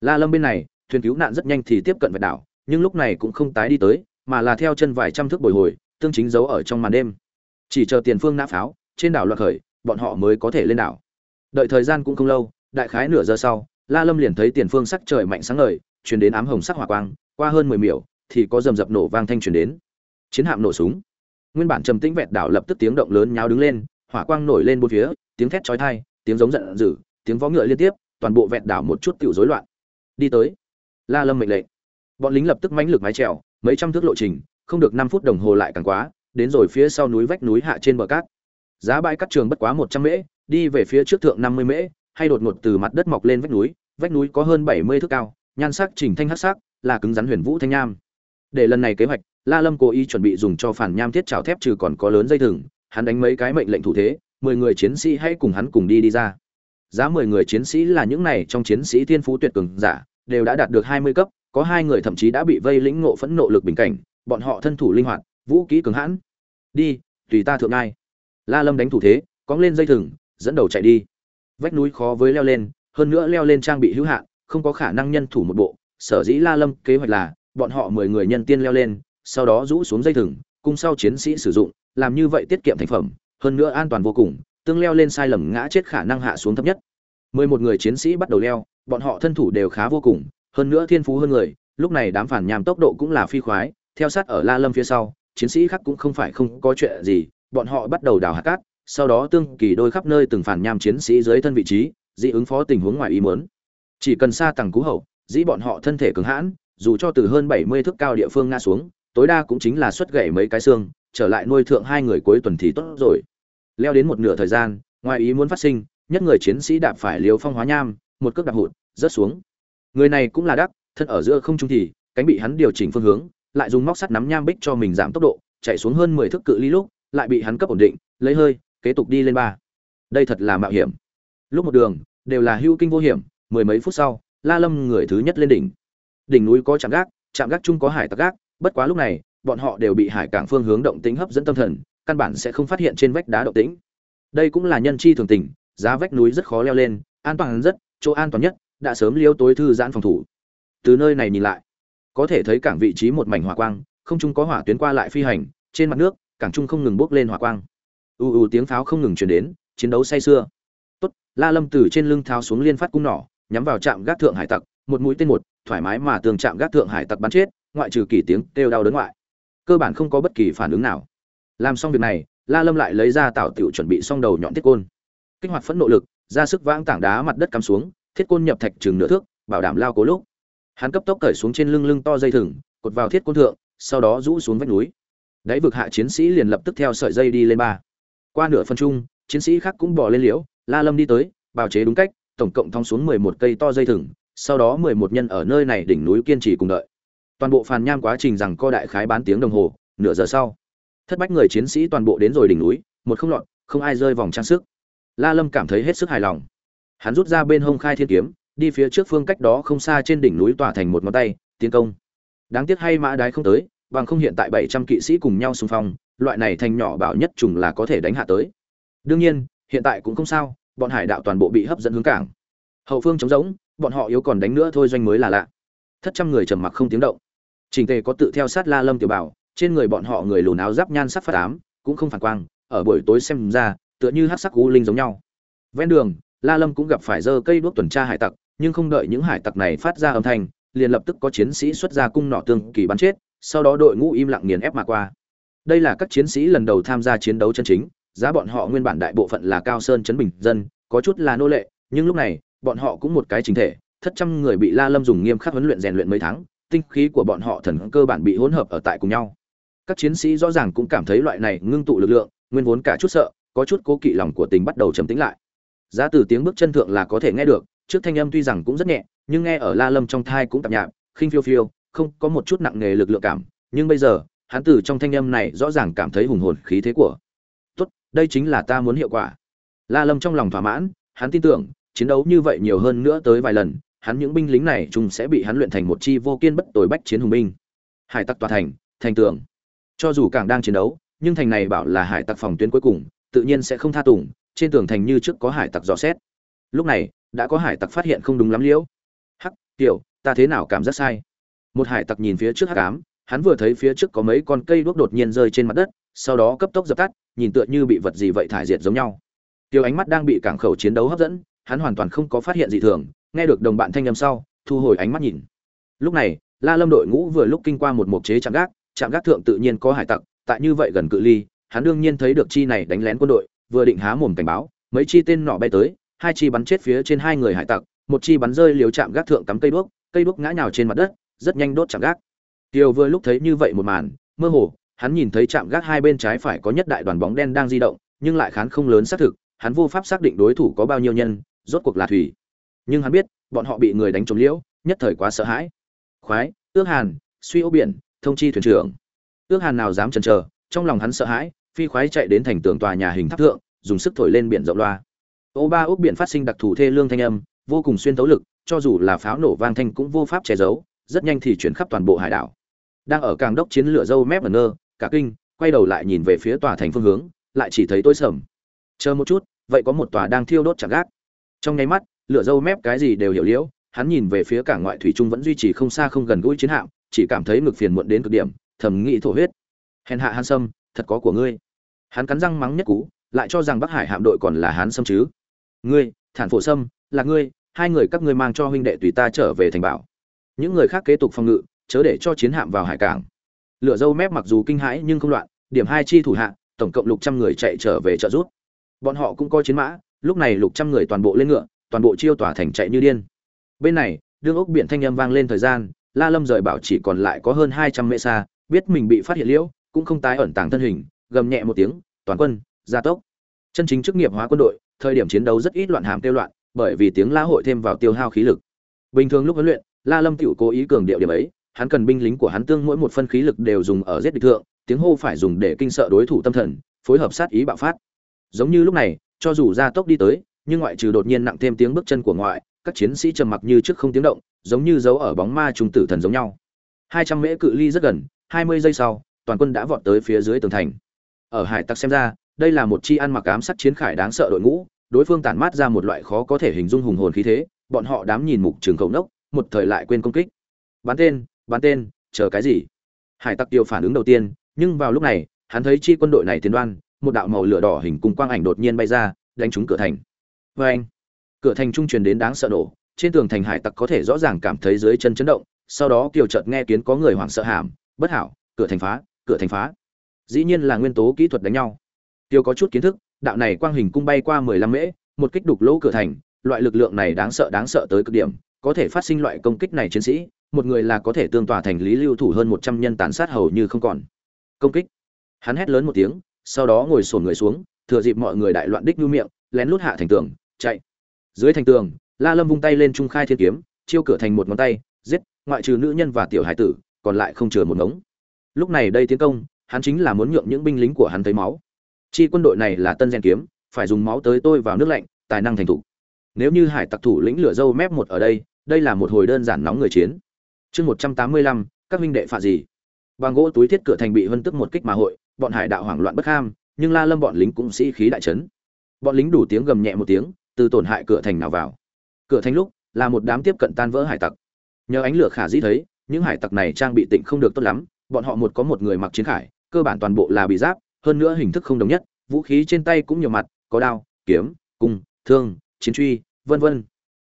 Speaker 1: La lâm bên này, thuyền cứu nạn rất nhanh thì tiếp cận vẹn đảo, nhưng lúc này cũng không tái đi tới, mà là theo chân vài trăm thước bồi hồi, tương chính giấu ở trong màn đêm. Chỉ chờ tiền phương nã pháo, trên đảo loạt khởi, bọn họ mới có thể lên đảo. Đợi thời gian cũng không lâu, đại khái nửa giờ sau, la lâm liền thấy tiền phương sắc trời mạnh sáng ngời chuyển đến ám hồng sắc hỏa quang, qua hơn mười miểu thì có rầm rập nổ vang thanh truyền đến. Chiến hạm nổ súng. Nguyên bản trầm tĩnh vẹt đảo lập tức tiếng động lớn nháo đứng lên, hỏa quang nổi lên bốn phía, tiếng thét chói tai, tiếng giống giận dữ, tiếng vó ngựa liên tiếp, toàn bộ vẹt đảo một chút tiểu rối loạn. Đi tới. La lâm mệnh lệnh. Bọn lính lập tức mãnh lực mái trèo mấy trăm thước lộ trình, không được năm phút đồng hồ lại càng quá, đến rồi phía sau núi vách núi hạ trên bờ cát. Giá bãi cát trường bất quá một trăm mễ, đi về phía trước thượng năm mươi mễ, hay đột ngột từ mặt đất mọc lên vách núi vách núi có hơn bảy mươi thước cao, nhan sắc, chỉnh thanh hắc sắc, là cứng rắn huyền vũ thanh nham để lần này kế hoạch, la lâm cố ý chuẩn bị dùng cho phản nham thiết trào thép trừ còn có lớn dây thừng, hắn đánh mấy cái mệnh lệnh thủ thế, mười người chiến sĩ hãy cùng hắn cùng đi đi ra. Giá mười người chiến sĩ là những này trong chiến sĩ thiên phú tuyệt cường giả, đều đã đạt được hai mươi cấp, có hai người thậm chí đã bị vây lĩnh ngộ phẫn nộ lực bình cảnh, bọn họ thân thủ linh hoạt, vũ kỹ cường hãn. Đi, tùy ta thượng ai la lâm đánh thủ thế cóng lên dây thừng, dẫn đầu chạy đi. Vách núi khó với leo lên, hơn nữa leo lên trang bị hữu hạn, không có khả năng nhân thủ một bộ. Sở dĩ la lâm kế hoạch là bọn họ mười người nhân tiên leo lên, sau đó rũ xuống dây thừng, cùng sau chiến sĩ sử dụng, làm như vậy tiết kiệm thành phẩm, hơn nữa an toàn vô cùng, tương leo lên sai lầm ngã chết khả năng hạ xuống thấp nhất. Mười một người chiến sĩ bắt đầu leo, bọn họ thân thủ đều khá vô cùng, hơn nữa thiên phú hơn người, lúc này đám phản nhàm tốc độ cũng là phi khoái, theo sát ở la lâm phía sau, chiến sĩ khác cũng không phải không có chuyện gì, bọn họ bắt đầu đào hạt cát, sau đó tương kỳ đôi khắp nơi từng phản nham chiến sĩ dưới thân vị trí, dị ứng phó tình huống ngoài ý muốn. Chỉ cần xa tầng cú hậu, dĩ bọn họ thân thể cứng hãn dù cho từ hơn bảy mươi thước cao địa phương ngã xuống, tối đa cũng chính là xuất gãy mấy cái xương, trở lại nuôi thượng hai người cuối tuần thì tốt rồi. Leo đến một nửa thời gian, ngoài ý muốn phát sinh, nhất người chiến sĩ đạp phải liều phong hóa nham, một cước đạp hụt, rớt xuống. Người này cũng là đắc, thân ở giữa không trung thì, cánh bị hắn điều chỉnh phương hướng, lại dùng móc sắt nắm nham bích cho mình giảm tốc độ, chạy xuống hơn mười thước cự ly lúc, lại bị hắn cấp ổn định, lấy hơi, kế tục đi lên ba. Đây thật là mạo hiểm. Lúc một đường, đều là hưu kinh vô hiểm, mười mấy phút sau, la lâm người thứ nhất lên đỉnh đỉnh núi có trạm gác trạm gác chung có hải tặc gác, bất quá lúc này, bọn họ đều bị hải cảng phương hướng động tĩnh hấp dẫn tâm thần, căn bản sẽ không phát hiện trên vách đá động tĩnh. Đây cũng là nhân chi thường tình, giá vách núi rất khó leo lên, an toàn rất, chỗ an toàn nhất, đã sớm liêu tối thư giãn phòng thủ. Từ nơi này nhìn lại, có thể thấy cảng vị trí một mảnh hỏa quang, không trung có hỏa tuyến qua lại phi hành, trên mặt nước, cảng trung không ngừng bốc lên hỏa quang. U u tiếng pháo không ngừng truyền đến, chiến đấu say sưa. Tốt, la lâm từ trên lưng tháo xuống liên phát cung nỏ, nhắm vào trạm gác thượng hải tặc một mũi tên một, thoải mái mà tường chạm gác thượng hải tặc bắn chết, ngoại trừ kỳ tiếng kêu đau đớn ngoại. Cơ bản không có bất kỳ phản ứng nào. Làm xong việc này, la lâm lại lấy ra tạo tiểu chuẩn bị xong đầu nhọn thiết côn. Kích hoạt phẫn nộ lực, ra sức vãng tảng đá mặt đất cắm xuống, thiết côn nhập thạch chừng nửa thước, bảo đảm lao cố lúc. Hắn cấp tốc cởi xuống trên lưng lưng to dây thừng, cột vào thiết côn thượng, sau đó rũ xuống vách núi. Đáy vực hạ chiến sĩ liền lập tức theo sợi dây đi lên ba. Qua nửa phân chung, chiến sĩ khác cũng bỏ lên liễu, la lâm đi tới, bào chế đúng cách, tổng cộng thong xuống mười một cây to dây thừng sau đó mười một nhân ở nơi này đỉnh núi kiên trì cùng đợi. Toàn bộ phàn nham quá trình rằng co đại khái bán tiếng đồng hồ, nửa giờ sau, thất bách người chiến sĩ toàn bộ đến rồi đỉnh núi, một không lọt, không ai rơi vòng trang sức. La lâm cảm thấy hết sức hài lòng. Hắn rút ra bên hông khai thiên kiếm, đi phía trước phương cách đó không xa trên đỉnh núi tỏa thành một ngón tay, tiến công. Đáng tiếc hay mã đái không tới, bằng không hiện tại bảy trăm kỵ sĩ cùng nhau xung phong, loại này thành nhỏ bảo nhất trùng là có thể đánh hạ tới. Đương nhiên, hiện tại cũng không sao, bọn hải đạo toàn bộ bị hấp dẫn hướng cảng. Hậu phương trống rỗng bọn họ yếu còn đánh nữa thôi doanh mới là lạ. Thất trăm người trầm mặc không tiếng động. Trình tề có tự theo sát la lâm tiểu bảo, trên người bọn họ người lùn áo giáp nhan sắc phát ám, cũng không phản quang, ở buổi tối xem ra, tựa như hát sắc u linh giống nhau. Ven đường, la lâm cũng gặp phải dơ cây đuốc tuần tra hải tặc, nhưng không đợi những hải tặc này phát ra âm thanh, liền lập tức có chiến sĩ xuất ra cung nỏ tương kỳ bắn chết, sau đó đội ngũ im lặng nghiền ép mà qua. Đây là các chiến sĩ lần đầu tham gia chiến đấu chân chính, giá bọn họ nguyên bản đại bộ phận là cao sơn chấn bình dân, có chút là nô lệ, nhưng lúc này bọn họ cũng một cái chính thể, thất trăm người bị la lâm dùng nghiêm khắc huấn luyện rèn luyện mấy tháng, tinh khí của bọn họ thần cơ bản bị hỗn hợp ở tại cùng nhau. Các chiến sĩ rõ ràng cũng cảm thấy loại này ngưng tụ lực lượng, nguyên vốn cả chút sợ, có chút cố kỵ lòng của tình bắt đầu trầm tĩnh lại. Giá từ tiếng bước chân thượng là có thể nghe được, trước thanh âm tuy rằng cũng rất nhẹ, nhưng nghe ở la lâm trong thai cũng tạp nhạp, khinh phiêu phiêu, không có một chút nặng nề lực lượng cảm, nhưng bây giờ, hắn từ trong thanh âm này rõ ràng cảm thấy hùng hồn khí thế của. Tốt, đây chính là ta muốn hiệu quả. La lâm trong lòng thỏa mãn, hắn tin tưởng chiến đấu như vậy nhiều hơn nữa tới vài lần, hắn những binh lính này chung sẽ bị hắn luyện thành một chi vô kiên bất tồi bách chiến hùng binh. Hải tặc tòa thành thành tường. Cho dù càng đang chiến đấu, nhưng thành này bảo là hải tặc phòng tuyến cuối cùng, tự nhiên sẽ không tha tùng, trên tường thành như trước có hải tặc dò xét. Lúc này, đã có hải tặc phát hiện không đúng lắm liễu. Hắc, tiểu, ta thế nào cảm giác sai? Một hải tặc nhìn phía trước hắc ám, hắn vừa thấy phía trước có mấy con cây đuốc đột nhiên rơi trên mặt đất, sau đó cấp tốc dập tắt, nhìn tựa như bị vật gì vậy thải diệt giống nhau. Tiểu ánh mắt đang bị cảng khẩu chiến đấu hấp dẫn hắn hoàn toàn không có phát hiện gì thường, nghe được đồng bạn thanh âm sau, thu hồi ánh mắt nhìn. Lúc này, la lâm đội ngũ vừa lúc kinh qua một mục chế trạm gác trạm gác thượng tự nhiên có hải tặc, tại như vậy gần cự ly, hắn đương nhiên thấy được chi này đánh lén quân đội, vừa định há mồm cảnh báo, mấy chi tên nọ bay tới, hai chi bắn chết phía trên hai người hải tặc, một chi bắn rơi liều chạm gác thượng cắm cây đuốc cây đuốc ngã nhào trên mặt đất, rất nhanh đốt chạm gác. Tiêu vừa lúc thấy như vậy một màn, mơ hồ, hắn nhìn thấy chạm gác hai bên trái phải có nhất đại đoàn bóng đen đang di động, nhưng lại khán không lớn xác thực, hắn vô pháp xác định đối thủ có bao nhiêu nhân rốt cuộc là thủy. Nhưng hắn biết, bọn họ bị người đánh trống liễu, nhất thời quá sợ hãi. Khoái, ước hàn, suy ô biển, thông chi thuyền trưởng. Ước hàn nào dám chần chờ, trong lòng hắn sợ hãi, phi khoái chạy đến thành tường tòa nhà hình tháp thượng, dùng sức thổi lên biển rộng loa. Ô ba ốc biển phát sinh đặc thù thê lương thanh âm, vô cùng xuyên tấu lực, cho dù là pháo nổ vang thanh cũng vô pháp che giấu, rất nhanh thì chuyển khắp toàn bộ hải đảo. Đang ở càng đốc chiến lửa dâu mép ở ngơ, cả kinh, quay đầu lại nhìn về phía tòa thành phương hướng, lại chỉ thấy tối sầm. Chờ một chút, vậy có một tòa đang thiêu đốt chạm gác trong nháy mắt, lửa dâu mép cái gì đều hiểu liễu, hắn nhìn về phía cảng ngoại thủy trung vẫn duy trì không xa không gần gũi chiến hạm, chỉ cảm thấy ngực phiền muộn đến cực điểm, thầm nghĩ thổ huyết. Hèn hạ han sâm, thật có của ngươi. Hắn cắn răng mắng nhất cú, lại cho rằng bắc hải hạm đội còn là hán sâm chứ. Ngươi, thản phổ sâm, là ngươi, hai người các ngươi mang cho huynh đệ tùy ta trở về thành bảo. Những người khác kế tục phòng ngự, chớ để cho chiến hạm vào hải cảng. Lửa dâu mép mặc dù kinh hãi nhưng không loạn, điểm hai chi thủ hạ, tổng cộng lục trăm người chạy trở về trợ rút bọn họ cũng có chiến mã lúc này lục trăm người toàn bộ lên ngựa, toàn bộ chiêu tỏa thành chạy như điên. Bên này, đương ốc biển thanh âm vang lên thời gian, la lâm rời bảo chỉ còn lại có hơn hai trăm mễ xa, biết mình bị phát hiện liễu, cũng không tái ẩn tàng thân hình, gầm nhẹ một tiếng, toàn quân, gia tốc. Chân chính chức nghiệp hóa quân đội, thời điểm chiến đấu rất ít loạn hàm tiêu loạn, bởi vì tiếng la hội thêm vào tiêu hao khí lực. Bình thường lúc huấn luyện, la lâm tiểu cố ý cường điệu điểm ấy, hắn cần binh lính của hắn tương mỗi một phân khí lực đều dùng ở giết địch thượng, tiếng hô phải dùng để kinh sợ đối thủ tâm thần, phối hợp sát ý bạo phát. Giống như lúc này cho dù gia tốc đi tới, nhưng ngoại trừ đột nhiên nặng thêm tiếng bước chân của ngoại, các chiến sĩ trầm mặc như trước không tiếng động, giống như dấu ở bóng ma trung tử thần giống nhau. Hai trăm mễ cự ly rất gần, hai mươi giây sau, toàn quân đã vọt tới phía dưới tường thành. Ở hải tặc xem ra, đây là một chi ăn mặc ám sát chiến khải đáng sợ đội ngũ, đối phương tản mát ra một loại khó có thể hình dung hùng hồn khí thế, bọn họ đám nhìn mục trường khẩu nốc, một thời lại quên công kích. Bán tên bán tên, chờ cái gì? Hải tặc tiêu phản ứng đầu tiên, nhưng vào lúc này, hắn thấy chi quân đội này tiến đoan một đạo màu lửa đỏ hình cùng quang ảnh đột nhiên bay ra, đánh trúng cửa thành. Vê anh, cửa thành trung truyền đến đáng sợ nổ, trên tường thành hải tặc có thể rõ ràng cảm thấy dưới chân chấn động, sau đó kiều chợt nghe kiến có người hoảng sợ hàm, bất hảo, cửa thành phá, cửa thành phá. Dĩ nhiên là nguyên tố kỹ thuật đánh nhau. Tiêu có chút kiến thức, đạo này quang hình cung bay qua mười lăm mễ, một kích đục lỗ cửa thành, loại lực lượng này đáng sợ đáng sợ tới cực điểm, có thể phát sinh loại công kích này chiến sĩ, một người là có thể tương tỏa thành lý lưu thủ hơn một trăm nhân tàn sát hầu như không còn. Công kích. Hắn hét lớn một tiếng sau đó ngồi sổn người xuống, thừa dịp mọi người đại loạn đích nhu miệng, lén lút hạ thành tường, chạy. Dưới thành tường, la lâm vung tay lên trung khai thiên kiếm, chiêu cửa thành một ngón tay, giết, ngoại trừ nữ nhân và tiểu hải tử, còn lại không chừa một ngống. Lúc này đây tiến công, hắn chính là muốn nhượng những binh lính của hắn thấy máu. Chi quân đội này là tân gen kiếm, phải dùng máu tới tôi vào nước lạnh, tài năng thành thục. Nếu như hải tặc thủ lĩnh lửa dâu mép một ở đây đây là một hồi đơn giản nóng người chiến. Chương một trăm tám mươi lăm, các huynh đệ phạ gì? Bằng gỗ túi thiết cửa thành bị vân tức một kích mà hội bọn hải đạo hoảng loạn bất ham nhưng la lâm bọn lính cũng sĩ khí đại trấn bọn lính đủ tiếng gầm nhẹ một tiếng, từ tổn hại cửa thành nào vào. Cửa thành lúc là một đám tiếp cận tan vỡ hải tặc. Nhờ ánh lửa khả dĩ thấy, những hải tặc này trang bị tịnh không được tốt lắm, bọn họ một có một người mặc chiến khải, cơ bản toàn bộ là bị giáp, hơn nữa hình thức không đồng nhất, vũ khí trên tay cũng nhiều mặt, có đao, kiếm, cung, thương, chiến truy, vân vân.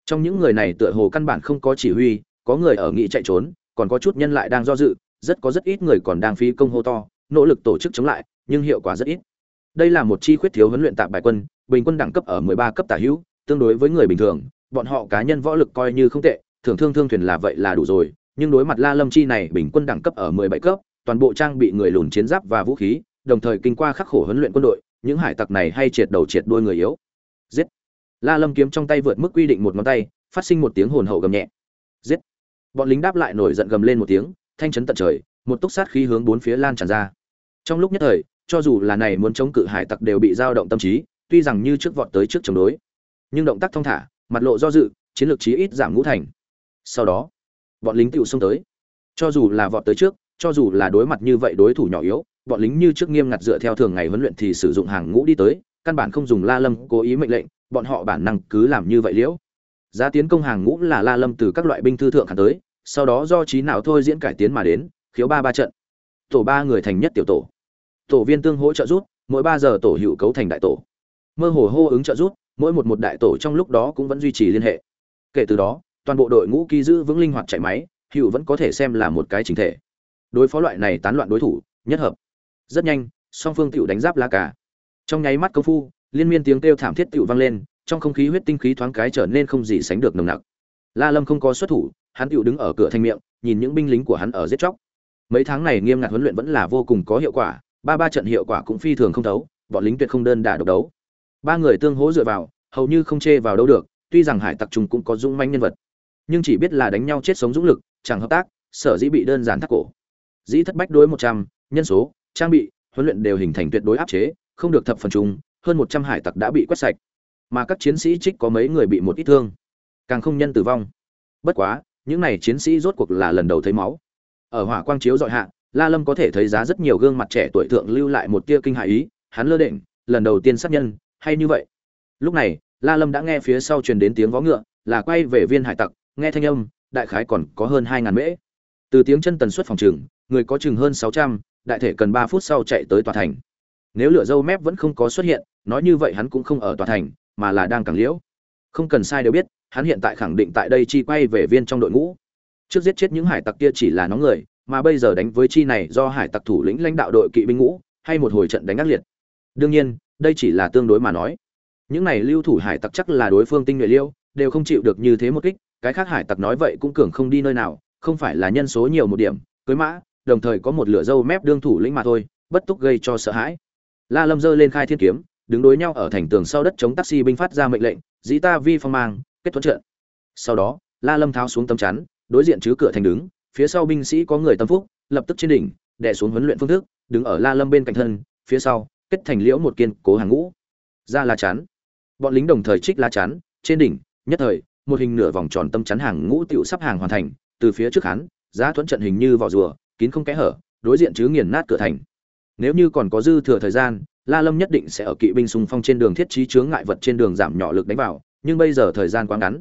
Speaker 1: Trong những người này tựa hồ căn bản không có chỉ huy, có người ở nghị chạy trốn, còn có chút nhân lại đang do dự, rất có rất ít người còn đang phí công hô to nỗ lực tổ chức chống lại, nhưng hiệu quả rất ít. Đây là một chi khuyết thiếu huấn luyện tạm bài quân, bình quân đẳng cấp ở 13 cấp tả hữu, tương đối với người bình thường, bọn họ cá nhân võ lực coi như không tệ thường thương thương thuyền là vậy là đủ rồi, nhưng đối mặt la lâm chi này bình quân đẳng cấp ở 17 cấp, toàn bộ trang bị người lùn chiến giáp và vũ khí, đồng thời kinh qua khắc khổ huấn luyện quân đội, những hải tặc này hay triệt đầu triệt đuôi người yếu. Giết. La lâm kiếm trong tay vượt mức quy định một ngón tay, phát sinh một tiếng hồn hậu gầm nhẹ. Giết. Bọn lính đáp lại nổi giận gầm lên một tiếng, thanh chấn tận trời, một túc sát khí hướng bốn phía lan tràn ra trong lúc nhất thời, cho dù là này muốn chống cự hải tặc đều bị dao động tâm trí, tuy rằng như trước vọt tới trước chống đối. Nhưng động tác thông thả, mặt lộ do dự, chiến lược chí ít giảm ngũ thành. Sau đó, bọn lính tựu xông tới. Cho dù là vọt tới trước, cho dù là đối mặt như vậy đối thủ nhỏ yếu, bọn lính như trước nghiêm ngặt dựa theo thường ngày huấn luyện thì sử dụng hàng ngũ đi tới, căn bản không dùng la lâm cố ý mệnh lệnh, bọn họ bản năng cứ làm như vậy liễu. Giá tiến công hàng ngũ là la lâm từ các loại binh thư thượng khả tới, sau đó do trí nào thôi diễn cải tiến mà đến, khiếu ba ba trận. Tổ ba người thành nhất tiểu tổ tổ viên tương hỗ trợ rút mỗi ba giờ tổ hữu cấu thành đại tổ. Mơ hồ hô ứng trợ rút mỗi một một đại tổ trong lúc đó cũng vẫn duy trì liên hệ. Kể từ đó, toàn bộ đội ngũ ký giữ vững linh hoạt chạy máy, hữu vẫn có thể xem là một cái chính thể. Đối phó loại này tán loạn đối thủ, nhất hợp. Rất nhanh, song phương tựu đánh giáp lá cả trong nháy mắt công phu, liên miên tiếng kêu thảm thiết tựu vang lên, trong không khí huyết tinh khí thoáng cái trở nên không gì sánh được nồng nặc. La lâm không có xuất thủ, hắn tựu đứng ở cửa thanh miệng, nhìn những binh lính của hắn ở giết chóc. Mấy tháng này nghiêm ngặt huấn luyện vẫn là vô cùng có hiệu quả ba ba trận hiệu quả cũng phi thường không thấu, bọn lính tuyệt không đơn đả độc đấu. Ba người tương hỗ dựa vào, hầu như không chê vào đâu được, tuy rằng hải tặc trùng cũng có dũng manh nhân vật, nhưng chỉ biết là đánh nhau chết sống dũng lực, chẳng hợp tác, sở dĩ bị đơn giản thắt cổ. Dĩ thất bách đối một trăm, nhân số, trang bị, huấn luyện đều hình thành tuyệt đối áp chế, không được thập phần trùng. hơn một trăm hải tặc đã bị quét sạch. Mà các chiến sĩ trích có mấy người bị một ít thương, càng không nhân tử vong. Bất quá, những này chiến sĩ rốt cuộc là lần đầu thấy máu. Ở hỏa quang chiếu dọi hạ la lâm có thể thấy giá rất nhiều gương mặt trẻ tuổi thượng lưu lại một tia kinh hãi ý hắn lơ đễnh, lần đầu tiên sát nhân hay như vậy. Lúc này la lâm đã nghe phía sau truyền đến tiếng vó ngựa là quay về viên hải tặc nghe thanh âm đại khái còn có hơn hai ngàn mễ. Từ tiếng chân tần suất phòng trường người có chừng hơn sáu trăm đại thể cần ba phút sau chạy tới tòa thành. Nếu lửa dâu mép vẫn không có xuất hiện nói như vậy hắn cũng không ở tòa thành mà là đang cảng liễu. Không cần sai đều biết hắn hiện tại khẳng định tại đây chi quay về viên trong đội ngũ. Trước giết chết những hải tặc kia chỉ là nóng người mà bây giờ đánh với chi này do hải tặc thủ lĩnh lãnh đạo đội kỵ binh ngũ, hay một hồi trận đánh ác liệt. Đương nhiên, đây chỉ là tương đối mà nói. Những này lưu thủ hải tặc chắc là đối phương tinh nhuệ liêu, đều không chịu được như thế một kích, cái khác hải tặc nói vậy cũng cường không đi nơi nào, không phải là nhân số nhiều một điểm, cưới mã, đồng thời có một lửa dâu mép đương thủ lĩnh mà thôi, bất túc gây cho sợ hãi. La lâm giơ lên khai thiên kiếm, đứng đối nhau ở thành tường sau đất chống taxi binh phát ra mệnh lệnh, dĩ ta vi phong mang, kết thuẫn trận. Sau đó, la lâm tháo xuống tấm chắn, đối diện chứ cửa thành đứng phía sau binh sĩ có người tâm phúc, lập tức trên đỉnh, đè xuống huấn luyện phương thức, đứng ở la lâm bên cạnh thân, phía sau, kết thành liễu một kiên cố hàng ngũ. Ra la chắn. Bọn lính đồng thời trích la chắn, trên đỉnh, nhất thời, một hình nửa vòng tròn tâm chắn hàng ngũ tiểu sắp hàng hoàn thành, từ phía trước hắn, giá thuẫn trận hình như vỏ rùa, kín không kẽ hở, đối diện chứ nghiền nát cửa thành. Nếu như còn có dư thừa thời gian, la lâm nhất định sẽ ở kỵ binh xung phong trên đường thiết trí chướng ngại vật trên đường giảm nhỏ lực đánh vào, nhưng bây giờ thời gian quá ngắn.